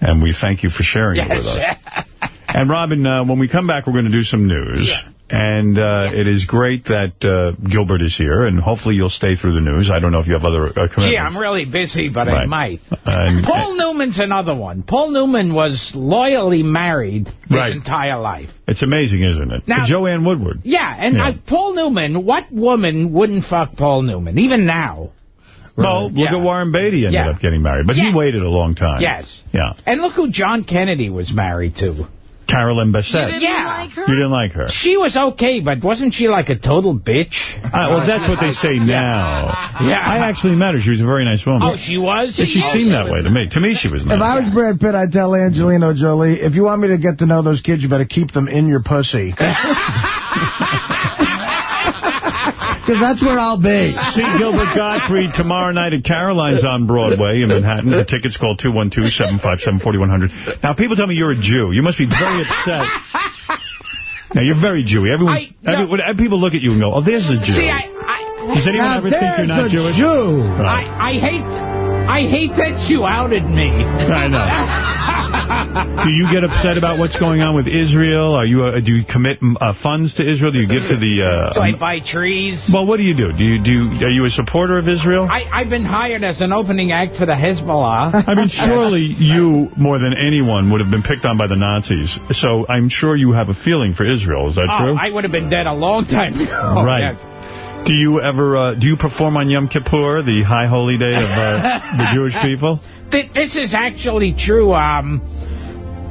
And we thank you for sharing it with us. And Robin, uh, when we come back, we're going to do some news. And uh, it is great that uh, Gilbert is here, and hopefully you'll stay through the news. I don't know if you have other uh, commitments. Gee, I'm really busy, but I might. Paul Newman's another one. Paul Newman was loyally married his Right. entire life. It's amazing, isn't it? Now- Joanne Woodward. Yeah, and Yeah. uh, Paul Newman, what woman wouldn't fuck Paul Newman, even now? Well, look Yeah. at Warren Beatty ended Yeah. up getting married, but he waited a long time. Yes. Yeah. And look who John Kennedy was married to. Carolyn Bessette. didn't Yeah. like her? You didn't like her. She was okay, but wasn't she like a total bitch? Ah, well, that's what they say now. Yeah. I actually met her. She was a very nice woman. Oh, she was? Yeah, she Oh, seemed she that way to me. To me, she was nice. If I was Brad Pitt, I'd tell Angelina Jolie, if you want me to get to know those kids, you better keep them in your pussy. Because that's where I'll be. See Gilbert Gottfried tomorrow night at Caroline's on Broadway in Manhattan. The tickets call 212-757-4100. Now, people tell me you're a Jew. You must be very upset. Now, you're very Jewy. Everyone, I- no. people look at you and go, oh, there's a Jew. See, I, I, Does anyone ever think you're not a Jewish? Jew. Right. I, I hate, I hate that you outed me. I know. Do you get upset about what's going on with Israel? Are you uh, do you commit uh, funds to Israel? Do you give to the? Uh, Do I buy trees? well, what do you do? Do you do? You, are you a supporter of Israel? I, I've been hired as an opening act for the Hezbollah. I mean, surely you, more than anyone, would have been picked on by the Nazis. So I'm sure you have a feeling for Israel. Is that Oh, true? I would have been dead a long time ago. right. Yes. Do you ever uh, do you perform on Yom Kippur, the high holy day of uh, the Jewish people? This is actually true. Um,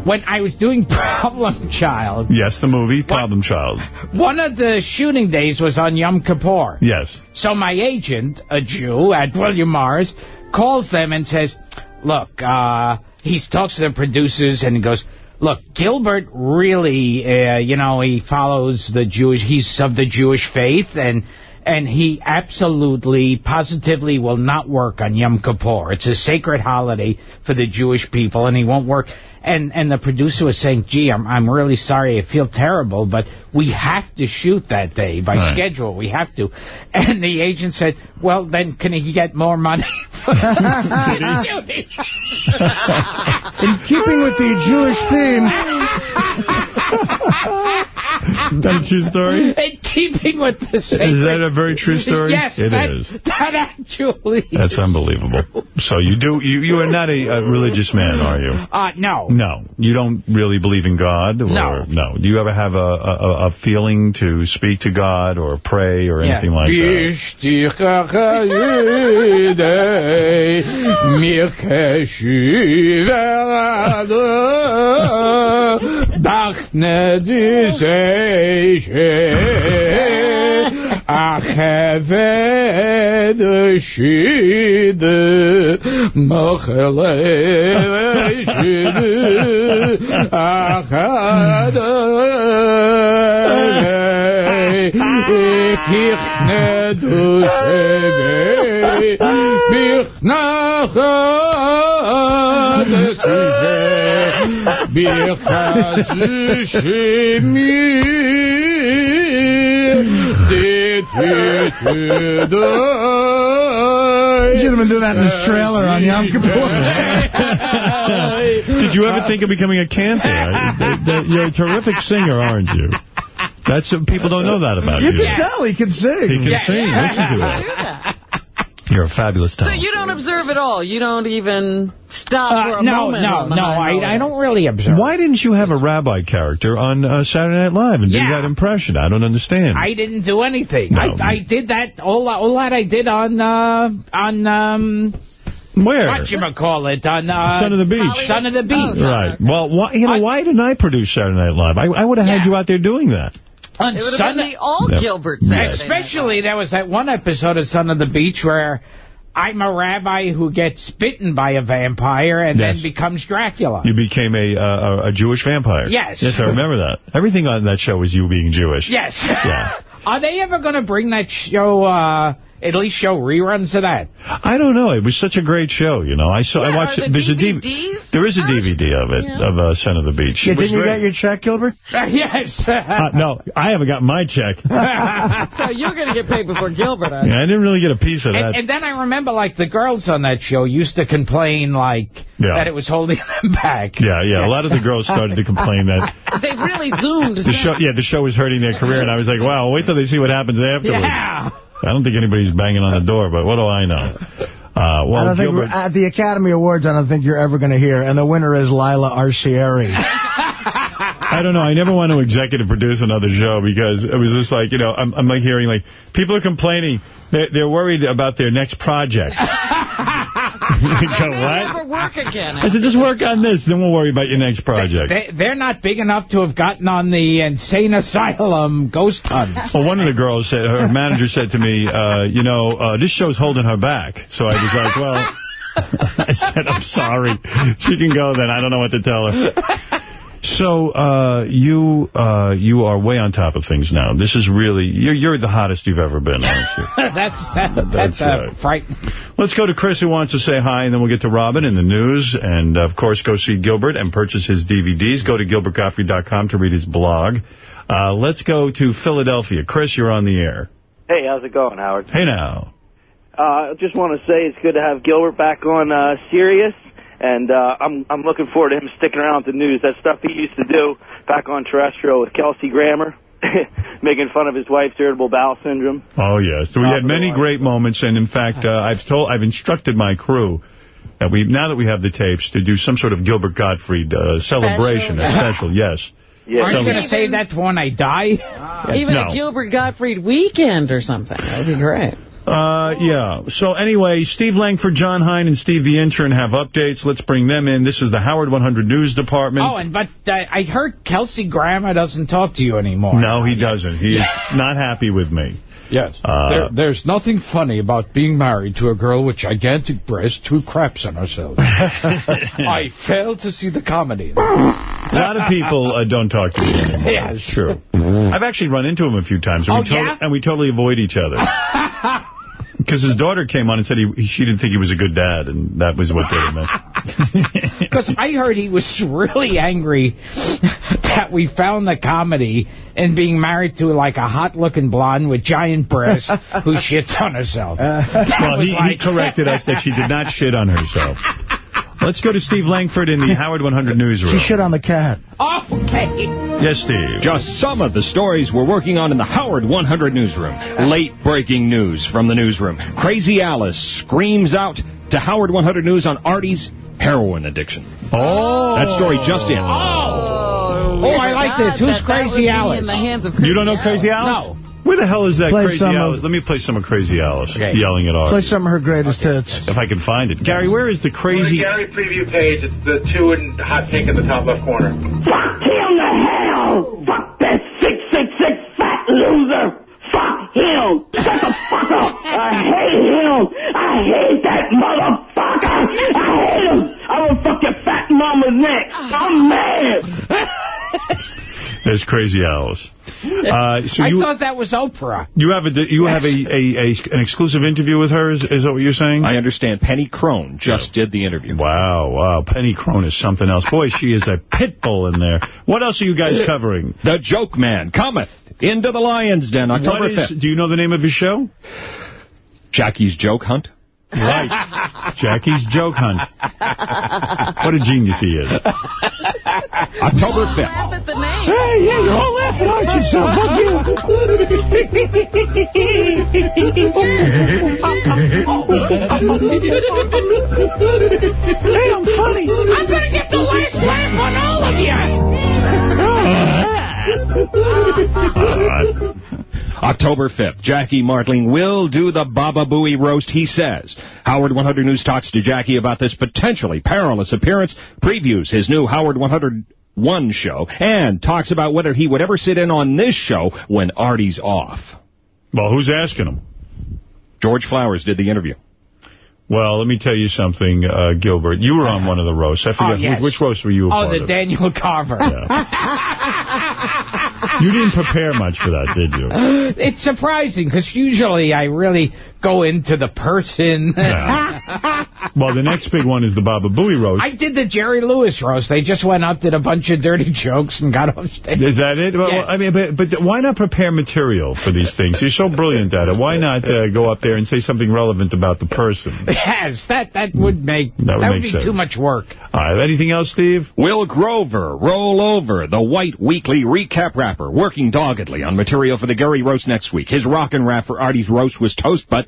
when I was doing Problem Child, Yes, the movie Problem Child. one of the shooting days was on Yom Kippur. Yes. So my agent, a Jew at William Morris, calls them and says, look, uh, he talks to the producers and he goes, look, Gilbert really, uh, you know, he follows the Jewish, he's of the Jewish faith and and he absolutely, positively will not work on Yom Kippur. It's a sacred holiday for the Jewish people, and he won't work. And and the producer was saying, gee, I'm, I'm really sorry, I feel terrible, but we have to shoot that day by Right. schedule. We have to. And the agent said, well, then can he get more money? In keeping with the Jewish theme, That's a true story? In keeping with the Is that a very true story? Yes, It that, is. that actually. That's unbelievable. So you do you you are not a, a religious man, are you? Uh, no. No, you don't really believe in God, or No. no. Do you ever have a, a a feeling to speak to God or pray or anything like that? meishet acheved shid machele shid achad kichne dusheve bichnachad you should have been doing that in his trailer on Yom Kippur. Did you ever think of becoming a cantor? I- that- that- You're a terrific singer, aren't you? That's people don't know that about You you. can tell he can sing. He can sing. Listen to Do that. that. You're a fabulous So you don't observe at all? You don't even stop for Uh, a no, moment? no, on the no. I, I don't really observe. Why didn't you have a rabbi character on uh, Saturday Night Live and do that impression? I don't understand. I didn't do anything. No. I, I did that, all, all that I did on, uh, on, um, Where? whatchamacallit, on, uh, Son of the Beach. Son of the Beach. Right. Well, why, you know, why didn't I produce Saturday Night Live? I, I would have had Yeah. you out there doing that. On It would have been the all Yep. Gilbert Yes. Saturday Night Especially, there was that one episode of Son of the Beach where I'm a rabbi who gets bitten by a vampire and Yes. then becomes Dracula. You became a, uh, a a Jewish vampire. Yes. Yes, I remember that. Everything on that show was you being Jewish. Yes. Yeah. Are they ever going to bring that show, uh, at least show reruns of that? I don't know. It was such a great show, you know. I saw. I watched. are the There's a DVDs? DVD. There is a DVD of it Yeah. of uh, Son of the Beach. Yeah, didn't you great. get your check, Gilbert? yes. Uh, no, I haven't got my check. so you're going to get paid before Gilbert. I I didn't really get a piece of that. And, and then I remember, like, the girls on that show used to complain, like, Yeah. that it was holding them back. yeah, yeah. A lot of the girls started to complain that They've really zoomed. the show, yeah, the show was hurting their career, and I was like, wow, wait till they see what happens afterwards. Yeah. I don't think anybody's banging on the door, but what do I know? Uh, well, I don't Gilbert, we're- at the Academy Awards, I don't think you're ever going to hear. And the winner is Lila Arcieri. I don't know. I never want to executive produce another show because it was just like, you know, I'm, I'm like hearing like people are complaining. They're, they're worried about their next project. You go, what? never work again. I said, just work on this, then we'll worry about your next project. They, they're not big enough to have gotten on the insane asylum ghost hunt. Well, one of the girls said, her manager said to me, uh, you know, uh, this show's holding her back. So I was like, well, I said, I'm sorry. She can go then. I don't know what to tell her. So uh, you uh, you are way on top of things now. This is really you're you're the hottest you've ever been, aren't you? that's that, that's, That's uh, right. frightening. Let's go to Chris who wants to say hi, and then we'll get to Robin in the news. And, of course, go see Gilbert and purchase his DVDs. Go to gilbertgottfried.com to read his blog. Uh, let's go to Philadelphia. Chris, you're on the air. Hey, how's it going, Howard? Hey, now. Uh, I just want to say it's good to have Gilbert back on uh, Sirius, and uh, I'm I'm looking forward to him sticking around with the news. That stuff he used to do back on terrestrial with Kelsey Grammer, making fun of his wife's irritable bowel syndrome. Oh, yes. So we had many great moments, and, in fact, uh, I've told, I've instructed my crew that we, now that we have the tapes, to do some sort of Gilbert Gottfried uh, celebration, a special, yes. Aren't you going to say that when I die? Even No. a Gilbert Gottfried weekend or something. That would be great. Uh, yeah. So anyway, Steve Langford, Jon Hein, and Steve the Intern have updates. Let's bring them in. This is the Howard 100 News Department. Oh, and but uh, I heard Kelsey Grammer doesn't talk to you anymore. No, he doesn't. He is not happy with me. Yes. Uh, there, there's nothing funny about being married to a girl with gigantic breasts who craps on herself. I fail to see the comedy. A lot of people uh, don't talk to me anymore. Yeah. It's true. I've actually run into him a few times, and, Oh, we, yeah? and we totally avoid each other. Because his daughter came on and said he, she didn't think he was a good dad, and that was what they in. Because I heard he was really angry that we found the comedy in being married to like a hot-looking blonde with giant breasts who shits on herself. That well, he, like- he corrected us that she did not shit on herself. Let's go to Steve Langford in the Howard 100 newsroom. She shit on the cat. Oh, okay. Yes, Steve. Just some of the stories we're working on in the Howard 100 newsroom. Late breaking news from the newsroom. Crazy Alice screams out to Howard 100 News on Artie's heroin addiction. Oh. That story just in. Oh, Oh, I like this. Who's Crazy Alice? In the hands of You don't know Crazy Alice? No. Where the hell is that Play Crazy some of- Alice? Let me play some of Crazy Alice Okay. yelling at Play some of her greatest hits. If I can find it. Gary, where is the On the crazy... gallery preview page, it's the two in hot pink in the top left corner. Fuck him to hell! Fuck that 666 fat loser! Fuck him! Shut the fuck up! I hate him! I hate that motherfucker! I hate him! I will fuck your fat mama's neck! I'm mad! There's Crazy Alice. Uh, so I you thought that was Oprah. you have a you have a, a, a an exclusive interview with her. Is, is that what you're saying? I understand Penny Crone just did the interview. Wow, wow. Penny Crone is something else. Boy, she is a pit bull in there. What else are you guys covering? The Joke Man cometh into the Lion's Den October What is, 5th. do you know the name of his show? Jackie's Joke Hunt. Right. Jackie's Joke Hunt. What a genius he is. October 5th. Laugh at the name. Hey, yeah, you're all laughing, aren't you? So Hey, I'm funny. I'm going to get the last laugh on all of you. Oh. October 5th, Jackie Martling will do the Baba Booey roast, he says. Howard 100 News talks to Jackie about this potentially perilous appearance, previews his new Howard 101 show, and talks about whether he would ever sit in on this show when Artie's off. Well, who's asking him? George Flowers did the interview. Well, let me tell you something, uh, Gilbert. You were on one of the roasts. I forget Oh, yes. which, which roast were you a Oh, part the of? Daniel Carver. You didn't prepare much for that, did you? It's surprising because usually I really go into the person. Well, the next big one is the Baba Booey roast. I did the Jerry Lewis roast. They just went up, did a bunch of dirty jokes, and got off stage. Is that it? Well, Yeah. I mean, but, but why not prepare material for these things? You're so brilliant at it. Why not uh, go up there and say something relevant about the person? Yes, that that would make That would make be sense. too much work. All right, anything else, Steve? Will Grover roll over the White Weekly recap rapper, working doggedly on material for the Gary roast next week. His rockin' rap for Artie's roast was toast, but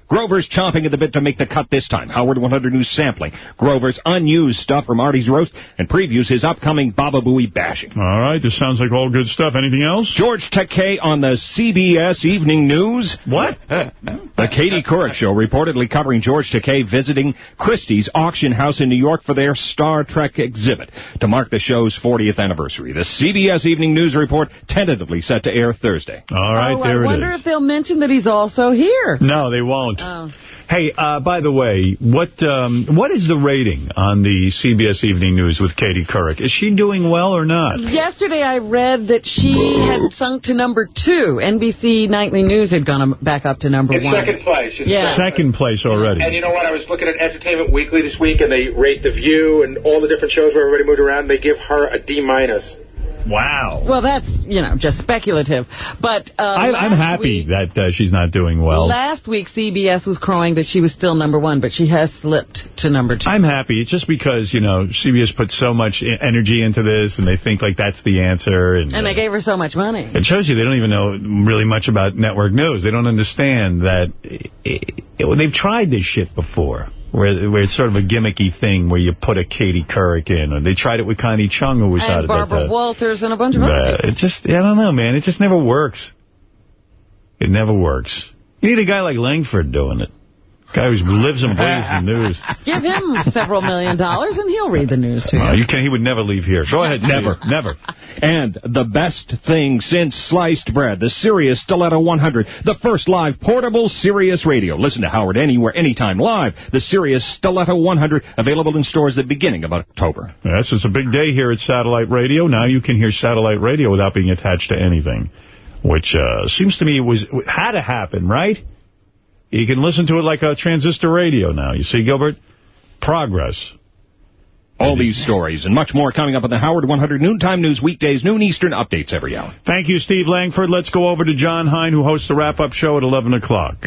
Grover's chomping at the bit to make the cut this time. Howard 100 News sampling Grover's unused stuff from Artie's roast and previews his upcoming Baba Booey bashing. All right, this sounds like all good stuff. Anything else? George Takei on the CBS Evening News. What? The Katie Couric Show reportedly covering George Takei visiting Christie's auction house in New York for their Star Trek exhibit to mark the show's 40th anniversary. The CBS Evening News report tentatively set to air Thursday. All right, oh, there I it wonder if they'll mention that he's also here. No, they won't. Oh. Hey, uh, by the way, what um, what is the rating on the CBS Evening News with Katie Couric? Is she doing well or not? Yesterday I read that she had sunk to number two. NBC Nightly News had gone back up to number It's one. second place. It's Yeah. Second place already. And you know what? I was looking at Entertainment Weekly this week, and they rate The View and all the different shows where everybody moved around. They give her a D minus. Wow. Well, that's, you know, just speculative. But uh, I, I'm happy week- that uh, she's not doing well. Last week, CBS was crowing that she was still number one, but she has slipped to number two. I'm happy. It's just because, you know, CBS put so much e- energy into this, and they think, like, that's the answer. And, And they gave her so much money. It shows you they don't even know really much about network news. They don't understand that it, it, they've tried this shit before, where where it's sort of a gimmicky thing where you put a Katie Couric in, or they tried it with Connie Chung, who was out of Barbara that. uh, Walters and a bunch of other people. it just, I don't know, man. It just never works. It never works. You need a guy like Langford doing it. Guy who lives and breathes the news. Give him several million dollars and he'll read the news to you. Uh, you can He would never leave here. Go ahead. Never. Never. And the best thing since sliced bread, the Sirius Stiletto 100, the first live portable Sirius radio. Listen to Howard anywhere, anytime, live. The Sirius Stiletto 100, available in stores at the beginning of October. Yes, it's a big day here at Satellite Radio. Now you can hear satellite radio without being attached to anything, which uh, seems to me was had to happen, right? You can listen to it like a transistor radio now. You see, Gilbert? Progress. All these stories and much more coming up on the Howard 100 Noontime News weekdays, noon Eastern updates every hour. Thank you, Steve Langford. Let's go over to Jon Hein, who hosts the wrap-up show at 11 o'clock.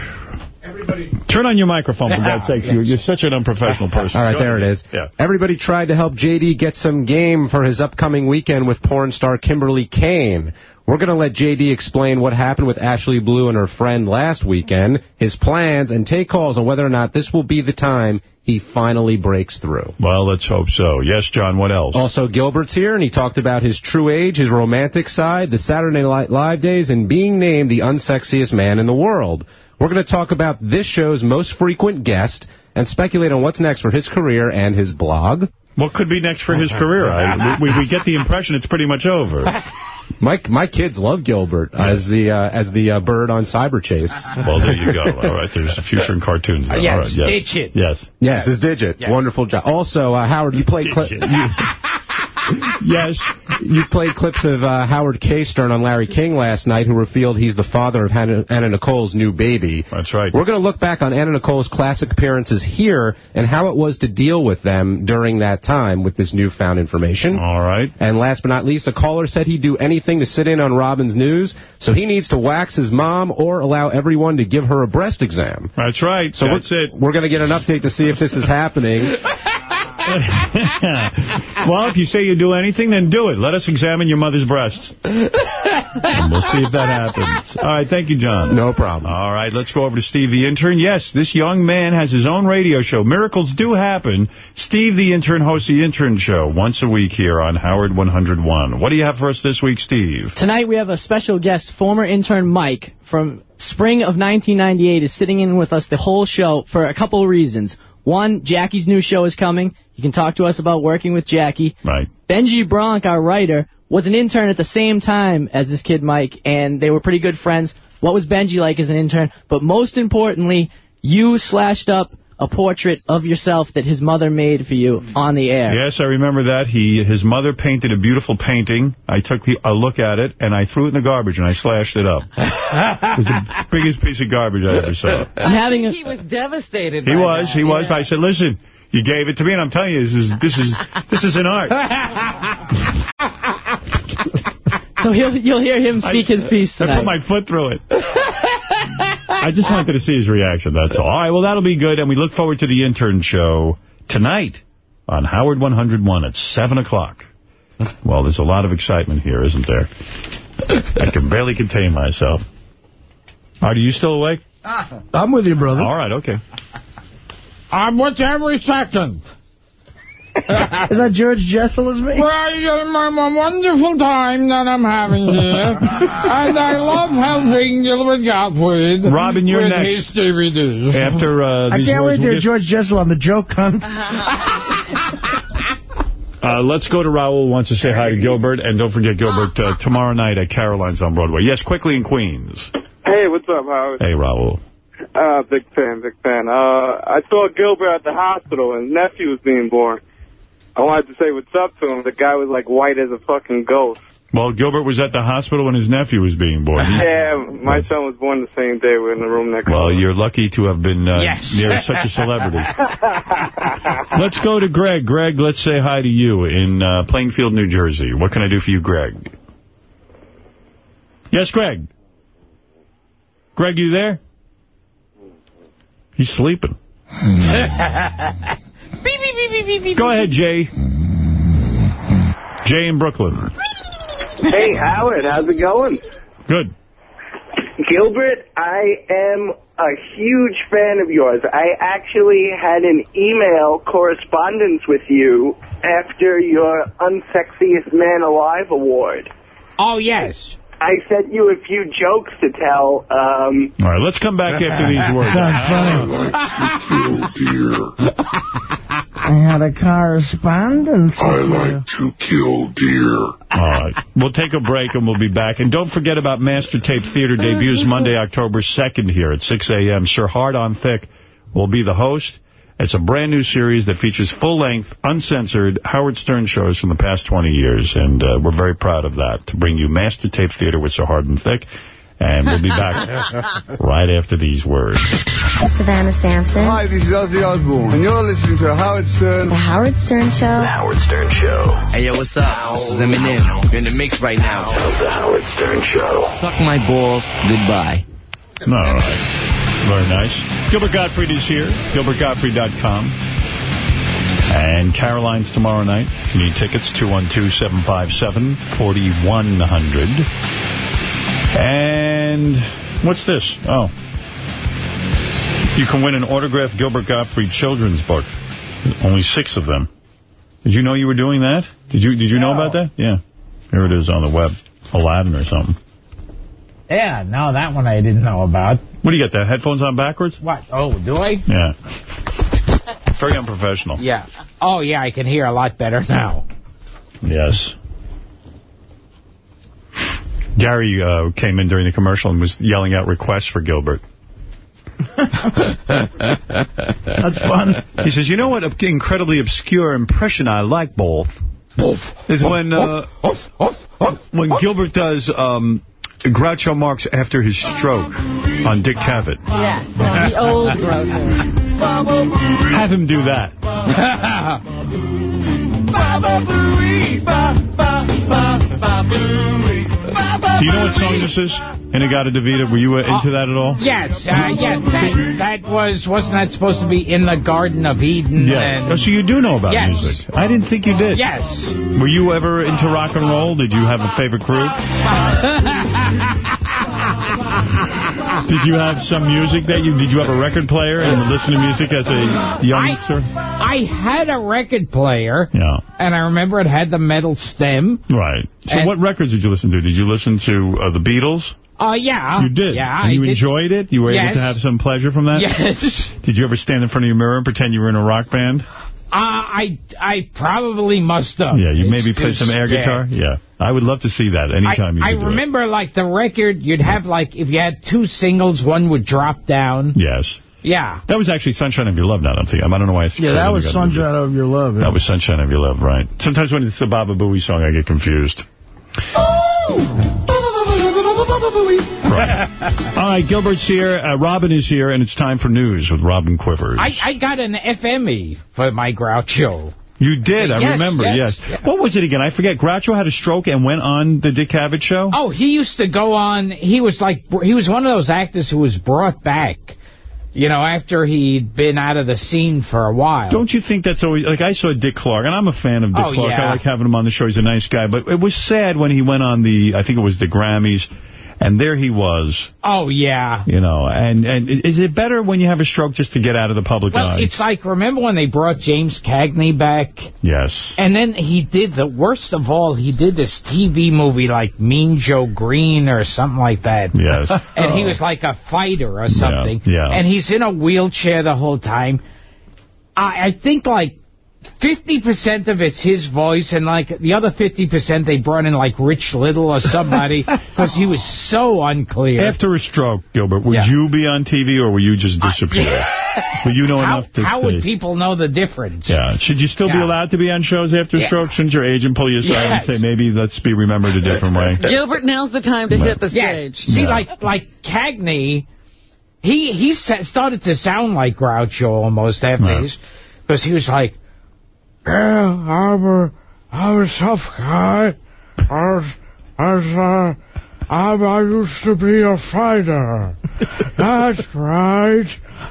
Everybody Turn on your microphone, for God's sake. You're, you're such an unprofessional person. All right, Go there ahead. it is. Yeah. Everybody tried to help JD get some game for his upcoming weekend with porn star Kimberly Kane. We're going to let JD explain what happened with Ashley Blue and her friend last weekend, his plans, and take calls on whether or not this will be the time he finally breaks through. Well, let's hope so. Yes, Jon, what else? Also, Gilbert's here, and he talked about his true age, his romantic side, the Saturday Night Live days, and being named the unsexiest man in the world. We're going to talk about this show's most frequent guest and speculate on what's next for his career and his blog. What could be next for his career? I, we, we get the impression it's pretty much over. My my kids love Gilbert as the uh, as the uh, bird on Cyberchase. Well, there you go. All right, there's a future in cartoons. Then. Uh, yes, All right, yes. Digit. Yes. Yes, his digit. Wonderful job. Also, uh, Howard, you played cli- you, yes, you played clips of uh, Howard K. Stern on Larry King last night, who revealed he's the father of Hannah, Anna Nicole's new baby. That's right. We're going to look back on Anna Nicole's classic appearances here and how it was to deal with them during that time with this newfound information. All right. And last but not least, a caller said he'd do anything to sit in on Robin's news, so he needs to wax his mom or allow everyone to give her a breast exam. That's right. So That's we're, it. We're going to get an update to see if this is happening. well, if you say you do anything, then do it. Let us examine your mother's breasts. and we'll see if that happens. All right, thank you, Jon. No problem. All right, let's go over to Steve the Intern. Yes, this young man has his own radio show. Miracles do happen. Steve the Intern hosts the Intern Show once a week here on Howard 101. What do you have for us this week, Steve? Tonight we have a special guest, former intern Mike from spring of 1998 is sitting in with us the whole show for a couple of reasons. One, Jackie's new show is coming. You can talk to us about working with Jackie. Right. Benji Bronk, our writer, was an intern at the same time as this kid Mike, and they were pretty good friends. What was Benji like as an intern? But most importantly, you slashed up a portrait of yourself that his mother made for you on the air. Yes, I remember that. He His mother painted a beautiful painting. I took a look at it, and I threw it in the garbage, and I slashed it up. it was the biggest piece of garbage I ever saw. I'm having I a... think he was devastated He was, that. he was. I said, listen, you gave it to me, and I'm telling you, this is this is this is an art. So he'll, you'll hear him speak his piece I put my foot through it. I just wanted to see his reaction, that's all. All right, well, that'll be good, and we look forward to the intern show tonight on Howard 101 at 7 o'clock. Well, there's a lot of excitement here, isn't there? I can barely contain myself. Artie, you still awake? I'm with you, brother. All right, okay. I'm with you every second. Is that George Jessel as me? Well, you're my, my wonderful time that I'm having here. and I love helping Gilbert Gottfried Robin, you're with next. his DVDs. After uh, I can't wait to hear get- George Jessel on the joke hunt. Uh, let's go to Raul who wants to say hi to Gilbert. And don't forget, Gilbert, uh, tomorrow night at Caroline's on Broadway. Yes, quickly in Queens. Hey, what's up, Howard? Hey, Raul. Uh, big fan, big fan. Uh, I saw Gilbert at the hospital and his nephew was being born. I wanted to say what's up to him. The guy was like white as a fucking ghost. Well, Gilbert was at the hospital when his nephew was being born. Yeah, my son was born the same day. We are in the room next well, door. you're lucky to have been uh, Yes. near such a celebrity. let's go to Greg. Greg, let's say hi to you in uh, Plainfield, New Jersey. What can I do for you, Greg? Yes, Greg. Greg, you there? He's sleeping. Go ahead, Jay. Jay in Brooklyn. Hey, Howard, how's it going? Good. Gilbert, I am a huge fan of yours. I actually had an email correspondence with you after your Unsexiest Man Alive award. Oh, yes. I sent you a few jokes to tell. Um, All right, let's come back after these words. I had a correspondence. I like to kill deer. All right. We'll take a break and we'll be back. And don't forget about Master Tape Theater debuts Monday, October 2nd here at 6 a.m. Sir Hard on Thick will be the host. It's a brand new series that features full-length, uncensored Howard Stern shows from the past 20 years. And uh, we're very proud of that, to bring you Master Tape Theater with Sir Hard and Thick. And we'll be back right after these words. Savanna Samson. Hi, this is Ozzy Osbourne, and you're listening to Howard Stern. The Howard Stern Show. The Howard Stern Show. Hey, yo, what's up? This is Eminem. You're in the mix right now. The Howard Stern Show. Suck my balls. Goodbye. All right. Very nice. Gilbert Gottfried is here. GilbertGottfried.com. And Caroline's tomorrow night. You need tickets, 212-757-4100. And what's this? Oh. You can win an autographed Gilbert Gottfried children's book. Only six of them. Did you know you were doing that? Did you Did you know about that? Yeah. Here it is on the web. Aladdin or something. Yeah, no, that one I didn't know about. What do you got, the headphones on backwards? What? Oh, do I? Yeah. Very unprofessional. Yeah. Oh, yeah, I can hear a lot better now. Yes. Gary uh, came in during the commercial and was yelling out requests for Gilbert. That's fun. He says, you know what incredibly obscure impression I like both? Both. Is when uh, when Gilbert does um, Groucho Marx after his stroke on Dick Cavett. Yes, the old Groucho. Have him do that. Do you know what song this is? In-A-Gadda-Da-Vida, were you uh, into that at all? Yes, uh, yeah, that, that was, wasn't that supposed to be in the Garden of Eden? Yeah. And, Oh, so you do know about Yes. music. I didn't think you did. Yes. Were you ever into rock and roll? Did you have a favorite group? Did you have some music that you, did you have a record player and listen to music as a youngster? I had a record player, Yeah. and I remember it had the metal stem. Right. So what records did you listen to? Did you listen to uh, the Beatles? Oh, yeah. You did? Yeah, And I you did. enjoyed it? You were able to have some pleasure from that? Yes. Did you ever stand in front of your mirror and pretend you were in a rock band? Uh, I I probably must have. Yeah, you It's maybe play just- some air guitar? Yeah. I would love to see that anytime I, I you could do it. remember, like, the record, you'd have, like, if you had two singles, one would drop down. Yes. Yeah. That was actually Sunshine of Your Love, now that I'm thinking. I don't know why I Yeah, that was Sunshine of Your Love. That was Sunshine of Your Love, right. Sometimes when it's the Baba Booey song, I get confused. Right. All right, Gilbert's here. Uh, Robin is here, and it's time for news with Robin Quivers. I, I got an FME for my Groucho. you did, I Yes, remember, yes. yes, What was it again? I forget. Groucho had a stroke and went on the Dick Cavett show? Oh, he used to go on, he was like, he was one of those actors who was brought back, you know, after he'd been out of the scene for a while. Don't you think that's always... Like, I saw Dick Clark, and I'm a fan of Dick Oh, Clark. yeah. I like having him on the show. He's a nice guy. But it was sad when he went on the... I think it was the Grammys, and there he was, Oh, yeah. you know. And, and is it better when you have a stroke just to get out of the public Well, eye? it's like, remember when they brought James Cagney back? Yes. And then he did, the worst of all, he did this TV movie like Mean Joe Green or something like that. Yes. And he oh. was like a fighter or something. yeah. And he's in a wheelchair the whole time. I, I think like 50% of it's his voice, and like the other 50% they brought in like Rich Little or somebody because he was so unclear. After a stroke, Gilbert, would Yeah. you be on TV or will you just disappear? Will you know how, enough to how say? would people know the difference? Yeah. Should you still be allowed to be on shows after Yeah. stroke? Shouldn't your agent pull you aside Yes. and say, maybe let's be remembered a different way? Gilbert, now's the time to hit the Yeah. stage. See, Yeah. like like Cagney, he he started to sound like Groucho almost after Right. his, because he was like, "Yeah, I'm a I'm a tough guy. I was, I was uh, I, I used to be a fighter. That's right.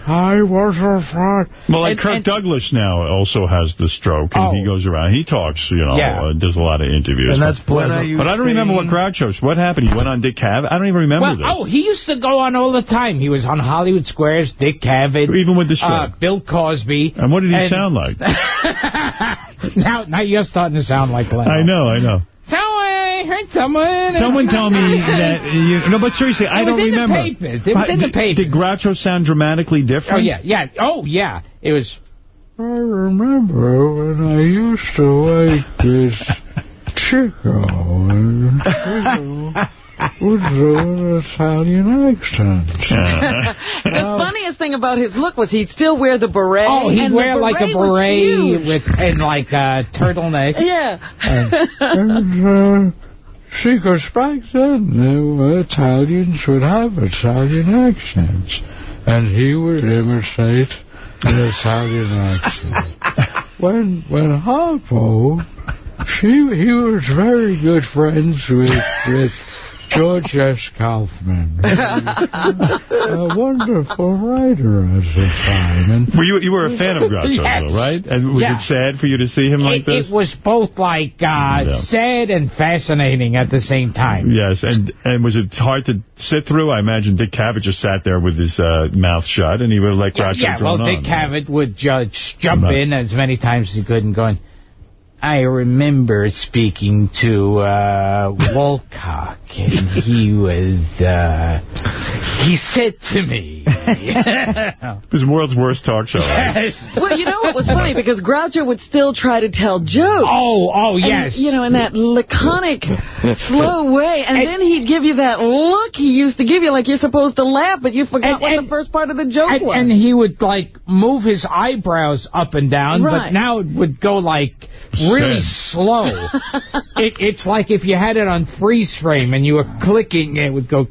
I was a fighter. Well, like And- Kirk and- Douglas now also has the stroke, and Oh. he goes around. He talks, you know, Yeah. uh, does a lot of interviews. And that's but, pleasant. but I don't remember what Groucho's. What happened? He went on Dick Cavett. I don't even remember Well, this. oh, he used to go on all the time. He was on Hollywood Squares, Dick Cavett, Even with the stroke. uh, Bill Cosby. and what did he and- sound like? now, now you're starting to sound like Leno. I know, I know. Someone I heard someone. Someone tell me that. You, no, but seriously, I don't was in the remember. paper. It was in the did- paper. Did Groucho sound dramatically different? Oh yeah, yeah. Oh yeah. It was. I remember when I used to like this Chico and Chico would do an Italian accent. the funniest thing about his look was he'd still wear the beret. Oh, he'd wear like a beret with and like a turtleneck. Yeah. and uh, because back then uh, Italians would have Italian accents, and he would imitate an Italian accent. when when Harpo, she he was very good friends with with George S. Kaufman, a wonderful writer at the time, and Were you you were a fan of Groucho, Yes. though, right? And was Yeah. it sad for you to see him like it, this? it was both like uh, Yeah. sad and fascinating at the same time. Yes, and and was it hard to sit through? I imagine Dick Cavett just sat there with his uh, mouth shut, and he would let Yeah, Groucho yeah well, Dick on. Cavett would just jump in as many times as he could and going, I remember speaking to uh, Wolcock, and he was, uh, he said to me, It was the world's worst talk show. right? Well, you know what was funny? Because Groucho would still try to tell jokes. Oh, oh, And, yes. you know, in that laconic, slow way. And, then he'd give you that look he used to give you, like you're supposed to laugh, but you forgot And- what and- the first part of the joke and, was. and he would, like, move his eyebrows up and down, Right. but now it would go, like, really slow. it, it's like if you had it on freeze frame and you were clicking, it would go...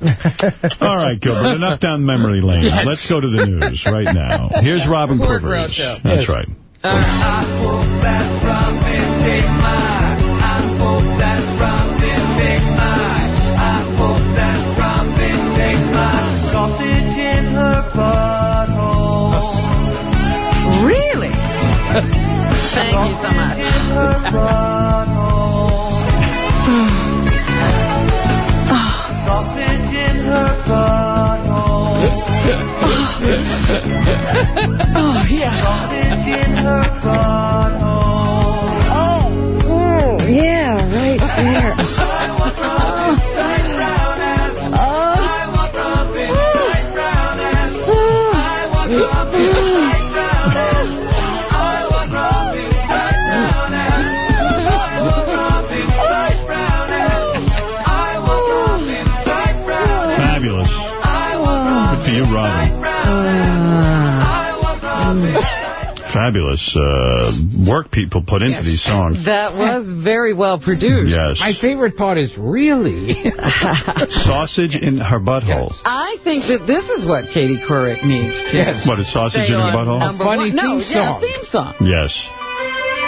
All right, Gilbert, enough down memory lane. Yes. Let's go to the news right now. Here's Robin Poor. That's Yes. right. Uh, really? Thank you so much. oh, yeah. Oh, mm, yeah, right there. Fabulous uh, work people put into these songs. That was very well produced. Yes. My favorite part is really... Sausage in her butthole. I think that this is what Katie Couric needs to Yes. What, a sausage stay in her on butthole? number funny one. No, theme yeah, theme song. Yes.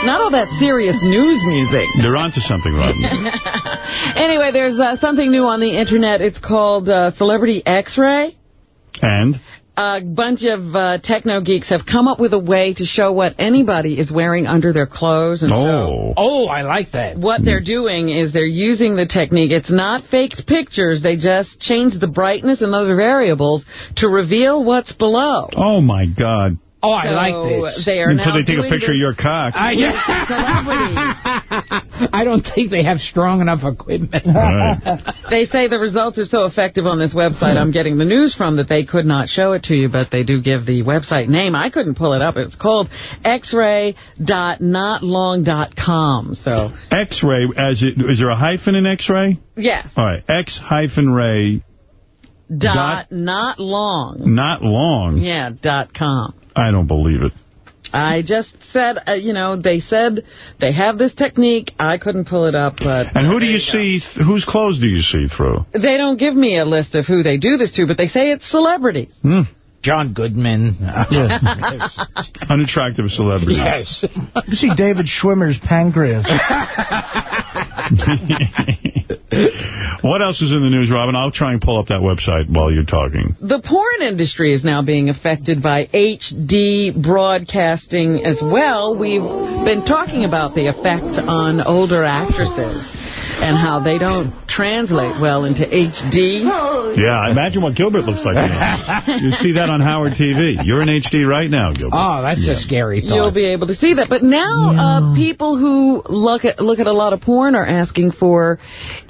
Not all that serious news music. They're onto something, Robin. anyway, there's uh, something new on the Internet. It's called uh, Celebrity X-Ray. and? A bunch of uh, techno geeks have come up with a way to show what anybody is wearing under their clothes. And so Oh. Oh, I like that. what they're doing is they're using the technique. It's not faked pictures. They just change the brightness and other variables to reveal what's below. Oh, my God. Oh, I So like this. They are Until now they take a picture of your cock. I, I don't think they have strong enough equipment. They say the results are so effective on this website I'm getting the news from that they could not show it to you, but they do give the website name. I couldn't pull it up. It's called xray.notlong.com. So, X-ray, as it, is there a hyphen in X-ray? yes, All right, X ray, dot, not long. not long. Yeah, dot com. I don't believe it. I just said, uh, you know, they said they have this technique. I couldn't pull it up, but And who do you see, whose clothes do you see through? they don't give me a list of who they do this to, but they say it's celebrities. Hmm. John Goodman. Unattractive celebrity. yes. You see David Schwimmer's pancreas. What else is in the news, Robin? I'll try and pull up that website while you're talking. The porn industry is now being affected by HD broadcasting as well. We've been talking about the effect on older actresses and how they don't translate well into HD. Yeah, imagine what Gilbert looks like. You see that on Howard TV. You're in HD right now, Gilbert. Oh, that's a scary thought. You'll be able to see that. But now uh, people who look at look at a lot of porn are asking for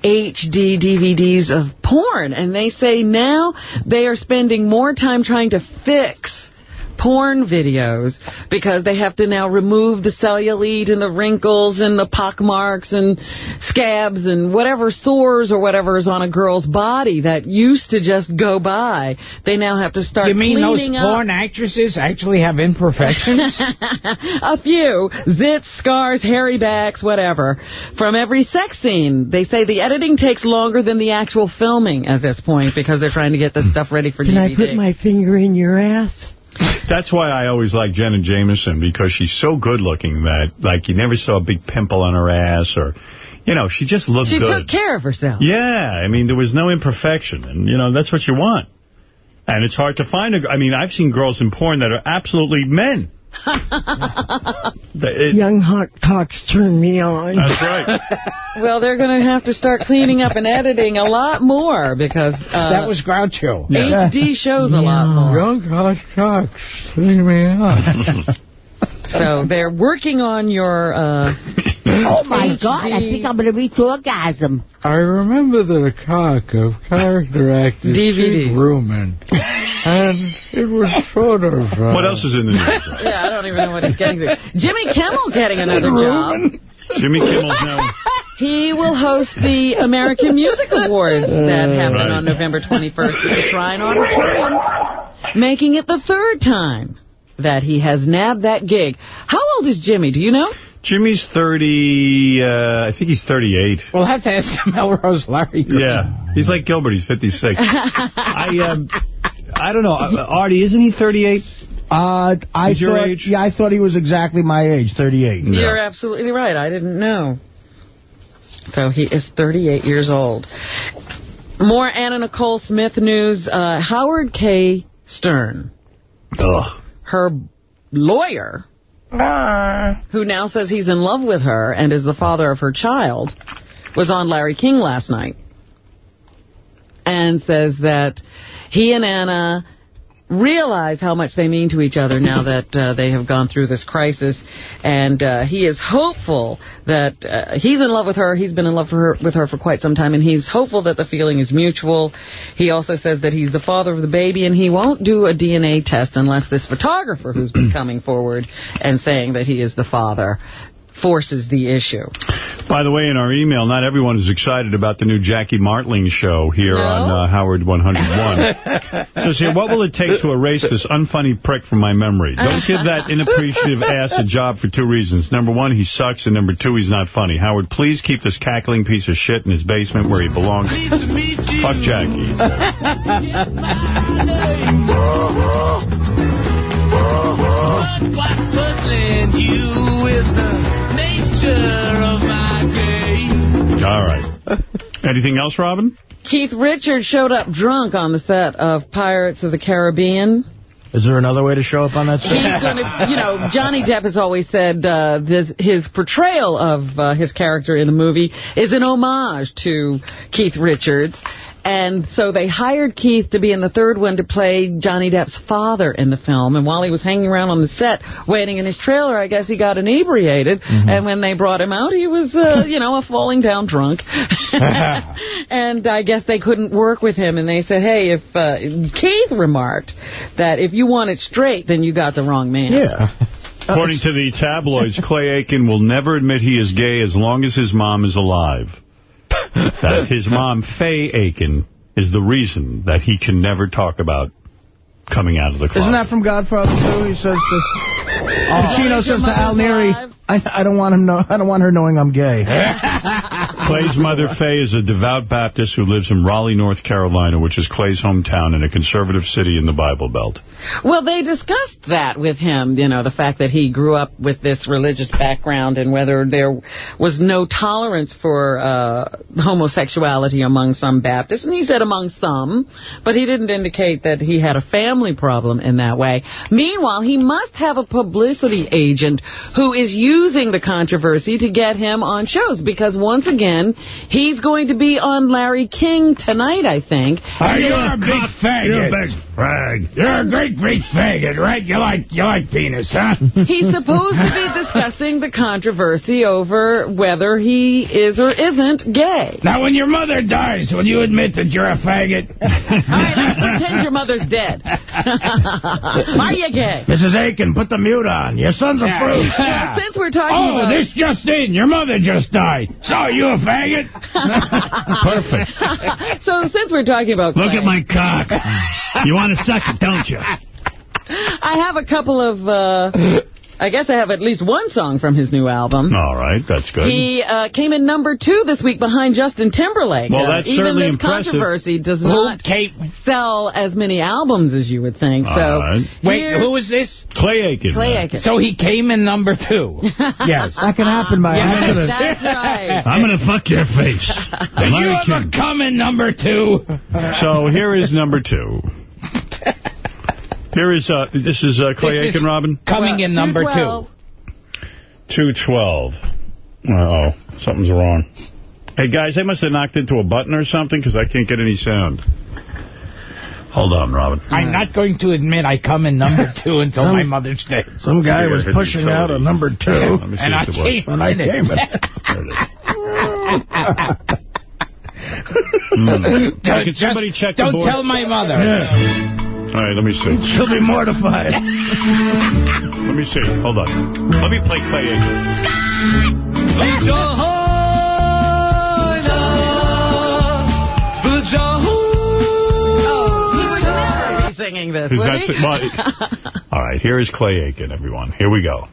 HD DVDs of porn. And they say now they are spending more time trying to fix porn videos because they have to now remove the cellulite and the wrinkles and the pock marks and scabs and whatever sores or whatever is on a girl's body that used to just go by. They now have to start You mean those cleaning up. porn actresses actually have imperfections? a few. Zits, scars, hairy backs, whatever. From every sex scene. They say the editing takes longer than the actual filming at this point because they're trying to get the stuff ready for Can DVD. I put my finger in your ass? That's why I always like Jenna Jameson, because she's so good looking that, like, you never saw a big pimple on her ass or, you know, she just looked she good. took care of herself. Yeah, I mean, there was no imperfection, and, you know, that's what you want. And it's hard to find a... I mean, I've seen girls in porn that are absolutely men. It- Young hot cocks turn me on. That's right. Well, they're going to have to start cleaning up and editing a lot more because... Uh, that was Groucho. HD shows a lot more. Young hot cocks, clean me up. So they're working on your... Uh, oh, my HD. God. I think I'm going to reach orgasm. I remember the cock of character actor DVD. Sig Ruman. And it was sort of... Uh, What else is in the news? yeah, I don't even know what he's getting to. Jimmy Kimmel getting another job. Jimmy Kimmel's now... He will host the American Music Awards that happen Right. on November 21st at the Shrine Auditorium, making it the third time that he has nabbed that gig. How old is Jimmy? Do you know? Jimmy's 30... Uh, I think he's 38. We'll have to ask him Melrose Larry. Yeah, he's like Gilbert. He's 56. I um, I don't know. Uh, Artie, isn't he 38? Uh, I He's your thought, age? Yeah, I thought he was exactly my age, 38. You're absolutely right. I didn't know. So he is 38 years old. More Anna Nicole Smith news. Uh, Howard K. Stern, Ugh. her lawyer, who now says he's in love with her and is the father of her child, was on Larry King last night. And says that he and Anna realize how much they mean to each other now that uh, they have gone through this crisis. And uh, he is hopeful that uh, he's in love with her. He's been in love for her, with her for quite some time, and he's hopeful that the feeling is mutual. He also says that he's the father of the baby, and he won't do a DNA test unless this photographer who's been coming forward and saying that he is the father forces the issue. By the way, in our email, not everyone is excited about the new Jackie Martling show here No? on uh, Howard 101. Says here, what will it take to erase this unfunny prick from my memory? Don't give that inappreciative ass a job for two reasons. Number one, he sucks, and number two, he's not funny. Howard, please keep this cackling piece of shit in his basement where he belongs. Fuck Jackie. All right. Anything else, Robin? Keith Richards showed up drunk on the set of Pirates of the Caribbean. Is there another way to show up on that show? He's set? going to, you know, Johnny Depp has always said uh, this, his portrayal of uh, his character in the movie is an homage to Keith Richards. And so they hired Keith to be in the third one to play Johnny Depp's father in the film. And while he was hanging around on the set waiting in his trailer, I guess he got inebriated. And when they brought him out, he was, uh, you know, a falling down drunk. and I guess they couldn't work with him. And they said, hey, if uh, Keith remarked that if you want it straight, then you got the wrong man. Yeah. According to the tabloids, Clay Aiken will never admit he is gay as long as his mom is alive. That his mom, Faye Aiken, is the reason that he can never talk about coming out of the closet. Isn't that from Godfather 2? He says to... Pacino says to Al Neri, I, I don't want him know, I don't want her knowing I'm gay. Clay's mother, Faye, is a devout Baptist who lives in Raleigh, North Carolina, which is Clay's hometown in a conservative city in the Bible Belt. Well, they discussed that with him, you know, the fact that he grew up with this religious background and whether there was no tolerance for uh, homosexuality among some Baptists. And he said among some, but he didn't indicate that he had a family problem in that way. Meanwhile, he must have a publicity agent who is using the controversy to get him on shows because, once again, he's going to be on Larry King tonight, I think. Are you a big faggot? You're a big fag. You're a great big faggot, right? You like you like penis, huh? He's supposed to be discussing the controversy over whether he is or isn't gay. Now, when your mother dies, will you admit that you're a faggot? All right, let's pretend your mother's dead. Are you gay? Mrs. Aiken, put the mute on. Your son's a fruit. Now, since we're talking Oh, about... this just in. Your mother just died. So, are you a faggot? Perfect. so since we're talking about Look Clay, at my cock. You want to suck it, don't you? I have a couple of... Uh, I guess I have at least one song from his new album. All right, that's good. He uh, came in number two this week behind Justin Timberlake. Well, that's Uh, that's even this impressive. controversy does Who not came- sell as many albums as you would think. All so right. Wait, here- who is this? Clay Aiken. Clay Aiken. So he came in number two. Yes. That can happen by accident. That's right. I'm going to fuck your face. Did you Larry ever come in number two? So here is number two. Here is, uh, this is uh, Clay This is Aiken, Robin? Coming in number 212. two. 212. Uh-oh, something's wrong. Hey, guys, they must have knocked into a button or something because I can't get any sound. Hold on, Robin. I'm not going to admit I come in number two until my mother's dead. Some guy was pushing out a number two. Let me see And if I it works. came When I came in. Don't- Can somebody just check the Don't tell my mother. All right, let me see. She'll be mortified. Let me see. Hold on. Let me play Clay Aiken. He would never be singing this, Is would that he? well, All right, here is Clay Aiken, everyone. Here we go.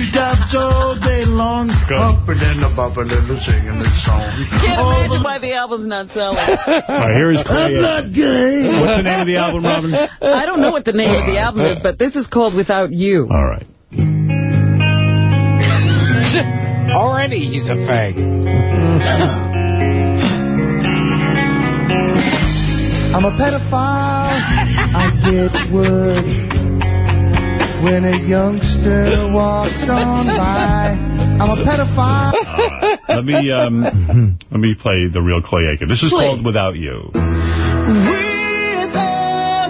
Rides in all day long, Good. and a bopping and a singing the song. Can't All imagine the- why the album's not selling. All right, here is Clay I'm Aiken. not gay. What's the name of the album, Robin? I don't know what the name of the album is, but this is called Without You. All right. Already he's a fag. I'm a pedophile. I get word when a youngster walks on by. I'm a pedophile. All right. Let me um, let me play the real Clay Aiken. This is Please. called Without You. Without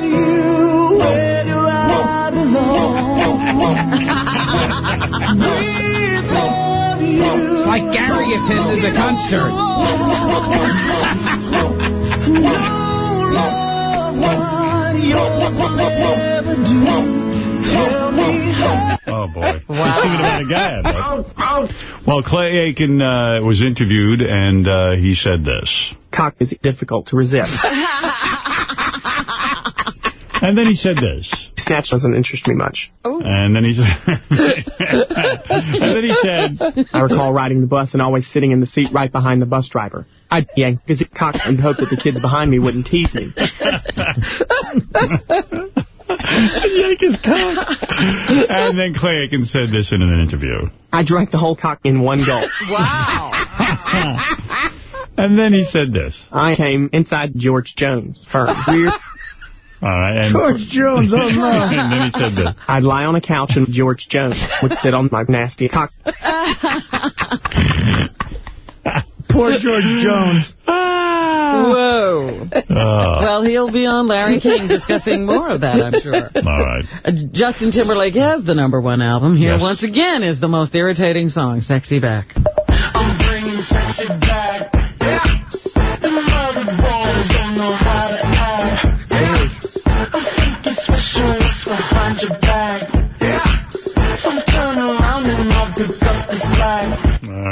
you, where do I belong? Without you, It's like Gary attended the concert. no, Lord, what you'll ever do. Tell me how. Oh, boy. He's singing about a guy. I thought. Well, Clay Aiken uh, was interviewed, and uh, he said this. Cock is difficult to resist. And then he said this. Snatch doesn't interest me much. And then he said... and then he said... I recall riding the bus and always sitting in the seat right behind the bus driver. I'd yank his cock and hope that the kids behind me wouldn't tease me. yank his cock. And then Clay Aiken said this in an interview. I drank the whole cock in one gulp. Wow. And then he said this. I came inside George Jones firm. Rear All right. And, George Jones, oh no. and then he said that. I'd lie on a couch and George Jones would sit on my nasty cock. Poor George Jones. Whoa. Uh, Well, he'll be on Larry King discussing more of that, I'm sure. all right. Uh, Justin Timberlake has the number one album. Here, Yes. once again, is the most irritating song, Sexy Back.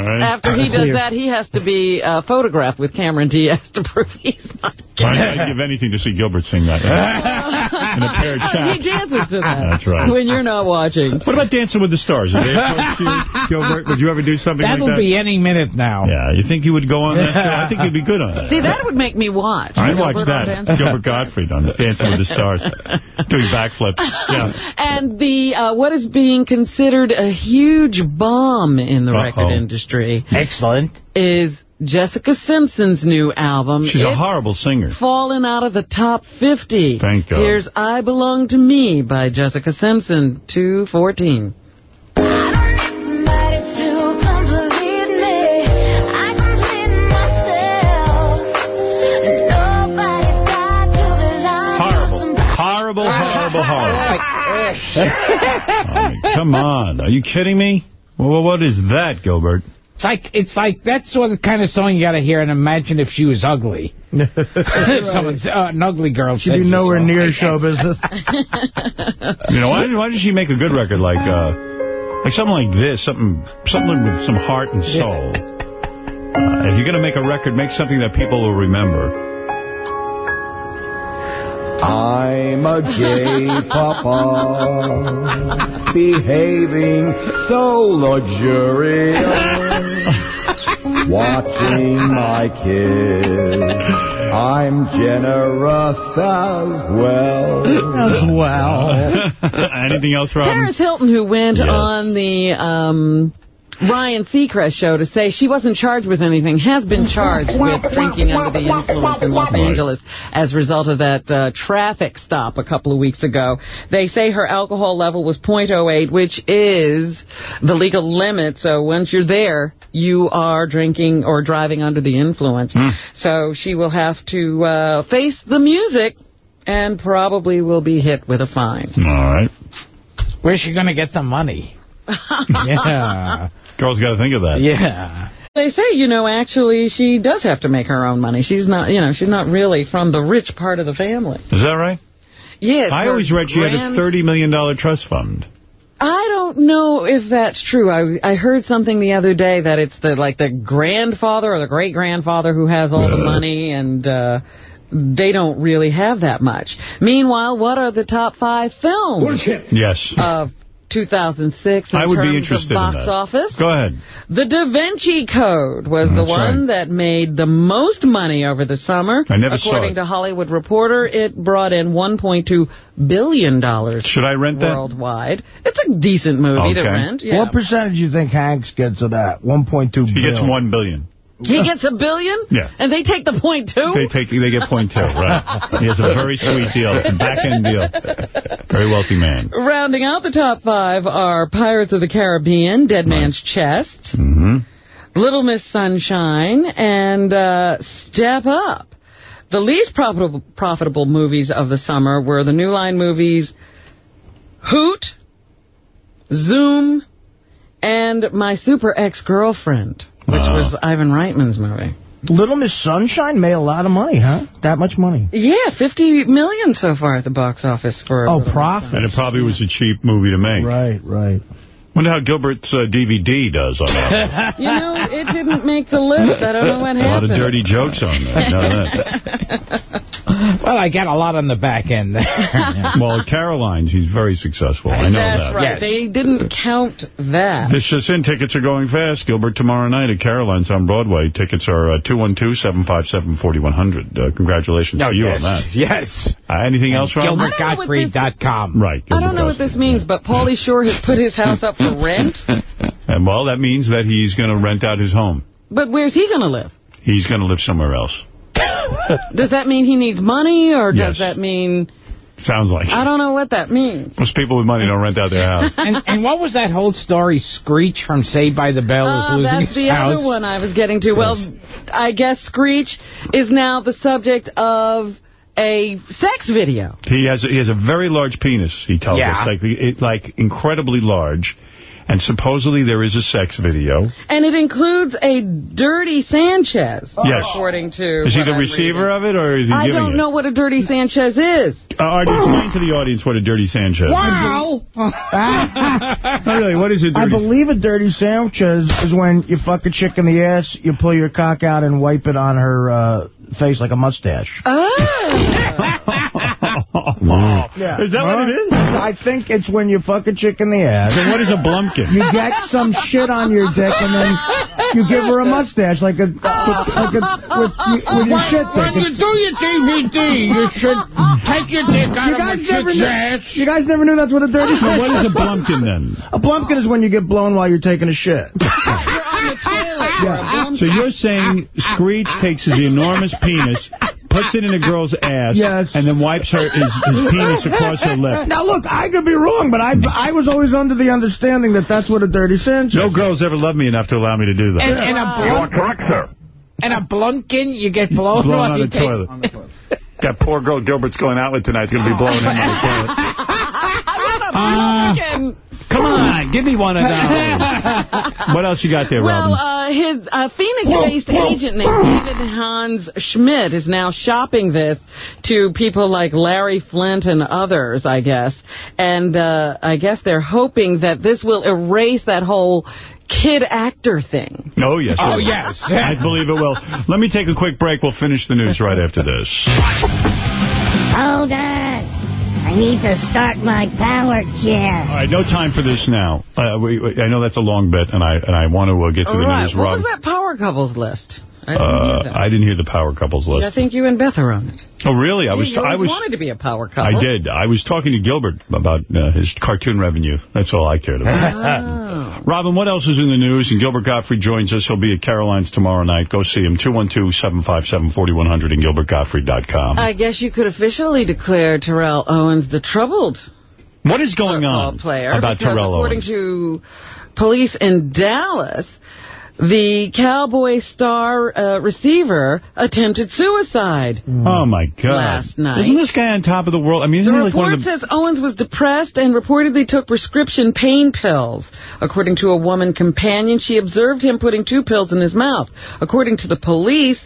Right. After he does that, he has to be uh, photographed with Cameron Diaz to prove he's not I'd I'd give anything to see Gilbert sing that. In a pair of He dances to that. That's right. When you're not watching. What about Dancing with the Stars? Are they close you, Gilbert? Would you ever do something That'll like that? be any minute now. Yeah, you think you would go on that show? I think you'd be good on that. See, that would make me watch. I'd watch Gilbert on that. Dancing. Gilbert Gottfried on Dancing with the Stars. Doing backflips. Yeah. And the uh, what is being considered a huge bomb in the Uh-oh. record industry Excellent. is Jessica Simpson's new album. She's a horrible singer. fallen out of the top 50. Thank God. Here's I Belong to Me by Jessica Simpson, 214. Somebody to complete me. I complete myself. Nobody's got to belong to somebody. Horrible, horrible, horrible. I mean, come on. Are you kidding me? Well, what is that, Gilbert? It's like it's like that sort of kind of song you got to hear and imagine if she was ugly. Someone's uh, an ugly girl. She'd said be nowhere song. near show business. You know, why, why did she make a good record like uh, like something like this, something something with some heart and soul? Uh, if you're going to make a record, make something that people will remember. I'm a gay papa, behaving so luxurious, watching my kids. I'm generous as well. As well. Anything else, Robin? Paris Hilton, who went Yes. on the um, Ryan Seacrest show to say she wasn't charged with anything, has been charged with drinking under the influence in Los Angeles as a result of that uh, traffic stop a couple of weeks ago. They say her alcohol level was .08, which is the legal limit. So once you're there, you are drinking or driving under the influence. So she will have to uh, face the music and probably will be hit with a fine. All right. Where's she going to get the money? yeah. Girls got to think of that. Yeah. They say, you know, actually, she does have to make her own money. She's not, you know, she's not really from the rich part of the family. Is that right? Yes. I always read she had a $30 million trust fund. I don't know if that's true. I I heard something the other day that it's the like the grandfather or the great grandfather who has all the money, and uh, they don't really have that much. Meanwhile, what are the top five films Yes. of 2006 in I would terms be interested of box in office? Go ahead. The Da Vinci Code was the That's one that made the most money over the summer. I never saw According it. to Hollywood Reporter, it brought in $1.2 billion Should I rent that? worldwide. It's a decent movie to rent. Yeah. What percentage do you think Hanks gets of that? 1.2 He gets $1 billion. He gets a billion? Yeah. And they take the point two? They take they get point two, right? He has a very sweet deal, back end deal. Very wealthy man. Rounding out the top five are Pirates of the Caribbean, Dead Man's Chest, hmm Little Miss Sunshine, and uh, Step Up. The least profitable, profitable movies of the summer were the New Line movies Hoot, Zoom, and My Super Ex-Girlfriend, which Wow. was Ivan Reitman's movie. Little Miss Sunshine made a lot of money, huh? That much money. Yeah, 50 million so far at the box office for Oh, Little profit. And it probably was a cheap movie to make. Right, right. Wonder how Gilbert's uh, DVD does on that. You know, it didn't make the list. I don't know what a lot of dirty jokes on there. I know that. Well, I got a lot on the back end there. Well, at Caroline's, he's very successful. I know That's that. right. They didn't count that. This just in, tickets are going fast. Gilbert, tomorrow night at Caroline's on Broadway. Tickets are uh, 212-757-4100. Uh, congratulations Oh, to you yes, on that. Yes. Uh, anything else, Rob? GilbertGottfried.com. Right. I don't know what this means, but Paulie Shore has put his house up for rent. And, well, that means that he's going to rent out his home. But where's he going to live? He's going to live somewhere else. Does that mean he needs money, or does Yes. that mean Sounds like. I don't know what that means. Most people with money don't rent out their house. and, and what was that whole story? Screech from Saved by the Bell is Ah, losing that's the other one I was getting to. Well, I guess Screech is now the subject of a sex video. He has he has a very large penis. He tells Yeah. us like it, like incredibly large, and supposedly there is a sex video. And it includes a dirty Sanchez, Yes. according to Is he the I'm receiver of it, or is he I giving I don't it? know what a dirty Sanchez is. Uh, Artie, explain to the audience what a dirty Sanchez. is. Wow. Oh, really, what is a I dirty? believe a dirty Sanchez is when you fuck a chick in the ass, you pull your cock out and wipe it on her uh, face like a mustache. Yeah. Is that what it is? I think it's when you fuck a chick in the ass. So what is a blumpkin? You get some shit on your dick and then you give her a mustache like a, like a with, with your shit When dick. you do your DVD, you should take your dick out You of a guys never chick's knew, ass. you guys never knew that's what a dirty So what Sanchez is a blumpkin then? A blumpkin is when you get blown while you're taking a shit. So you're saying Screech takes his enormous penis, puts it in a girl's ass, Yes. and then wipes her his, his penis across her lip. Now, look, I could be wrong, but I I was always under the understanding that that's what a dirty Sanchez No girls ever loved me enough to allow me to do that. And, and a blunt, correct, sir. and a blumpkin, you get blown, Blown while on you the take- toilet. That poor girl Gilbert's going out with tonight's going to be blown in on the toilet. Come on, give me one of those. what else you got there, Well, Robin? uh, his uh, Phoenix-based agent named David Hans Schmidt is now shopping this to people like Larry Flynt and others, I guess. And uh, I guess they're hoping that this will erase that whole kid actor thing. Oh, yes. Oh, it yes. I believe it will. Let me take a quick break. We'll finish the news right after this. Hold on. I need to start my power chair. All right, no time for this now. Uh, we, we- I know that's a long bit, and I and I want to uh, get to All the right, news. what Rob, was that power couples list? I didn't hear uh. I didn't hear the power couples list. I think you and Beth are on it. Oh, really? I was. you I was. wanted to be a power couple. I did. I was talking to Gilbert about uh, his cartoon revenue. That's all I cared about. Oh. Robin, what else is in the news? And Gilbert Gottfried joins us. He'll be at Caroline's tomorrow night. Go see him. 212-757-4100 and gilbertgottfried.com. I guess you could officially declare Terrell Owens the troubled What is going on player about Terrell according Owens? to police in Dallas, the Cowboy star uh, receiver attempted suicide. Oh, my God. Last night. Isn't this guy on top of the world? I mean, isn't The he like one report of the... says Owens was depressed and reportedly took prescription pain pills. According to a woman companion, she observed him putting two pills in his mouth. According to the police,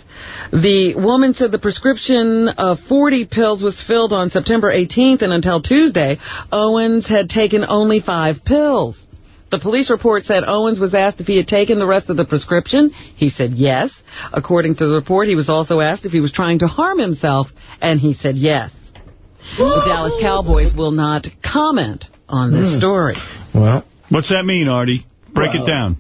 the woman said the prescription of 40 pills was filled on September 18th, and until Tuesday, Owens had taken only five pills. The police report said Owens was asked if he had taken the rest of the prescription. He said yes. According to the report, he was also asked if he was trying to harm himself, and he said yes. The Dallas Cowboys will not comment on this Hmm. story. Well, What's that mean, Artie? Break Well, it down.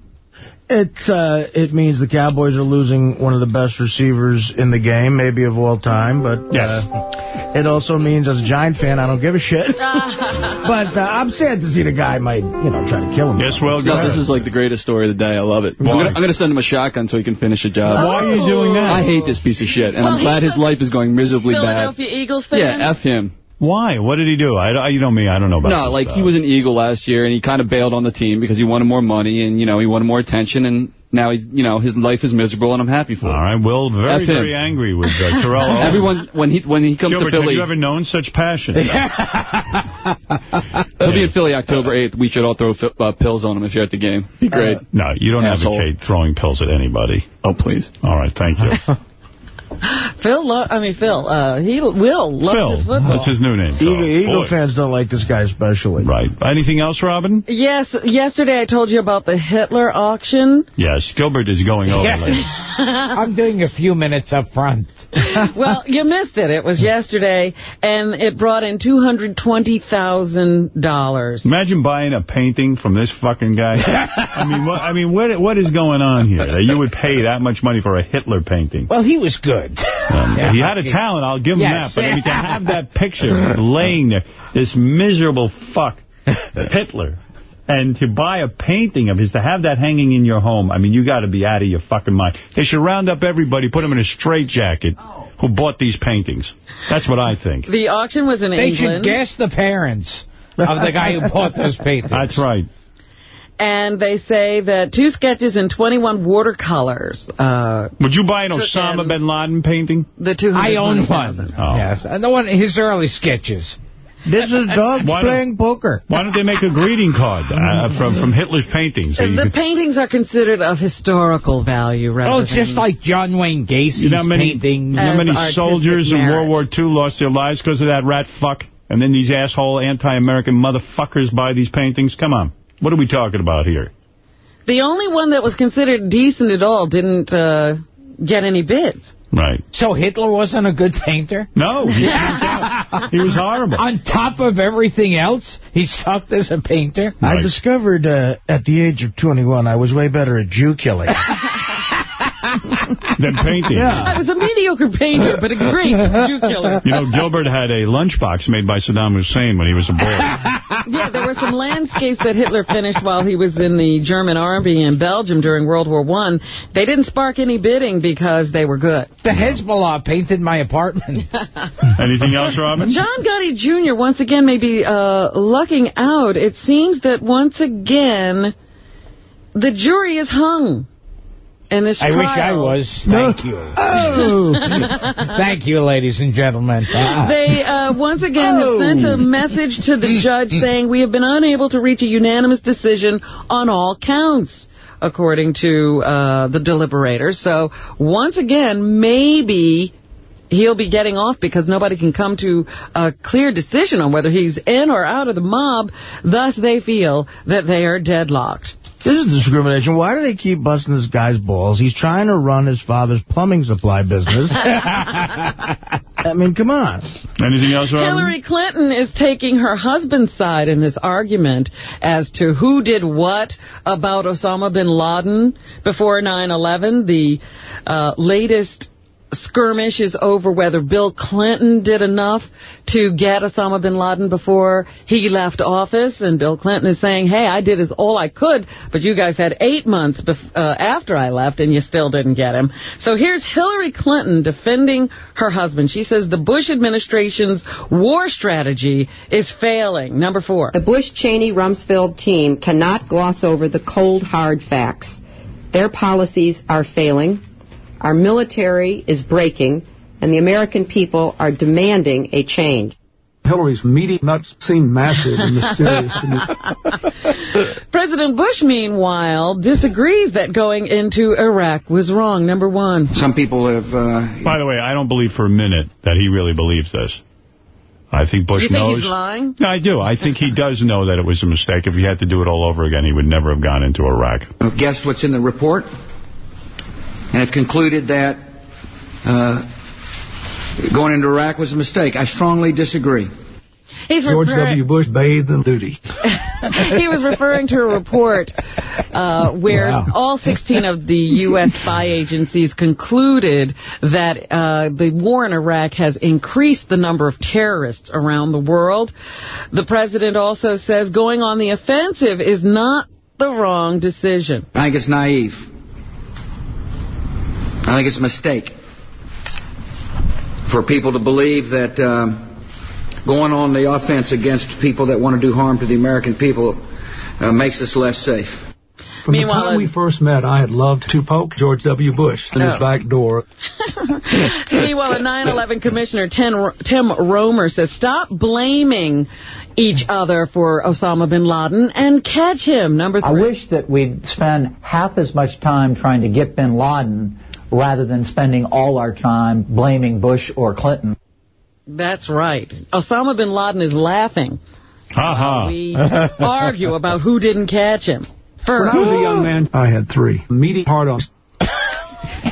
It's uh, it means the Cowboys are losing one of the best receivers in the game, maybe of all time. But uh, it also means, as a Giant fan, I don't give a shit. but uh, I'm sad to see the guy might, you know, try to kill him. Yes, well, No, this is like the greatest story of the day. I love it. I'm Why? gonna, I'm gonna send him a shotgun so he can finish a job. Why are you doing that? I hate this piece of shit, and Well, I'm glad his life is going miserably bad. Philadelphia Eagles fan? Yeah, F him. Why? What did he do? I, I- you know me, I don't know about No, like stuff. he was an Eagle last year, and he kind of bailed on the team because he wanted more money, and you know he wanted more attention, and now he's, you know, his life is miserable, and I'm happy for him. it. right, Will, very, very angry with uh, Terrell Owens. Everyone, when he when he comes Gilbert, to have you ever known such passion? he'll be in Philly October 8th. We should all throw uh, pills on him if you're at the game. Be great. no, you don't Asshole. advocate throwing pills at anybody. Oh, please. All right, thank you. Phil, lo- I mean, Phil, uh, he Will love Phil, his football. that's his new name. Phil. Eagle, Eagle fans don't like this guy especially. Right. Anything else, Robin? Yes, yesterday I told you about the Hitler auction. Yes, Gilbert is going over. Yes. I'm doing a few minutes up front. well, you missed it. It was yesterday, and it brought in $220,000. Imagine buying a painting from this fucking guy. I mean, what, I mean, what what is going on here? That you would pay that much money for a Hitler painting? Well, he was good. Um, Yeah. he had a talent, I'll give him Yes. that. But I mean, to have that picture laying there, this miserable fuck, Hitler. And to buy a painting of his, to have that hanging in your home, I mean, you got to be out of your fucking mind. They should round up everybody, put them in a straitjacket who bought these paintings. That's what I think. The auction was in They England. should guess the parents of the guy who bought those paintings. That's right. And they say that two sketches and 21 watercolors. Uh, Would you buy an Osama bin Laden painting? the 200 I own one. Oh. Yes, and the one his early sketches. This is dogs Why playing poker. Why don't they make a greeting card uh, from from Hitler's paintings? So The paintings are considered of historical value rather Oh, it's just like John Wayne Gacy's you know how many, paintings. you know how many As artistic soldiers in. World War II lost their lives because of that rat fuck? And then these asshole anti-American motherfuckers buy these paintings? Come on. What are we talking about here? The only one that was considered decent at all didn't uh, get any bids. Right. So Hitler wasn't a good painter? No, he, he was horrible. On top of everything else, he sucked as a painter? I discovered uh, at the age of 21 I was way better at Jew killing. Than painting. I was a mediocre painter, but a great Jew killer. You know, Gilbert had a lunchbox made by Saddam Hussein when he was a boy. Yeah, there were some landscapes that Hitler finished while he was in the German army in Belgium during World War One. They didn't spark any bidding because they were good. The Hezbollah painted my apartment. Anything else, Robin? John Gotti Jr. once again may be uh, lucking out. It seems that once again the jury is hung in this I trial. wish I was. Thank you. Oh! Thank you, ladies and gentlemen. They uh, once again have sent a message to the judge saying we have been unable to reach a unanimous decision on all counts, according to uh, the deliberators. So once again, maybe he'll be getting off because nobody can come to a clear decision on whether he's in or out of the mob. Thus, they feel that they are deadlocked. This is discrimination. Why do they keep busting this guy's balls? He's trying to run his father's plumbing supply business. I mean, come on. Anything else, Robin? Hillary Clinton is taking her husband's side in this argument as to who did what about Osama bin Laden before 9-11. The uh, latest skirmish is over whether Bill Clinton did enough to get Osama bin Laden before he left office. And Bill Clinton is saying, hey, I did as all I could, but you guys had eight months uh, after I left and you still didn't get him. So here's Hillary Clinton defending her husband. She says the Bush administration's war strategy is failing. Number four. The Bush-Cheney-Rumsfeld team cannot gloss over the cold, hard facts. Their policies are failing, our military is breaking, and the American people are demanding a change. Hillary's meaty nuts seem massive and mysterious to me. President Bush, meanwhile, disagrees that going into Iraq was wrong. Number one. Some people have... Uh, By the way, I don't believe for a minute that he really believes this. I think Bush You think knows. he's lying? No, I do. I think he does know that it was a mistake. If he had to do it all over again, he would never have gone into Iraq. Guess what's in the report and have concluded that uh, going into Iraq was a mistake. I strongly disagree. He's George W. Bush bathed in duty. he was referring to a report uh, where Wow. all 16 of the U.S. spy agencies concluded that uh, the war in Iraq has increased the number of terrorists around the world. The president also says going on the offensive is not the wrong decision. I think it's naive. I think it's a mistake for people to believe that um, going on the offense against people that want to do harm to the American people uh, makes us less safe. From Meanwhile, the time we first met, I had loved to poke George W. Bush in his Oh. back door. Meanwhile, a 9-11 Commissioner Tim, Tim Roemer says, stop blaming each other for Osama bin Laden and catch him. Number three. I wish that we'd spend half as much time trying to get bin Laden rather than spending all our time blaming Bush or Clinton. That's right. Osama bin Laden is laughing. Ha ha. We argue about who didn't catch him. When I was a young man, I had three. Meaty hard-ons.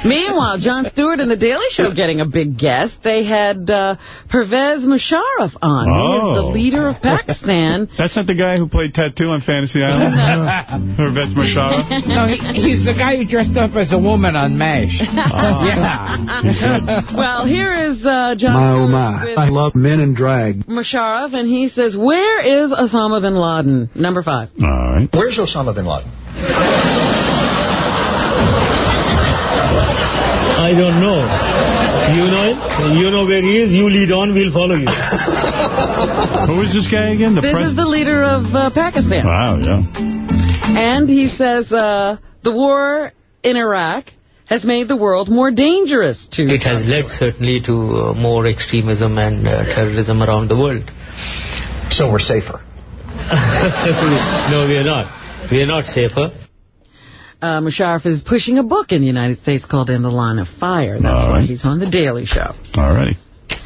Meanwhile, Jon Stewart and The Daily Show getting a big guest. They had uh, Pervez Musharraf on. He is the Oh. leader of Pakistan. That's not the guy who played Tattoo on Fantasy Island? Pervez Musharraf? No, he, he's the guy who dressed up as a woman on MASH. yeah. well, here is uh, Jon My oh Stewart my. with I love men and drag. Musharraf, and he says, where is Osama bin Laden? Number five. All right. Where's Osama bin Laden? I don't know. You know it? You know where he is. You lead on. We'll follow you. Who is this guy again? The This is the leader of uh, Pakistan. Wow, yeah. And he says uh, the war in Iraq has made the world more dangerous to It has led certainly to uh, more extremism and uh, terrorism around the world. So we're safer. no, we are not. We are not safer. Uh, Musharraf is pushing a book in the United States called In the Line of Fire. That's All why he's on The Daily Show. All righty.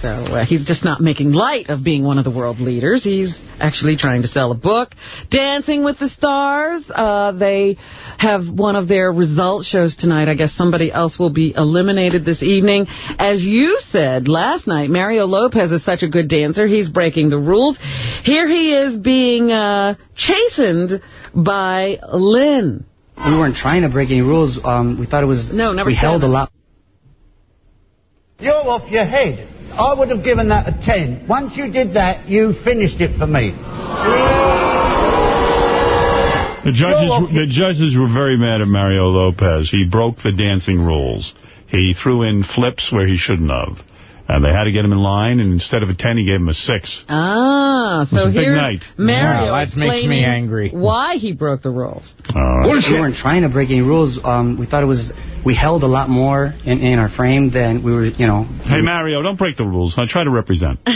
So uh, he's just not making light of being one of the world leaders. He's actually trying to sell a book. Dancing with the Stars, uh, they have one of their result shows tonight. I guess somebody else will be eliminated this evening. As you said last night, Mario Lopez is such a good dancer. He's breaking the rules. Here he is being uh, chastened by Len. We weren't trying to break any rules. Um, we thought it was. No, number We held a lot. You're off your head. I would have given that a 10. Once you did that, you finished it for me. The judges, the judges were very mad at Mario Lopez. He broke the dancing rules. He threw in flips where he shouldn't have. And they had to get him in line, and instead of a 10, he gave him a 6. Ah, It was so a big here's night. Mario Wow, that makes me angry. why he broke the rules. We weren't trying to break any rules. Um, we thought it was. We held a lot more in, in our frame than we were. You know. Hey, Mario, don't break the rules. I try to represent.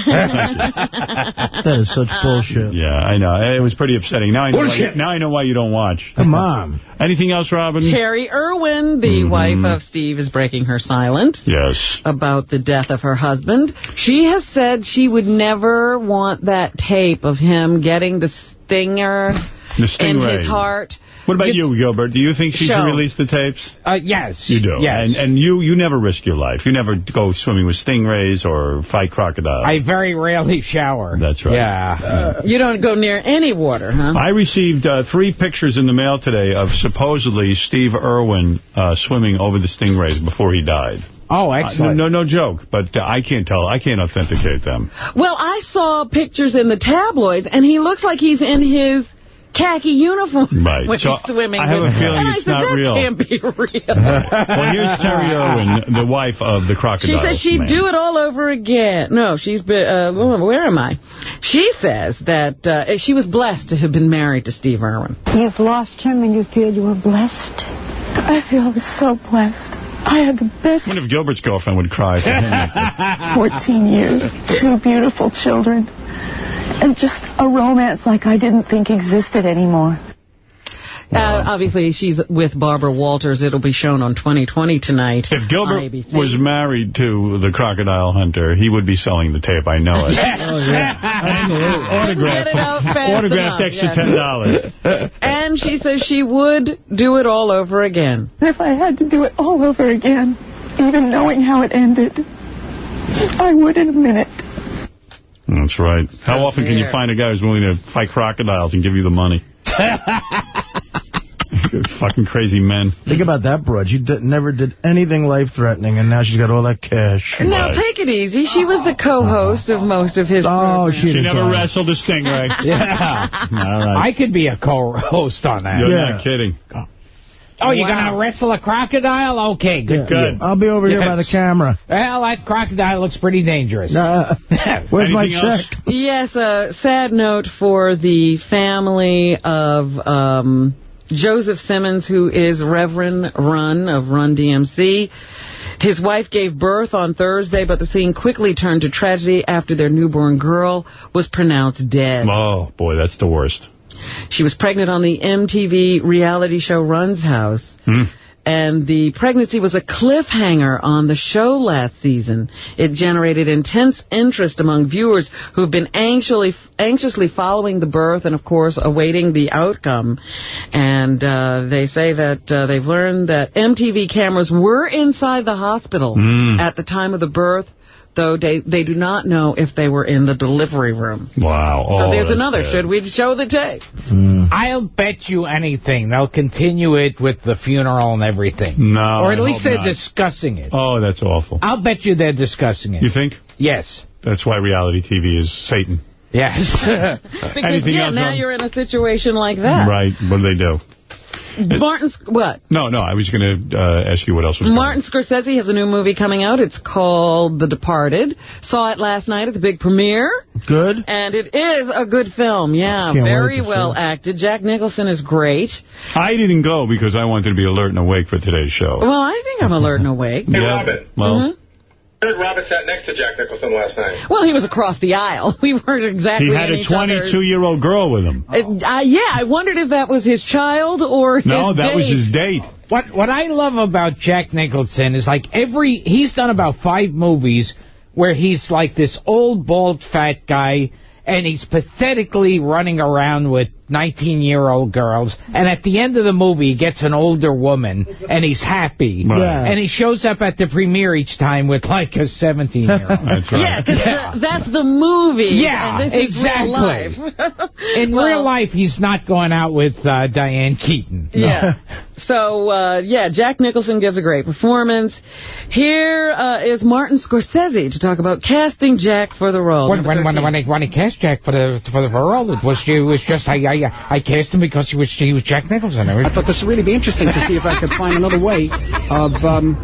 That is such bullshit. Yeah, I know. It was pretty upsetting. Now I know, why you, now I know why you don't watch. Come on. Anything else, Robin? Terry Irwin, the Mm-hmm. wife of Steve, is breaking her silence Yes. about the death of her husband. She has said she would never want that tape of him getting the stinger The in stingray. his heart. What about you, Gilbert? Do you think she should release the tapes? Uh, yes. You do. Yes. And, and you, you never risk your life. You never go swimming with stingrays or fight crocodiles. I very rarely shower. That's right. Yeah. You don't go near any water, huh? I received uh, three pictures in the mail today of supposedly Steve Irwin uh, swimming over the stingrays before he died. Oh, Uh, excellent. no, no, no joke, but uh, I can't tell. I can't authenticate them. Well, I saw pictures in the tabloids, and he looks like he's in his khaki uniform Right. when So he's swimming. I have a feeling and I it's said, not that real." can't be real. well, here's Terry Irwin, the wife of the crocodile. She says she'd man. do it all over again. No, she's been, uh, where am I? She says that uh, she was blessed to have been married to Steve Irwin. You've lost him and you feel you were blessed. I feel I was so blessed. I had the best What if Gilbert's girlfriend would cry for him? 14 years, two beautiful children, and just a romance like I didn't think existed anymore. Uh, obviously, she's with Barbara Walters. It'll be shown on 2020 tonight. If Gilbert was married to the crocodile hunter, he would be selling the tape. I know it. Autograph, Get it out autographed extra yes. ten dollars. And she says she would do it all over again. If I had to do it all over again, even knowing how it ended, I would in a minute. That's right. How often can you find a guy who's willing to fight crocodiles and give you the money? Fucking crazy men. Think about that, broad. She did, never did anything life-threatening, and now she's got all that cash. Now, take it easy. She was the co-host of most of his Oh, programs. she She never try. wrestled a stingray. Yeah. All right. I could be a co-host on that. You're Yeah. not kidding. Oh, you're Wow. going to wrestle a crocodile? Okay, good. Good. I'll be over here by the camera. Well, that crocodile looks pretty dangerous. Uh, where's my Anything else? check? Yes, a sad note for the family of um, Joseph Simmons, who is Reverend Run of Run DMC. His wife gave birth on Thursday, but the scene quickly turned to tragedy after their newborn girl was pronounced dead. Oh, boy, that's the worst. She was pregnant on the MTV reality show Run's House. Hmm. and the pregnancy was a cliffhanger on the show last season. It generated intense interest among viewers who've been anxiously anxiously following the birth and, of course, awaiting the outcome. And uh, they say that uh, they've learned that MTV cameras were inside the hospital Mm. at the time of the birth, though they, they do not know if they were in the delivery room. Wow. so Oh, there's another. bad. Should we show the tape? Hmm. I'll bet you anything they'll continue it with the funeral and everything. No, Or at I least they're not. discussing it. Oh, that's awful. I'll bet you they're discussing it. You think? Yes. That's why reality TV is Satan. Yes. Because, Anything yeah, else, now Ron? you're in a situation like that. Right. What do they do? Martin's, what? No, no, I was going to uh, ask you what else was going Martin Scorsese has a new movie coming out. It's called The Departed. Saw it last night at the big premiere. Good. And it is a good film, yeah. Can't Very well see acted. Jack Nicholson is great. I didn't go because I wanted to be alert and awake for today's show. Well, I think I'm alert and awake. yeah. Robin. Well, Mhm. I heard Robin sat next to Jack Nicholson last night. Well, he was across the aisle. We weren't exactly he had a 22-year-old girl with him. Uh, uh, yeah, I wondered if that was his child or his No, that was his date. What what I love about Jack Nicholson is like every he's done about five movies where he's like this old bald fat guy and he's pathetically running around with 19-year-old girls and at the end of the movie he gets an older woman and he's happy Right. Yeah. and he shows up at the premiere each time with like a 17-year-old That's right. Yeah, 'cause the- that's the movie. Yeah, and this is exactly. real life. in Well, real life he's not going out with uh, Diane Keaton Yeah. So, uh, yeah, Jack Nicholson gives a great performance. Here uh, is Martin Scorsese to talk about casting Jack for the role. When, when, when, when, I, when I cast Jack for the for the role, it was it was just I I, I cast him because he was he was Jack Nicholson. I thought this would really be interesting to see if I could find another way of um,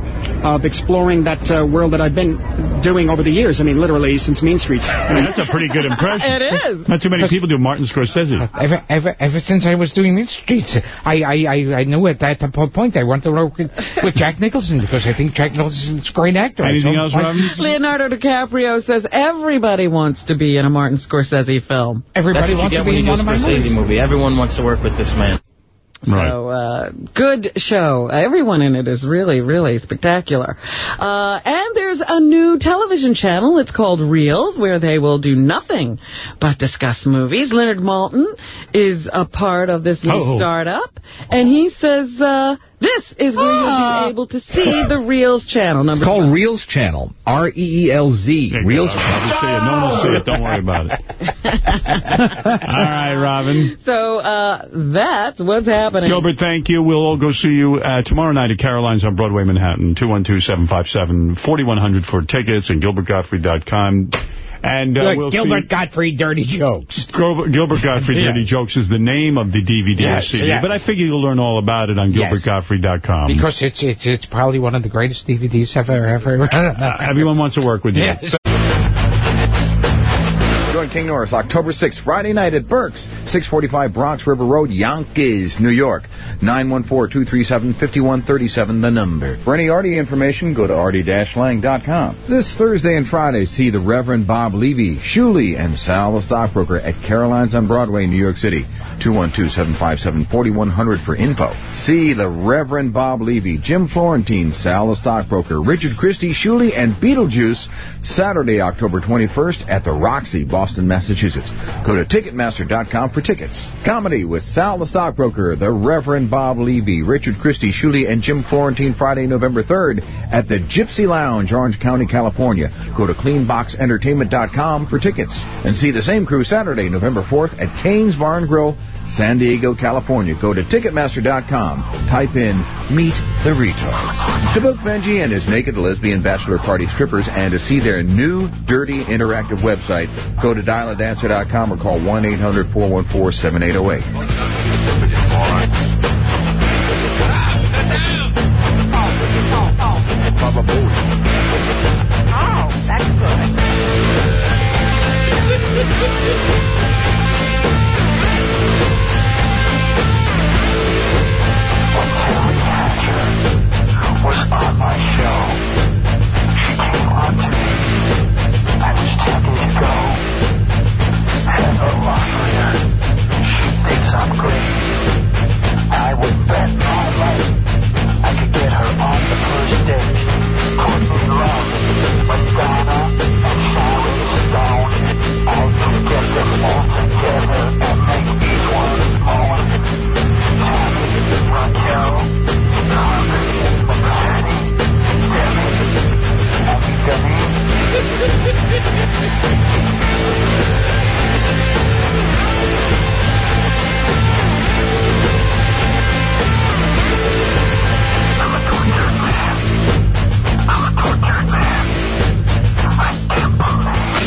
of exploring that uh, world that I've been doing over the years. I mean, literally since Mean Streets. That's a pretty good impression. It is. Not too many people do Martin Scorsese. Ever, ever, ever since I was doing Mean Streets, I, I, I, I knew at that point I wanted to work with, with Jack Nicholson because I think Jack Nicholson's a great actor. Anything else, Robin? Leonardo DiCaprio says everybody wants to be in a Martin Scorsese film. Everybody wants to be in one a of my Scorsese movies. Movie. Everyone wants to work with this man. Right. So, uh, good show. Everyone in it is really, really spectacular. Uh, and there's a new television channel. It's called Reelz, where they will do nothing but discuss movies. Leonard Maltin is a part of this new Oh. startup, and he says uh, this is where you'll be able to see the Reelz channel. Number It's called five. Reelz Channel. R-E-E-L-Z. Reelz I'll just it. No one will see it. Don't worry about it. All right, Robin. So uh, that's what's happening. Gilbert, thank you. We'll all go see you uh, tomorrow night at Caroline's on Broadway, Manhattan, 212-757-4100 for tickets and gilbertgottfried.com. And uh, we'll Gilbert see Gottfried Dirty Jokes. Gilbert, Gottfried Yeah. Dirty Jokes is the name of the DVD Yes, CD, yes. but I figure you'll learn all about it on Yes. gilbertgottfried.com. Because it's it's it's probably one of the greatest DVDs ever ever. Uh, everyone wants to work with you. Yes. Join King Norris October 6th, Friday night at Burke's, 645 Bronx River Road, Yonkers, New York. 914-237-5137, the number. For any Artie information, go to artie-lang.com. This Thursday and Friday, see the Reverend Bob Levy, Shuli, and Sal the Stockbroker at Caroline's on Broadway, New York City. 212-757-4100 for info. See the Reverend Bob Levy, Jim Florentine, Sal the Stockbroker, Richard Christie, Shuli, and Beetlejuice Saturday, October 21st at the Roxy, Boston, Massachusetts. Go to Ticketmaster.com for tickets. Comedy with Sal the Stockbroker, the Reverend Bob Levy, Richard Christie, Shuli, and Jim Florentine Friday, November 3rd at the Gypsy Lounge, Orange County, California. Go to CleanBoxEntertainment.com for tickets. And see the same crew Saturday, November 4th at Kane's Barn Grill, San Diego, California. Go to Ticketmaster.com. Type in Meet the Retards. To book Benji and his naked lesbian bachelor party strippers and to see their new dirty interactive website, go to dialadancer.com or call 1-800-414-7808.